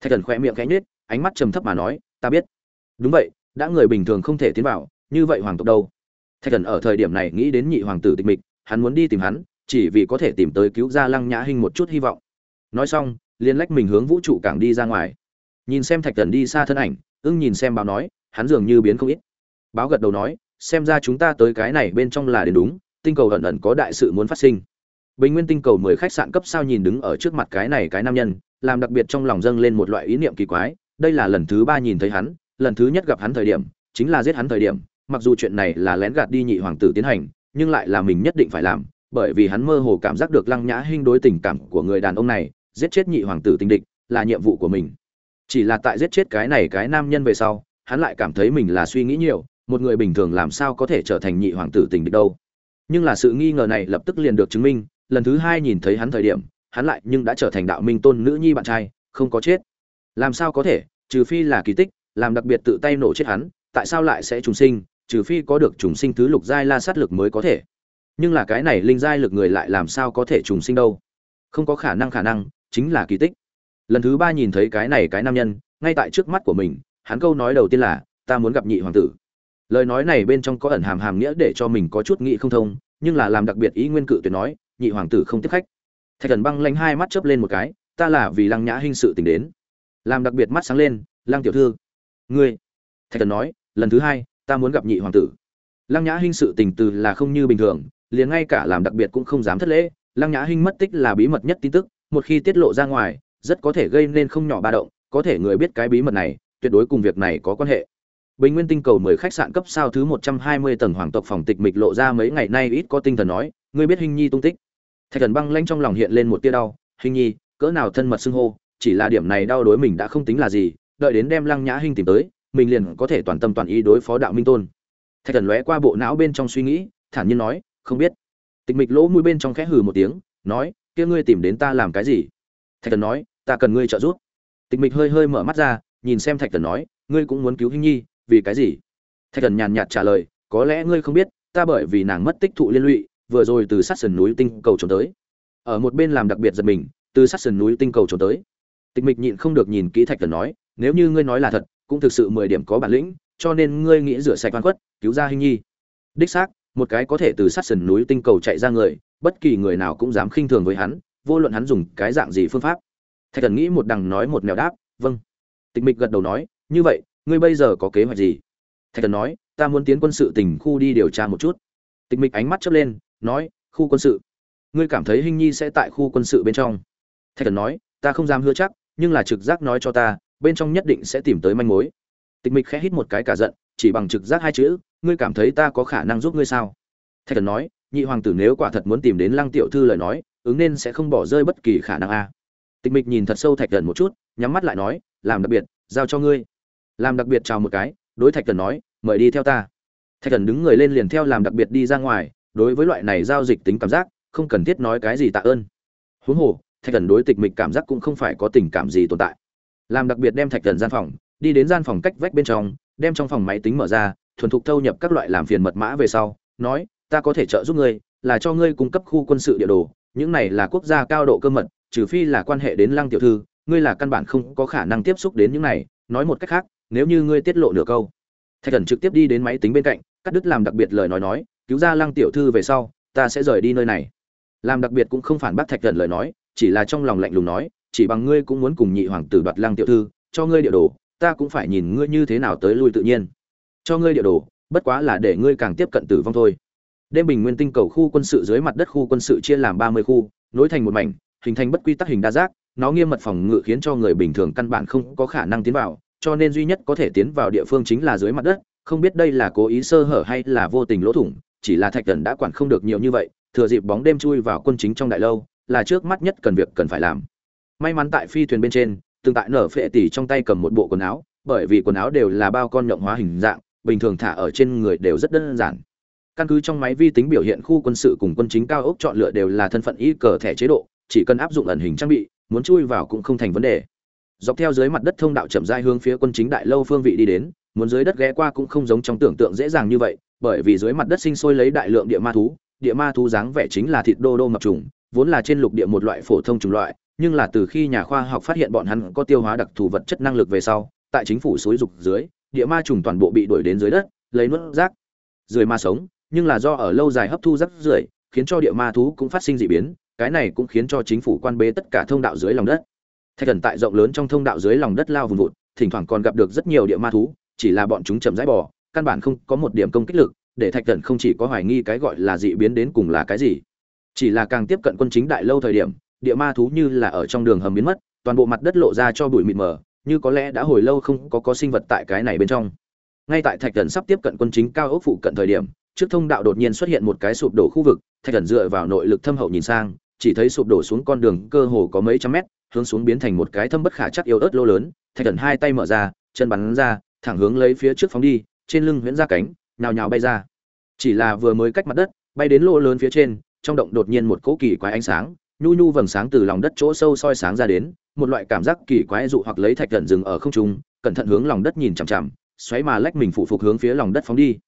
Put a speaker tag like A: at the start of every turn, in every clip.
A: thạch thần khỏe miệng cánh nết ánh mắt trầm thấp mà nói, ta biết. Đúng vậy, đã người bình thường không thể tiến vào, như vậy hoàng tộc đâu? Thạch thần ở thời điểm này nghĩ đến nhị hoàng tử tịch mịch, hắn muốn đi tìm hắn, chỉ vì có thể tìm tới cứu ra lăng nhã hinh một chút hy vọng. Nói xong, liền lách mình hướng vũ trụ cảng đi ra ngoài. Nhìn xem thạch thần đi xa thân ảnh, ưng nhìn xem báo nói, hắn dường như biến không ít. Báo gật đầu nói, xem ra chúng ta tới cái này bên trong là đến đúng, tinh cầu ẩn ẩn có đại sự muốn phát sinh. Bình nguyên tinh cầu mười khách sạn cấp sao nhìn đứng ở trước mặt cái này cái nam nhân làm đặc biệt trong lòng dâng lên một loại ý niệm kỳ quái, đây là lần thứ ba nhìn thấy hắn, lần thứ nhất gặp hắn thời điểm, chính là giết hắn thời điểm, mặc dù chuyện này là lén gạt đi nhị hoàng tử tiến hành, nhưng lại là mình nhất định phải làm, bởi vì hắn mơ hồ cảm giác được lăng nhã hinh đối tình cảm của người đàn ông này, giết chết nhị hoàng tử tình địch, là nhiệm vụ của mình. Chỉ là tại giết chết cái này cái nam nhân về sau, hắn lại cảm thấy mình là suy nghĩ nhiều, một người bình thường làm sao có thể trở thành nhị hoàng tử tình địch đâu. Nhưng là sự nghi ngờ này lập tức liền được chứng minh, lần thứ hai nhìn thấy hắn thời điểm hắn lại nhưng đã trở thành đạo minh tôn nữ nhi bạn trai, không có chết. Làm sao có thể? Trừ phi là kỳ tích, làm đặc biệt tự tay nổ chết hắn, tại sao lại sẽ trùng sinh? Trừ phi có được trùng sinh thứ lục giai la sát lực mới có thể. Nhưng là cái này linh giai lực người lại làm sao có thể trùng sinh đâu? Không có khả năng khả năng, chính là kỳ tích. Lần thứ ba nhìn thấy cái này cái nam nhân, ngay tại trước mắt của mình, hắn câu nói đầu tiên là, ta muốn gặp nhị hoàng tử. Lời nói này bên trong có ẩn hàm hàm nghĩa để cho mình có chút nghĩ không thông, nhưng là làm đặc biệt ý nguyên cự tuyệt nói, nhị hoàng tử không tiếp khách thạch thần băng lanh hai mắt chớp lên một cái, ta là vì lăng nhã hình sự tình đến. Làm đặc biệt mắt sáng lên, lăng tiểu thư, ngươi. Thạch thần nói, lần thứ hai, ta muốn gặp nhị hoàng tử. Lăng nhã hinh sự tình từ là không như bình thường, liền ngay cả làm đặc biệt cũng không dám thất lễ. Lăng nhã hinh mất tích là bí mật nhất tin tức, một khi tiết lộ ra ngoài, rất có thể gây nên không nhỏ ba động, có thể người biết cái bí mật này, tuyệt đối cùng việc này có quan hệ. Bình nguyên tinh cầu mười khách sạn cấp sao thứ một trăm hai mươi tầng hoàng tộc phòng tịch mịch lộ ra mấy ngày nay ít có tinh thần nói, ngươi biết hình nhi tung tích? Thạch thần băng lanh trong lòng hiện lên một tia đau, hình nhi, cỡ nào thân mật xưng hô, chỉ là điểm này đau đối mình đã không tính là gì, đợi đến đem lăng nhã hinh tìm tới, mình liền có thể toàn tâm toàn ý đối phó đạo minh tôn. Thạch thần lóe qua bộ não bên trong suy nghĩ, thản nhiên nói, không biết. Tịch mịch lỗ mũi bên trong khẽ hừ một tiếng, nói, kia ngươi tìm đến ta làm cái gì? Thạch thần nói, ta cần ngươi trợ giúp. Tịch mịch hơi hơi mở mắt ra, nhìn xem thạch thần nói, ngươi cũng muốn cứu hinh nhi, vì cái gì? Thạch thần nhàn nhạt trả lời, có lẽ ngươi không biết, ta bởi vì nàng mất tích thụ liên lụy vừa rồi từ sát sườn núi tinh cầu trốn tới. Ở một bên làm đặc biệt giật mình, từ sát sườn núi tinh cầu trốn tới. Tịch mịch nhịn không được nhìn kỹ thạch thần nói, nếu như ngươi nói là thật, cũng thực sự mười điểm có bản lĩnh, cho nên ngươi nghĩ rửa sạch oan khuất, cứu ra hình nhi. Đích xác, một cái có thể từ sát sườn núi tinh cầu chạy ra người, bất kỳ người nào cũng dám khinh thường với hắn, vô luận hắn dùng cái dạng gì phương pháp. Thạch thần nghĩ một đằng nói một nẻo đáp vâng. Tịch mịch gật đầu nói, như vậy, ngươi bây giờ có kế hoạch gì? Thạch thần nói, ta muốn tiến quân sự tỉnh khu đi điều tra một chút. Tịch mịch ánh mắt chớp lên nói, khu quân sự. Ngươi cảm thấy hình nhi sẽ tại khu quân sự bên trong. Thạch thần nói, ta không dám hứa chắc, nhưng là trực giác nói cho ta, bên trong nhất định sẽ tìm tới manh mối. Tịch mịch khẽ hít một cái cả giận, chỉ bằng trực giác hai chữ, ngươi cảm thấy ta có khả năng giúp ngươi sao? Thạch thần nói, nhị hoàng tử nếu quả thật muốn tìm đến lăng tiểu thư lời nói, ứng nên sẽ không bỏ rơi bất kỳ khả năng a. Tịch mịch nhìn thật sâu thạch thần một chút, nhắm mắt lại nói, làm đặc biệt, giao cho ngươi. Làm đặc biệt chào một cái, đối thạch thần nói, mời đi theo ta. Thạch thần đứng người lên liền theo làm đặc biệt đi ra ngoài đối với loại này giao dịch tính cảm giác, không cần thiết nói cái gì tạ ơn. Huống hồ, thạch thần đối tịch mịch cảm giác cũng không phải có tình cảm gì tồn tại. Làm đặc biệt đem thạch thần gian phòng, đi đến gian phòng cách vách bên trong, đem trong phòng máy tính mở ra, thuần thục thâu nhập các loại làm phiền mật mã về sau, nói, ta có thể trợ giúp ngươi, là cho ngươi cung cấp khu quân sự địa đồ, những này là quốc gia cao độ cơ mật, trừ phi là quan hệ đến lăng tiểu thư, ngươi là căn bản không có khả năng tiếp xúc đến những này, nói một cách khác, nếu như ngươi tiết lộ nửa câu. Thạch thần trực tiếp đi đến máy tính bên cạnh, cắt đứt làm đặc biệt lời nói nói cứu ra lăng tiểu thư về sau, ta sẽ rời đi nơi này. Làm đặc biệt cũng không phản bác thạch thần lời nói, chỉ là trong lòng lạnh lùng nói, chỉ bằng ngươi cũng muốn cùng nhị hoàng tử đoạt lăng tiểu thư, cho ngươi địa đồ, ta cũng phải nhìn ngươi như thế nào tới lui tự nhiên. Cho ngươi địa đồ, bất quá là để ngươi càng tiếp cận tử vong thôi. Đêm bình nguyên tinh cầu khu quân sự dưới mặt đất khu quân sự chia làm ba mươi khu, nối thành một mảnh, hình thành bất quy tắc hình đa giác, nó nghiêm mật phòng ngự khiến cho người bình thường căn bản không có khả năng tiến vào, cho nên duy nhất có thể tiến vào địa phương chính là dưới mặt đất, không biết đây là cố ý sơ hở hay là vô tình lỗ thủng chỉ là thạch thần đã quản không được nhiều như vậy, thừa dịp bóng đêm chui vào quân chính trong đại lâu, là trước mắt nhất cần việc cần phải làm. May mắn tại phi thuyền bên trên, từng tại nở phệ tỷ trong tay cầm một bộ quần áo, bởi vì quần áo đều là bao con nhộng hóa hình dạng, bình thường thả ở trên người đều rất đơn giản. Căn cứ trong máy vi tính biểu hiện khu quân sự cùng quân chính cao ốc chọn lựa đều là thân phận y cờ thẻ chế độ, chỉ cần áp dụng ẩn hình trang bị, muốn chui vào cũng không thành vấn đề. Dọc theo dưới mặt đất thông đạo chậm rãi hướng phía quân chính đại lâu phương vị đi đến, muốn dưới đất ghé qua cũng không giống trong tưởng tượng dễ dàng như vậy bởi vì dưới mặt đất sinh sôi lấy đại lượng địa ma thú, địa ma thú dáng vẻ chính là thịt đô đô mập trùng, vốn là trên lục địa một loại phổ thông chủng loại, nhưng là từ khi nhà khoa học phát hiện bọn hắn có tiêu hóa đặc thù vật chất năng lực về sau, tại chính phủ suối dục dưới, địa ma trùng toàn bộ bị đuổi đến dưới đất, lấy nuốt rác rưởi ma sống, nhưng là do ở lâu dài hấp thu rác rưởi, khiến cho địa ma thú cũng phát sinh dị biến, cái này cũng khiến cho chính phủ quan bế tất cả thông đạo dưới lòng đất. Thạch thần tại rộng lớn trong thông đạo dưới lòng đất lao vùng vụt, thỉnh thoảng còn gặp được rất nhiều địa ma thú, chỉ là bọn chúng chậm rãi bò căn bản không có một điểm công kích lực, để thạch thần không chỉ có hoài nghi cái gọi là dị biến đến cùng là cái gì, chỉ là càng tiếp cận quân chính đại lâu thời điểm, địa ma thú như là ở trong đường hầm biến mất, toàn bộ mặt đất lộ ra cho bụi mịt mờ, như có lẽ đã hồi lâu không có có sinh vật tại cái này bên trong. Ngay tại thạch thần sắp tiếp cận quân chính cao ốc phụ cận thời điểm, trước thông đạo đột nhiên xuất hiện một cái sụp đổ khu vực, thạch thần dựa vào nội lực thâm hậu nhìn sang, chỉ thấy sụp đổ xuống con đường cơ hồ có mấy trăm mét, hướng xuống biến thành một cái thâm bất khả chắc yếu ớt lô lớn, thạch thần hai tay mở ra, chân bắn ra, thẳng hướng lấy phía trước phóng đi trên lưng huyễn ra cánh, nhào nhào bay ra. Chỉ là vừa mới cách mặt đất, bay đến lỗ lớn phía trên, trong động đột nhiên một cỗ kỳ quái ánh sáng, nhu nhu vầng sáng từ lòng đất chỗ sâu soi sáng ra đến, một loại cảm giác kỳ quái dụ hoặc lấy thạch thần dừng ở không trung, cẩn thận hướng lòng đất nhìn chằm chằm, xoáy mà lách mình phụ phục hướng phía lòng đất phóng đi.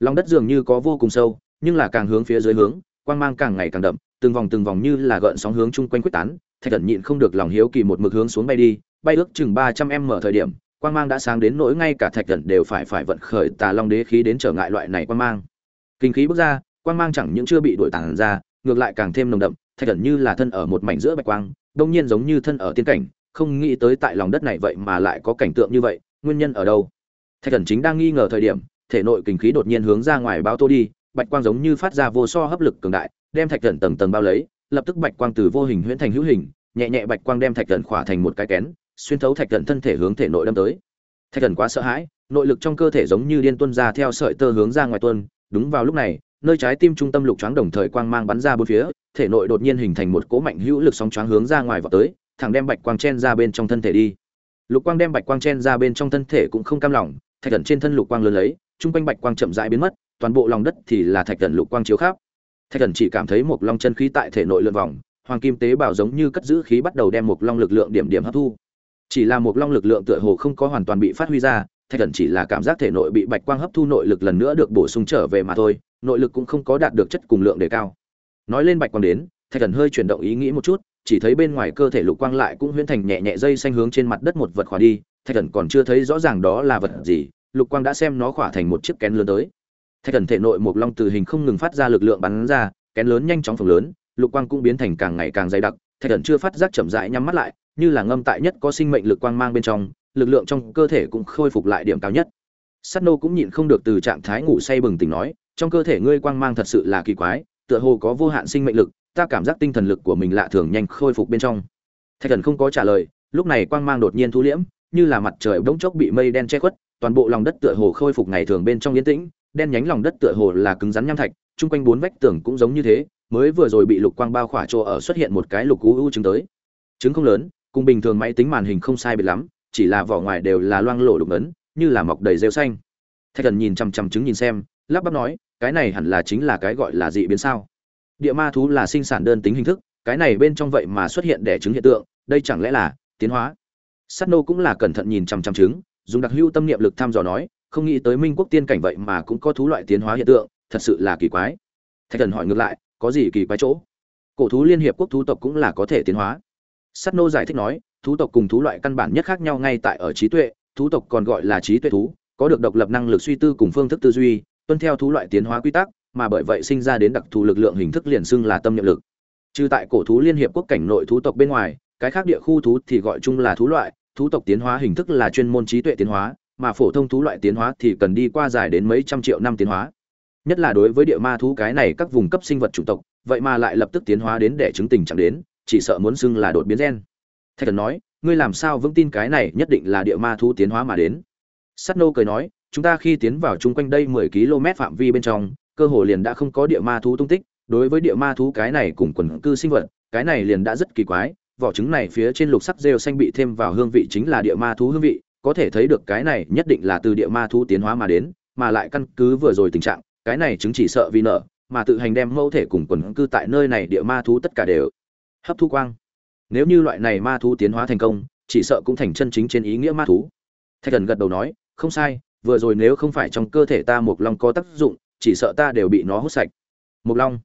A: Lòng đất dường như có vô cùng sâu, nhưng là càng hướng phía dưới hướng, quang mang càng ngày càng đậm, từng vòng từng vòng như là gợn sóng hướng chung quanh quyết tán, thạch thần nhịn không được lòng hiếu kỳ một mực hướng xuống bay đi, bay ước chừng ba trăm em mở thời điểm quang mang đã sáng đến nỗi ngay cả thạch thần đều phải phải vận khởi tà long đế khí đến trở ngại loại này quang mang. Kinh khí bước ra, quang mang chẳng những chưa bị đuổi tản ra, ngược lại càng thêm nồng đậm, thạch thần như là thân ở một mảnh giữa bạch quang, đông nhiên giống như thân ở tiên cảnh, không nghĩ tới tại lòng đất này vậy mà lại có cảnh tượng như vậy, nguyên nhân ở đâu? Thạch thần chính đang nghi ngờ thời điểm, thể nội kinh khí đột nhiên hướng ra ngoài bao tô đi, bạch quang giống như phát ra vô so hấp lực cường đại, đem thạch thần tầng tầng bao lấy, lập tức bạch quang từ vô hình huyễn thành hữu hình, nhẹ nhẹ bạch quang đem thạch thần khỏa thành một cái kén xuyên thấu thạch thần thân thể hướng thể nội đâm tới. Thạch thần quá sợ hãi, nội lực trong cơ thể giống như điên tuân ra theo sợi tơ hướng ra ngoài tuân đúng vào lúc này, nơi trái tim trung tâm lục choáng đồng thời quang mang bắn ra bốn phía, thể nội đột nhiên hình thành một cỗ mạnh hữu lực sóng choáng hướng ra ngoài vào tới, thẳng đem bạch quang chen ra bên trong thân thể đi. Lục quang đem bạch quang chen ra bên trong thân thể cũng không cam lòng, thạch thần trên thân lục quang lớn lấy, trung quanh bạch quang chậm rãi biến mất, toàn bộ lòng đất thì là thạch thần lục quang chiếu khắp. Thạch thần chỉ cảm thấy một long chân khí tại thể nội lượn vòng, hoàng kim tế bào giống như cất giữ khí bắt đầu đem một long lực lượng điểm điểm hấp thu chỉ là một long lực lượng tựa hồ không có hoàn toàn bị phát huy ra, thạch thần chỉ là cảm giác thể nội bị bạch quang hấp thu nội lực lần nữa được bổ sung trở về mà thôi, nội lực cũng không có đạt được chất cùng lượng đề cao. Nói lên bạch quang đến, thạch thần hơi chuyển động ý nghĩ một chút, chỉ thấy bên ngoài cơ thể lục quang lại cũng huyễn thành nhẹ nhẹ dây xanh hướng trên mặt đất một vật khỏa đi, thạch thần còn chưa thấy rõ ràng đó là vật gì, lục quang đã xem nó khỏa thành một chiếc kén lớn tới. Thạch thần thể nội một long từ hình không ngừng phát ra lực lượng bắn ra, kén lớn nhanh chóng phồng lớn, lục quang cũng biến thành càng ngày càng dày đặc, thạch thần chưa phát giác chậm rãi nhắm mắt lại như là ngâm tại nhất có sinh mệnh lực quang mang bên trong, lực lượng trong cơ thể cũng khôi phục lại điểm cao nhất. Sắt nô cũng nhịn không được từ trạng thái ngủ say bừng tỉnh nói, trong cơ thể ngươi quang mang thật sự là kỳ quái, tựa hồ có vô hạn sinh mệnh lực, ta cảm giác tinh thần lực của mình lạ thường nhanh khôi phục bên trong. Thạch thần không có trả lời, lúc này quang mang đột nhiên thu liễm, như là mặt trời bỗng chốc bị mây đen che khuất, toàn bộ lòng đất tựa hồ khôi phục ngày thường bên trong yên tĩnh, đen nhánh lòng đất tựa hồ là cứng rắn nham thạch, chung quanh bốn vách tường cũng giống như thế, mới vừa rồi bị lục quang bao khỏa chỗ ở xuất hiện một cái lục u u chứng tới. Chứng không lớn cùng bình thường máy tính màn hình không sai biệt lắm, chỉ là vỏ ngoài đều là loang lổ đục ấn, như là mọc đầy rêu xanh. Thạch thần nhìn chằm chằm chứng nhìn xem, lắp bắp nói, cái này hẳn là chính là cái gọi là dị biến sao? Địa ma thú là sinh sản đơn tính hình thức, cái này bên trong vậy mà xuất hiện đẻ trứng hiện tượng, đây chẳng lẽ là tiến hóa? Sắt nô cũng là cẩn thận nhìn chằm chằm trứng, dùng đặc hữu tâm niệm lực thăm dò nói, không nghĩ tới minh quốc tiên cảnh vậy mà cũng có thú loại tiến hóa hiện tượng, thật sự là kỳ quái. Thạch thần hỏi ngược lại, có gì kỳ quái chỗ? Cổ thú liên hiệp quốc thú tộc cũng là có thể tiến hóa sắt nô giải thích nói, thú tộc cùng thú loại căn bản nhất khác nhau ngay tại ở trí tuệ, thú tộc còn gọi là trí tuệ thú, có được độc lập năng lực suy tư cùng phương thức tư duy, tuân theo thú loại tiến hóa quy tắc, mà bởi vậy sinh ra đến đặc thù lực lượng hình thức liền xưng là tâm nhiệm lực. Trừ tại cổ thú liên hiệp quốc cảnh nội thú tộc bên ngoài, cái khác địa khu thú thì gọi chung là thú loại, thú tộc tiến hóa hình thức là chuyên môn trí tuệ tiến hóa, mà phổ thông thú loại tiến hóa thì cần đi qua dài đến mấy trăm triệu năm tiến hóa. Nhất là đối với địa ma thú cái này các vùng cấp sinh vật chủng tộc, vậy mà lại lập tức tiến hóa đến để chứng tình chẳng đến chỉ sợ muốn xưng là đột biến gen. Thạch thần nói, ngươi làm sao vững tin cái này nhất định là địa ma thú tiến hóa mà đến? Sắt nô cười nói, chúng ta khi tiến vào chung quanh đây mười km phạm vi bên trong, cơ hồ liền đã không có địa ma thú tung tích. Đối với địa ma thú cái này cùng quần cư sinh vật, cái này liền đã rất kỳ quái. Vỏ trứng này phía trên lục sắc rêu xanh bị thêm vào hương vị chính là địa ma thú hương vị. Có thể thấy được cái này nhất định là từ địa ma thú tiến hóa mà đến, mà lại căn cứ vừa rồi tình trạng, cái này chứng chỉ sợ vì nợ, mà tự hành đem mẫu thể cùng quần cư tại nơi này địa ma thú tất cả đều hấp thu quang. Nếu như loại này ma thú tiến hóa thành công, chỉ sợ cũng thành chân chính trên ý nghĩa ma thú. Thạch thần gật đầu nói, không sai, vừa rồi nếu không phải trong cơ thể ta một long có tác dụng, chỉ sợ ta đều bị nó hút sạch. Một long.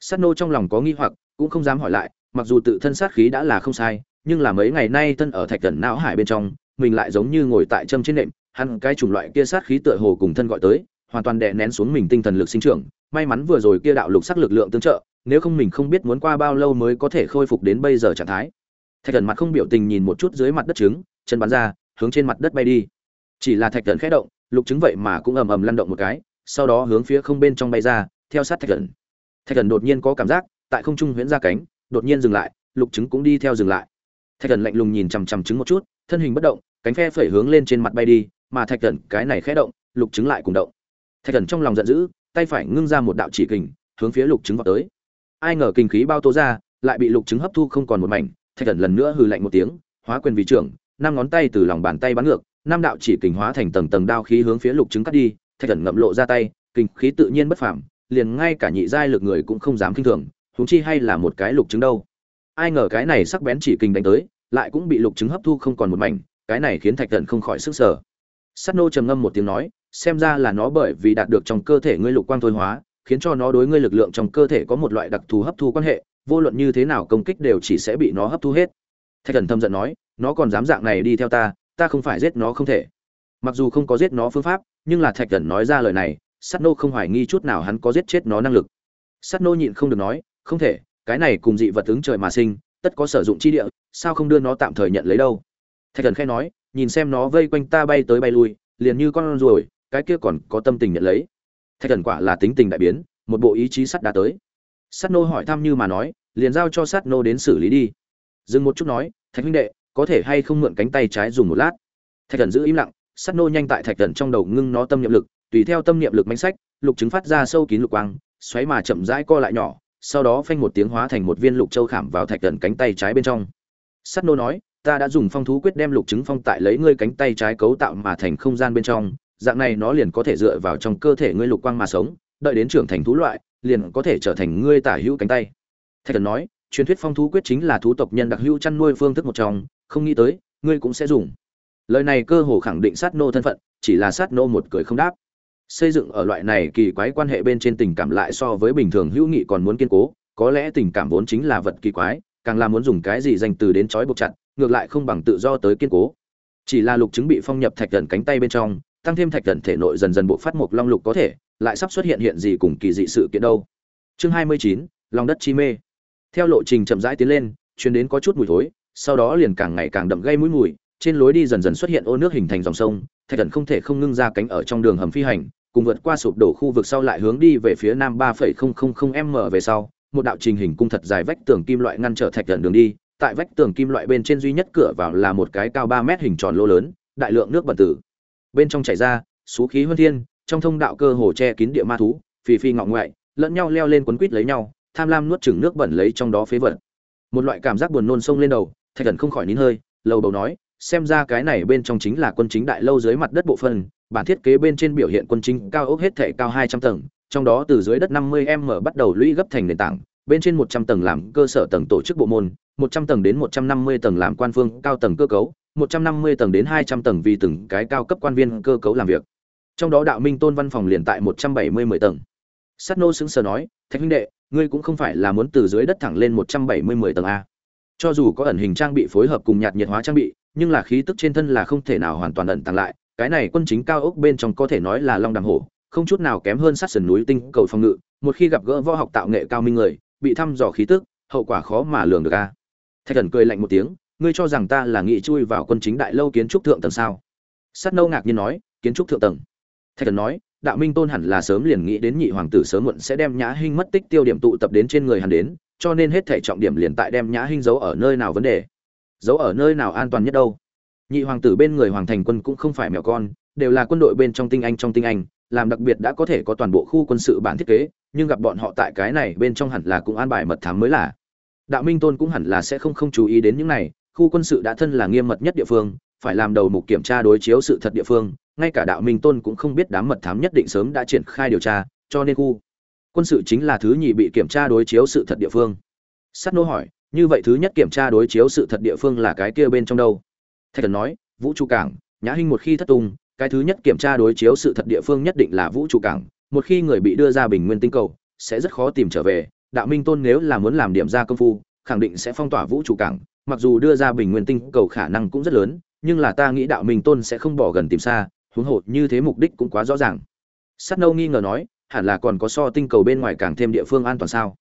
A: Sát nô trong lòng có nghi hoặc, cũng không dám hỏi lại, mặc dù tự thân sát khí đã là không sai, nhưng là mấy ngày nay thân ở thạch thần não hải bên trong, mình lại giống như ngồi tại châm trên nệm, hắn cái chủng loại kia sát khí tựa hồ cùng thân gọi tới, hoàn toàn đè nén xuống mình tinh thần lực sinh trưởng, may mắn vừa rồi kia đạo lục sắc lực lượng tương trợ nếu không mình không biết muốn qua bao lâu mới có thể khôi phục đến bây giờ trạng thái. Thạch thần mặt không biểu tình nhìn một chút dưới mặt đất trứng, chân bắn ra, hướng trên mặt đất bay đi. Chỉ là thạch thần khẽ động, lục trứng vậy mà cũng ầm ầm lăn động một cái, sau đó hướng phía không bên trong bay ra, theo sát thạch thần. Thạch thần đột nhiên có cảm giác, tại không trung huyễn ra cánh, đột nhiên dừng lại, lục trứng cũng đi theo dừng lại. Thạch thần lạnh lùng nhìn chằm chằm trứng một chút, thân hình bất động, cánh phe phẩy hướng lên trên mặt bay đi, mà thạch thần, cái này khẽ động, lục trứng lại cùng động. Thạch thần trong lòng giận dữ, tay phải ngưng ra một đạo chỉ kình, hướng phía lục trứng vào tới ai ngờ kinh khí bao tố ra, lại bị lục chứng hấp thu không còn một mảnh, thạch thần lần nữa hừ lạnh một tiếng, hóa quyền vị trưởng, năm ngón tay từ lòng bàn tay bắn ngược, năm đạo chỉ kình hóa thành tầng tầng đao khí hướng phía lục chứng cắt đi, thạch thần ngậm lộ ra tay, kinh khí tự nhiên bất phàm, liền ngay cả nhị giai lực người cũng không dám kinh thường, huống chi hay là một cái lục chứng đâu. Ai ngờ cái này sắc bén chỉ kình đánh tới, lại cũng bị lục chứng hấp thu không còn một mảnh, cái này khiến thạch thần không khỏi sức sở sắt nô trầm ngâm một tiếng nói, xem ra là nó bởi vì đạt được trong cơ thể ngươi lục quang thôi hóa khiến cho nó đối ngươi lực lượng trong cơ thể có một loại đặc thù hấp thu quan hệ, vô luận như thế nào công kích đều chỉ sẽ bị nó hấp thu hết. Thạch thần thâm giận nói, nó còn dám dạng này đi theo ta ta không phải giết nó không thể. Mặc dù không có giết nó phương pháp, nhưng là thạch thần nói ra lời này sắt nô không hoài nghi chút nào hắn có giết chết nó năng lực. Sắt nô nhịn không được nói, không thể, cái này cùng dị vật ứng trời mà sinh, tất có sử dụng chi địa, sao không đưa nó tạm thời nhận lấy đâu? Thạch thần khẽ nói, nhìn xem nó vây quanh ta bay tới bay lui, liền như con ruồi, cái kia còn có tâm tình nhận lấy thạch thần quả là tính tình đại biến, một bộ ý chí sắt đã tới. Sắt nô hỏi thăm như mà nói, liền giao cho sắt nô đến xử lý đi. Dừng một chút nói, thạch huynh đệ, có thể hay không mượn cánh tay trái dùng một lát? Thạch thần giữ im lặng, sắt nô nhanh tại thạch thần trong đầu ngưng nó tâm niệm lực, tùy theo tâm niệm lực mánh sách, lục chứng phát ra sâu kín lục quang, xoáy mà chậm rãi co lại nhỏ, sau đó phanh một tiếng hóa thành một viên lục châu khảm vào thạch thần cánh tay trái bên trong. Sắt nô nói, ta đã dùng phong thú quyết đem lục chứng phong tại lấy ngươi cánh tay trái cấu tạo mà thành không gian bên trong dạng này nó liền có thể dựa vào trong cơ thể ngươi lục quang mà sống, đợi đến trưởng thành thú loại, liền có thể trở thành ngươi tả hữu cánh tay. Thạch thần nói, truyền thuyết phong thú quyết chính là thú tộc nhân đặc hữu chăn nuôi phương thức một trong, không nghĩ tới, ngươi cũng sẽ dùng. Lời này cơ hồ khẳng định sát nô thân phận, chỉ là sát nô một cười không đáp. Xây dựng ở loại này kỳ quái quan hệ bên trên tình cảm lại so với bình thường hữu nghị còn muốn kiên cố, có lẽ tình cảm vốn chính là vật kỳ quái, càng là muốn dùng cái gì dành từ đến trói buộc chặt, ngược lại không bằng tự do tới kiên cố. Chỉ là lục chứng bị phong nhập thạch thần cánh tay bên trong tăng thêm thạch thần thể nội dần dần bộ phát mục long lục có thể, lại sắp xuất hiện hiện gì cùng kỳ dị sự kiện đâu. Chương hai mươi chín, lòng đất chi mê. Theo lộ trình chậm rãi tiến lên chuyến đến có chút mùi thối, sau đó liền càng ngày càng đậm gây mũi mùi, trên lối đi dần dần xuất hiện ô nước hình thành dòng sông, thạch thần không thể không ngưng ra cánh ở trong đường hầm phi hành, cùng vượt qua sụp đổ khu vực sau lại hướng đi về phía nam ba phẩy không không không m về sau, một đạo trình hình cung thật dài vách tường kim loại ngăn trở thạch thần đường đi, tại vách tường kim loại bên trên duy nhất cửa vào là một cái cao ba mét hình tròn lô lớn, đại lượng nước bẩn tử bên trong chảy ra số khí huân thiên, trong thông đạo cơ hồ che kín địa ma thú, phì phì ngọ ngoại, lẫn nhau leo lên quấn quít lấy nhau, tham lam nuốt chửng nước bẩn lấy trong đó phế vật. Một loại cảm giác buồn nôn sông lên đầu, thạch thần không khỏi nín hơi, lầu đầu nói, xem ra cái này bên trong chính là quân chính đại lâu dưới mặt đất bộ phân bản thiết kế bên trên biểu hiện quân chính cao ốc hết thể cao hai trăm tầng, trong đó từ dưới đất năm mươi m bắt đầu lũy gấp thành nền tảng, bên trên một trăm tầng làm cơ sở tầng tổ chức bộ môn, một trăm tầng đến một trăm năm mươi tầng làm quan phương, cao tầng cơ cấu. 150 tầng đến 200 tầng vì từng cái cao cấp quan viên cơ cấu làm việc. Trong đó Đạo Minh Tôn văn phòng liền tại 170 10 tầng. Sát nô sững sờ nói, "Thạch huynh đệ, ngươi cũng không phải là muốn từ dưới đất thẳng lên 170 10 tầng a?" Cho dù có ẩn hình trang bị phối hợp cùng nhạt nhiệt hóa trang bị, nhưng là khí tức trên thân là không thể nào hoàn toàn ẩn tàng lại, cái này quân chính cao ốc bên trong có thể nói là long đằng hổ, không chút nào kém hơn sát sườn núi tinh cầu phòng ngự, một khi gặp gỡ võ học tạo nghệ cao minh người, bị thăm dò khí tức, hậu quả khó mà lường được a. Thạch Cẩn cười lạnh một tiếng, ngươi cho rằng ta là nghị chui vào quân chính đại lâu kiến trúc thượng tầng sao? Sắt nâu ngạc nhiên nói, kiến trúc thượng tầng. Thạch thần nói, đạo minh tôn hẳn là sớm liền nghĩ đến nhị hoàng tử sớm muộn sẽ đem nhã hinh mất tích tiêu điểm tụ tập đến trên người hắn đến, cho nên hết thể trọng điểm liền tại đem nhã hinh giấu ở nơi nào vấn đề. Giấu ở nơi nào an toàn nhất đâu? Nhị hoàng tử bên người hoàng thành quân cũng không phải mèo con, đều là quân đội bên trong tinh anh trong tinh anh, làm đặc biệt đã có thể có toàn bộ khu quân sự bản thiết kế, nhưng gặp bọn họ tại cái này bên trong hẳn là cũng an bài mật thám mới là. Đạo minh tôn cũng hẳn là sẽ không không chú ý đến những này khu quân sự đã thân là nghiêm mật nhất địa phương, phải làm đầu mục kiểm tra đối chiếu sự thật địa phương, ngay cả đạo minh tôn cũng không biết đám mật thám nhất định sớm đã triển khai điều tra, cho nên khu quân sự chính là thứ nhì bị kiểm tra đối chiếu sự thật địa phương. Sắt nô hỏi, như vậy thứ nhất kiểm tra đối chiếu sự thật địa phương là cái kia bên trong đâu? Thạch thần nói, vũ trụ cảng, nhã hinh một khi thất tung, cái thứ nhất kiểm tra đối chiếu sự thật địa phương nhất định là vũ trụ cảng, một khi người bị đưa ra bình nguyên tinh cầu, sẽ rất khó tìm trở về. Đạo minh tôn nếu là muốn làm điểm ra công phu, khẳng định sẽ phong tỏa vũ trụ cảng mặc dù đưa ra bình nguyên tinh cầu khả năng cũng rất lớn, nhưng là ta nghĩ đạo minh tôn sẽ không bỏ gần tìm xa, huống hộ như thế mục đích cũng quá rõ ràng. Sắt nâu nghi ngờ nói, hẳn là còn có so tinh cầu bên ngoài càng thêm địa phương an toàn sao?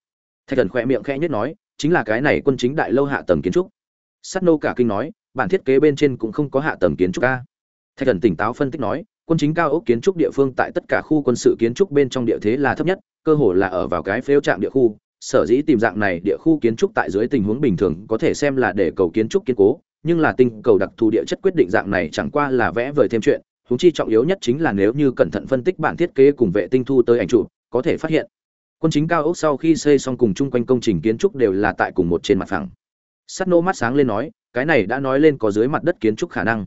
A: Thạch thần khoe miệng khẽ nhất nói, chính là cái này quân chính đại lâu hạ tầng kiến trúc. Sắt nâu cả kinh nói, bản thiết kế bên trên cũng không có hạ tầng kiến trúc ca thạch thần tỉnh táo phân tích nói, quân chính cao ốc kiến trúc địa phương tại tất cả khu quân sự kiến trúc bên trong địa thế là thấp nhất, cơ hồ là ở vào cái phếu trạm địa khu sở dĩ tìm dạng này địa khu kiến trúc tại dưới tình huống bình thường có thể xem là để cầu kiến trúc kiên cố, nhưng là tinh cầu đặc thù địa chất quyết định dạng này chẳng qua là vẽ vời thêm chuyện. Húng chi trọng yếu nhất chính là nếu như cẩn thận phân tích bản thiết kế cùng vệ tinh thu tới ảnh chụp, có thể phát hiện quân chính cao ốc sau khi xây xong cùng chung quanh công trình kiến trúc đều là tại cùng một trên mặt phẳng. Sắt nô mắt sáng lên nói, cái này đã nói lên có dưới mặt đất kiến trúc khả năng.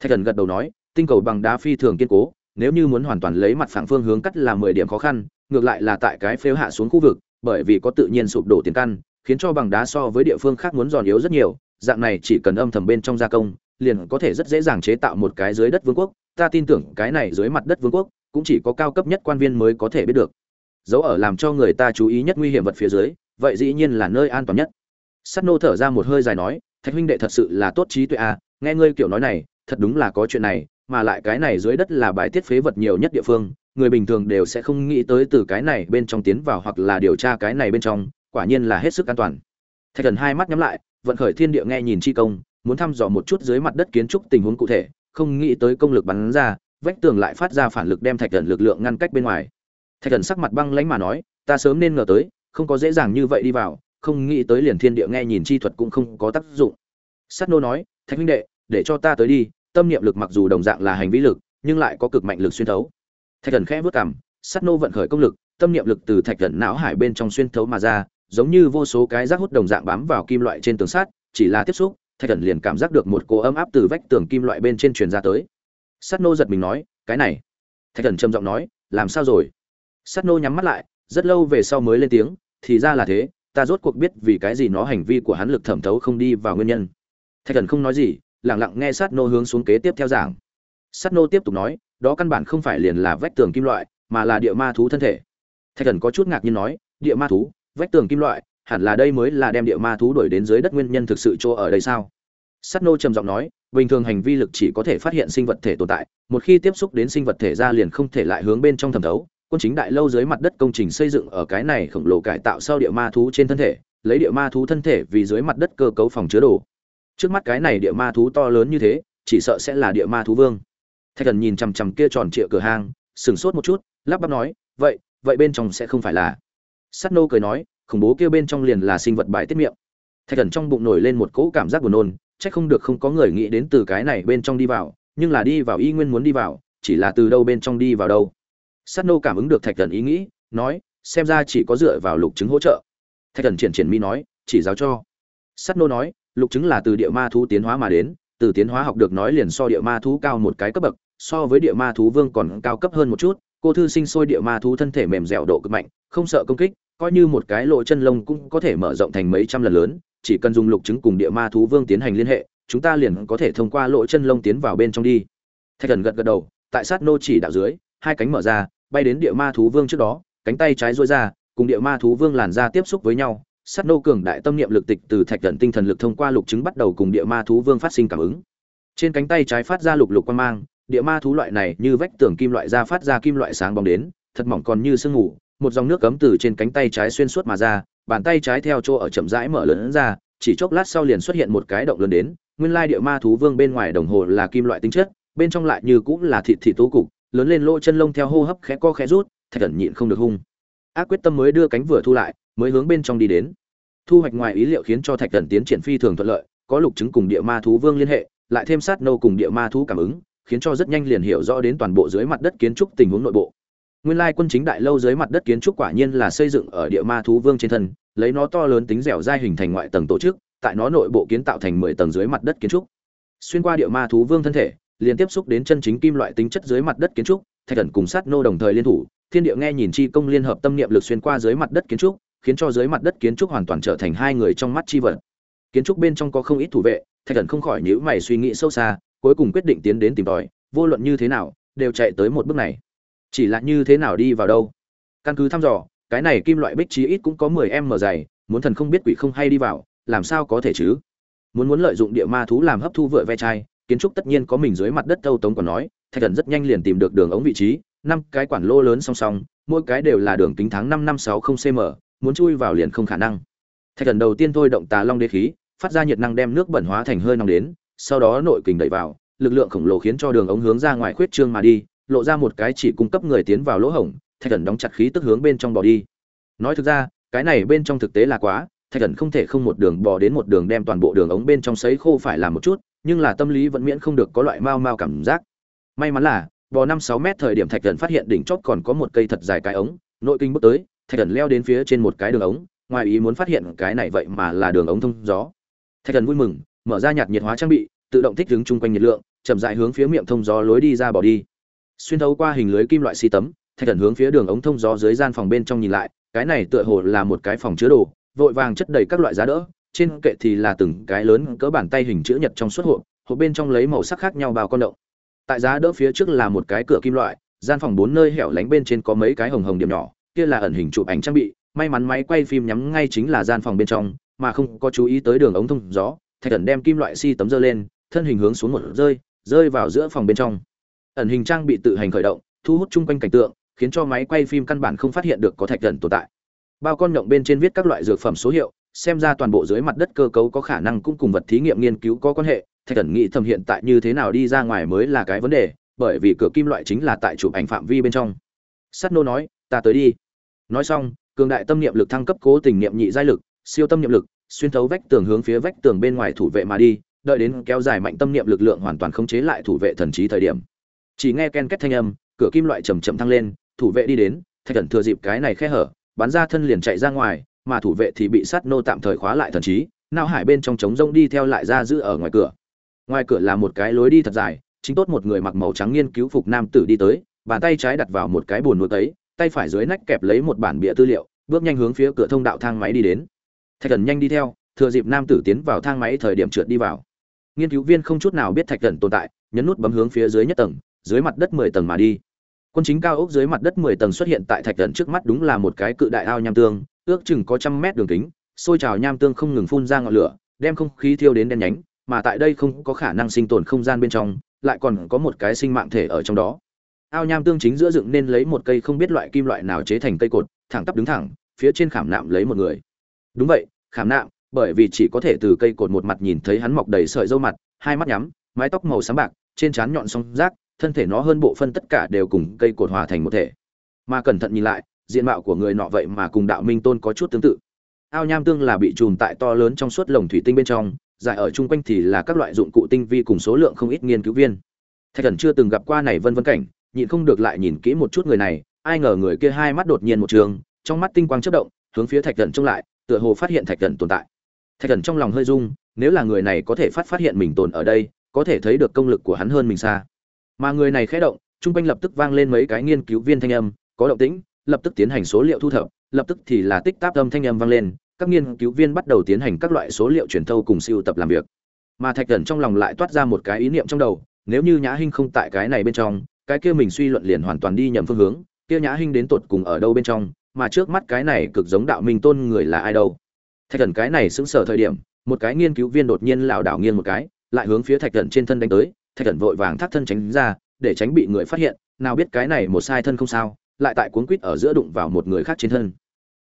A: Thạch thần gật đầu nói, tinh cầu bằng đá phi thường kiên cố, nếu như muốn hoàn toàn lấy mặt phẳng phương hướng cắt là mười điểm khó khăn, ngược lại là tại cái phếu hạ xuống khu vực bởi vì có tự nhiên sụp đổ tiền căn, khiến cho bằng đá so với địa phương khác muốn giòn yếu rất nhiều, dạng này chỉ cần âm thầm bên trong gia công, liền có thể rất dễ dàng chế tạo một cái dưới đất vương quốc. Ta tin tưởng cái này dưới mặt đất vương quốc, cũng chỉ có cao cấp nhất quan viên mới có thể biết được. Dấu ở làm cho người ta chú ý nhất nguy hiểm vật phía dưới, vậy dĩ nhiên là nơi an toàn nhất. Sắt nô thở ra một hơi dài nói, thạch huynh đệ thật sự là tốt trí tuệ à nghe ngươi kiểu nói này, thật đúng là có chuyện này, mà lại cái này dưới đất là bài tiết phế vật nhiều nhất địa phương người bình thường đều sẽ không nghĩ tới từ cái này bên trong tiến vào hoặc là điều tra cái này bên trong, quả nhiên là hết sức an toàn. Thạch thần hai mắt nhắm lại, vận khởi thiên địa nghe nhìn chi công, muốn thăm dò một chút dưới mặt đất kiến trúc tình huống cụ thể, không nghĩ tới công lực bắn ra, vách tường lại phát ra phản lực đem thạch thần lực lượng ngăn cách bên ngoài. Thạch thần sắc mặt băng lãnh mà nói, ta sớm nên ngờ tới, không có dễ dàng như vậy đi vào, không nghĩ tới liền thiên địa nghe nhìn chi thuật cũng không có tác dụng. Sắt nô nói, thạch huynh đệ, để cho ta tới đi, tâm niệm lực mặc dù đồng dạng là hành vi lực, nhưng lại có cực mạnh lực xuyên thấu thạch thần khẽ vớt cảm sắt nô vận khởi công lực, tâm niệm lực từ thạch thần não hải bên trong xuyên thấu mà ra, giống như vô số cái rác hút đồng dạng bám vào kim loại trên tường sắt, chỉ là tiếp xúc, thạch thần liền cảm giác được một cỗ ấm áp từ vách tường kim loại bên trên truyền ra tới. Sắt nô giật mình nói, cái này? Thạch thần trầm giọng nói, làm sao rồi? Sắt nô nhắm mắt lại, rất lâu về sau mới lên tiếng, thì ra là thế, ta rốt cuộc biết vì cái gì nó hành vi của hắn lực thẩm thấu không đi vào nguyên nhân. Thạch thần không nói gì, lặng lặng nghe sát nô hướng xuống kế tiếp theo giảng sát nô tiếp tục nói, đó căn bản không phải liền là vách tường kim loại, mà là địa ma thú thân thể. Thạch thần có chút ngạc nhiên nói, địa ma thú, vách tường kim loại, hẳn là đây mới là đem địa ma thú đuổi đến dưới đất nguyên nhân thực sự chỗ ở đây sao? Sát nô trầm giọng nói, bình thường hành vi lực chỉ có thể phát hiện sinh vật thể tồn tại, một khi tiếp xúc đến sinh vật thể ra liền không thể lại hướng bên trong thẩm thấu. Quân chính đại lâu dưới mặt đất công trình xây dựng ở cái này khổng lồ cải tạo sau địa ma thú trên thân thể, lấy địa ma thú thân thể vì dưới mặt đất cơ cấu phòng chứa đồ. Trước mắt cái này địa ma thú to lớn như thế, chỉ sợ sẽ là địa ma thú vương thạch thần nhìn chằm chằm kia tròn trịa cửa hang sừng sốt một chút, lắp bắp nói, vậy vậy bên trong sẽ không phải là. Sắt nô cười nói, khủng bố kia bên trong liền là sinh vật bài tiết miệng. Thạch thần trong bụng nổi lên một cỗ cảm giác buồn nôn trách không được không có người nghĩ đến từ cái này bên trong đi vào, nhưng là đi vào y nguyên muốn đi vào, chỉ là từ đâu bên trong đi vào đâu. Sắt nô cảm ứng được thạch thần ý nghĩ, nói, xem ra chỉ có dựa vào lục chứng hỗ trợ. Thạch thần triển triển mi nói, chỉ giáo cho. Sắt nô nói, lục chứng là từ địa ma thú tiến hóa mà đến, từ tiến hóa học được nói liền so địa ma thú cao một cái cấp bậc so với địa ma thú vương còn cao cấp hơn một chút, cô thư sinh sôi địa ma thú thân thể mềm dẻo độ cực mạnh, không sợ công kích, coi như một cái lỗ chân lông cũng có thể mở rộng thành mấy trăm lần lớn, chỉ cần dùng lục chứng cùng địa ma thú vương tiến hành liên hệ, chúng ta liền có thể thông qua lỗ chân lông tiến vào bên trong đi. Thạch thần gật gật đầu, tại sát nô chỉ đạo dưới, hai cánh mở ra, bay đến địa ma thú vương trước đó, cánh tay trái duỗi ra, cùng địa ma thú vương làn ra tiếp xúc với nhau, sát nô cường đại tâm niệm lực tịch từ thạch thần tinh thần lực thông qua lục chứng bắt đầu cùng địa ma thú vương phát sinh cảm ứng. Trên cánh tay trái phát ra lục lục quang mang địa ma thú loại này như vách tường kim loại ra phát ra kim loại sáng bóng đến, thật mỏng còn như sương ngủ một dòng nước cấm từ trên cánh tay trái xuyên suốt mà ra, bàn tay trái theo chỗ ở chậm rãi mở lớn ra, chỉ chốc lát sau liền xuất hiện một cái động lớn đến, nguyên lai địa ma thú vương bên ngoài đồng hồ là kim loại tính chất, bên trong lại như cũng là thịt thịt tố cục, lớn lên lỗ chân lông theo hô hấp khẽ co khẽ rút, thạch thần nhịn không được hung. Ác quyết tâm mới đưa cánh vừa thu lại, mới hướng bên trong đi đến. Thu hoạch ngoài ý liệu khiến cho thạch thần tiến triển phi thường thuận lợi, có lục chứng cùng địa ma thú vương liên hệ, lại thêm sát nâu cùng địa ma thú cảm ứng khiến cho rất nhanh liền hiểu rõ đến toàn bộ dưới mặt đất kiến trúc tình huống nội bộ. Nguyên lai quân chính đại lâu dưới mặt đất kiến trúc quả nhiên là xây dựng ở địa ma thú vương trên thân, lấy nó to lớn tính dẻo dai hình thành ngoại tầng tổ chức, tại nó nội bộ kiến tạo thành mười tầng dưới mặt đất kiến trúc. Xuyên qua địa ma thú vương thân thể, liền tiếp xúc đến chân chính kim loại tính chất dưới mặt đất kiến trúc, thạch thần cùng sát nô đồng thời liên thủ, thiên địa nghe nhìn chi công liên hợp tâm niệm lực xuyên qua dưới mặt đất kiến trúc, khiến cho dưới mặt đất kiến trúc hoàn toàn trở thành hai người trong mắt chi vật. Kiến trúc bên trong có không ít thủ vệ, thạch thần không khỏi nhíu mày suy nghĩ sâu xa cuối cùng quyết định tiến đến tìm tòi, vô luận như thế nào, đều chạy tới một bước này. Chỉ là như thế nào đi vào đâu? Căn cứ thăm dò, cái này kim loại bích chí ít cũng có mười em mở dày, muốn thần không biết quỷ không hay đi vào, làm sao có thể chứ? Muốn muốn lợi dụng địa ma thú làm hấp thu vựa ve chai, kiến trúc tất nhiên có mình dưới mặt đất thâu tống còn nói, thạch thần rất nhanh liền tìm được đường ống vị trí, năm cái quản lô lớn song song, mỗi cái đều là đường kính tháng năm năm sáu không cm muốn chui vào liền không khả năng. Thạch thần đầu tiên thôi động tà long đế khí, phát ra nhiệt năng đem nước bẩn hóa thành hơi nóng đến sau đó nội kình đẩy vào, lực lượng khổng lồ khiến cho đường ống hướng ra ngoài khuyết trương mà đi, lộ ra một cái chỉ cung cấp người tiến vào lỗ hổng, thạch thần đóng chặt khí tức hướng bên trong bò đi. Nói thực ra, cái này bên trong thực tế là quá, thạch thần không thể không một đường bò đến một đường đem toàn bộ đường ống bên trong sấy khô phải làm một chút, nhưng là tâm lý vẫn miễn không được có loại mau mau cảm giác. May mắn là, bò năm sáu mét thời điểm thạch thần phát hiện đỉnh chót còn có một cây thật dài cái ống, nội kinh bước tới, thạch thần leo đến phía trên một cái đường ống, ngoài ý muốn phát hiện cái này vậy mà là đường ống thông gió. Thạch thần vui mừng mở ra nhạt nhiệt hóa trang bị, tự động thích đứng chung quanh nhiệt lượng, chậm dại hướng phía miệng thông gió lối đi ra bỏ đi. Xuyên thấu qua hình lưới kim loại xi tấm, thạch thần hướng phía đường ống thông gió dưới gian phòng bên trong nhìn lại, cái này tựa hồ là một cái phòng chứa đồ, vội vàng chất đầy các loại giá đỡ, trên kệ thì là từng cái lớn cỡ bàn tay hình chữ nhật trong suốt hộp hộp bên trong lấy màu sắc khác nhau bao con động. Tại giá đỡ phía trước là một cái cửa kim loại, gian phòng bốn nơi hẻo lánh bên trên có mấy cái hồng hồng điểm nhỏ, kia là ẩn hình chụp ảnh trang bị, may mắn máy quay phim nhắm ngay chính là gian phòng bên trong, mà không có chú ý tới đường ống thông gió thạch thần đem kim loại xi si tấm dơ lên, thân hình hướng xuống một rơi rơi vào giữa phòng bên trong. Ẩn hình trang bị tự hành khởi động, thu hút chung quanh cảnh tượng, khiến cho máy quay phim căn bản không phát hiện được có thạch thần tồn tại. Bao con nhộng bên trên viết các loại dược phẩm số hiệu, xem ra toàn bộ dưới mặt đất cơ cấu có khả năng cũng cùng vật thí nghiệm nghiên cứu có quan hệ, thạch thần nghĩ thầm hiện tại như thế nào đi ra ngoài mới là cái vấn đề, bởi vì cửa kim loại chính là tại chụp ảnh phạm vi bên trong. Sắt nô nói, ta tới đi. Nói xong, cường đại tâm niệm lực thăng cấp cố tình niệm nhị giai lực, siêu tâm niệm lực xuyên thấu vách tường hướng phía vách tường bên ngoài thủ vệ mà đi, đợi đến kéo dài mạnh tâm niệm lực lượng hoàn toàn khống chế lại thủ vệ thần trí thời điểm. Chỉ nghe ken két thanh âm, cửa kim loại chầm chậm thăng lên, thủ vệ đi đến, thạch thần thừa dịp cái này khe hở, bắn ra thân liền chạy ra ngoài, mà thủ vệ thì bị sát nô tạm thời khóa lại thần trí, nao hải bên trong trống rông đi theo lại ra giữ ở ngoài cửa. Ngoài cửa là một cái lối đi thật dài, chính tốt một người mặc màu trắng nghiên cứu phục nam tử đi tới, bàn tay trái đặt vào một cái bồn nuôi tấy tay phải dưới nách kẹp lấy một bản bìa tư liệu, bước nhanh hướng phía cửa thông đạo thang máy đi đến thạch thần nhanh đi theo, thừa dịp nam tử tiến vào thang máy thời điểm trượt đi vào. Nghiên cứu viên không chút nào biết thạch thần tồn tại, nhấn nút bấm hướng phía dưới nhất tầng, dưới mặt đất mười tầng mà đi. Quân chính cao ốc dưới mặt đất mười tầng xuất hiện tại thạch thần trước mắt đúng là một cái cự đại ao nham tương, ước chừng có trăm mét đường kính, xôi trào nham tương không ngừng phun ra ngọn lửa, đem không khí thiêu đến đen nhánh, mà tại đây không có khả năng sinh tồn không gian bên trong, lại còn có một cái sinh mạng thể ở trong đó. Ao nham tương chính giữa dựng nên lấy một cây không biết loại kim loại nào chế thành cây cột, thẳng tắp đứng thẳng, phía trên khảm nạm lấy một người đúng vậy, khảm nạm, bởi vì chỉ có thể từ cây cột một mặt nhìn thấy hắn mọc đầy sợi râu mặt, hai mắt nhắm, mái tóc màu xám bạc, trên trán nhọn song rác, thân thể nó hơn bộ phân tất cả đều cùng cây cột hòa thành một thể. Mà cẩn thận nhìn lại, diện mạo của người nọ vậy mà cùng đạo minh tôn có chút tương tự. Ao nham tương là bị chùm tại to lớn trong suốt lồng thủy tinh bên trong, dài ở chung quanh thì là các loại dụng cụ tinh vi cùng số lượng không ít nghiên cứu viên. Thạch thần chưa từng gặp qua này vân vân cảnh, nhịn không được lại nhìn kỹ một chút người này, ai ngờ người kia hai mắt đột nhiên một trường, trong mắt tinh quang chớp động, hướng phía thạch thần trông lại tựa hồ phát hiện thạch thần tồn tại. Thạch thần trong lòng hơi rung, nếu là người này có thể phát phát hiện mình tồn ở đây, có thể thấy được công lực của hắn hơn mình xa. Mà người này khẽ động chung quanh lập tức vang lên mấy cái nghiên cứu viên thanh âm, có động tĩnh, lập tức tiến hành số liệu thu thập, lập tức thì là tích táp âm thanh âm vang lên, các nghiên cứu viên bắt đầu tiến hành các loại số liệu truyền thâu cùng siêu tập làm việc. Mà thạch thần trong lòng lại toát ra một cái ý niệm trong đầu, nếu như nhã hinh không tại cái này bên trong, cái kia mình suy luận liền hoàn toàn đi nhầm phương hướng, kia nhã hinh đến tột cùng ở đâu bên trong mà trước mắt cái này cực giống đạo minh tôn người là ai đâu. Thạch thần cái này xứng sở thời điểm, một cái nghiên cứu viên đột nhiên lảo đảo nghiêng một cái, lại hướng phía thạch thần trên thân đánh tới. Thạch thần vội vàng thắt thân tránh ra, để tránh bị người phát hiện, nào biết cái này một sai thân không sao, lại tại cuốn quýt ở giữa đụng vào một người khác trên thân.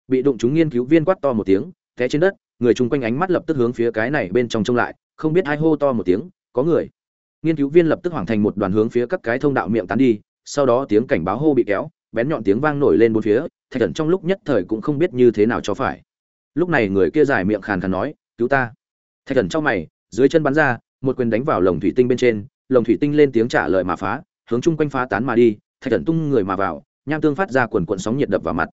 A: Bị đụng chúng nghiên cứu viên quát to một tiếng, té trên đất, người chung quanh ánh mắt lập tức hướng phía cái này bên trong trông lại, không biết ai hô to một tiếng, có người! Nghiên cứu viên lập tức hoảng thành một đoàn hướng phía các cái thông đạo miệng tán đi, sau đó tiếng cảnh báo hô bị kéo, bén nhọn tiếng vang nổi lên bốn phía thạch thần trong lúc nhất thời cũng không biết như thế nào cho phải. Lúc này người kia dài miệng khàn khàn nói, cứu ta. Thạch thần trong mày, dưới chân bắn ra, một quyền đánh vào lồng thủy tinh bên trên, lồng thủy tinh lên tiếng trả lời mà phá, hướng chung quanh phá tán mà đi, thạch thần tung người mà vào, nham tương phát ra quần quận sóng nhiệt đập vào mặt.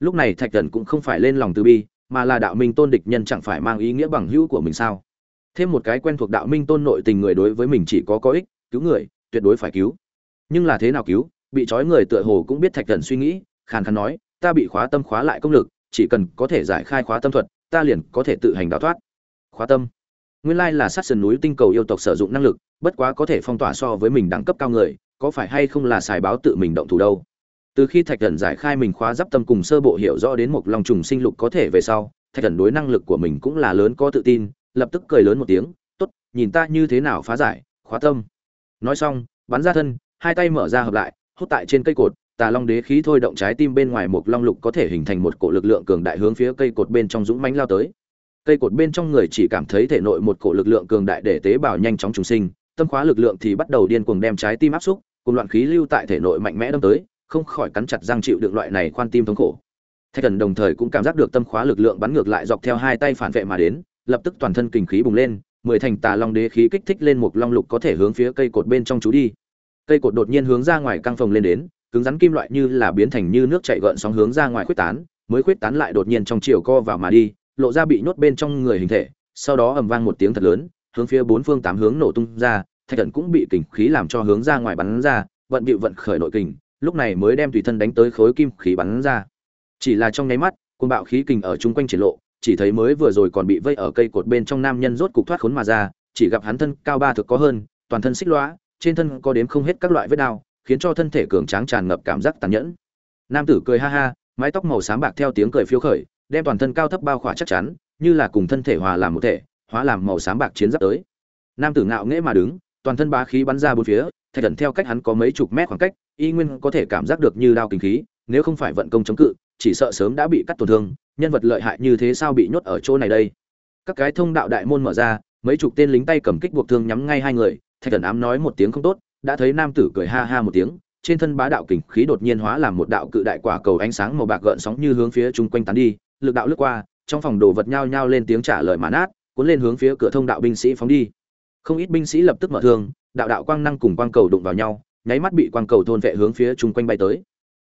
A: Lúc này thạch thần cũng không phải lên lòng từ bi, mà là đạo minh tôn địch nhân chẳng phải mang ý nghĩa bằng hữu của mình sao? Thêm một cái quen thuộc đạo minh tôn nội tình người đối với mình chỉ có có ích, cứu người, tuyệt đối phải cứu. Nhưng là thế nào cứu? Bị trói người tựa hồ cũng biết thạch thần suy nghĩ, khàn khàn nói ta bị khóa tâm khóa lại công lực, chỉ cần có thể giải khai khóa tâm thuật, ta liền có thể tự hành đào thoát. Khóa tâm. Nguyên lai là sát sườn núi tinh cầu yêu tộc sử dụng năng lực, bất quá có thể phong tỏa so với mình đẳng cấp cao người, có phải hay không là xài báo tự mình động thủ đâu? Từ khi thạch thần giải khai mình khóa giáp tâm cùng sơ bộ hiểu rõ đến một lòng trùng sinh lục có thể về sau, thạch thần đối năng lực của mình cũng là lớn có tự tin, lập tức cười lớn một tiếng, tốt, nhìn ta như thế nào phá giải, khóa tâm. Nói xong, bắn ra thân, hai tay mở ra hợp lại, hút tại trên cây cột tà long đế khí thôi động trái tim bên ngoài một long lục có thể hình thành một cổ lực lượng cường đại hướng phía cây cột bên trong dũng mãnh lao tới. Cây cột bên trong người chỉ cảm thấy thể nội một cổ lực lượng cường đại để tế bào nhanh chóng trùng sinh, tâm khóa lực lượng thì bắt đầu điên cuồng đem trái tim áp xúc, cùng loạn khí lưu tại thể nội mạnh mẽ đâm tới, không khỏi cắn chặt răng chịu đựng loại này khoan tim thống khổ. Thạch thần đồng thời cũng cảm giác được tâm khóa lực lượng bắn ngược lại dọc theo hai tay phản vệ mà đến, lập tức toàn thân kình khí bùng lên, mười thành tà long đế khí kích thích lên một long lục có thể hướng phía cây cột bên trong chú đi. Cây cột đột nhiên hướng ra ngoài căng phồng lên đến cứng rắn kim loại như là biến thành như nước chảy gợn sóng hướng ra ngoài khuếch tán, mới khuếch tán lại đột nhiên trong chiều co vào mà đi, lộ ra bị nhốt bên trong người hình thể, sau đó ầm vang một tiếng thật lớn, hướng phía bốn phương tám hướng nổ tung ra, thạch thần cũng bị kình khí làm cho hướng ra ngoài bắn ra, vận bịu vận khởi nội kình, lúc này mới đem tùy thân đánh tới khối kim khí bắn ra. Chỉ là trong nháy mắt, cuồng bạo khí kình ở chung quanh triển lộ, chỉ thấy mới vừa rồi còn bị vây ở cây cột bên trong nam nhân rốt cục thoát khốn mà ra, chỉ gặp hắn thân cao ba thước có hơn, toàn thân xích lõa, trên thân có đếm không hết các loại vết đao khiến cho thân thể cường tráng tràn ngập cảm giác tàn nhẫn. Nam tử cười ha ha, mái tóc màu xám bạc theo tiếng cười phiêu khởi, đem toàn thân cao thấp bao khỏa chắc chắn, như là cùng thân thể hòa làm một thể, hóa làm màu xám bạc chiến giáp tới. Nam tử ngạo nghễ mà đứng, toàn thân bá khí bắn ra bốn phía, thạch thần theo cách hắn có mấy chục mét khoảng cách, y nguyên có thể cảm giác được như đao kinh khí, nếu không phải vận công chống cự, chỉ sợ sớm đã bị cắt tổn thương, nhân vật lợi hại như thế sao bị nhốt ở chỗ này đây? Các cái thông đạo đại môn mở ra, mấy chục tên lính tay cầm kích buộc thương nhắm ngay hai người, thạch thần ám nói một tiếng không tốt đã thấy nam tử cười ha ha một tiếng, trên thân bá đạo kình khí đột nhiên hóa làm một đạo cự đại quả cầu ánh sáng màu bạc gợn sóng như hướng phía chung quanh tán đi, lực đạo lướt qua, trong phòng đồ vật nhao nhao lên tiếng trả lời mà nát cuốn lên hướng phía cửa thông đạo binh sĩ phóng đi. Không ít binh sĩ lập tức mở thương, đạo đạo quang năng cùng quang cầu đụng vào nhau, nháy mắt bị quang cầu thôn vệ hướng phía chung quanh bay tới.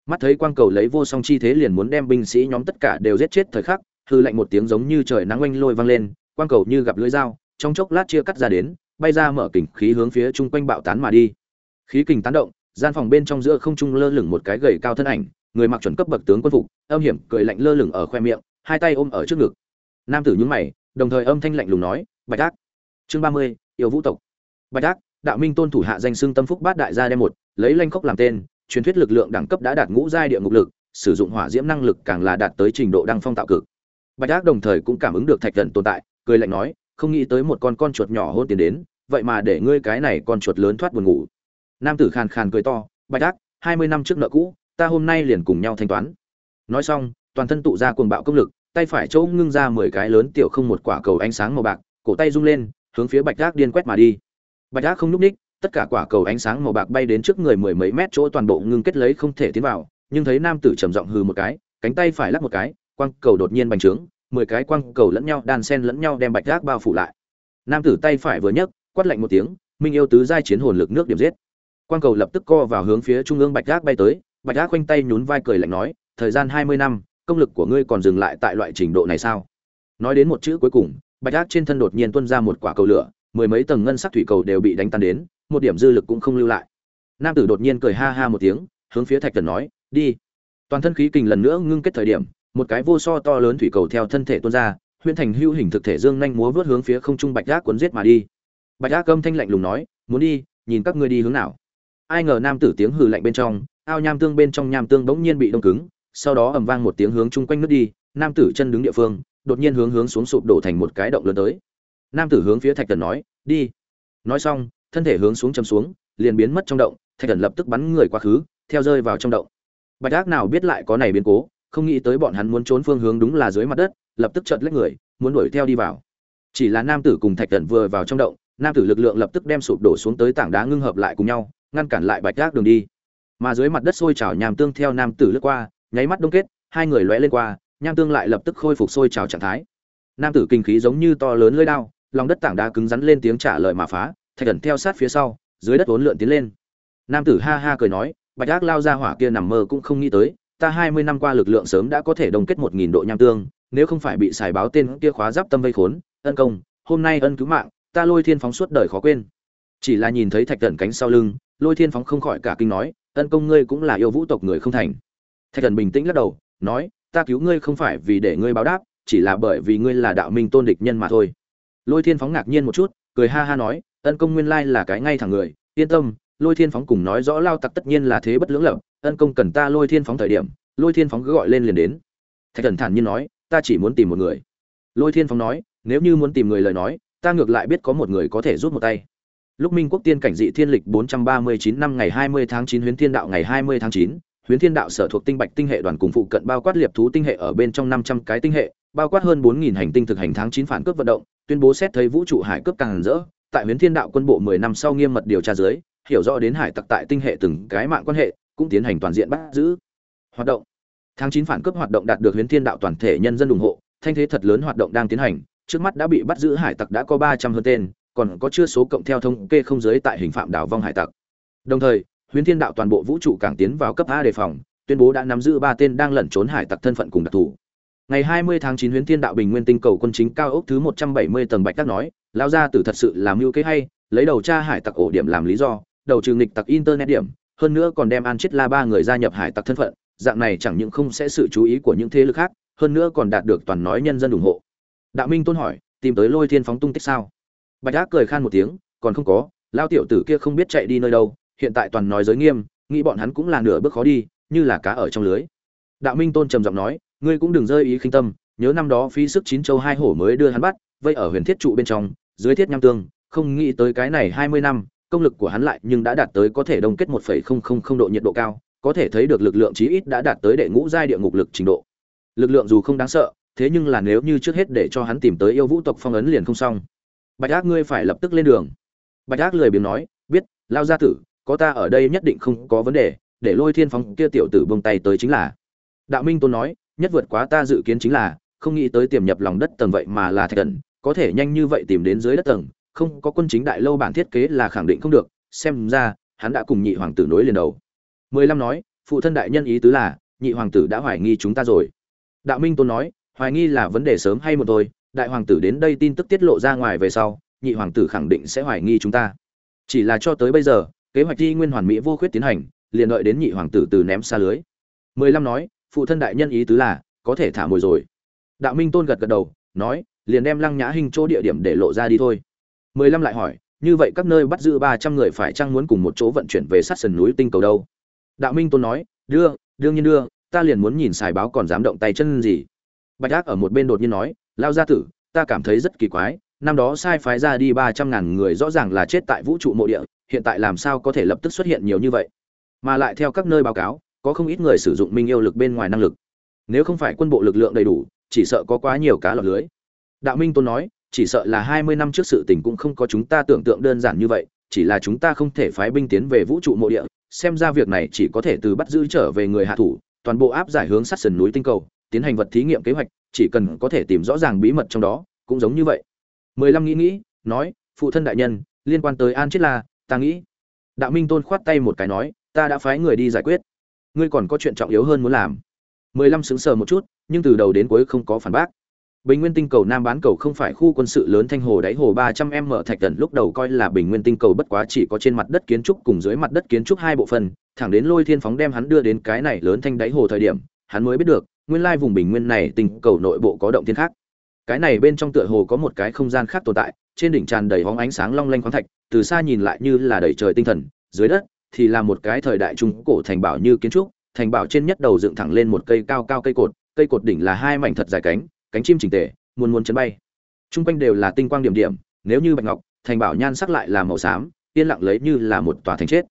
A: Mắt thấy quang cầu lấy vô song chi thế liền muốn đem binh sĩ nhóm tất cả đều giết chết thời khắc, hư lạnh một tiếng giống như trời nắng oanh lôi vang lên, quang cầu như gặp lưỡi dao, trong chốc lát chia cắt ra đến, bay ra mở kình khí hướng phía chung quanh bạo tán mà đi khí kình tán động, gian phòng bên trong giữa không trung lơ lửng một cái gầy cao thân ảnh, người mặc chuẩn cấp bậc tướng quân phục, âm hiểm, cười lạnh lơ lửng ở khoe miệng, hai tay ôm ở trước ngực. Nam tử nhún mày, đồng thời âm thanh lạnh lùng nói, bạch ác chương ba mươi, yêu vũ tộc. Bạch ác đạo minh tôn thủ hạ danh xưng tâm phúc bát đại gia đem một, lấy lanh khốc làm tên, truyền thuyết lực lượng đẳng cấp đã đạt ngũ giai địa ngục lực, sử dụng hỏa diễm năng lực càng là đạt tới trình độ đăng phong tạo cực. Bạch ác đồng thời cũng cảm ứng được thạch thần tồn tại, cười lạnh nói, không nghĩ tới một con con chuột nhỏ hôn tiền đến, vậy mà để ngươi cái này con chuột lớn thoát buồn ngủ nam tử khàn khàn cười to, bạch ác, hai mươi năm trước nợ cũ, ta hôm nay liền cùng nhau thanh toán. Nói xong, toàn thân tụ ra cuồng bạo công lực, tay phải chỗ ngưng ra mười cái lớn tiểu không một quả cầu ánh sáng màu bạc, cổ tay rung lên, hướng phía bạch ác điên quét mà đi. Bạch ác không nhúc ních tất cả quả cầu ánh sáng màu bạc bay đến trước người mười mấy mét chỗ toàn bộ ngưng kết lấy không thể tiến vào, nhưng thấy nam tử trầm giọng hừ một cái, cánh tay phải lắc một cái, quang cầu đột nhiên bành trướng, mười cái quang cầu lẫn nhau, đan sen lẫn nhau đem bạch gác bao phủ lại. Nam tử tay phải vừa nhấc, quát lạnh một tiếng, minh yêu tứ giai chiến hồn lực nước điểm giết quang cầu lập tức co vào hướng phía trung ương bạch ác bay tới, bạch ác khoanh tay nhún vai cười lạnh nói, thời gian hai mươi năm, công lực của ngươi còn dừng lại tại loại trình độ này sao? Nói đến một chữ cuối cùng, bạch ác trên thân đột nhiên tuôn ra một quả cầu lửa, mười mấy tầng ngân sắc thủy cầu đều bị đánh tan đến, một điểm dư lực cũng không lưu lại. Nam tử đột nhiên cười ha ha một tiếng, hướng phía thạch thần nói, đi. Toàn thân khí kình lần nữa ngưng kết thời điểm, một cái vô so to lớn thủy cầu theo thân thể tuôn ra, huyễn thành hưu hình thực thể dương nhanh múa vớt hướng phía không trung bạch ác cuốn giết mà đi. Bạch ác âm thanh lạnh lùng nói, muốn đi, nhìn các ngươi đi hướng nào? Ai ngờ nam tử tiếng hừ lạnh bên trong, ao nham tương bên trong nham tương bỗng nhiên bị đông cứng, sau đó ầm vang một tiếng hướng chung quanh nước đi, nam tử chân đứng địa phương, đột nhiên hướng hướng xuống sụp đổ thành một cái động lớn tới. Nam tử hướng phía thạch thần nói, đi. Nói xong, thân thể hướng xuống chầm xuống, liền biến mất trong động, thạch thần lập tức bắn người quá khứ, theo rơi vào trong động. Bạch ác nào biết lại có này biến cố, không nghĩ tới bọn hắn muốn trốn phương hướng đúng là dưới mặt đất, lập tức chợt lách người, muốn đuổi theo đi vào. Chỉ là nam tử cùng thạch thần vừa vào trong động, nam tử lực lượng lập tức đem sụp đổ xuống tới tảng đá ngưng hợp lại cùng nhau ngăn cản lại bạch gác đường đi. Mà dưới mặt đất sôi trào nham tương theo nam tử lướt qua, nháy mắt đông kết, hai người lóe lên qua, nham tương lại lập tức khôi phục sôi trào trạng thái. Nam tử kinh khí giống như to lớn lưỡi đao, lòng đất tảng đá cứng rắn lên tiếng trả lời mà phá, thạch cẩn theo sát phía sau, dưới đất uốn lượn tiến lên. Nam tử ha ha cười nói, bạch ác lao ra hỏa kia nằm mơ cũng không nghĩ tới, ta hai mươi năm qua lực lượng sớm đã có thể đồng kết một nghìn độ nham tương, nếu không phải bị xài báo tên kia khóa giáp tâm vây khốn, ân công, hôm nay ân cứu mạng, ta lôi thiên phóng suốt đời khó quên. Chỉ là nhìn thấy thạch cẩn cánh sau lưng lôi thiên phóng không khỏi cả kinh nói ân công ngươi cũng là yêu vũ tộc người không thành. Thạch thần bình tĩnh lắc đầu, nói, ta cứu ngươi không phải vì để ngươi báo đáp, chỉ là bởi vì ngươi là đạo minh tôn địch nhân mà thôi. Lôi thiên phóng ngạc nhiên một chút, cười ha ha nói ân công nguyên lai là cái ngay thẳng người, yên tâm, lôi thiên phóng cùng nói rõ lao tặc tất nhiên là thế bất lưỡng lập ân công cần ta lôi thiên phóng thời điểm, lôi thiên phóng cứ gọi lên liền đến. Thạch thần thản nhiên nói, ta chỉ muốn tìm một người. Lôi thiên phóng nói, nếu như muốn tìm người lời nói, ta ngược lại biết có một người có thể giúp một tay lúc minh quốc tiên cảnh dị thiên lịch 439 năm ngày 20 tháng 9 huyến thiên đạo ngày 20 tháng 9, huyến thiên đạo sở thuộc tinh bạch tinh hệ đoàn cùng phụ cận bao quát liệp thú tinh hệ ở bên trong 500 cái tinh hệ bao quát hơn 4.000 hành tinh thực hành tháng 9 phản cướp vận động tuyên bố xét thấy vũ trụ hải cướp càng rỡ. Tại huyến thiên đạo quân bộ 10 năm sau nghiêm mật điều tra dưới hiểu rõ đến hải tặc tại tinh hệ từng cái mạng quan hệ cũng tiến hành toàn diện bắt giữ. Hoạt động. Tháng 9 phản cướp hoạt động đạt được huyến thiên đạo toàn thể nhân dân ủng hộ thanh thế thật lớn hoạt động đang tiến hành. Trước mắt đã bị bắt giữ hải tặc đã có 300 hơn tên còn có chưa số cộng theo thống kê không giới tại hình phạm đảo vong hải tặc. Đồng thời huyến thiên đạo toàn bộ vũ trụ càng tiến vào cấp a đề phòng, tuyên bố đã nắm giữ ba tên đang lẩn trốn hải tặc thân phận cùng đặc thù. Ngày 20 tháng 9 huyến thiên đạo bình nguyên tinh cầu quân chính cao ốc thứ 170 tầng bạch tắc nói lao ra tử thật sự làm mưu kế hay, lấy đầu tra hải tặc ổ điểm làm lý do, đầu trừ nghịch tặc internet điểm, hơn nữa còn đem an chết la ba người gia nhập hải tặc thân phận, dạng này chẳng những không sẽ sự chú ý của những thế lực khác, hơn nữa còn đạt được toàn nói nhân dân ủng hộ. Đạo minh tôn hỏi, tìm tới lôi thiên phóng tung tích sao? Bạch ác cười khan một tiếng, còn không có, lao tiểu tử kia không biết chạy đi nơi đâu, hiện tại toàn nói giới nghiêm, nghĩ bọn hắn cũng là nửa bước khó đi, như là cá ở trong lưới. Đạo minh tôn trầm giọng nói, ngươi cũng đừng rơi ý khinh tâm, nhớ năm đó phí sức chín châu hai hổ mới đưa hắn bắt, vây ở huyền thiết trụ bên trong, dưới thiết nham tương, không nghĩ tới cái này hai mươi năm, công lực của hắn lại nhưng đã đạt tới có thể đông kết một phẩy không không không độ nhiệt độ cao, có thể thấy được lực lượng chí ít đã đạt tới đệ ngũ giai địa ngục lực trình độ. Lực lượng dù không đáng sợ, thế nhưng là nếu như trước hết để cho hắn tìm tới yêu vũ tộc phong ấn liền không xong bạch ác ngươi phải lập tức lên đường. Bạch ác lười biếng nói, biết, lao gia tử, có ta ở đây nhất định không có vấn đề, để lôi thiên phóng kia tiểu tử buông tay tới chính là. Đạo minh tôn nói, nhất vượt quá ta dự kiến chính là, không nghĩ tới tiềm nhập lòng đất tầng vậy mà là thạch cẩn có thể nhanh như vậy tìm đến dưới đất tầng, không có quân chính đại lâu bản thiết kế là khẳng định không được, xem ra, hắn đã cùng nhị hoàng tử nối liền đầu. Mười lăm nói, phụ thân đại nhân ý tứ là, nhị hoàng tử đã hoài nghi chúng ta rồi. Đạo minh tôn nói, hoài nghi là vấn đề sớm hay một thôi đại hoàng tử đến đây tin tức tiết lộ ra ngoài về sau, nhị hoàng tử khẳng định sẽ hoài nghi chúng ta. Chỉ là cho tới bây giờ, kế hoạch thi nguyên hoàn mỹ vô khuyết tiến hành, liền đợi đến nhị hoàng tử từ ném xa lưới. Mười lăm nói, phụ thân đại nhân ý tứ là, có thể thả mồi rồi. Đạo minh tôn gật gật đầu, nói, liền đem lăng nhã hình chỗ địa điểm để lộ ra đi thôi. Mười lăm lại hỏi, như vậy các nơi bắt giữ ba trăm người phải chăng muốn cùng một chỗ vận chuyển về sát sườn núi tinh cầu đâu? Đạo minh tôn nói, đưa, đương nhiên đưa, ta liền muốn nhìn xài báo còn dám động tay chân gì. Bạch ác ở một bên đột nhiên nói lao gia tử, ta cảm thấy rất kỳ quái, năm đó sai phái ra đi ba trăm ngàn người rõ ràng là chết tại vũ trụ mộ địa, hiện tại làm sao có thể lập tức xuất hiện nhiều như vậy? Mà lại theo các nơi báo cáo, có không ít người sử dụng minh yêu lực bên ngoài năng lực. Nếu không phải quân bộ lực lượng đầy đủ, chỉ sợ có quá nhiều cá lọt lưới. Đạo minh tôn nói, chỉ sợ là hai mươi năm trước sự tình cũng không có chúng ta tưởng tượng đơn giản như vậy, chỉ là chúng ta không thể phái binh tiến về vũ trụ mộ địa, xem ra việc này chỉ có thể từ bắt giữ trở về người hạ thủ, toàn bộ áp giải hướng sát sườn núi tinh cầu, tiến hành vật thí nghiệm kế hoạch chỉ cần có thể tìm rõ ràng bí mật trong đó cũng giống như vậy. Mười lăm nghĩ nghĩ nói phụ thân đại nhân liên quan tới an chết la ta nghĩ. Đạo minh tôn khoát tay một cái nói ta đã phái người đi giải quyết. Ngươi còn có chuyện trọng yếu hơn muốn làm. Mười lăm sững sờ một chút nhưng từ đầu đến cuối không có phản bác. Bình Nguyên tinh cầu Nam bán cầu không phải khu quân sự lớn thanh hồ đáy hồ 300m thạch tần lúc đầu coi là Bình Nguyên tinh cầu bất quá chỉ có trên mặt đất kiến trúc cùng dưới mặt đất kiến trúc hai bộ phận, thẳng đến Lôi Thiên phóng đem hắn đưa đến cái này lớn thanh đáy hồ thời điểm, hắn mới biết được, nguyên lai vùng Bình Nguyên này tình cầu nội bộ có động thiên khác. Cái này bên trong tựa hồ có một cái không gian khác tồn tại, trên đỉnh tràn đầy hóng ánh sáng long lanh khoáng thạch, từ xa nhìn lại như là đầy trời tinh thần, dưới đất thì là một cái thời đại trung cổ thành bảo như kiến trúc, thành bảo trên nhất đầu dựng thẳng lên một cây cao cao cây cột, cây cột đỉnh là hai mảnh thật dài cánh, cánh chim chỉnh tề, muôn muôn chấn bay. Trung quanh đều là tinh quang điểm điểm, nếu như bạch ngọc, thành bảo nhan sắc lại là màu xám, yên lặng lấy như là một tòa thành chết.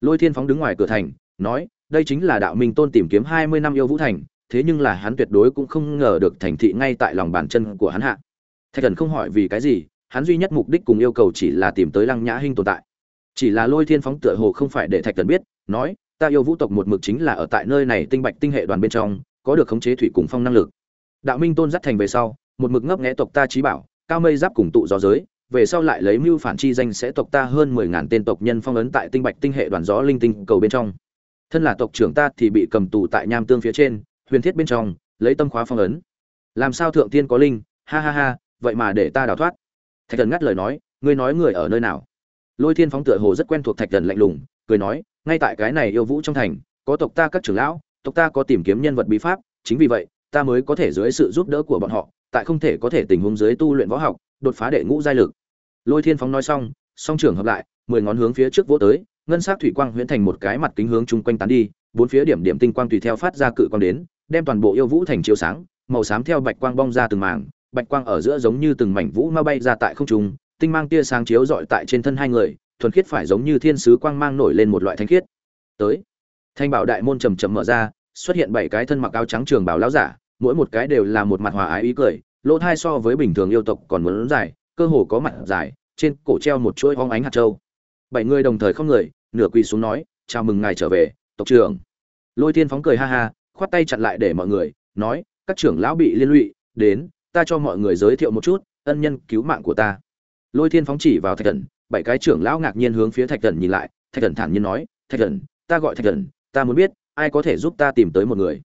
A: Lôi Thiên phóng đứng ngoài cửa thành, nói, đây chính là đạo minh tôn tìm kiếm 20 năm yêu vũ thành, thế nhưng là hắn tuyệt đối cũng không ngờ được thành thị ngay tại lòng bàn chân của hắn hạ. Thạch Thần không hỏi vì cái gì, hắn duy nhất mục đích cùng yêu cầu chỉ là tìm tới Lăng Nhã Hinh tồn tại. Chỉ là Lôi Thiên phóng tựa hồ không phải để Thạch Thần biết, nói, ta yêu vũ tộc một mực chính là ở tại nơi này tinh bạch tinh hệ đoàn bên trong, có được khống chế thủy cùng phong năng lực đạo minh tôn dắt thành về sau một mực ngấp nghé tộc ta trí bảo cao mây giáp cùng tụ gió giới về sau lại lấy mưu phản chi danh sẽ tộc ta hơn mười ngàn tên tộc nhân phong ấn tại tinh bạch tinh hệ đoàn gió linh tinh cầu bên trong thân là tộc trưởng ta thì bị cầm tù tại nham tương phía trên huyền thiết bên trong, lấy tâm khóa phong ấn. Làm sao thượng tiên có linh? Ha ha ha, vậy mà để ta đào thoát. Thạch thần ngắt lời nói, ngươi nói người ở nơi nào? Lôi thiên phóng tựa hồ rất quen thuộc thạch thần lạnh lùng, cười nói, ngay tại cái này yêu vũ trong thành, có tộc ta các trưởng lão, tộc ta có tìm kiếm nhân vật bí pháp, chính vì vậy, ta mới có thể dưới sự giúp đỡ của bọn họ, tại không thể có thể tình huống dưới tu luyện võ học, đột phá đệ ngũ giai lực. Lôi thiên phóng nói xong, song trưởng hợp lại, mười ngón hướng phía trước vỗ tới, ngân sắc thủy quang huyễn thành một cái mặt kính hướng chung quanh tán đi, bốn phía điểm điểm tinh quang tùy theo phát ra cự quang đến đem toàn bộ yêu vũ thành chiếu sáng, màu xám theo bạch quang bong ra từng mảng, bạch quang ở giữa giống như từng mảnh vũ ma bay ra tại không trung, tinh mang tia sáng chiếu rọi tại trên thân hai người, thuần khiết phải giống như thiên sứ quang mang nổi lên một loại thanh khiết. Tới, thanh bảo đại môn trầm chậm mở ra, xuất hiện bảy cái thân mặc áo trắng trường bảo lão giả, mỗi một cái đều là một mặt hòa ái ý cười, lỗ thai so với bình thường yêu tộc còn muốn dài, cơ hồ có mặt dài, trên cổ treo một chuỗi hóng ánh hạt châu. Bảy người đồng thời không người, nửa quỳ xuống nói, chào mừng ngài trở về, tộc trưởng. Lôi thiên phóng cười ha ha khoát tay chặn lại để mọi người, nói, các trưởng lão bị liên lụy, đến, ta cho mọi người giới thiệu một chút, ân nhân cứu mạng của ta. Lôi thiên phóng chỉ vào thạch thần, bảy cái trưởng lão ngạc nhiên hướng phía thạch thần nhìn lại, thạch thần thản nhiên nói, thạch thần, ta gọi thạch thần, ta muốn biết, ai có thể giúp ta tìm tới một người?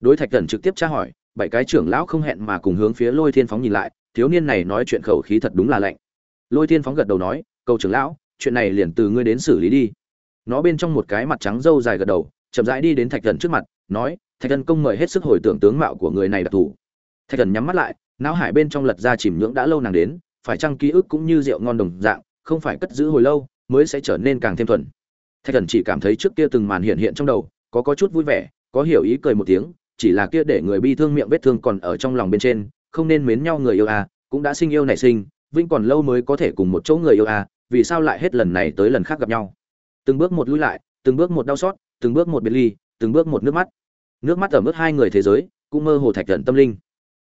A: Đối thạch thần trực tiếp tra hỏi, bảy cái trưởng lão không hẹn mà cùng hướng phía lôi thiên phóng nhìn lại, thiếu niên này nói chuyện khẩu khí thật đúng là lạnh. Lôi thiên phóng gật đầu nói, cầu trưởng lão, chuyện này liền từ ngươi đến xử lý đi. Nó bên trong một cái mặt trắng râu dài gật đầu, chậm rãi đi đến thạch thần trước mặt, nói thạch thần công mời hết sức hồi tưởng tướng mạo của người này đặc thù. Thạch thần nhắm mắt lại, não hải bên trong lật ra chìm ngưỡng đã lâu nàng đến, phải chăng ký ức cũng như rượu ngon đồng dạng, không phải cất giữ hồi lâu, mới sẽ trở nên càng thêm thuần. Thạch thần chỉ cảm thấy trước kia từng màn hiện hiện trong đầu, có có chút vui vẻ, có hiểu ý cười một tiếng, chỉ là kia để người bi thương miệng vết thương còn ở trong lòng bên trên, không nên mến nhau người yêu à cũng đã sinh yêu nảy sinh vinh còn lâu mới có thể cùng một chỗ người yêu à vì sao lại hết lần này tới lần khác gặp nhau? Từng bước một lui lại, từng bước một đau xót, từng bước một biệt ly, từng bước một nước mắt nước mắt ở mức hai người thế giới, cũng mơ hồ thạch thần tâm linh.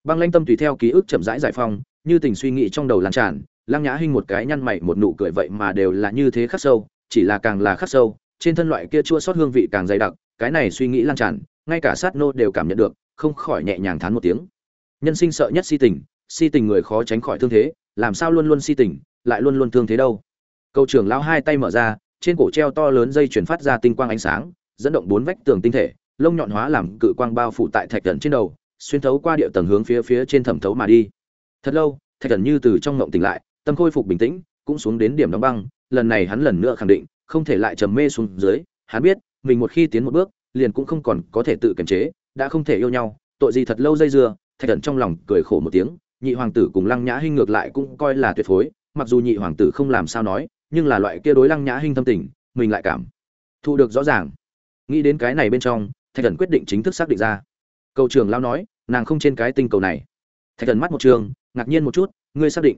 A: Băng lanh tâm tùy theo ký ức chậm rãi giải phong như tình suy nghĩ trong đầu lan tràn, lăng nhã hinh một cái nhăn mày một nụ cười vậy mà đều là như thế khắc sâu, chỉ là càng là khắc sâu, trên thân loại kia chua sót hương vị càng dày đặc, cái này suy nghĩ lan tràn, ngay cả sát nô đều cảm nhận được, không khỏi nhẹ nhàng thán một tiếng. Nhân sinh sợ nhất si tình si tình người khó tránh khỏi thương thế, làm sao luôn luôn si tình, lại luôn luôn thương thế đâu? Câu trưởng lão hai tay mở ra, trên cổ treo to lớn dây chuyển phát ra tinh quang ánh sáng, dẫn động bốn vách tường tinh thể lông nhọn hóa làm cự quang bao phủ tại thạch thần trên đầu, xuyên thấu qua địa tầng hướng phía phía trên thẩm thấu mà đi. Thật lâu, thạch thần như từ trong ngộng tỉnh lại, tâm khôi phục bình tĩnh, cũng xuống đến điểm đóng băng, lần này hắn lần nữa khẳng định, không thể lại trầm mê xuống dưới, hắn biết, mình một khi tiến một bước, liền cũng không còn có thể tự kiềm chế, đã không thể yêu nhau, tội gì thật lâu dây dưa, thạch thần trong lòng cười khổ một tiếng, nhị hoàng tử cùng lăng nhã hinh ngược lại cũng coi là tuyệt phối, mặc dù nhị hoàng tử không làm sao nói, nhưng là loại kia đối lăng nhã hinh tâm tình, mình lại cảm thu được rõ ràng. Nghĩ đến cái này bên trong thạch thần quyết định chính thức xác định ra. Cầu trường lao nói, nàng không trên cái tinh cầu này. Thạch thần mắt một trường, ngạc nhiên một chút, ngươi xác định.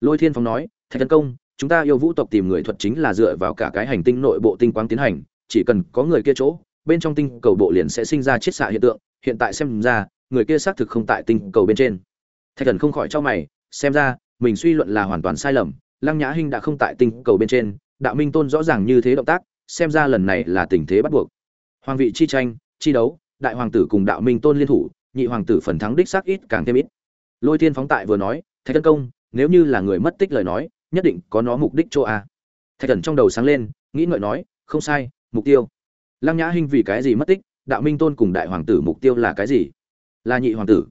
A: Lôi thiên phong nói, thạch thần công, chúng ta yêu vũ tộc tìm người thuật chính là dựa vào cả cái hành tinh nội bộ tinh quang tiến hành, chỉ cần có người kia chỗ, bên trong tinh cầu bộ liền sẽ sinh ra chiết xạ hiện tượng, hiện tại xem ra, người kia xác thực không tại tinh cầu bên trên. Thạch thần không khỏi cho mày, xem ra, mình suy luận là hoàn toàn sai lầm, lăng nhã hinh đã không tại tinh cầu bên trên, đạo minh tôn rõ ràng như thế động tác, xem ra lần này là tình thế bắt buộc. Hoàng vị chi tranh chi đấu, đại hoàng tử cùng đạo minh tôn liên thủ, nhị hoàng tử phần thắng đích xác ít càng thêm ít. Lôi thiên phóng tại vừa nói, thạch tấn công, nếu như là người mất tích lời nói, nhất định có nó mục đích chỗ a. Thạch thần trong đầu sáng lên, nghĩ ngợi nói, không sai, mục tiêu. Lăng nhã hinh vì cái gì mất tích, đạo minh tôn cùng đại hoàng tử mục tiêu là cái gì? Là nhị hoàng tử.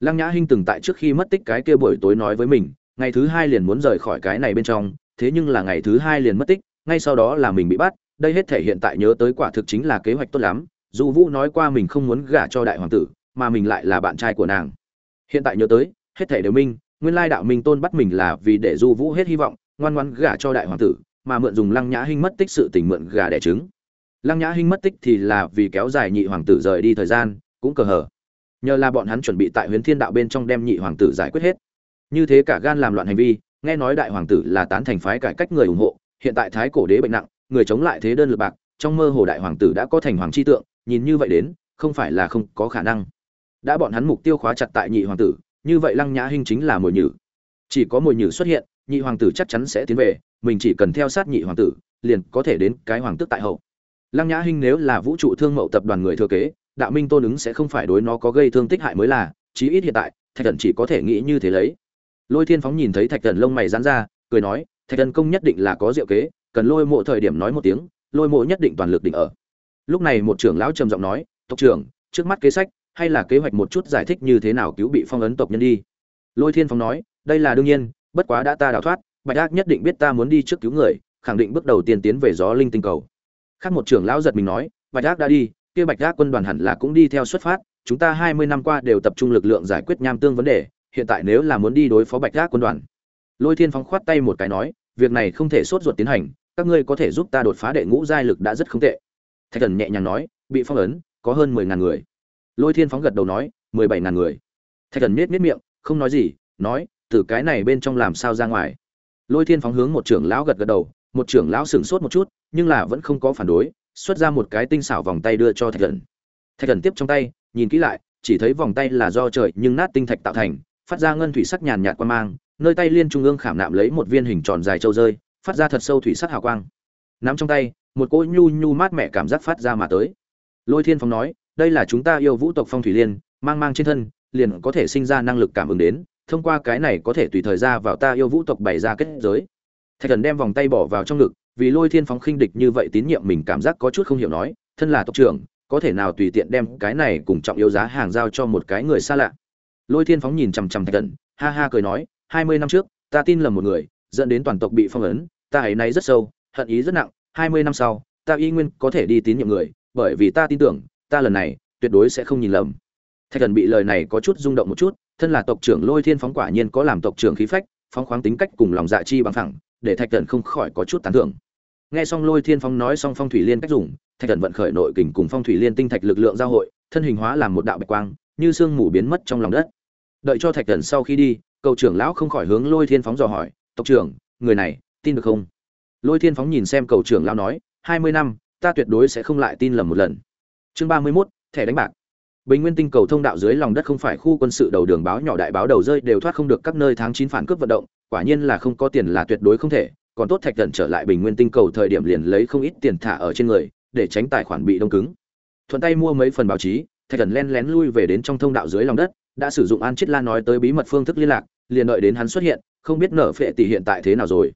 A: Lăng nhã hinh từng tại trước khi mất tích cái kia buổi tối nói với mình, ngày thứ hai liền muốn rời khỏi cái này bên trong, thế nhưng là ngày thứ hai liền mất tích, ngay sau đó là mình bị bắt, đây hết thể hiện tại nhớ tới quả thực chính là kế hoạch tốt lắm dù vũ nói qua mình không muốn gả cho đại hoàng tử, mà mình lại là bạn trai của nàng. Hiện tại nhớ tới, hết thể đều minh, nguyên lai đạo minh tôn bắt mình là vì để du vũ hết hy vọng, ngoan ngoan gả cho đại hoàng tử, mà mượn dùng lăng nhã hinh mất tích sự tình mượn gà đẻ trứng. Lăng nhã hinh mất tích thì là vì kéo dài nhị hoàng tử rời đi thời gian, cũng cờ hở nhờ là bọn hắn chuẩn bị tại huyền thiên đạo bên trong đem nhị hoàng tử giải quyết hết. Như thế cả gan làm loạn hành vi, nghe nói đại hoàng tử là tán thành phái cải cách người ủng hộ, hiện tại thái cổ đế bệnh nặng, người chống lại thế đơn lực bạc, trong mơ hồ đại hoàng tử đã có thành hoàng chi tượng nhìn như vậy đến, không phải là không có khả năng. Đã bọn hắn mục tiêu khóa chặt tại nhị hoàng tử, như vậy lăng nhã hinh chính là mồi nhử. Chỉ có mồi nhử xuất hiện, nhị hoàng tử chắc chắn sẽ tiến về, mình chỉ cần theo sát nhị hoàng tử, liền có thể đến cái hoàng tức tại hậu. Lăng nhã hinh nếu là vũ trụ thương mậu tập đoàn người thừa kế, đạo minh tôn ứng sẽ không phải đối nó có gây thương tích hại mới là, chí ít hiện tại, thạch thần chỉ có thể nghĩ như thế lấy. Lôi thiên phóng nhìn thấy thạch thần lông mày dán ra, cười nói, thạch thần công nhất định là có diệu kế, cần lôi mộ thời điểm nói một tiếng, lôi mộ nhất định toàn lực định ở lúc này một trưởng lão trầm giọng nói, tộc trưởng, trước mắt kế sách, hay là kế hoạch một chút giải thích như thế nào cứu bị phong ấn tộc nhân đi? Lôi thiên Phong nói, đây là đương nhiên, bất quá đã ta đào thoát, bạch ác nhất định biết ta muốn đi trước cứu người, khẳng định bước đầu tiên tiến về gió linh tinh cầu. Khác một trưởng lão giật mình nói, bạch ác đã đi, kia bạch ác quân đoàn hẳn là cũng đi theo xuất phát, chúng ta hai mươi năm qua đều tập trung lực lượng giải quyết nham tương vấn đề, hiện tại nếu là muốn đi đối phó bạch ác quân đoàn. Lôi thiên Phong khoát tay một cái nói, việc này không thể sốt ruột tiến hành, các ngươi có thể giúp ta đột phá đệ ngũ giai lực đã rất không tệ thạch thần nhẹ nhàng nói, bị phong ấn, có hơn mười ngàn người. Lôi thiên phóng gật đầu nói, mười bảy ngàn người. Thạch thần miết miết miệng, không nói gì, nói, từ cái này bên trong làm sao ra ngoài? Lôi thiên phóng hướng một trưởng lão gật gật đầu, một trưởng lão sửng sốt một chút, nhưng là vẫn không có phản đối, xuất ra một cái tinh xảo vòng tay đưa cho thạch thần. Thạch thần tiếp trong tay, nhìn kỹ lại, chỉ thấy vòng tay là do trời nhưng nát tinh thạch tạo thành, phát ra ngân thủy sắc nhàn nhạt qua mang, nơi tay liên trung ương khảm nạm lấy một viên hình tròn dài trâu rơi, phát ra thật sâu thủy sắc hào quang. Nắm trong tay một cỗ nhu nhu mát mẻ cảm giác phát ra mà tới. Lôi thiên phong nói, đây là chúng ta yêu vũ tộc phong thủy liên, mang mang trên thân, liền có thể sinh ra năng lực cảm ứng đến, thông qua cái này có thể tùy thời ra vào ta yêu vũ tộc bày ra kết giới. Thạch thần đem vòng tay bỏ vào trong ngực, vì lôi thiên phóng khinh địch như vậy tín nhiệm mình cảm giác có chút không hiểu nói, thân là tộc trưởng, có thể nào tùy tiện đem cái này cùng trọng yếu giá hàng giao cho một cái người xa lạ? Lôi thiên phóng nhìn chằm chằm thạch thần, ha ha cười nói, hai mươi năm trước, ta tin lầm một người, dẫn đến toàn tộc bị phong ấn, ta ấy nay rất sâu, hận ý rất nặng hai mươi năm sau, ta y nguyên có thể đi tín nhiệm người, bởi vì ta tin tưởng, ta lần này, tuyệt đối sẽ không nhìn lầm. Thạch thần bị lời này có chút rung động một chút, thân là tộc trưởng lôi thiên phóng quả nhiên có làm tộc trưởng khí phách, phóng khoáng tính cách cùng lòng dạ chi bằng thẳng để thạch thần không khỏi có chút tán thưởng. Nghe xong lôi thiên phóng nói xong phong thủy liên cách dùng, thạch thần vận khởi nội kình cùng phong thủy liên tinh thạch lực lượng giao hội, thân hình hóa làm một đạo bạch quang, như sương mù biến mất trong lòng đất. Đợi cho thạch thần sau khi đi, cầu trưởng lão không khỏi hướng lôi thiên phóng dò hỏi, tộc trưởng, người này tin được không? Lôi thiên phóng nhìn xem cầu trưởng lão nói, hai mươi năm, ta tuyệt đối sẽ không lại tin lầm một lần. Chương ba mươi mốt, thẻ đánh bạc. Bình nguyên tinh cầu thông đạo dưới lòng đất không phải khu quân sự đầu đường báo nhỏ đại báo đầu rơi đều thoát không được các nơi tháng chín phản cướp vận động, quả nhiên là không có tiền là tuyệt đối không thể, còn tốt thạch thần trở lại bình nguyên tinh cầu thời điểm liền lấy không ít tiền thả ở trên người, để tránh tài khoản bị đông cứng. Thuận tay mua mấy phần báo chí, thạch thần len lén lui về đến trong thông đạo dưới lòng đất, đã sử dụng an chiết la nói tới bí mật phương thức liên lạc, liền đợi đến hắn xuất hiện, không biết nở phệ tỷ hiện tại thế nào rồi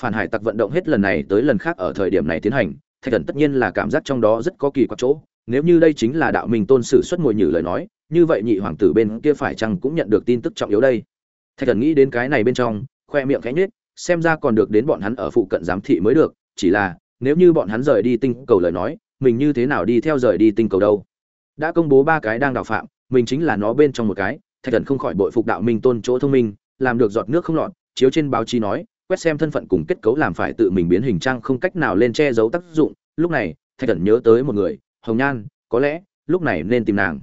A: phản hải tặc vận động hết lần này tới lần khác ở thời điểm này tiến hành, thạch thần tất nhiên là cảm giác trong đó rất có kỳ quặc chỗ. Nếu như đây chính là đạo minh tôn sử xuất ngồi nhử lời nói, như vậy nhị hoàng tử bên kia phải chăng cũng nhận được tin tức trọng yếu đây? Thạch thần nghĩ đến cái này bên trong, khoe miệng khẽ nhếch, xem ra còn được đến bọn hắn ở phụ cận giám thị mới được, chỉ là, nếu như bọn hắn rời đi tinh cầu lời nói, mình như thế nào đi theo rời đi tinh cầu đâu? Đã công bố ba cái đang đào phạm, mình chính là nó bên trong một cái, thạch thần không khỏi bội phục đạo minh tôn chỗ thông minh, làm được giọt nước không lọt, chiếu trên báo chí nói quét xem thân phận cùng kết cấu làm phải tự mình biến hình trang không cách nào lên che giấu tác dụng. Lúc này, thạch thần nhớ tới một người, hồng nhan, có lẽ, lúc này nên tìm nàng.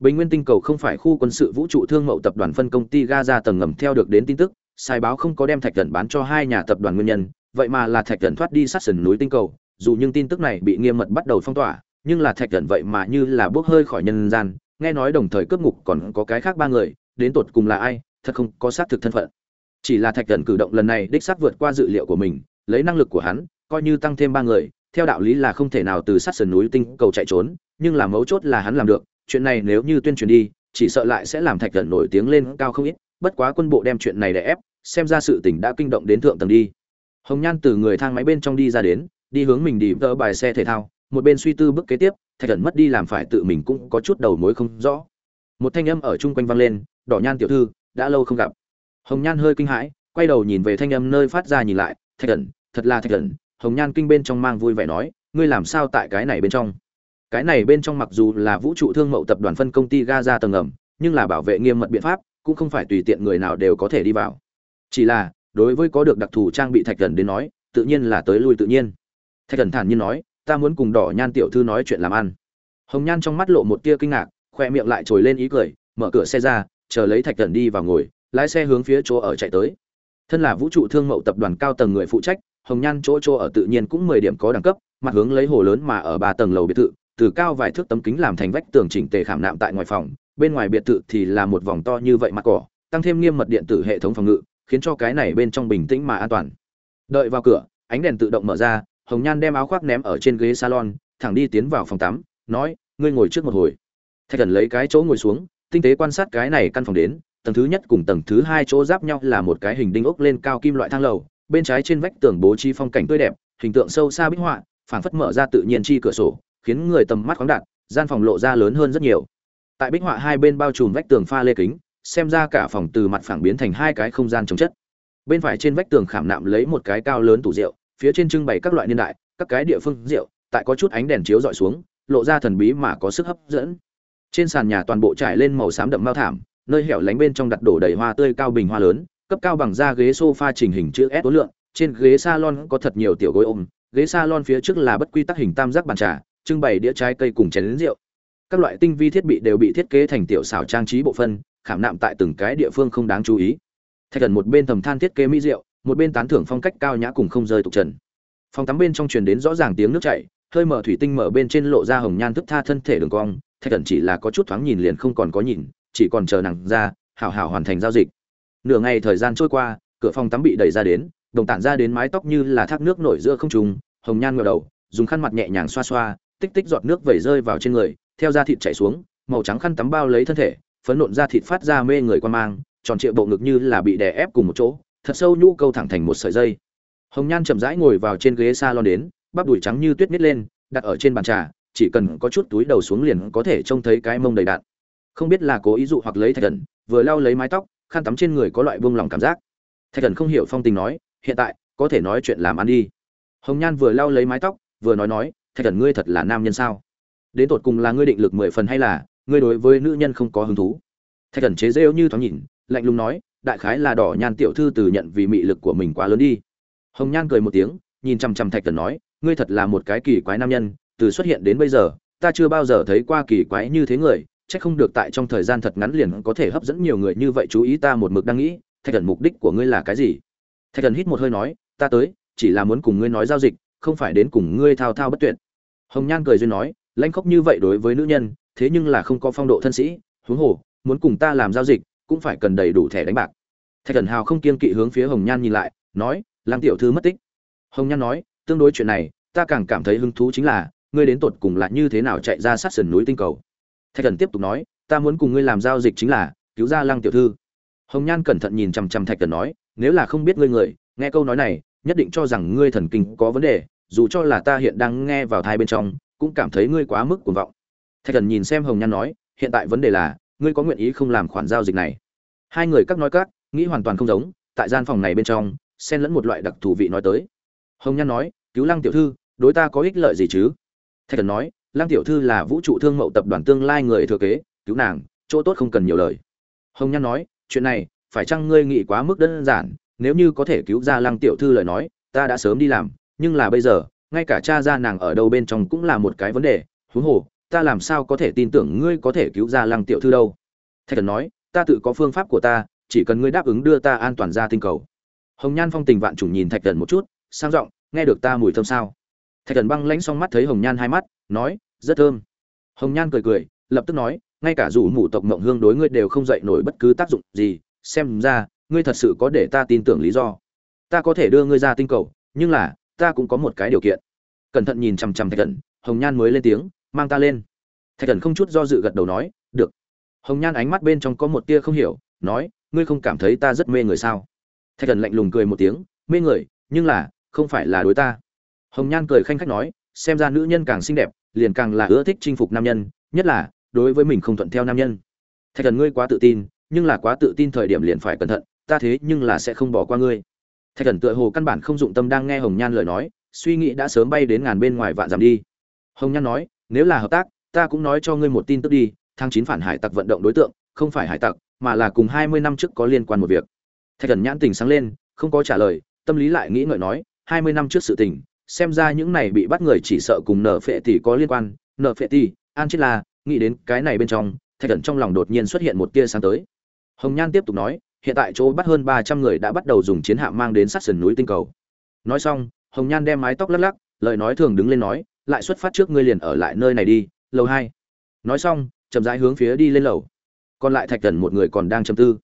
A: Bình nguyên tinh cầu không phải khu quân sự vũ trụ thương mậu tập đoàn phân công ty ga ra tầng ngầm theo được đến tin tức, sai báo không có đem thạch thần bán cho hai nhà tập đoàn nguyên nhân, vậy mà là thạch thần thoát đi sát sườn núi tinh cầu, dù những tin tức này bị nghiêm mật bắt đầu phong tỏa, nhưng là thạch thần vậy mà như là bước hơi khỏi nhân gian, nghe nói đồng thời cướp ngục còn có cái khác ba người, đến tột cùng là ai, thật không có xác thực thân phận chỉ là thạch thần cử động lần này đích xác vượt qua dự liệu của mình, lấy năng lực của hắn, coi như tăng thêm ba người, theo đạo lý là không thể nào từ sát sườn núi tinh cầu chạy trốn, nhưng là mấu chốt là hắn làm được, chuyện này nếu như tuyên truyền đi, chỉ sợ lại sẽ làm thạch thần nổi tiếng lên cao không ít, bất quá quân bộ đem chuyện này để ép, xem ra sự tình đã kinh động đến thượng tầng đi. Hồng nhan từ người thang máy bên trong đi ra đến, đi hướng mình đi vỡ bài xe thể thao, một bên suy tư bước kế tiếp, thạch thần mất đi làm phải tự mình cũng có chút đầu mối không rõ. Một thanh âm ở chung quanh vang lên, đỏ nhan tiểu thư, đã lâu không gặp hồng nhan hơi kinh hãi, quay đầu nhìn về thanh âm nơi phát ra nhìn lại, thạch thần, thật là thạch thần. Hồng nhan kinh bên trong mang vui vẻ nói, ngươi làm sao tại cái này bên trong? Cái này bên trong mặc dù là vũ trụ thương mậu tập đoàn phân công ty Gaza tầng ngầm, nhưng là bảo vệ nghiêm mật biện pháp, cũng không phải tùy tiện người nào đều có thể đi vào. Chỉ là, đối với có được đặc thù trang bị thạch thần đến nói, tự nhiên là tới lui tự nhiên. Thạch thần thản nhiên nói, ta muốn cùng đỏ nhan tiểu thư nói chuyện làm ăn. Hồng nhan trong mắt lộ một tia kinh ngạc, khoe miệng lại trồi lên ý cười, mở cửa xe ra, chờ lấy thạch thần đi vào ngồi lái xe hướng phía chỗ ở chạy tới. Thân là vũ trụ thương mậu tập đoàn cao tầng người phụ trách, hồng nhan chỗ chỗ ở tự nhiên cũng mười điểm có đẳng cấp, mặt hướng lấy hồ lớn mà ở ba tầng lầu biệt thự, từ cao vài thước tấm kính làm thành vách tường chỉnh tề khảm nạm tại ngoài phòng, bên ngoài biệt thự thì là một vòng to như vậy mặt cỏ, tăng thêm nghiêm mật điện tử hệ thống phòng ngự, khiến cho cái này bên trong bình tĩnh mà an toàn. Đợi vào cửa, ánh đèn tự động mở ra, hồng nhan đem áo khoác ném ở trên ghế salon, thẳng đi tiến vào phòng tắm, nói, ngươi ngồi trước một hồi. Thạch thần lấy cái chỗ ngồi xuống, tinh tế quan sát cái này căn phòng đến tầng thứ nhất cùng tầng thứ hai chỗ giáp nhau là một cái hình đinh ốc lên cao kim loại thang lầu, bên trái trên vách tường bố trí phong cảnh tươi đẹp, hình tượng sâu xa bích họa, phảng phất mở ra tự nhiên chi cửa sổ, khiến người tầm mắt khoáng đạt, gian phòng lộ ra lớn hơn rất nhiều. Tại bích họa hai bên bao trùm vách tường pha lê kính, xem ra cả phòng từ mặt phẳng biến thành hai cái không gian chống chất. Bên phải trên vách tường khảm nạm lấy một cái cao lớn tủ rượu, phía trên trưng bày các loại niên đại, các cái địa phương rượu, tại có chút ánh đèn chiếu dọi xuống, lộ ra thần bí mà có sức hấp dẫn. Trên sàn nhà toàn bộ trải lên màu xám đậm mao thảm nơi hẻo lánh bên trong đặt đổ đầy hoa tươi cao bình hoa lớn cấp cao bằng da ghế sofa chỉnh hình chữ S tối lượng, trên ghế salon có thật nhiều tiểu gối ôm, ghế salon phía trước là bất quy tắc hình tam giác bàn trà, trưng bày đĩa trái cây cùng chén rượu. Các loại tinh vi thiết bị đều bị thiết kế thành tiểu xảo trang trí bộ phân, khảm nạm tại từng cái địa phương không đáng chú ý. thạch thần một bên thầm than thiết kế mỹ diệu một bên tán thưởng phong cách cao nhã cùng không rơi tục trần phòng tắm bên trong truyền đến rõ ràng tiếng nước chảy hơi mở thủy tinh mở bên trên lộ ra hồng nhan thức tha thân thể đường cong thạch thần chỉ là có chút thoáng nhìn liền không còn có nhìn chỉ còn chờ nàng ra, hảo hảo hoàn thành giao dịch nửa ngày thời gian trôi qua, cửa phòng tắm bị đẩy ra đến, đồng tản ra đến mái tóc như là thác nước nổi giữa không trùng. hồng nhan ngẩng đầu, dùng khăn mặt nhẹ nhàng xoa xoa, tích tích giọt nước vẩy rơi vào trên người, theo da thịt chảy xuống, màu trắng khăn tắm bao lấy thân thể, phấn nộn da thịt phát ra mê người quan mang, tròn trịa bộ ngực như là bị đè ép cùng một chỗ, thật sâu nhũ câu thẳng thành một sợi dây hồng nhan chậm rãi ngồi vào trên ghế salon đến, bắp đùi trắng như tuyết nít lên, đặt ở trên bàn trà, chỉ cần có chút túi đầu xuống liền có thể trông thấy cái mông đầy đạn không biết là cố ý dụ hoặc lấy thạch thần, vừa lau lấy mái tóc, khăn tắm trên người có loại buông lòng cảm giác. Thạch thần không hiểu phong tình nói, hiện tại, có thể nói chuyện làm ăn đi. Hồng nhan vừa lau lấy mái tóc, vừa nói nói, thạch thần ngươi thật là nam nhân sao? Đến tột cùng là ngươi định lực mười phần hay là ngươi đối với nữ nhân không có hứng thú? Thạch thần chế rêu như thoáng nhìn, lạnh lùng nói, đại khái là đỏ nhan tiểu thư từ nhận vì mị lực của mình quá lớn đi. Hồng nhan cười một tiếng, nhìn chằm chằm thạch thần nói, ngươi thật là một cái kỳ quái nam nhân, từ xuất hiện đến bây giờ, ta chưa bao giờ thấy qua kỳ quái như thế người chắc không được tại trong thời gian thật ngắn liền có thể hấp dẫn nhiều người như vậy chú ý ta một mực đang nghĩ, thạch thần mục đích của ngươi là cái gì? Thạch thần hít một hơi nói, ta tới, chỉ là muốn cùng ngươi nói giao dịch, không phải đến cùng ngươi thao thao bất tuyệt. Hồng nhan cười duyên nói, lãnh khóc như vậy đối với nữ nhân, thế nhưng là không có phong độ thân sĩ, huống hồ, muốn cùng ta làm giao dịch, cũng phải cần đầy đủ thẻ đánh bạc. Thạch thần hào không kiên kỵ hướng phía hồng nhan nhìn lại, nói, lang tiểu thư mất tích. Hồng nhan nói, tương đối chuyện này, ta càng cảm thấy hứng thú chính là, ngươi đến tột cùng là như thế nào chạy ra sát sườn núi tinh cầu? Thạch thần tiếp tục nói, ta muốn cùng ngươi làm giao dịch chính là, cứu ra lăng tiểu thư. Hồng nhan cẩn thận nhìn chằm chằm thạch thần nói, nếu là không biết ngươi người, nghe câu nói này, nhất định cho rằng ngươi thần kinh có vấn đề, dù cho là ta hiện đang nghe vào thai bên trong, cũng cảm thấy ngươi quá mức cuồng vọng. Thạch thần nhìn xem hồng nhan nói, hiện tại vấn đề là, ngươi có nguyện ý không làm khoản giao dịch này? Hai người các nói các, nghĩ hoàn toàn không giống, tại gian phòng này bên trong, xen lẫn một loại đặc thù vị nói tới. Hồng nhan nói, cứu lăng tiểu thư, đối ta có ích lợi gì chứ? Thạch thần nói lăng tiểu thư là vũ trụ thương mậu tập đoàn tương lai người thừa kế, cứu nàng, chỗ tốt không cần nhiều lời. Hồng nhan nói, chuyện này, phải chăng ngươi nghĩ quá mức đơn giản, nếu như có thể cứu ra lăng tiểu thư lời nói, ta đã sớm đi làm, nhưng là bây giờ, ngay cả cha ra nàng ở đâu bên trong cũng là một cái vấn đề, huống hồ, ta làm sao có thể tin tưởng ngươi có thể cứu ra lăng tiểu thư đâu? Thạch thần nói, ta tự có phương pháp của ta, chỉ cần ngươi đáp ứng đưa ta an toàn ra tinh cầu. Hồng nhan phong tình vạn chủ nhìn thạch thần một chút, sang giọng, nghe được ta mùi thơm sao? Thạch thần băng lãnh xong mắt thấy hồng nhan hai mắt, nói rất thơm. Hồng nhan cười cười, lập tức nói, ngay cả dù mủ tộc mộng hương đối ngươi đều không dậy nổi bất cứ tác dụng gì, xem ra, ngươi thật sự có để ta tin tưởng lý do. Ta có thể đưa ngươi ra tinh cầu, nhưng là, ta cũng có một cái điều kiện. Cẩn thận nhìn chằm chằm thạch thần, hồng nhan mới lên tiếng, mang ta lên. Thạch thần không chút do dự gật đầu nói, được. Hồng nhan ánh mắt bên trong có một tia không hiểu, nói, ngươi không cảm thấy ta rất mê người sao? Thạch thần lạnh lùng cười một tiếng, mê người, nhưng là, không phải là đối ta. Hồng nhan cười khanh khách nói xem ra nữ nhân càng xinh đẹp, liền càng là ưa thích chinh phục nam nhân, nhất là, đối với mình không thuận theo nam nhân. Thạch thần ngươi quá tự tin, nhưng là quá tự tin thời điểm liền phải cẩn thận, ta thế nhưng là sẽ không bỏ qua ngươi. Thạch thần tựa hồ căn bản không dụng tâm đang nghe hồng nhan lời nói, suy nghĩ đã sớm bay đến ngàn bên ngoài vạn dặm đi. Hồng nhan nói, nếu là hợp tác, ta cũng nói cho ngươi một tin tức đi, tháng chín phản hải tặc vận động đối tượng, không phải hải tặc, mà là cùng hai mươi năm trước có liên quan một việc. Thạch thần nhãn tình sáng lên, không có trả lời, tâm lý lại nghĩ ngợi nói, hai mươi năm trước sự tình xem ra những này bị bắt người chỉ sợ cùng nợ phệ tỷ có liên quan. Nợ phệ tỷ, an chết là, nghĩ đến cái này bên trong, thạch thần trong lòng đột nhiên xuất hiện một tia sáng tới. Hồng nhan tiếp tục nói, hiện tại chỗ bắt hơn ba trăm người đã bắt đầu dùng chiến hạm mang đến sát sườn núi tinh cầu. Nói xong, hồng nhan đem mái tóc lắc lắc, lời nói thường đứng lên nói, lại xuất phát trước ngươi liền ở lại nơi này đi, lầu hai. Nói xong, chậm rãi hướng phía đi lên lầu. Còn lại thạch thần một người còn đang chầm tư.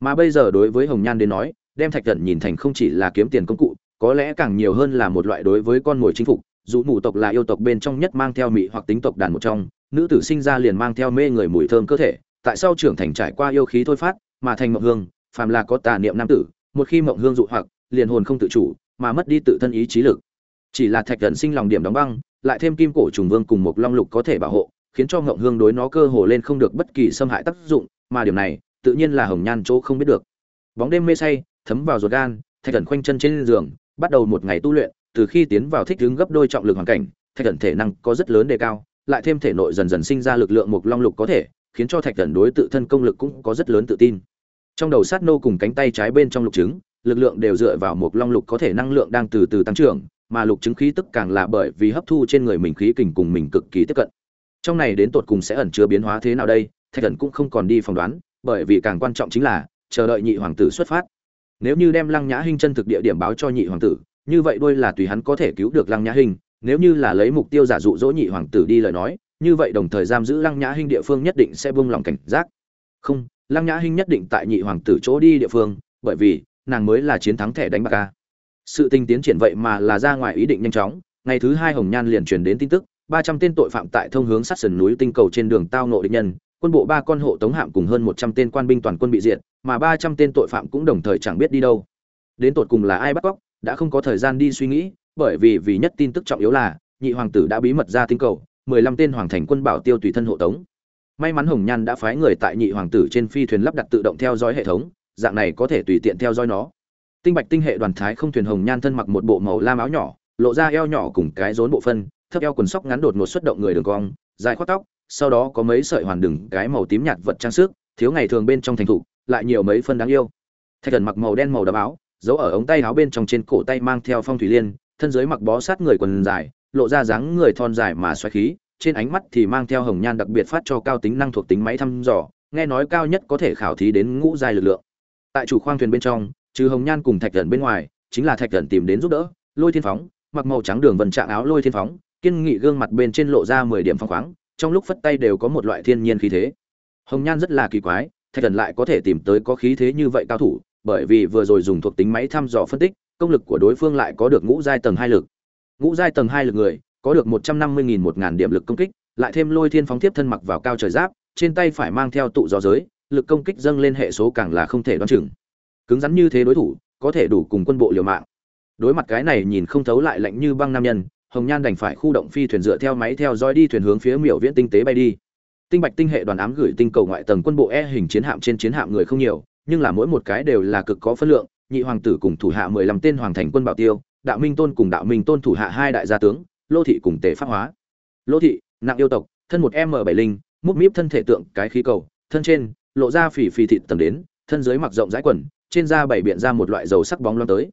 A: Mà bây giờ đối với hồng nhan đến nói, đem thạch thần nhìn thành không chỉ là kiếm tiền công cụ có lẽ càng nhiều hơn là một loại đối với con mồi chinh phục, dù mù tộc là yêu tộc bên trong nhất mang theo mị hoặc tính tộc đàn một trong, nữ tử sinh ra liền mang theo mê người mùi thơm cơ thể, tại sao trưởng thành trải qua yêu khí thôi phát, mà thành mộng hương, phàm là có tà niệm nam tử, một khi mộng hương dụ hoặc, liền hồn không tự chủ, mà mất đi tự thân ý chí lực. Chỉ là thạch thần sinh lòng điểm đóng băng, lại thêm kim cổ trùng vương cùng một long lục có thể bảo hộ, khiến cho ngộng hương đối nó cơ hồ lên không được bất kỳ xâm hại tác dụng, mà điểm này, tự nhiên là hồng nhan chỗ không biết được. Bóng đêm mê say, thấm vào ruột gan, thạch thần khoanh chân trên giường bắt đầu một ngày tu luyện, từ khi tiến vào thích ứng gấp đôi trọng lực hoàn cảnh, thạch thần thể năng có rất lớn đề cao, lại thêm thể nội dần dần sinh ra lực lượng một long lục có thể, khiến cho thạch thần đối tự thân công lực cũng có rất lớn tự tin. Trong đầu sát nô cùng cánh tay trái bên trong lục trứng, lực lượng đều dựa vào một long lục có thể năng lượng đang từ từ tăng trưởng, mà lục chứng khí tức càng là bởi vì hấp thu trên người mình khí kình cùng mình cực kỳ tiếp cận. Trong này đến tột cùng sẽ ẩn chứa biến hóa thế nào đây, thạch thần cũng không còn đi phỏng đoán, bởi vì càng quan trọng chính là, chờ đợi nhị hoàng tử xuất phát nếu như đem lăng nhã hinh chân thực địa điểm báo cho nhị hoàng tử, như vậy đôi là tùy hắn có thể cứu được lăng nhã hinh, nếu như là lấy mục tiêu giả dụ dỗ nhị hoàng tử đi lời nói, như vậy đồng thời giam giữ lăng nhã hinh địa phương nhất định sẽ buông lòng cảnh giác. Không, lăng nhã hinh nhất định tại nhị hoàng tử chỗ đi địa phương, bởi vì nàng mới là chiến thắng thẻ đánh bạc ca sự tình tiến triển vậy mà là ra ngoài ý định nhanh chóng, ngày thứ hai hồng nhan liền truyền đến tin tức, ba trăm tên tội phạm tại thông hướng sát sườn núi tinh cầu trên đường tao nộ địch nhân quân bộ ba con hộ tống hạm cùng hơn một trăm tên quan binh toàn quân bị diệt, mà ba trăm tên tội phạm cũng đồng thời chẳng biết đi đâu. Đến tột cùng là ai bắt cóc, đã không có thời gian đi suy nghĩ, bởi vì vì nhất tin tức trọng yếu là, nhị hoàng tử đã bí mật ra tinh cầu, mười lăm tên hoàng thành quân bảo tiêu tùy thân hộ tống. May mắn hồng nhan đã phái người tại nhị hoàng tử trên phi thuyền lắp đặt tự động theo dõi hệ thống, dạng này có thể tùy tiện theo dõi nó. Tinh bạch tinh hệ đoàn thái không thuyền hồng nhan thân mặc một bộ màu lam áo nhỏ, lộ ra eo nhỏ cùng cái rốn bộ phân, thấp eo quần sóc ngắn đột ngột xuất động người đường cong, dài khoác tóc sau đó có mấy sợi hoàn đừng, cái màu tím nhạt vật trang sức, thiếu ngày thường bên trong thành thục, lại nhiều mấy phân đáng yêu. Thạch thần mặc màu đen màu đậm áo, giấu ở ống tay áo bên trong trên cổ tay mang theo phong thủy liên, thân dưới mặc bó sát người quần dài, lộ ra dáng người thon dài mà xoáy khí, trên ánh mắt thì mang theo hồng nhan đặc biệt phát cho cao tính năng thuộc tính máy thăm dò, nghe nói cao nhất có thể khảo thí đến ngũ giai lực lượng. Tại chủ khoang thuyền bên trong, trừ hồng nhan cùng thạch thần bên ngoài, chính là thạch thần tìm đến giúp đỡ, lôi thiên phóng, mặc màu trắng đường vần trạng áo lôi thiên phóng, kiên nghị gương mặt bên trên lộ ra mười điểm phong khoáng trong lúc phất tay đều có một loại thiên nhiên khí thế. Hồng nhan rất là kỳ quái, thạch thần lại có thể tìm tới có khí thế như vậy cao thủ, bởi vì vừa rồi dùng thuộc tính máy thăm dò phân tích, công lực của đối phương lại có được ngũ giai tầng hai lực. Ngũ giai tầng hai lực người, có được một trăm năm mươi nghìn một ngàn điểm lực công kích, lại thêm lôi thiên phóng tiếp thân mặc vào cao trời giáp, trên tay phải mang theo tụ gió giới, lực công kích dâng lên hệ số càng là không thể đoán chừng. Cứng rắn như thế đối thủ, có thể đủ cùng quân bộ liều mạng. Đối mặt cái này nhìn không thấu lại lạnh như băng nam nhân hồng nhan đành phải khu động phi thuyền dựa theo máy theo dõi đi thuyền hướng phía miểu viễn tinh tế bay đi. Tinh bạch tinh hệ đoàn ám gửi tinh cầu ngoại tầng quân bộ e hình chiến hạm trên chiến hạm người không nhiều, nhưng là mỗi một cái đều là cực có phân lượng, nhị hoàng tử cùng thủ hạ mười lăm tên hoàng thành quân bảo tiêu, đạo minh tôn cùng đạo minh tôn thủ hạ hai đại gia tướng, lô thị cùng tề pháp hóa. Lô thị, nặng yêu tộc, thân một m bảy linh múc míp thân thể tượng, cái khí cầu, thân trên, lộ ra phì phì thịt tầm đến, thân dưới mặc rộng rãi quần, trên da bảy biện ra một loại dầu sắc bóng loang tới.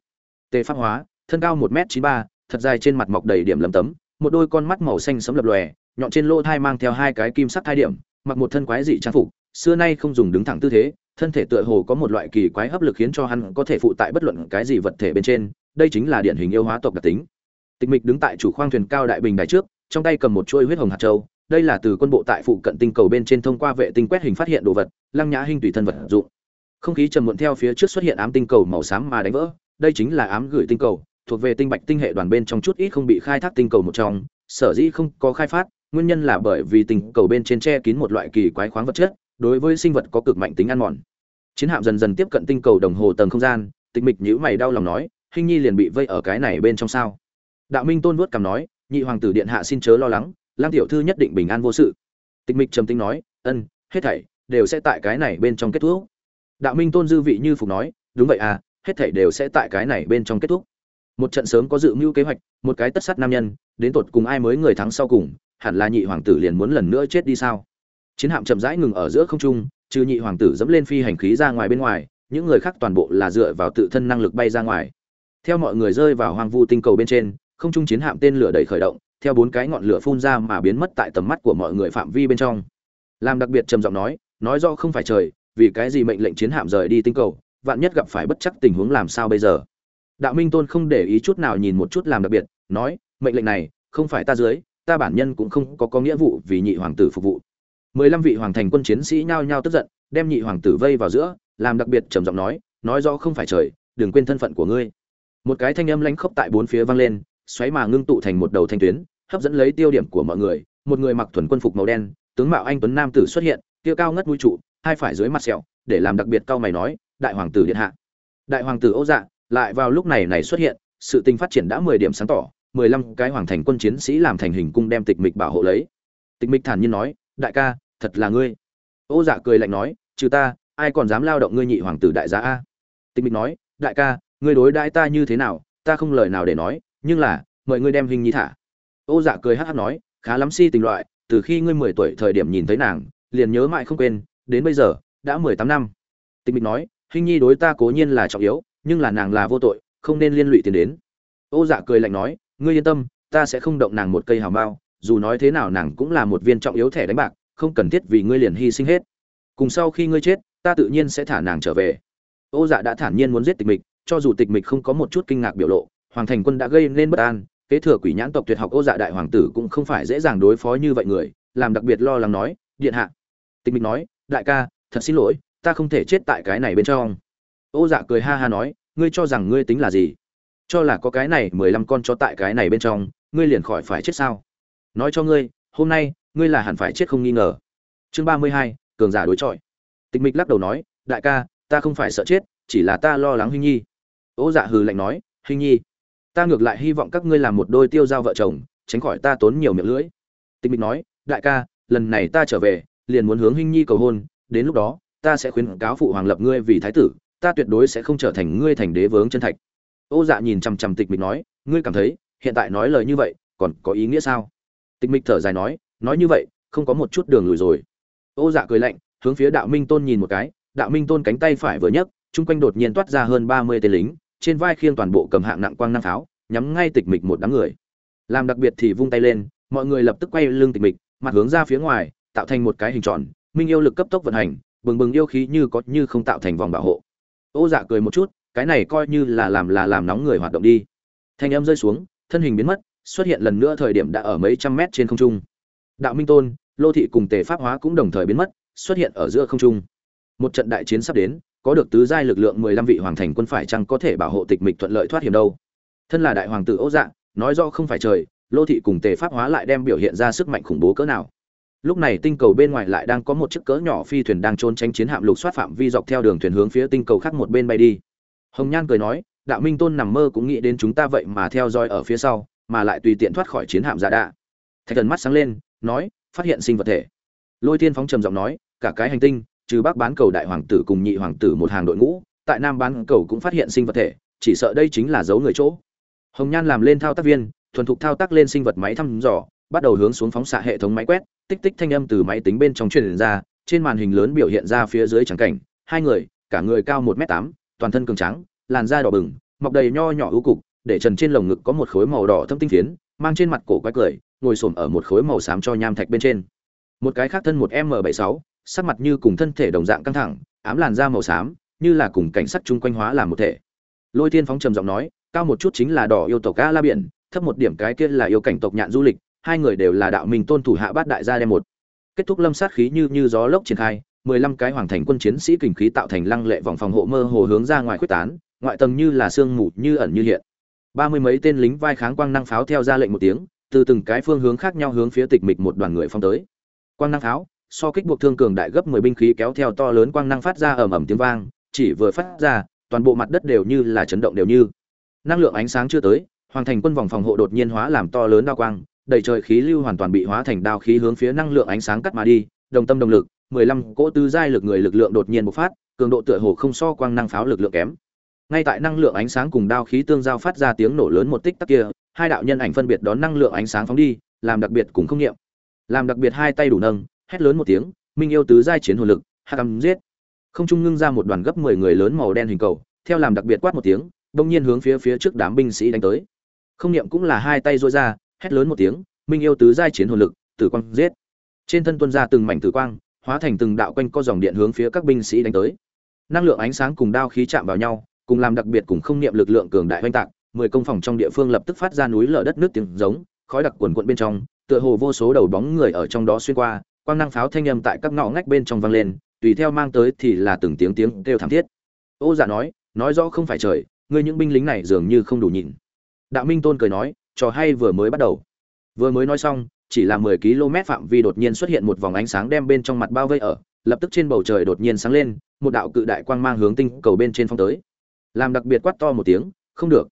A: Tề pháp hóa, thân cao một m chín ba thật dài trên mặt mọc đầy điểm lấm tấm, một đôi con mắt màu xanh sẫm lập lòe, nhọn trên lỗ thai mang theo hai cái kim sắc thai điểm, mặc một thân quái dị trang phục, xưa nay không dùng đứng thẳng tư thế, thân thể tựa hồ có một loại kỳ quái hấp lực khiến cho hắn có thể phụ tại bất luận cái gì vật thể bên trên, đây chính là điển hình yêu hóa tộc đặc tính. Tịch mịch đứng tại chủ khoang thuyền cao đại bình đài trước, trong tay cầm một chuôi huyết hồng hạt châu, đây là từ quân bộ tại phụ cận tinh cầu bên trên thông qua vệ tinh quét hình phát hiện đồ vật, lăng nhã hình tùy thân vật dụng. Không khí trầm muộn theo phía trước xuất hiện ám tinh cầu màu xám mà đánh vỡ, đây chính là ám gửi tinh cầu thuộc về tinh bạch tinh hệ đoàn bên trong chút ít không bị khai thác tinh cầu một trong, sở dĩ không có khai phát, nguyên nhân là bởi vì tinh cầu bên trên che kín một loại kỳ quái khoáng vật chất, đối với sinh vật có cực mạnh tính ăn mòn. Chiến hạm dần dần tiếp cận tinh cầu đồng hồ tầng không gian, tịch mịch nhíu mày đau lòng nói, hình nhi liền bị vây ở cái này bên trong sao? Đạo minh tôn vuốt cằm nói, nhị hoàng tử điện hạ xin chớ lo lắng, lam tiểu thư nhất định bình an vô sự. Tịch mịch trầm tĩnh nói, ân, hết thảy đều sẽ tại cái này bên trong kết thúc. Đạo minh tôn dư vị như phục nói, đúng vậy à hết thảy đều sẽ tại cái này bên trong kết thúc một trận sớm có dự mưu kế hoạch, một cái tất sát nam nhân, đến tột cùng ai mới người thắng sau cùng, hẳn là nhị hoàng tử liền muốn lần nữa chết đi sao? Chiến hạm chậm rãi ngừng ở giữa không trung, trừ nhị hoàng tử dẫm lên phi hành khí ra ngoài bên ngoài, những người khác toàn bộ là dựa vào tự thân năng lực bay ra ngoài. Theo mọi người rơi vào hoang vu tinh cầu bên trên, không trung chiến hạm tên lửa đẩy khởi động, theo bốn cái ngọn lửa phun ra mà biến mất tại tầm mắt của mọi người phạm vi bên trong. Làm đặc biệt trầm giọng nói nói do không phải trời, vì cái gì mệnh lệnh chiến hạm rời đi tinh cầu, vạn nhất gặp phải bất chắc tình huống làm sao bây giờ? Đạo minh tôn không để ý chút nào nhìn một chút làm đặc biệt, nói, mệnh lệnh này, không phải ta dưới, ta bản nhân cũng không có có nghĩa vụ vì nhị hoàng tử phục vụ. Mười lăm vị hoàng thành quân chiến sĩ nhao nhao tức giận, đem nhị hoàng tử vây vào giữa, làm đặc biệt trầm giọng nói nói rõ không phải trời, đừng quên thân phận của ngươi. Một cái thanh âm lãnh khốc tại bốn phía vang lên, xoáy mà ngưng tụ thành một đầu thanh tuyến, hấp dẫn lấy tiêu điểm của mọi người, một người mặc thuần quân phục màu đen, tướng mạo anh tuấn nam tử xuất hiện tiêu cao ngất mũi trụ, hai phải dưới mặt sẹo, để làm đặc biệt cao mày nói, đại hoàng tử điện hạ. Đại hoàng tử ô dạ lại vào lúc này này xuất hiện, sự tình phát triển đã mười điểm sáng tỏ, mười lăm cái hoàng thành quân chiến sĩ làm thành hình cung đem tịch mịch bảo hộ lấy. Tịch mịch thản nhiên nói, đại ca, thật là ngươi. Ô dạ cười lạnh nói, trừ ta, ai còn dám lao động ngươi nhị hoàng tử đại gia a? Tịch mịch nói, đại ca, ngươi đối đãi ta như thế nào, ta không lời nào để nói, nhưng là, mời ngươi đem hình nhi thả. Ô dạ cười hát hát nói, khá lắm si tình loại, từ khi ngươi mười tuổi thời điểm nhìn thấy nàng, liền nhớ mãi không quên, đến bây giờ, đã mười tám năm. Tịch mịch nói, hình nhi đối ta cố nhiên là trọng yếu nhưng là nàng là vô tội, không nên liên lụy tiền đến. Ô dạ cười lạnh nói, ngươi yên tâm, ta sẽ không động nàng một cây hào mao, dù nói thế nào nàng cũng là một viên trọng yếu thẻ đánh bạc, không cần thiết vì ngươi liền hy sinh hết. Cùng sau khi ngươi chết, ta tự nhiên sẽ thả nàng trở về. Ô dạ đã thản nhiên muốn giết tịch mịch, cho dù tịch mịch không có một chút kinh ngạc biểu lộ, hoàng thành quân đã gây nên bất an, kế thừa quỷ nhãn tộc tuyệt học ô dạ đại hoàng tử cũng không phải dễ dàng đối phó như vậy người, làm đặc biệt lo lắng nói, điện hạ. Tịch mịch nói, đại ca, thật xin lỗi, ta không thể chết tại cái này bên trong ô dạ cười ha ha nói, ngươi cho rằng ngươi tính là gì? Cho là có cái này mười lăm con chó tại cái này bên trong, ngươi liền khỏi phải chết sao? Nói cho ngươi, hôm nay, ngươi là hẳn phải chết không nghi ngờ. Chương ba mươi hai, cường giả đối chọi. Tịch mịch lắc đầu nói, đại ca, ta không phải sợ chết, chỉ là ta lo lắng huynh nhi. Ô dạ hừ lạnh nói huynh nhi, ta ngược lại hy vọng các ngươi làm một đôi tiêu giao vợ chồng, tránh khỏi ta tốn nhiều miệng lưỡi. Tịch mịch nói, đại ca, lần này ta trở về, liền muốn hướng huynh nhi cầu hôn, đến lúc đó, ta sẽ khuyến cáo phụ hoàng lập ngươi vì thái tử ta tuyệt đối sẽ không trở thành ngươi thành đế vướng chân thạch. Ô dạ nhìn chằm chằm tịch mịch nói, ngươi cảm thấy, hiện tại nói lời như vậy, còn có ý nghĩa sao? Tịch mịch thở dài nói nói như vậy, không có một chút đường lùi rồi. Ô dạ cười lạnh, hướng phía đạo minh tôn nhìn một cái, đạo minh tôn cánh tay phải vừa nhấc, chung quanh đột nhiên toát ra hơn ba mươi tên lính, trên vai khiêng toàn bộ cầm hạng nặng quang năng pháo, nhắm ngay tịch mịch một đám người. Làm đặc biệt thì vung tay lên, mọi người lập tức quay lưng tịch mịch, mặt hướng ra phía ngoài, tạo thành một cái hình tròn, minh yêu lực cấp tốc vận hành, bừng bừng yêu khí như có như không tạo thành vòng bảo hộ ô dạ cười một chút, cái này coi như là làm là làm nóng người hoạt động đi. Thanh âm rơi xuống, thân hình biến mất, xuất hiện lần nữa thời điểm đã ở mấy trăm mét trên không trung. Đạo minh tôn, lô thị cùng tề pháp hóa cũng đồng thời biến mất, xuất hiện ở giữa không trung. Một trận đại chiến sắp đến, có được tứ giai lực lượng mười lăm vị hoàng thành quân phải chăng có thể bảo hộ tịch mịch thuận lợi thoát hiểm đâu? Thân là đại hoàng tử ô dạ nói do không phải trời, lô thị cùng tề pháp hóa lại đem biểu hiện ra sức mạnh khủng bố cỡ nào lúc này tinh cầu bên ngoài lại đang có một chiếc cỡ nhỏ phi thuyền đang trốn tránh chiến hạm lục soát phạm vi dọc theo đường thuyền hướng phía tinh cầu khác một bên bay đi. Hồng nhan cười nói, đạo minh tôn nằm mơ cũng nghĩ đến chúng ta vậy mà theo dõi ở phía sau, mà lại tùy tiện thoát khỏi chiến hạm giả đạ. Thạch thần mắt sáng lên, nói, phát hiện sinh vật thể. Lôi thiên phóng trầm giọng nói, cả cái hành tinh, trừ bắc bán cầu đại hoàng tử cùng nhị hoàng tử một hàng đội ngũ, tại nam bán cầu cũng phát hiện sinh vật thể, chỉ sợ đây chính là dấu người chỗ. Hồng nhan làm lên thao tác viên, thuần thục thao tác lên sinh vật máy thăm dò, bắt đầu hướng xuống phóng xạ hệ thống máy quét tích tích thanh âm từ máy tính bên trong truyền ra, trên màn hình lớn biểu hiện ra phía dưới trắng cảnh, hai người, cả người cao 1m8 toàn thân cường trắng làn da đỏ bừng, mọc đầy nho nhỏ ưu cục, để trần trên lồng ngực có một khối màu đỏ thâm tinh phiến, mang trên mặt cổ quái cười, ngồi xổm ở một khối màu xám cho nham thạch bên trên. Một cái khác thân một m bảy sáu, sắc mặt như cùng thân thể đồng dạng căng thẳng, ám làn da màu xám, như là cùng cảnh sắc chung quanh hóa làm một thể. Lôi thiên phóng trầm giọng nói, cao một chút chính là đỏ yêu tộc ca la biển, thấp một điểm cái kia là yêu cảnh tộc nhạn du lịch hai người đều là đạo minh tôn thủ hạ bát đại gia đem một. Kết thúc lâm sát khí như như gió lốc triển khai, mười lăm cái hoàng thành quân chiến sĩ kình khí tạo thành lăng lệ vòng phòng hộ mơ hồ hướng ra ngoài quyết tán, ngoại tầng như là sương mù như ẩn như hiện. Ba mươi mấy tên lính vai kháng quang năng pháo theo ra lệnh một tiếng, từ từng cái phương hướng khác nhau hướng phía tịch mịch một đoàn người phong tới. Quang năng pháo, so kích buộc thương cường đại gấp mười binh khí kéo theo to lớn quang năng phát ra ầm ầm tiếng vang, chỉ vừa phát ra, toàn bộ mặt đất đều như là chấn động đều như. Năng lượng ánh sáng chưa tới, hoàng thành quân vòng phòng hộ đột nhiên hóa làm to lớn đao quang đầy trời khí lưu hoàn toàn bị hóa thành đao khí hướng phía năng lượng ánh sáng cắt mà đi, đồng tâm đồng lực, mười lăm cỗ tứ giai lực người lực lượng đột nhiên bộc phát, cường độ tựa hồ không so quang năng pháo lực lượng kém. Ngay tại năng lượng ánh sáng cùng đao khí tương giao phát ra tiếng nổ lớn một tích tắc kia, hai đạo nhân ảnh phân biệt đón năng lượng ánh sáng phóng đi, làm đặc biệt cùng không nghiệm. Làm đặc biệt hai tay đủ nâng, hét lớn một tiếng, minh yêu tứ giai chiến hồn lực, hạ giết. Không trung ngưng ra một đoàn gấp mười người lớn màu đen hình cầu, theo làm đặc biệt quát một tiếng đồng nhiên hướng phía phía trước đám binh sĩ đánh tới. Không niệm cũng là hai tay dối ra hét lớn một tiếng, minh yêu tứ giai chiến hồn lực, tử quang giết. Trên thân tuân ra từng mảnh tử quang, hóa thành từng đạo quanh co dòng điện hướng phía các binh sĩ đánh tới. Năng lượng ánh sáng cùng đao khí chạm vào nhau, cùng làm đặc biệt cùng không niệm lực lượng cường đại oanh tạc, mười công phòng trong địa phương lập tức phát ra núi lở đất nước tiếng giống, khói đặc quần quận bên trong, tựa hồ vô số đầu bóng người ở trong đó xuyên qua, quang năng pháo thanh âm tại các ngõ ngách bên trong vang lên, tùy theo mang tới thì là từng tiếng tiếng kêu thảm thiết. Ô giả nói nói rõ không phải trời, ngươi những binh lính này dường như không đủ nhịn. Đạo minh tôn cười nói trò hay vừa mới bắt đầu. Vừa mới nói xong, chỉ là mười km phạm vi đột nhiên xuất hiện một vòng ánh sáng đem bên trong mặt bao vây ở, lập tức trên bầu trời đột nhiên sáng lên, một đạo cự đại quang mang hướng tinh cầu bên trên phong tới. Làm đặc biệt quát to một tiếng, không được.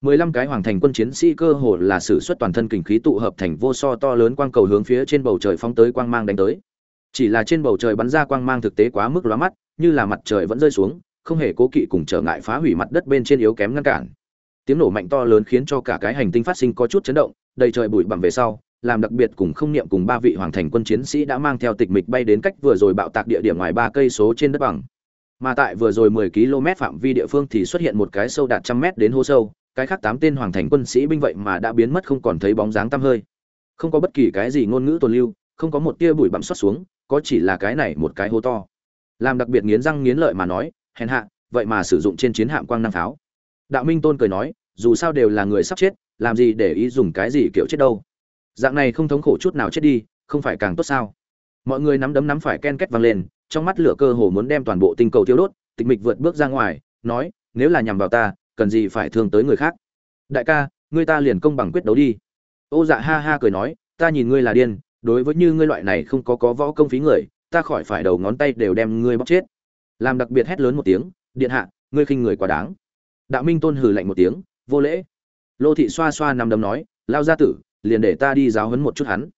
A: mười lăm cái hoàng thành quân chiến sĩ cơ hồ là sử xuất toàn thân kình khí tụ hợp thành vô so to lớn quang cầu hướng phía trên bầu trời phóng tới quang mang đánh tới. Chỉ là trên bầu trời bắn ra quang mang thực tế quá mức lóa mắt, như là mặt trời vẫn rơi xuống, không hề cố kỵ cùng trở ngại phá hủy mặt đất bên trên yếu kém ngăn cản tiếng nổ mạnh to lớn khiến cho cả cái hành tinh phát sinh có chút chấn động, đầy trời bụi bặm về sau, làm đặc biệt cùng không niệm cùng ba vị hoàng thành quân chiến sĩ đã mang theo tịch mịch bay đến cách vừa rồi bạo tạc địa điểm ngoài ba cây số trên đất bằng. Mà tại vừa rồi 10 km phạm vi địa phương thì xuất hiện một cái sâu đạt trăm mét đến hố sâu, cái khác tám tên hoàng thành quân sĩ binh vậy mà đã biến mất không còn thấy bóng dáng tăm hơi. Không có bất kỳ cái gì ngôn ngữ tồn lưu, không có một tia bụi bặm xuất xuống, có chỉ là cái này một cái hố to. Làm đặc biệt nghiến răng nghiến lợi mà nói, hèn hạ, vậy mà sử dụng trên chiến hạm quang năng pháo. Đạo minh tôn cười nói dù sao đều là người sắp chết, làm gì để ý dùng cái gì kiểu chết đâu. Dạng này không thống khổ chút nào chết đi, không phải càng tốt sao? Mọi người nắm đấm nắm phải ken két vang lên, trong mắt lửa cơ hồ muốn đem toàn bộ tinh cầu thiêu đốt, tịch mịch vượt bước ra ngoài, nói, nếu là nhằm vào ta, cần gì phải thương tới người khác? Đại ca, ngươi ta liền công bằng quyết đấu đi. Ô dạ ha ha cười nói, ta nhìn ngươi là điên, đối với như ngươi loại này không có có võ công phí người, ta khỏi phải đầu ngón tay đều đem ngươi bóc chết. Làm đặc biệt hét lớn một tiếng, điện hạ, ngươi khinh người quá đáng. Đạo minh tôn hừ lạnh một tiếng vô lễ. Lô thị xoa xoa nằm đấm nói lao gia tử, liền để ta đi giáo huấn một chút hắn.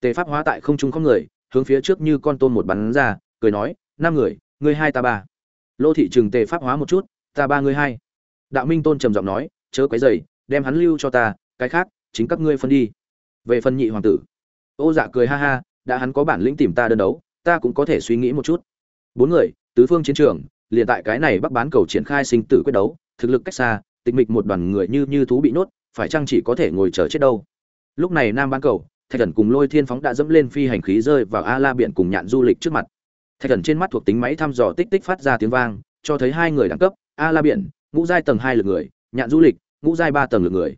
A: Tề pháp hóa tại không trung không người, hướng phía trước như con tôm một bắn ra, cười nói, năm người, ngươi hai ta ba. Lô thị trừng tề pháp hóa một chút, ta ba ngươi hai. Đạo minh tôn trầm giọng nói, chớ quấy dày đem hắn lưu cho ta, cái khác, chính các ngươi phân đi. Về phần nhị hoàng tử, ô dạ cười ha ha, đã hắn có bản lĩnh tìm ta đơn đấu, ta cũng có thể suy nghĩ một chút. Bốn người, tứ phương chiến trường, liền tại cái này bắc bán cầu triển khai sinh tử quyết đấu, thực lực cách xa tịch mịch một đoàn người như như thú bị nhốt, phải chăng chỉ có thể ngồi chờ chết đâu? Lúc này nam bán cầu, thạch thần cùng lôi thiên phóng đã dẫm lên phi hành khí rơi vào a la biển cùng nhạn du lịch trước mặt. Thạch thần trên mắt thuộc tính máy thăm dò tích tích phát ra tiếng vang, cho thấy hai người đẳng cấp, a la biển, ngũ giai tầng hai lực người, nhạn du lịch, ngũ giai ba tầng lực người.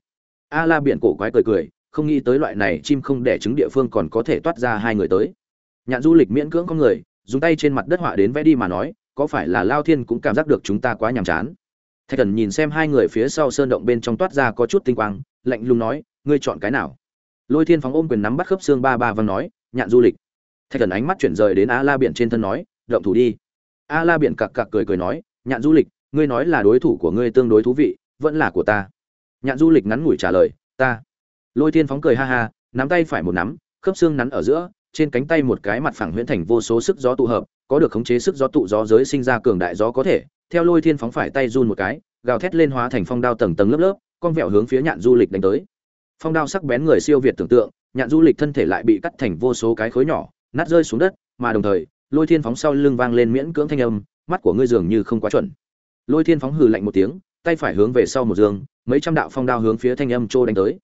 A: A la biển cổ quái cười cười, không nghĩ tới loại này chim không đẻ trứng địa phương còn có thể toát ra hai người tới. Nhạn du lịch miễn cưỡng có người, dùng tay trên mặt đất họa đến vẽ đi mà nói, có phải là lao thiên cũng cảm giác được chúng ta quá nhàm chán? Thạch thần nhìn xem hai người phía sau sơn động bên trong toát ra có chút tinh quang, lạnh lùng nói, ngươi chọn cái nào? Lôi thiên phóng ôm quyền nắm bắt khớp xương ba ba và nói, nhạn du lịch. Thạch thần ánh mắt chuyển rời đến a la biển trên thân nói, động thủ đi. A la biển cặc cặc cười cười nói, nhạn du lịch, ngươi nói là đối thủ của ngươi tương đối thú vị, vẫn là của ta. Nhạn du lịch ngắn ngủi trả lời, ta. Lôi thiên phóng cười ha ha, nắm tay phải một nắm, khớp xương nắn ở giữa, trên cánh tay một cái mặt phẳng huyễn thành vô số sức gió tụ hợp có được khống chế sức gió tụ gió giới sinh ra cường đại gió có thể, theo lôi thiên phóng phải tay run một cái, gào thét lên hóa thành phong đao tầng tầng lớp lớp, con vẹo hướng phía nhạn du lịch đánh tới. Phong đao sắc bén người siêu việt tưởng tượng, nhạn du lịch thân thể lại bị cắt thành vô số cái khối nhỏ, nát rơi xuống đất, mà đồng thời, lôi thiên phóng sau lưng vang lên miễn cưỡng thanh âm, mắt của ngươi dường như không quá chuẩn. Lôi thiên phóng hừ lạnh một tiếng, tay phải hướng về sau một giường mấy trăm đạo phong đao hướng phía thanh âm trô đánh tới.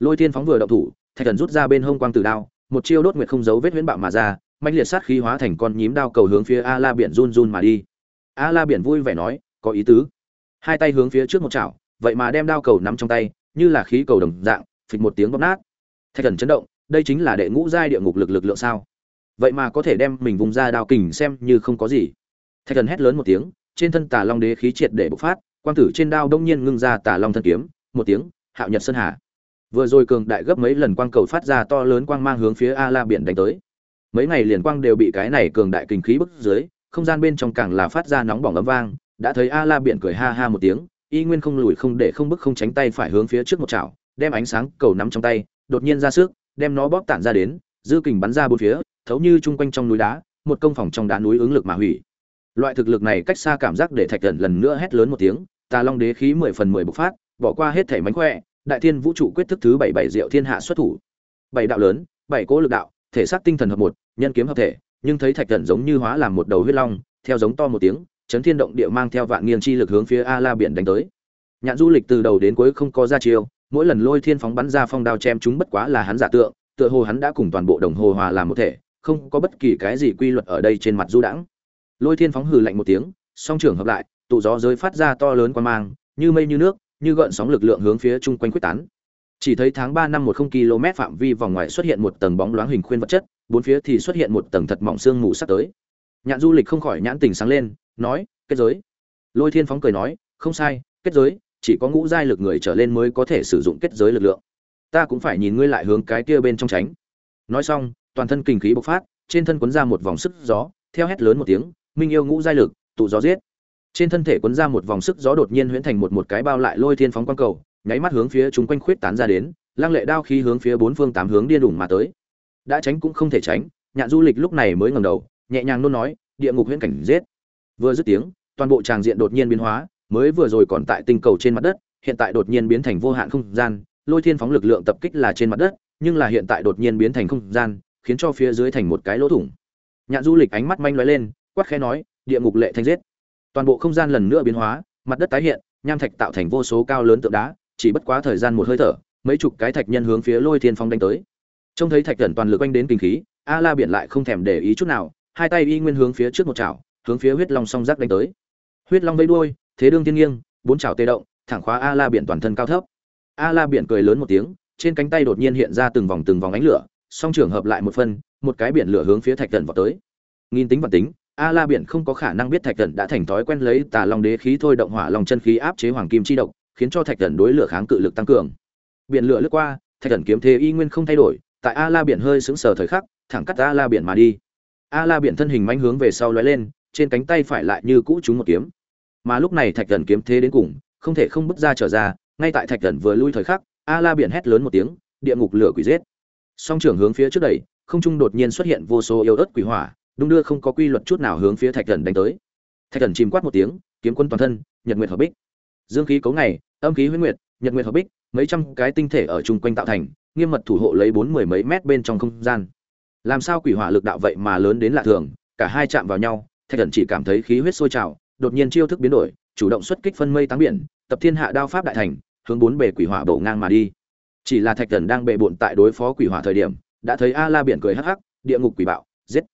A: Lôi thiên phóng vừa động thủ, thạch thần rút ra bên hông quang tử đao, một chiêu đốt nguyệt không giấu vết huyễn bạo mà ra mạnh liệt sát khí hóa thành con nhím đao cầu hướng phía a la biển run run mà đi. A la biển vui vẻ nói, có ý tứ. Hai tay hướng phía trước một chảo, vậy mà đem đao cầu nắm trong tay, như là khí cầu đồng dạng, phịch một tiếng bóp nát. Thạch thần chấn động, đây chính là đệ ngũ giai địa ngục lực lực lượng sao? Vậy mà có thể đem mình vùng ra đao kình xem như không có gì. Thạch thần hét lớn một tiếng, trên thân tà long đế khí triệt để bộc phát, quang tử trên đao đông nhiên ngưng ra tà long thân kiếm, một tiếng, hạo nhật sơn hà. Vừa rồi cường đại gấp mấy lần quang cầu phát ra to lớn quang mang hướng phía a la biển đánh tới mấy ngày liền quang đều bị cái này cường đại kinh khí bức dưới, không gian bên trong càng là phát ra nóng bỏng ấm vang, đã thấy a la biển cười ha ha một tiếng, y nguyên không lùi không để không bức không tránh tay phải hướng phía trước một chảo, đem ánh sáng cầu nắm trong tay, đột nhiên ra sức, đem nó bóp tản ra đến, dư kình bắn ra bốn phía, thấu như chung quanh trong núi đá, một công phòng trong đá núi ứng lực mà hủy. Loại thực lực này cách xa cảm giác để thạch thần lần nữa hét lớn một tiếng, tà long đế khí mười phần mười bộc phát, bỏ qua hết thể mánh khỏe, đại thiên vũ trụ quyết thức thứ bảy bảy diệu thiên hạ xuất thủ. Bảy đạo lớn, bảy cố lực đạo thể xác tinh thần hợp một, nhân kiếm hợp thể, nhưng thấy thạch Cẩn giống như hóa làm một đầu huyết long, theo giống to một tiếng, chấn thiên động địa mang theo vạn nghiêng chi lực hướng phía a la biển đánh tới. Nhạn du lịch từ đầu đến cuối không có ra chiêu, mỗi lần lôi thiên phóng bắn ra phong đao chém chúng bất quá là hắn giả tượng, tựa hồ hắn đã cùng toàn bộ đồng hồ hòa làm một thể, không có bất kỳ cái gì quy luật ở đây trên mặt du đãng. Lôi thiên phóng hừ lạnh một tiếng, song trưởng hợp lại, tụ gió giới phát ra to lớn quan mang, như mây như nước, như gợn sóng lực lượng hướng phía chung quanh quyết tán chỉ thấy tháng ba năm một không km phạm vi vòng ngoài xuất hiện một tầng bóng loáng hình khuyên vật chất, bốn phía thì xuất hiện một tầng thật mỏng xương mù sắp tới. Nhạn du lịch không khỏi nhãn tình sáng lên, nói, kết giới. Lôi thiên phóng cười nói, không sai, kết giới, chỉ có ngũ giai lực người trở lên mới có thể sử dụng kết giới lực lượng. Ta cũng phải nhìn ngươi lại hướng cái kia bên trong tránh. Nói xong, toàn thân kinh khí bộc phát, trên thân quấn ra một vòng sức gió, theo hét lớn một tiếng, minh yêu ngũ giai lực, tụ gió giết. Trên thân thể quấn ra một vòng sức gió đột nhiên huyễn thành một một cái bao lại lôi thiên phóng quang cầu nháy mắt hướng phía chúng quanh khuyết tán ra đến, lăng lệ đao khí hướng phía bốn phương tám hướng điên đủng mà tới. Đã tránh cũng không thể tránh, nhạn du lịch lúc này mới ngẩng đầu, nhẹ nhàng nôn nói, địa ngục huyễn cảnh giết. Vừa dứt tiếng, toàn bộ tràng diện đột nhiên biến hóa, mới vừa rồi còn tại tinh cầu trên mặt đất, hiện tại đột nhiên biến thành vô hạn không gian, lôi thiên phóng lực lượng tập kích là trên mặt đất, nhưng là hiện tại đột nhiên biến thành không gian, khiến cho phía dưới thành một cái lỗ thủng. Nhạn du lịch ánh mắt manh lóe lên, quát khẽ nói, địa ngục lệ thanh giết. Toàn bộ không gian lần nữa biến hóa, mặt đất tái hiện, nham thạch tạo thành vô số cao lớn tượng đá chỉ bất quá thời gian một hơi thở, mấy chục cái thạch nhân hướng phía lôi thiên phong đánh tới. Trông thấy thạch thần toàn lực quanh đến kinh khí a la biển lại không thèm để ý chút nào, hai tay y nguyên hướng phía trước một chảo, hướng phía huyết long song giác đánh tới. Huyết long vây đuôi, thế đương thiên nghiêng, bốn chảo tê động, thẳng khóa a la biển toàn thân cao thấp. A la biển cười lớn một tiếng, trên cánh tay đột nhiên hiện ra từng vòng từng vòng ánh lửa, song trường hợp lại một phân, một cái biển lửa hướng phía thạch thần vào tới. Nghìn tính và tính a la biển không có khả năng biết thạch thần đã thành thói quen lấy tà long đế khí thôi động hỏa long chân khí áp chế hoàng kim chi độc khiến cho thạch thần đối lửa kháng cự lực tăng cường. Biển lửa lướt qua, thạch thần kiếm thế y nguyên không thay đổi, tại a la biển hơi sững sờ thời khắc, thẳng cắt a la biển mà đi. A la biển thân hình manh hướng về sau lóe lên, trên cánh tay phải lại như cũ trúng một kiếm. Mà lúc này thạch thần kiếm thế đến cùng, không thể không bước ra trở ra, ngay tại thạch thần vừa lui thời khắc a la biển hét lớn một tiếng, địa ngục lửa quỷ giết. Song trưởng hướng phía trước đẩy, không trung đột nhiên xuất hiện vô số yêu ớt quỷ hỏa đung đưa không có quy luật chút nào hướng phía thạch thần đánh tới. Thạch thần chìm quát một tiếng, kiếm quân toàn thân, nhật nguyệt hợp bích dương khí cấu ngày, âm khí huyết nguyệt, nhật nguyệt hợp bích, mấy trăm cái tinh thể ở chung quanh tạo thành, nghiêm mật thủ hộ lấy bốn mười mấy mét bên trong không gian. Làm sao quỷ hỏa lực đạo vậy mà lớn đến lạ thường, cả hai chạm vào nhau, thạch thần chỉ cảm thấy khí huyết sôi trào, đột nhiên chiêu thức biến đổi, chủ động xuất kích phân mây táng biển, tập thiên hạ đao pháp đại thành, hướng bốn bề quỷ hỏa bổ ngang mà đi. Chỉ là thạch thần đang bệ bộn tại đối phó quỷ hỏa thời điểm, đã thấy a la biển cười hắc hắc, địa ngục quỷ bạo, giết.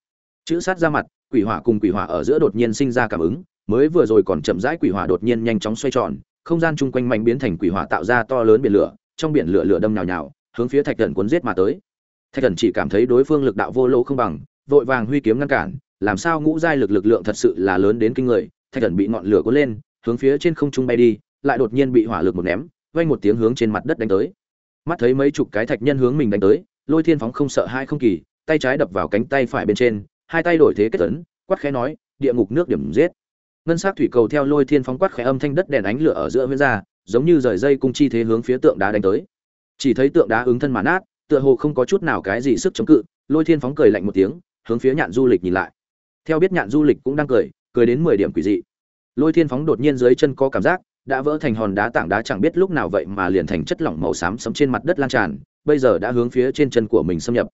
A: Chữ sát ra mặt, quỷ hỏa cùng quỷ hỏa ở giữa đột nhiên sinh ra cảm ứng mới vừa rồi còn chậm rãi quỷ hỏa đột nhiên nhanh chóng xoay tròn, không gian chung quanh mạnh biến thành quỷ hỏa tạo ra to lớn biển lửa, trong biển lửa lửa đâm nhào nhào, hướng phía thạch thần cuốn giết mà tới. Thạch thần chỉ cảm thấy đối phương lực đạo vô lỗ không bằng, vội vàng huy kiếm ngăn cản, làm sao ngũ giai lực lực lượng thật sự là lớn đến kinh người. Thạch thần bị ngọn lửa cuốn lên, hướng phía trên không trung bay đi, lại đột nhiên bị hỏa lực một ném, vang một tiếng hướng trên mặt đất đánh tới. Mắt thấy mấy chục cái thạch nhân hướng mình đánh tới, lôi thiên phóng không sợ hai không kỳ, tay trái đập vào cánh tay phải bên trên, hai tay đổi thế kết tấn quát khẽ nói, địa ngục nước điểm giết ngân sắc thủy cầu theo lôi thiên phóng quát khẽ âm thanh đất đèn ánh lửa ở giữa huyễn ra, giống như rời dây cung chi thế hướng phía tượng đá đánh tới. Chỉ thấy tượng đá ứng thân mà nát, tựa hồ không có chút nào cái gì sức chống cự, lôi thiên phóng cười lạnh một tiếng, hướng phía nhạn du lịch nhìn lại. Theo biết nhạn du lịch cũng đang cười cười đến mười điểm quỷ dị. Lôi thiên phóng đột nhiên dưới chân có cảm giác, đã vỡ thành hòn đá tảng đá chẳng biết lúc nào vậy mà liền thành chất lỏng màu xám sấm trên mặt đất lan tràn, bây giờ đã hướng phía trên chân của mình xâm nhập.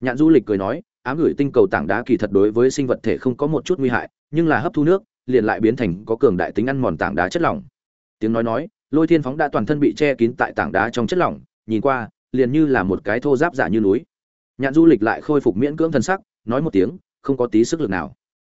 A: Nhạn du lịch cười nói, ám gửi tinh cầu tảng đá kỳ thật đối với sinh vật thể không có một chút nguy hại, nhưng là hấp thu nước liền lại biến thành có cường đại tính ăn mòn tảng đá chất lỏng. Tiếng nói nói, lôi thiên phóng đã toàn thân bị che kín tại tảng đá trong chất lỏng, nhìn qua, liền như là một cái thô giáp giả như núi. Nhạn du lịch lại khôi phục miễn cưỡng thân sắc, nói một tiếng, không có tí sức lực nào.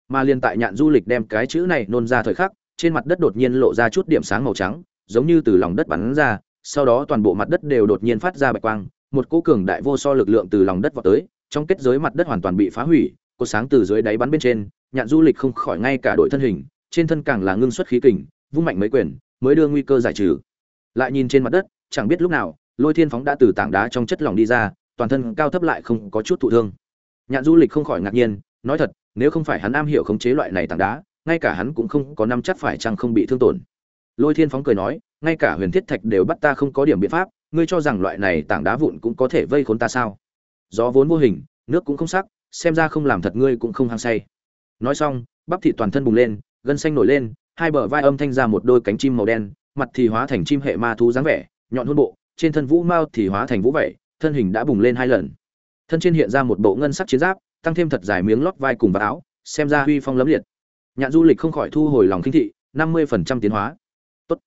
A: Mà liền tại nhạn du lịch đem cái chữ này nôn ra thời khắc, trên mặt đất đột nhiên lộ ra chút điểm sáng màu trắng, giống như từ lòng đất bắn ra, sau đó toàn bộ mặt đất đều đột nhiên phát ra bạch quang, một cỗ cường đại vô so lực lượng từ lòng đất vọt tới, trong kết giới mặt đất hoàn toàn bị phá hủy, có sáng từ dưới đáy bắn bên trên nhạn du lịch không khỏi ngay cả đội thân hình, trên thân càng là ngưng xuất khí kình, vung mạnh mấy quyền, mới đưa nguy cơ giải trừ. Lại nhìn trên mặt đất, chẳng biết lúc nào, lôi thiên phóng đã từ tảng đá trong chất lỏng đi ra, toàn thân cao thấp lại không có chút thụ thương. Nhạn du lịch không khỏi ngạc nhiên, nói thật, nếu không phải hắn am hiểu khống chế loại này tảng đá, ngay cả hắn cũng không có năm chắc phải chăng không bị thương tổn. Lôi thiên phóng cười nói, ngay cả huyền thiết thạch đều bắt ta không có điểm biện pháp, ngươi cho rằng loại này tảng đá vụn cũng có thể vây khốn ta sao? Gió vốn vô hình, nước cũng không sắc, xem ra không làm thật ngươi cũng không hăng say nói xong, bắp thịt toàn thân bùng lên, gân xanh nổi lên, hai bờ vai âm thanh ra một đôi cánh chim màu đen, mặt thì hóa thành chim hệ ma thú dáng vẻ, nhọn hôn bộ, trên thân vũ mao thì hóa thành vũ vẩy, thân hình đã bùng lên hai lần. Thân trên hiện ra một bộ ngân sắc chiến giáp, tăng thêm thật dài miếng lót vai cùng vào áo, xem ra huy phong lấm liệt. Nhạn du lịch không khỏi thu hồi lòng kinh thị, năm mươi phần trăm tiến hóa. Tốt.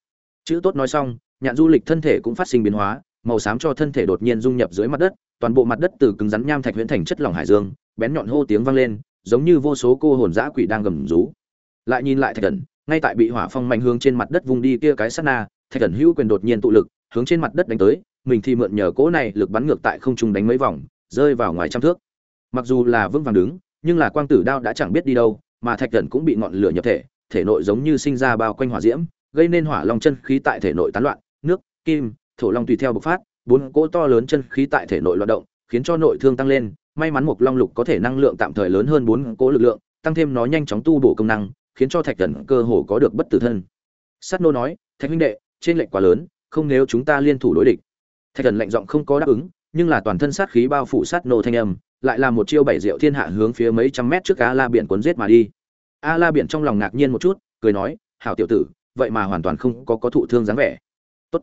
A: Chữ tốt nói xong, nhạn du lịch thân thể cũng phát sinh biến hóa, màu xám cho thân thể đột nhiên dung nhập dưới mặt đất, toàn bộ mặt đất từ cứng rắn nham thạch huyễn thành chất lỏng hải dương, bén nhọn hô tiếng vang lên giống như vô số cô hồn dã quỷ đang gầm rú. Lại nhìn lại thạch Cẩn, ngay tại bị hỏa phong mạnh hướng trên mặt đất vung đi kia cái sát na thạch Cẩn hữu quyền đột nhiên tụ lực hướng trên mặt đất đánh tới mình thì mượn nhờ cỗ này lực bắn ngược tại không trung đánh mấy vòng rơi vào ngoài trăm thước. Mặc dù là vững vàng đứng nhưng là quang tử đao đã chẳng biết đi đâu mà thạch Cẩn cũng bị ngọn lửa nhập thể thể nội giống như sinh ra bao quanh hỏa diễm gây nên hỏa long chân khí tại thể nội tán loạn nước kim thổ long tùy theo bộc phát bốn cỗ to lớn chân khí tại thể nội loạn động khiến cho nội thương tăng lên may mắn một long lục có thể năng lượng tạm thời lớn hơn bốn cỗ lực lượng, tăng thêm nó nhanh chóng tu bổ công năng, khiến cho thạch thần cơ hồ có được bất tử thân. Sắt nô nói, thạch huynh đệ, trên lệnh quá lớn, không nếu chúng ta liên thủ đối địch. Thạch thần lạnh giọng không có đáp ứng, nhưng là toàn thân sát khí bao phủ sát nô thanh âm, lại là một chiêu bảy diệu thiên hạ hướng phía mấy trăm mét trước a la biển cuốn giết mà đi. A la biển trong lòng ngạc nhiên một chút, cười nói, hảo tiểu tử, vậy mà hoàn toàn không có có thụ thương dáng vẻ. Tốt.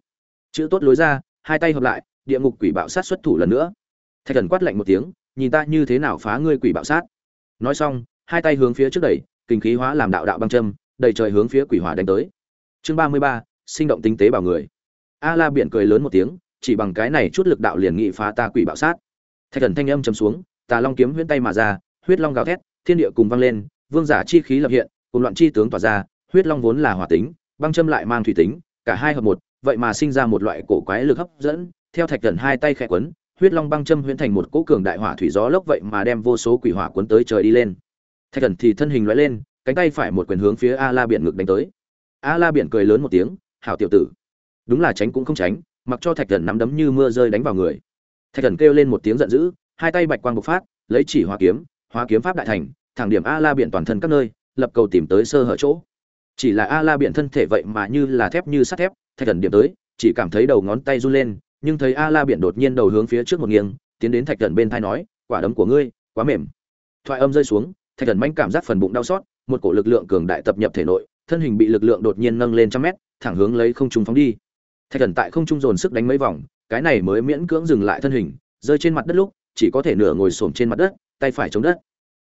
A: Chữ tốt lối ra, hai tay hợp lại, địa ngục quỷ bạo sát xuất thủ lần nữa. Thạch thần quát lạnh một tiếng nhìn ta như thế nào phá ngươi quỷ bạo sát. Nói xong, hai tay hướng phía trước đẩy, kinh khí hóa làm đạo đạo băng châm, đầy trời hướng phía quỷ hỏa đánh tới. Chương ba mươi ba, sinh động tinh tế bảo người. A la biển cười lớn một tiếng, chỉ bằng cái này chút lực đạo liền nghị phá ta quỷ bạo sát. Thạch thần thanh âm chấm xuống, tà long kiếm huyễn tay mà ra, huyết long gào thét, thiên địa cùng vang lên, vương giả chi khí lập hiện, cùng loạn chi tướng tỏa ra, huyết long vốn là hỏa tính, băng châm lại mang thủy tính, cả hai hợp một, vậy mà sinh ra một loại cổ quái lực hấp dẫn, theo thạch thần hai tay khẽ quấn huyết long băng châm huyễn thành một cỗ cường đại hỏa thủy gió lốc vậy mà đem vô số quỷ hỏa cuốn tới trời đi lên. Thạch thần thì thân hình lóe lên, cánh tay phải một quyền hướng phía a la biển ngực đánh tới. A la biển cười lớn một tiếng, hảo tiểu tử, đúng là tránh cũng không tránh, mặc cho thạch thần nắm đấm như mưa rơi đánh vào người. Thạch thần kêu lên một tiếng giận dữ, hai tay bạch quang bộc phát, lấy chỉ hóa kiếm hóa kiếm pháp đại thành, thẳng điểm a la biển toàn thân các nơi, lập cầu tìm tới sơ hở chỗ. Chỉ là a la biển thân thể vậy mà như là thép như sắt thép, thạch thần điểm tới, chỉ cảm thấy đầu ngón tay run lên nhưng thấy a la biển đột nhiên đầu hướng phía trước một nghiêng, tiến đến thạch thần bên thai nói, quả đấm của ngươi, quá mềm. Thoại âm rơi xuống, thạch thần manh cảm giác phần bụng đau xót, một cổ lực lượng cường đại tập nhập thể nội, thân hình bị lực lượng đột nhiên nâng lên trăm mét, thẳng hướng lấy không trung phóng đi. Thạch thần tại không trung dồn sức đánh mấy vòng, cái này mới miễn cưỡng dừng lại thân hình, rơi trên mặt đất lúc, chỉ có thể nửa ngồi xổm trên mặt đất, tay phải chống đất.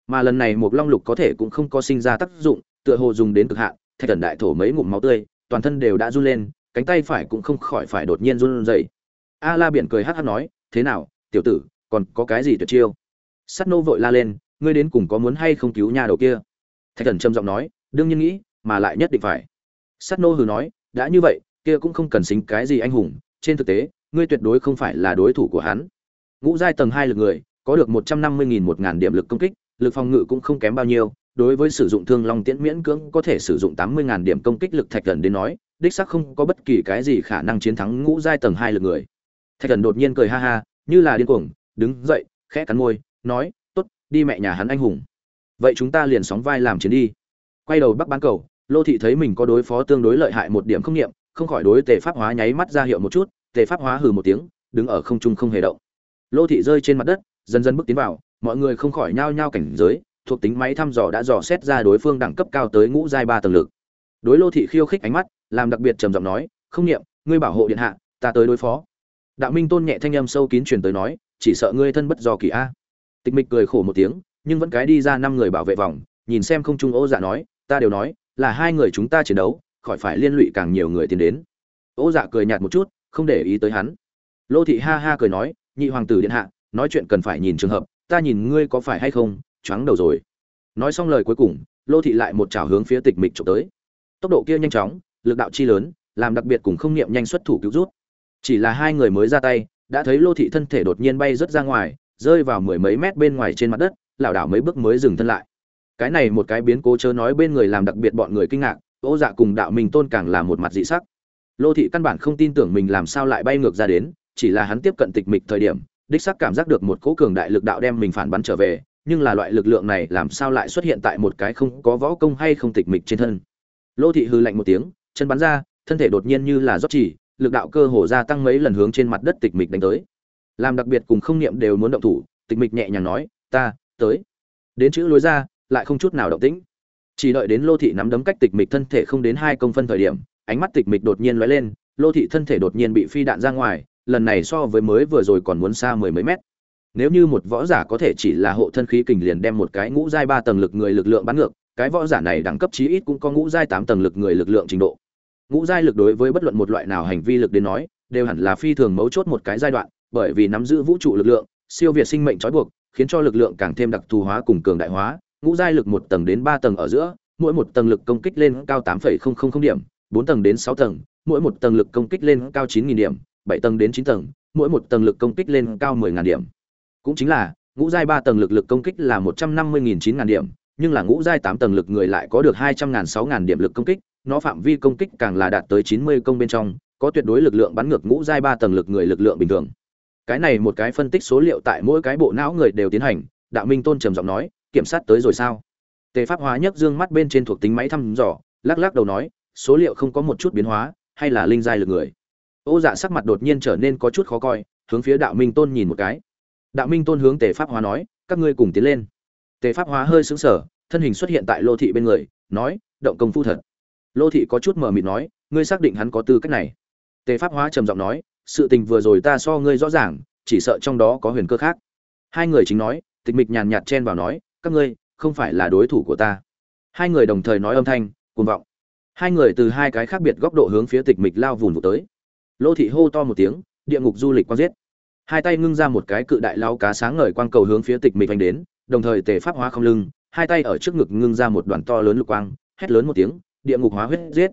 A: Mà lần này một long lục có thể cũng không có sinh ra tác dụng, tựa hồ dùng đến cực hạn, thạch thần đại thổ mấy ngụm máu tươi, toàn thân đều đã run lên, cánh tay phải cũng không khỏi phải đột nhiên run rẩy a la biển cười hát hát nói, thế nào, tiểu tử, còn có cái gì tuyệt chiêu? Sắt nô vội la lên, ngươi đến cùng có muốn hay không cứu nhà đầu kia? Thạch thần trầm giọng nói, đương nhiên nghĩ, mà lại nhất định phải. Sắt nô hừ nói, đã như vậy, kia cũng không cần xính cái gì anh hùng, trên thực tế, ngươi tuyệt đối không phải là đối thủ của hắn. Ngũ giai tầng hai lực người, có được một trăm năm mươi nghìn một ngàn điểm lực công kích, lực phòng ngự cũng không kém bao nhiêu, đối với sử dụng thương long tiễn miễn cưỡng có thể sử dụng tám mươi ngàn điểm công kích lực thạch thần đến nói, đích xác không có bất kỳ cái gì khả năng chiến thắng ngũ giai tầng hai lực người thạch thần đột nhiên cười ha ha, như là điên cuồng, đứng dậy, khẽ cắn môi, nói, tốt, đi mẹ nhà hắn anh hùng. Vậy chúng ta liền sóng vai làm chiến đi. Quay đầu bắc bán cầu, lô thị thấy mình có đối phó tương đối lợi hại một điểm không nghiệm không khỏi đối tề pháp hóa nháy mắt ra hiệu một chút, tề pháp hóa hừ một tiếng, đứng ở không trung không hề động. Lô thị rơi trên mặt đất, dần dần bước tiến vào, mọi người không khỏi nhao nhao cảnh giới, thuộc tính máy thăm dò đã dò xét ra đối phương đẳng cấp cao tới ngũ giai ba tầng lực. Đối lô thị khiêu khích ánh mắt, làm đặc biệt trầm giọng nói, không nghiệm ngươi bảo hộ điện hạ, ta tới đối phó đạo minh tôn nhẹ thanh âm sâu kín truyền tới nói, chỉ sợ ngươi thân bất do kỳ a. Tịch mịch cười khổ một tiếng, nhưng vẫn cái đi ra năm người bảo vệ vòng, nhìn xem không trung ô dạ nói, ta đều nói, là hai người chúng ta chiến đấu, khỏi phải liên lụy càng nhiều người tiến đến. Ô dạ cười nhạt một chút, không để ý tới hắn. Lô thị ha ha cười nói, nhị hoàng tử điện hạ, nói chuyện cần phải nhìn trường hợp, ta nhìn ngươi có phải hay không, choáng đầu rồi. Nói xong lời cuối cùng, lô thị lại một chảo hướng phía tịch mịch trộm tới. Tốc độ kia nhanh chóng, lực đạo chi lớn, làm đặc biệt cùng không niệm nhanh xuất thủ cứu rút chỉ là hai người mới ra tay, đã thấy lô thị thân thể đột nhiên bay rớt ra ngoài, rơi vào mười mấy mét bên ngoài trên mặt đất, lảo đảo mấy bước mới dừng thân lại. Cái này một cái biến cố chớ nói bên người làm đặc biệt bọn người kinh ngạc, ô dạ cùng đạo minh tôn càng là một mặt dị sắc. Lô thị căn bản không tin tưởng mình làm sao lại bay ngược ra đến, chỉ là hắn tiếp cận tịch mịch thời điểm, đích sắc cảm giác được một cỗ cường đại lực đạo đem mình phản bắn trở về, nhưng là loại lực lượng này làm sao lại xuất hiện tại một cái không có võ công hay không tịch mịch trên thân. Lô thị hư lạnh một tiếng, chân bắn ra, thân thể đột nhiên như là rót chỉ lực đạo cơ hồ gia tăng mấy lần hướng trên mặt đất tịch mịch đánh tới. Làm đặc biệt cùng không niệm đều muốn động thủ, tịch mịch nhẹ nhàng nói, ta, tới. Đến chữ lối ra, lại không chút nào động tĩnh. Chỉ đợi đến lô thị nắm đấm cách tịch mịch thân thể không đến hai công phân thời điểm, ánh mắt tịch mịch đột nhiên lóe lên, lô thị thân thể đột nhiên bị phi đạn ra ngoài, lần này so với mới vừa rồi còn muốn xa mười mấy mét. Nếu như một võ giả có thể chỉ là hộ thân khí kình liền đem một cái ngũ giai ba tầng lực người lực lượng bắn ngược, cái võ giả này đẳng cấp chí ít cũng có ngũ giai tám tầng lực người lực lượng trình độ ngũ giai lực đối với bất luận một loại nào hành vi lực đến nói, đều hẳn là phi thường mấu chốt một cái giai đoạn, bởi vì nắm giữ vũ trụ lực lượng, siêu việt sinh mệnh trói buộc, khiến cho lực lượng càng thêm đặc thù hóa cùng cường đại hóa, ngũ giai lực một tầng đến ba tầng ở giữa, mỗi một tầng lực công kích lên cao tám điểm, bốn tầng đến sáu tầng, mỗi một tầng lực công kích lên cao chín điểm, bảy tầng đến chín tầng, mỗi một tầng lực công kích lên cao mười ngàn điểm. Cũng chính là, ngũ giai ba tầng lực lực công kích là một trăm năm mươi nghìn chín ngàn điểm, nhưng là ngũ giai tám tầng lực người lại có được hai trăm ngàn, sáu ngàn điểm lực công kích nó phạm vi công kích càng là đạt tới chín mươi công bên trong, có tuyệt đối lực lượng bắn ngược ngũ giai ba tầng lực người lực lượng bình thường. Cái này một cái phân tích số liệu tại mỗi cái bộ não người đều tiến hành, đạo minh tôn trầm giọng nói, kiểm sát tới rồi sao? Tề pháp hóa nhấc dương mắt bên trên thuộc tính máy thăm dò, lắc lắc đầu nói, số liệu không có một chút biến hóa, hay là linh giai lực người? Ô dạ sắc mặt đột nhiên trở nên có chút khó coi, hướng phía đạo minh tôn nhìn một cái. Đạo minh tôn hướng tề pháp hóa nói, các ngươi cùng tiến lên. Tề pháp hóa hơi sững sờ, thân hình xuất hiện tại lô thị bên người, nói, động công phu thật lô thị có chút mờ mịt nói, ngươi xác định hắn có tư cách này? Tề pháp hóa trầm giọng nói, sự tình vừa rồi ta so ngươi rõ ràng, chỉ sợ trong đó có huyền cơ khác. Hai người chính nói, tịch mịch nhàn nhạt chen vào nói, các ngươi, không phải là đối thủ của ta. Hai người đồng thời nói âm thanh, cuồng vọng. Hai người từ hai cái khác biệt góc độ hướng phía tịch mịch lao vùn vụt tới. Lô thị hô to một tiếng, địa ngục du lịch quang giết. Hai tay ngưng ra một cái cự đại lao cá sáng ngời quang cầu hướng phía tịch mịch vành đến, đồng thời tề pháp hóa không lưng, hai tay ở trước ngực ngưng ra một đoàn to lớn lục quang, hét lớn một tiếng địa ngục hóa huyết giết.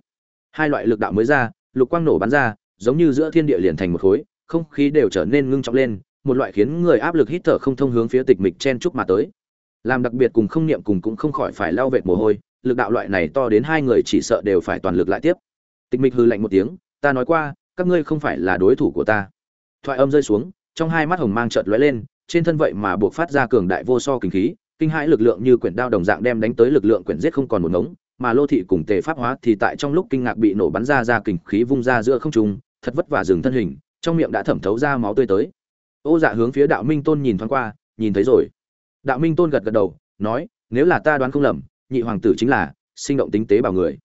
A: Hai loại lực đạo mới ra, lục quang nổ bắn ra, giống như giữa thiên địa liền thành một khối, không khí đều trở nên ngưng trọng lên, một loại khiến người áp lực hít thở không thông hướng phía tịch mịch chen chúc mà tới. Làm đặc biệt cùng không niệm cùng cũng không khỏi phải lao vệt mồ hôi, lực đạo loại này to đến hai người chỉ sợ đều phải toàn lực lại tiếp. Tịch mịch hư lạnh một tiếng, ta nói qua, các ngươi không phải là đối thủ của ta. Thoại âm rơi xuống, trong hai mắt hồng mang chợt lóe lên, trên thân vậy mà buộc phát ra cường đại vô so kinh khí, kinh hãi lực lượng như quyển đao đồng dạng đem đánh tới lực lượng quyển giết không còn một ngống mà lô thị cùng tề pháp hóa thì tại trong lúc kinh ngạc bị nổ bắn ra ra kình khí vung ra giữa không trung, thật vất vả dừng thân hình, trong miệng đã thẩm thấu ra máu tươi tới. Ô dạ hướng phía đạo minh tôn nhìn thoáng qua, nhìn thấy rồi. Đạo minh tôn gật gật đầu, nói, nếu là ta đoán không lầm, nhị hoàng tử chính là sinh động tính tế bào người.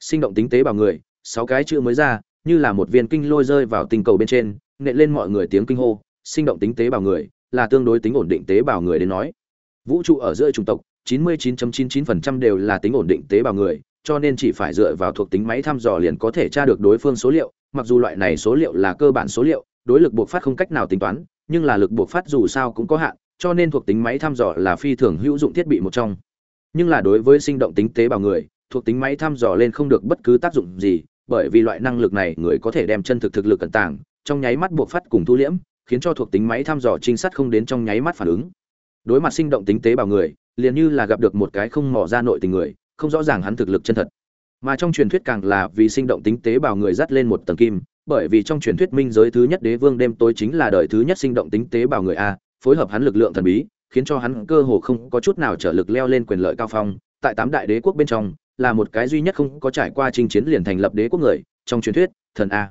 A: Sinh động tính tế bào người, sáu cái chữ mới ra, như là một viên kinh lôi rơi vào tinh cầu bên trên, nện lên mọi người tiếng kinh hô, sinh động tính tế bào người là tương đối tính ổn định tế bào người đến nói. Vũ trụ ở giữa chủng tộc 99.99% đều là tính ổn định tế bào người, cho nên chỉ phải dựa vào thuộc tính máy thăm dò liền có thể tra được đối phương số liệu. Mặc dù loại này số liệu là cơ bản số liệu, đối lực buộc phát không cách nào tính toán, nhưng là lực buộc phát dù sao cũng có hạn, cho nên thuộc tính máy thăm dò là phi thường hữu dụng thiết bị một trong. Nhưng là đối với sinh động tính tế bào người, thuộc tính máy thăm dò lên không được bất cứ tác dụng gì, bởi vì loại năng lực này người có thể đem chân thực thực lực cẩn tàng, trong nháy mắt buộc phát cùng thu liễm, khiến cho thuộc tính máy thăm dò trinh sát không đến trong nháy mắt phản ứng. Đối mặt sinh động tính tế bào người liền như là gặp được một cái không mò ra nội tình người, không rõ ràng hắn thực lực chân thật. Mà trong truyền thuyết càng là vì sinh động tính tế bào người dắt lên một tầng kim, bởi vì trong truyền thuyết minh giới thứ nhất đế vương đêm tối chính là đời thứ nhất sinh động tính tế bào người a, phối hợp hắn lực lượng thần bí, khiến cho hắn cơ hồ không có chút nào trở lực leo lên quyền lợi cao phong. Tại tám đại đế quốc bên trong, là một cái duy nhất không có trải qua chinh chiến liền thành lập đế quốc người, trong truyền thuyết, thần a.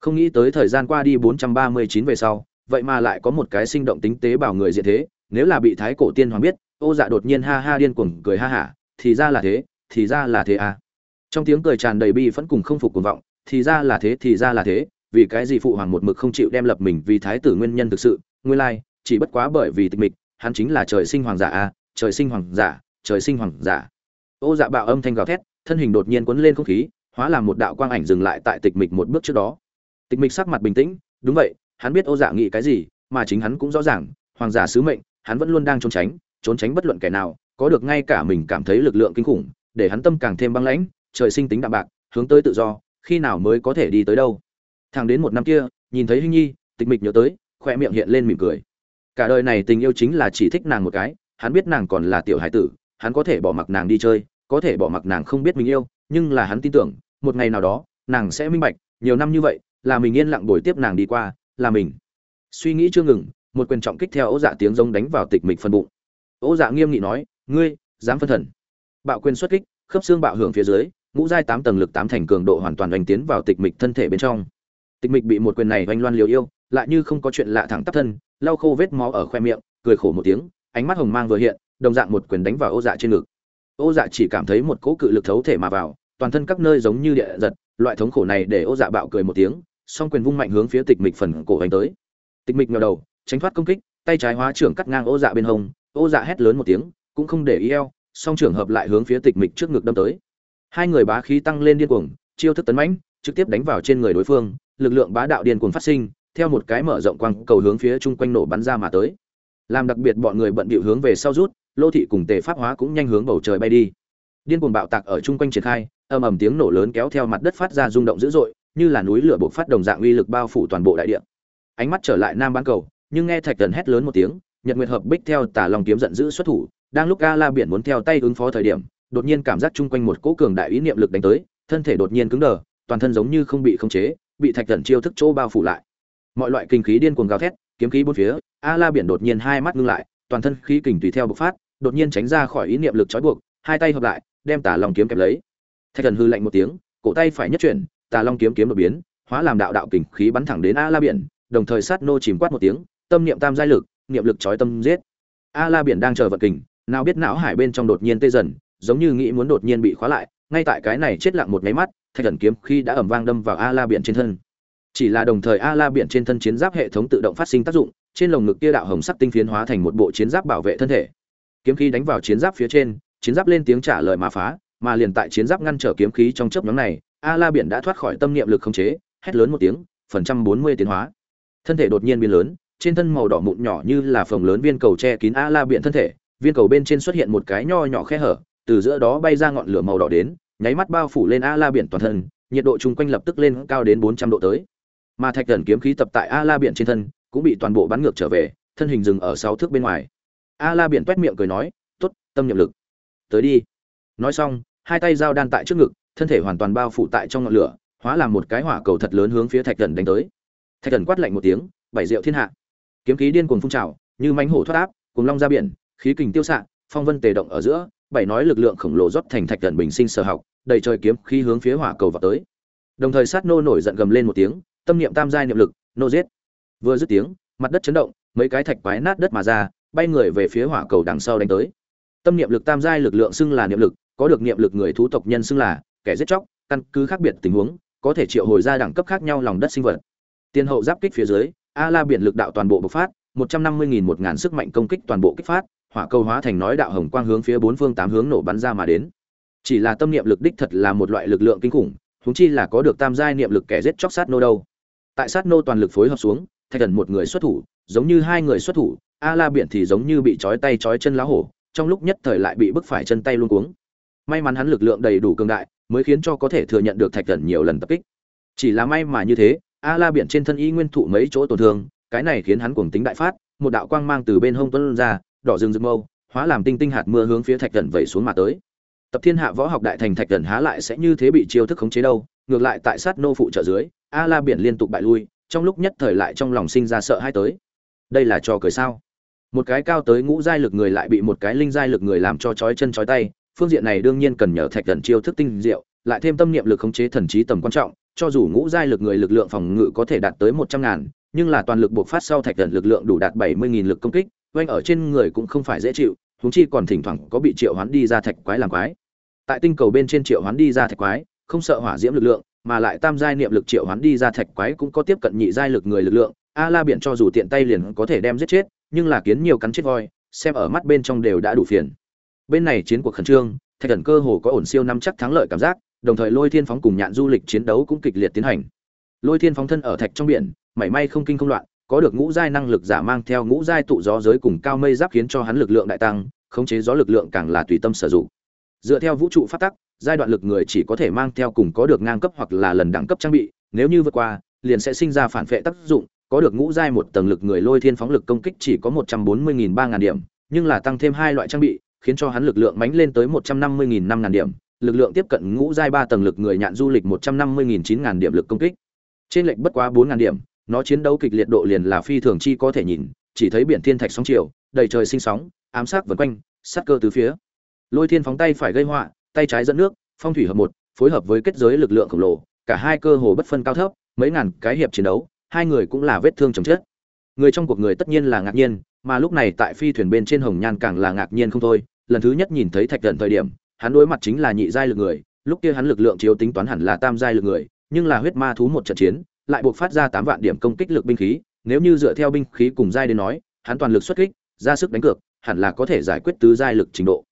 A: Không nghĩ tới thời gian qua đi 439 về sau, vậy mà lại có một cái sinh động tính tế bào người diện thế, nếu là bị thái cổ tiên hoàng biết ô dạ đột nhiên ha ha điên cuồng cười ha hả, thì ra là thế, thì ra là thế à. Trong tiếng cười tràn đầy bi phẫn cùng không phục cuồng vọng, thì ra là thế, thì ra là thế, vì cái gì phụ hoàng một mực không chịu đem lập mình vì thái tử nguyên nhân thực sự, nguyên lai, chỉ bất quá bởi vì tịch mịch, hắn chính là trời sinh hoàng giả a trời sinh hoàng giả, trời sinh hoàng giả. Ô dạ bạo âm thanh gào thét, thân hình đột nhiên quấn lên không khí, hóa làm một đạo quang ảnh dừng lại tại tịch mịch một bước trước đó. Tịch mịch sắc mặt bình tĩnh, đúng vậy, hắn biết ô dạ nghĩ cái gì, mà chính hắn cũng rõ ràng, hoàng giả sứ mệnh, hắn vẫn luôn đang trốn tránh trốn tránh bất luận kẻ nào, có được ngay cả mình cảm thấy lực lượng kinh khủng, để hắn tâm càng thêm băng lãnh, trời sinh tính đạm bạc, hướng tới tự do, khi nào mới có thể đi tới đâu. Thằng đến một năm kia, nhìn thấy hinh nhi, tịch mịch nhớ tới, khoe miệng hiện lên mỉm cười. Cả đời này tình yêu chính là chỉ thích nàng một cái, hắn biết nàng còn là tiểu hải tử, hắn có thể bỏ mặc nàng đi chơi, có thể bỏ mặc nàng không biết mình yêu, nhưng là hắn tin tưởng, một ngày nào đó, nàng sẽ minh bạch, nhiều năm như vậy, là mình yên lặng bồi tiếp nàng đi qua, là mình. Suy nghĩ chưa ngừng, một quyền trọng kích theo ấu dạ tiếng rông đánh vào tịch mịch phân bụng. Ô dạ nghiêm nghị nói, ngươi, dám phân thần. Bạo quyền xuất kích, khớp xương bạo hưởng phía dưới, ngũ giai tám tầng lực tám thành cường độ hoàn toàn đánh tiến vào tịch mịch thân thể bên trong. Tịch mịch bị một quyền này oanh loan liều yêu, lại như không có chuyện lạ thẳng tắp thân, lau khô vết máu ở khoe miệng, cười khổ một tiếng, ánh mắt hồng mang vừa hiện, đồng dạng một quyền đánh vào ô dạ trên ngực. Ô dạ chỉ cảm thấy một cỗ cự lực thấu thể mà vào, toàn thân các nơi giống như địa giật, loại thống khổ này để ô dạ bạo cười một tiếng, song quyền vung mạnh hướng phía tịch mịch phần cổ đánh tới. Tịch mịch ngẩng đầu, tránh thoát công kích, tay trái hóa trưởng cắt ngang ô dạ bên hông ô dạ hét lớn một tiếng, cũng không để ý eo, song trường hợp lại hướng phía tịch mịch trước ngực đâm tới. Hai người bá khí tăng lên điên cuồng, chiêu thức tấn mãnh, trực tiếp đánh vào trên người đối phương, lực lượng bá đạo điên cuồng phát sinh, theo một cái mở rộng quang cầu hướng phía chung quanh nổ bắn ra mà tới. Làm đặc biệt bọn người bận bịu hướng về sau rút, lô thị cùng tề pháp hóa cũng nhanh hướng bầu trời bay đi. Điên cuồng bạo tạc ở chung quanh triển khai, ầm ầm tiếng nổ lớn kéo theo mặt đất phát ra rung động dữ dội, như là núi lửa bộc phát đồng dạng uy lực bao phủ toàn bộ đại địa. Ánh mắt trở lại nam bán cầu, nhưng nghe thạch thần hét lớn một tiếng nhật nguyệt hợp bích theo tả Long kiếm giận dữ xuất thủ, đang lúc A la biển muốn theo tay ứng phó thời điểm, đột nhiên cảm giác chung quanh một cỗ cường đại ý niệm lực đánh tới, thân thể đột nhiên cứng đờ, toàn thân giống như không bị khống chế, bị thạch thần chiêu thức chỗ bao phủ lại. Mọi loại kinh khí điên cuồng gào thét, kiếm khí bốn phía, a la biển đột nhiên hai mắt ngưng lại, toàn thân khí kình tùy theo bộc phát, đột nhiên tránh ra khỏi ý niệm lực trói buộc, hai tay hợp lại, đem tả long kiếm kẹp lấy. Thạch thần hư lạnh một tiếng, cổ tay phải nhất chuyển, tà long kiếm kiếm đột biến, hóa làm đạo đạo kình khí bắn thẳng đến a la biển, đồng thời sát nô chìm quát một tiếng, tâm niệm tam giai lực niệm lực trói tâm giết. A la biển đang chờ vận kình, nào biết não hải bên trong đột nhiên tê dần, giống như nghĩ muốn đột nhiên bị khóa lại, ngay tại cái này chết lặng một cái mắt, thạch thần kiếm khi đã ầm vang đâm vào a la biển trên thân. Chỉ là đồng thời a la biển trên thân chiến giáp hệ thống tự động phát sinh tác dụng, trên lồng ngực kia đạo hồng sắc tinh phiến hóa thành một bộ chiến giáp bảo vệ thân thể. Kiếm khí đánh vào chiến giáp phía trên, chiến giáp lên tiếng trả lời mà phá, mà liền tại chiến giáp ngăn trở kiếm khí trong chớp nhoáng này, a la biển đã thoát khỏi tâm niệm lực khống chế, hét lớn một tiếng, phần trăm bốn mươi tiến hóa. Thân thể đột nhiên biến lớn trên thân màu đỏ mụn nhỏ như là phồng lớn viên cầu che kín a la biển thân thể, viên cầu bên trên xuất hiện một cái nho nhỏ khe hở, từ giữa đó bay ra ngọn lửa màu đỏ đến, nháy mắt bao phủ lên a la biển toàn thân, nhiệt độ chung quanh lập tức lên cao đến bốn trăm độ tới. Mà thạch thần kiếm khí tập tại a la biển trên thân, cũng bị toàn bộ bắn ngược trở về, thân hình dừng ở sáu thước bên ngoài. A la biển t miệng cười nói t ố t tâm nhiệm lực. Tới đi. Nói xong, hai tay dao đan tại trước ngực, thân thể hoàn toàn bao phủ tại trong ngọn lửa, hóa làm một cái hỏa cầu thật lớn hướng phía thạch thần đánh tới. Thạch thần quát lạnh một tiếng, bảy rượu thiên hạ kiếm khí điên cuồng phun trào, như mánh hổ thoát áp cùng long ra biển, khí kình tiêu xạ, phong vân tề động ở giữa, bảy nói lực lượng khổng lồ rót thành thạch gần bình sinh sở học, đầy trời kiếm khí hướng phía hỏa cầu vào tới. Đồng thời sát nô nổi giận gầm lên một tiếng, tâm niệm tam giai niệm lực, nô giết. Vừa dứt tiếng, mặt đất chấn động, mấy cái thạch quái nát đất mà ra, bay người về phía hỏa cầu đằng sau đánh tới. Tâm niệm lực tam giai lực lượng xưng là niệm lực, có được niệm lực người thú tộc nhân xưng là kẻ giết chóc, căn cứ khác biệt tình huống, có thể triệu hồi ra đẳng cấp khác nhau lòng đất sinh vật. Tiên hậu giáp kích phía dưới a la biển lực đạo toàn bộ bộc phát, một trăm năm mươi nghìn một ngàn sức mạnh công kích toàn bộ kích phát, hỏa cầu hóa thành nói đạo hồng quang hướng phía bốn phương tám hướng nổ bắn ra mà đến. Chỉ là tâm niệm lực đích thật là một loại lực lượng kinh khủng thúng chi là có được tam giai niệm lực kẻ giết chóc sát nô đâu. Tại sát nô toàn lực phối hợp xuống, thạch thần một người xuất thủ, giống như hai người xuất thủ, a la biển thì giống như bị trói tay trói chân lá hổ, trong lúc nhất thời lại bị bức phải chân tay luôn cuống. May mắn hắn lực lượng đầy đủ cường đại, mới khiến cho có thể thừa nhận được thạch thần nhiều lần tập kích. Chỉ là may mà như thế a la biển trên thân y nguyên thụ mấy chỗ tổn thương, cái này khiến hắn cuồng tính đại phát, một đạo quang mang từ bên hông tuân ra, đỏ rừng rực mâu, hóa làm tinh tinh hạt mưa hướng phía thạch thần vẩy xuống mà tới. Tập thiên hạ võ học đại thành thạch thần há lại sẽ như thế bị chiêu thức khống chế đâu, ngược lại tại sát nô phụ trợ dưới, a la biển liên tục bại lui, trong lúc nhất thời lại trong lòng sinh ra sợ hai tới. Đây là trò cười sao? Một cái cao tới ngũ giai lực người lại bị một cái linh giai lực người làm cho chói chân chói tay, phương diện này đương nhiên cần nhờ thạch thần chiêu thức tinh diệu, lại thêm tâm niệm lực khống chế thần trí tầm quan trọng cho dù ngũ giai lực người lực lượng phòng ngự có thể đạt tới một trăm ngàn, nhưng là toàn lực buộc phát sau thạch thần lực lượng đủ đạt bảy mươi nghìn lực công kích, oanh ở trên người cũng không phải dễ chịu, huống chi còn thỉnh thoảng có bị triệu hoán đi ra thạch quái làm quái. Tại tinh cầu bên trên triệu hoán đi ra thạch quái, không sợ hỏa diễm lực lượng, mà lại tam giai niệm lực triệu hoán đi ra thạch quái cũng có tiếp cận nhị giai lực người lực lượng, a la biện cho dù tiện tay liền có thể đem giết chết, nhưng là kiến nhiều cắn chết voi, xem ở mắt bên trong đều đã đủ phiền. Bên này chiến cuộc khẩn trương, thạch thần cơ hồ có ổn siêu năm chắc thắng lợi cảm giác đồng thời lôi thiên phóng cùng nhạn du lịch chiến đấu cũng kịch liệt tiến hành. Lôi thiên phóng thân ở thạch trong biển, mảy may không kinh không loạn, có được ngũ giai năng lực giả mang theo ngũ giai tụ gió giới cùng cao mây giáp khiến cho hắn lực lượng đại tăng, khống chế gió lực lượng càng là tùy tâm sử dụng. Dựa theo vũ trụ phát tắc, giai đoạn lực người chỉ có thể mang theo cùng có được ngang cấp hoặc là lần đẳng cấp trang bị, nếu như vượt qua, liền sẽ sinh ra phản vệ tác dụng, có được ngũ giai một tầng lực người lôi thiên phóng lực công kích chỉ có một trăm bốn mươi nghìn ba ngàn điểm, nhưng là tăng thêm hai loại trang bị, khiến cho hắn lực lượng mánh lên tới một trăm năm mươi nghìn năm ngàn điểm lực lượng tiếp cận ngũ giai ba tầng lực người nhạn du lịch một trăm năm mươi nghìn chín ngàn điểm lực công kích. Trên lệnh bất quá bốn ngàn điểm, nó chiến đấu kịch liệt độ liền là phi thường chi có thể nhìn, chỉ thấy biển thiên thạch sóng chiều, đầy trời sinh sóng, ám sát vần quanh, sát cơ từ phía. Lôi thiên phóng tay phải gây họa, tay trái dẫn nước, phong thủy hợp một, phối hợp với kết giới lực lượng khổng lồ, cả hai cơ hồ bất phân cao thấp, mấy ngàn cái hiệp chiến đấu, hai người cũng là vết thương chồng chết. Người trong cuộc người tất nhiên là ngạc nhiên, mà lúc này tại phi thuyền bên trên hồng nhan càng là ngạc nhiên không thôi. Lần thứ nhất nhìn thấy thạch thần thời điểm hắn đối mặt chính là nhị giai lực người, lúc kia hắn lực lượng chiếu tính toán hẳn là tam giai lực người, nhưng là huyết ma thú một trận chiến, lại buộc phát ra tám vạn điểm công kích lực binh khí, nếu như dựa theo binh khí cùng giai đến nói, hắn toàn lực xuất kích, ra sức đánh cược, hẳn là có thể giải quyết tứ giai lực trình độ.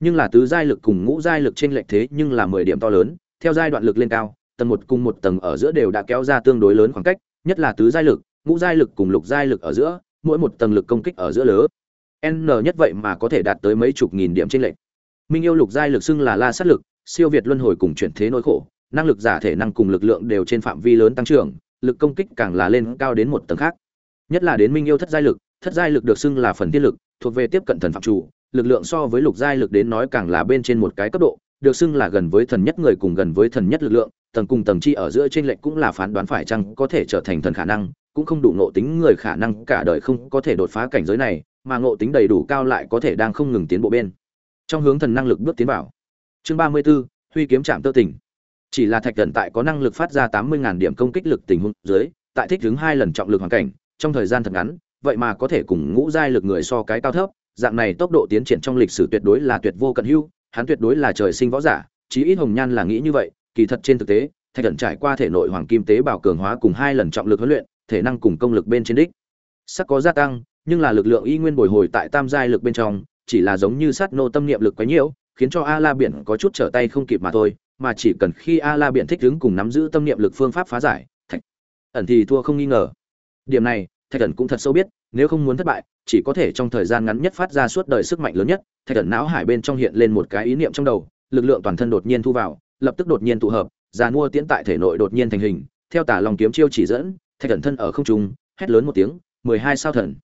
A: Nhưng là tứ giai lực cùng ngũ giai lực trên lệch thế nhưng là mười điểm to lớn, theo giai đoạn lực lên cao, tầng một cùng một tầng ở giữa đều đã kéo ra tương đối lớn khoảng cách, nhất là tứ giai lực, ngũ giai lực cùng lục giai lực ở giữa, mỗi một tầng lực công kích ở giữa lớn n nhất vậy mà có thể đạt tới mấy chục nghìn điểm trên lệch minh yêu lục giai lực xưng là la sát lực, siêu việt luân hồi cùng chuyển thế nỗi khổ, năng lực giả thể năng cùng lực lượng đều trên phạm vi lớn tăng trưởng, lực công kích càng là lên cao đến một tầng khác. Nhất là đến minh yêu thất giai lực, thất giai lực được xưng là phần tiên lực, thuộc về tiếp cận thần phạm chủ, lực lượng so với lục giai lực đến nói càng là bên trên một cái cấp độ, được xưng là gần với thần nhất người cùng gần với thần nhất lực lượng, tầng cùng tầng chi ở giữa trên lệnh cũng là phán đoán phải chăng có thể trở thành thần khả năng, cũng không đủ ngộ tính người khả năng cả đời không có thể đột phá cảnh giới này, mà ngộ tính đầy đủ cao lại có thể đang không ngừng tiến bộ bên trong hướng thần năng lực bước tiến vào. Chương ba mươi 34, huy kiếm chạm tơ tỉnh chỉ là thạch thần tại có năng lực phát ra tám mươi điểm công kích lực tình huống dưới tại thích đứng hai lần trọng lực hoàn cảnh trong thời gian thật ngắn vậy mà có thể cùng ngũ giai lực người so cái cao thấp dạng này tốc độ tiến triển trong lịch sử tuyệt đối là tuyệt vô cận hưu hắn tuyệt đối là trời sinh võ giả chí ít hồng nhan là nghĩ như vậy kỳ thật trên thực tế thạch thần trải qua thể nội hoàng kim tế bào cường hóa cùng hai lần trọng lực huấn luyện thể năng cùng công lực bên trên đích. Sắc có gia tăng nhưng là lực lượng y nguyên bồi hồi tại tam giai lực bên trong chỉ là giống như sát nô tâm niệm lực quá nhiều khiến cho a la biển có chút trở tay không kịp mà thôi, mà chỉ cần khi a la biển thích ứng cùng nắm giữ tâm niệm lực phương pháp phá giải, thạch ẩn thì thua không nghi ngờ. Điểm này, thạch ẩn cũng thật sâu biết, nếu không muốn thất bại, chỉ có thể trong thời gian ngắn nhất phát ra suốt đời sức mạnh lớn nhất. Thạch ẩn não hải bên trong hiện lên một cái ý niệm trong đầu, lực lượng toàn thân đột nhiên thu vào, lập tức đột nhiên tụ hợp, già mua tiến tại thể nội đột nhiên thành hình, theo tả lòng kiếm chiêu chỉ dẫn, thạch ẩn thân ở không trung, hét lớn một tiếng, mười hai sao thần,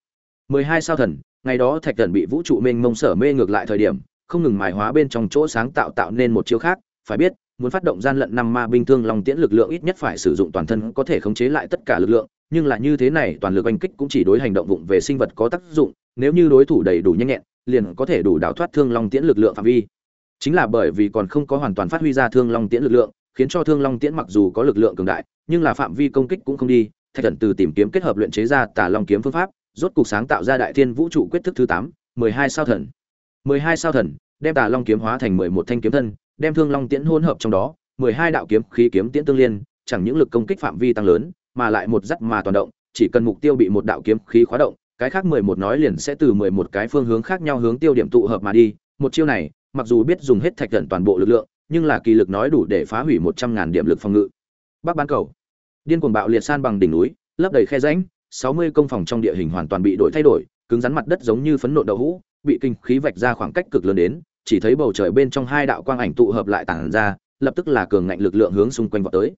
A: mười hai sao thần ngày đó thạch thần bị vũ trụ mênh mông sở mê ngược lại thời điểm, không ngừng mài hóa bên trong chỗ sáng tạo tạo nên một chiêu khác. Phải biết, muốn phát động gian lận năm ma binh thương long tiễn lực lượng ít nhất phải sử dụng toàn thân có thể khống chế lại tất cả lực lượng, nhưng là như thế này, toàn lực oanh kích cũng chỉ đối hành động vụng về sinh vật có tác dụng, nếu như đối thủ đầy đủ nhanh nhẹn, liền có thể đủ đảo thoát thương long tiễn lực lượng phạm vi. Chính là bởi vì còn không có hoàn toàn phát huy ra thương long tiễn lực lượng, khiến cho thương long tiễn mặc dù có lực lượng cường đại, nhưng là phạm vi công kích cũng không đi, thạch thần từ tìm kiếm kết hợp luyện chế ra Tả long kiếm phương pháp rốt cục sáng tạo ra đại thiên vũ trụ quyết thức thứ tám, mười hai sao thần. mười hai sao thần, đem tà long kiếm hóa thành mười một thanh kiếm thân, đem thương long tiễn hỗn hợp trong đó, mười hai đạo kiếm khí kiếm tiễn tương liên, chẳng những lực công kích phạm vi tăng lớn, mà lại một dắt mà toàn động, chỉ cần mục tiêu bị một đạo kiếm khí khóa động, cái khác mười một nói liền sẽ từ mười một cái phương hướng khác nhau hướng tiêu điểm tụ hợp mà đi. Một chiêu này, mặc dù biết dùng hết thạch thần toàn bộ lực lượng, nhưng là kỳ lực nói đủ để phá hủy một trăm ngàn điểm lực phòng ngự. Bắc bán cầu. Điên cuồng bạo liệt san bằng đỉnh núi, lấp đầy khe rãnh sáu mươi công phòng trong địa hình hoàn toàn bị đổi thay đổi, cứng rắn mặt đất giống như phấn nộn đậu hũ, bị kinh khí vạch ra khoảng cách cực lớn đến, chỉ thấy bầu trời bên trong hai đạo quang ảnh tụ hợp lại tản ra, lập tức là cường ngạnh lực lượng hướng xung quanh vọt tới.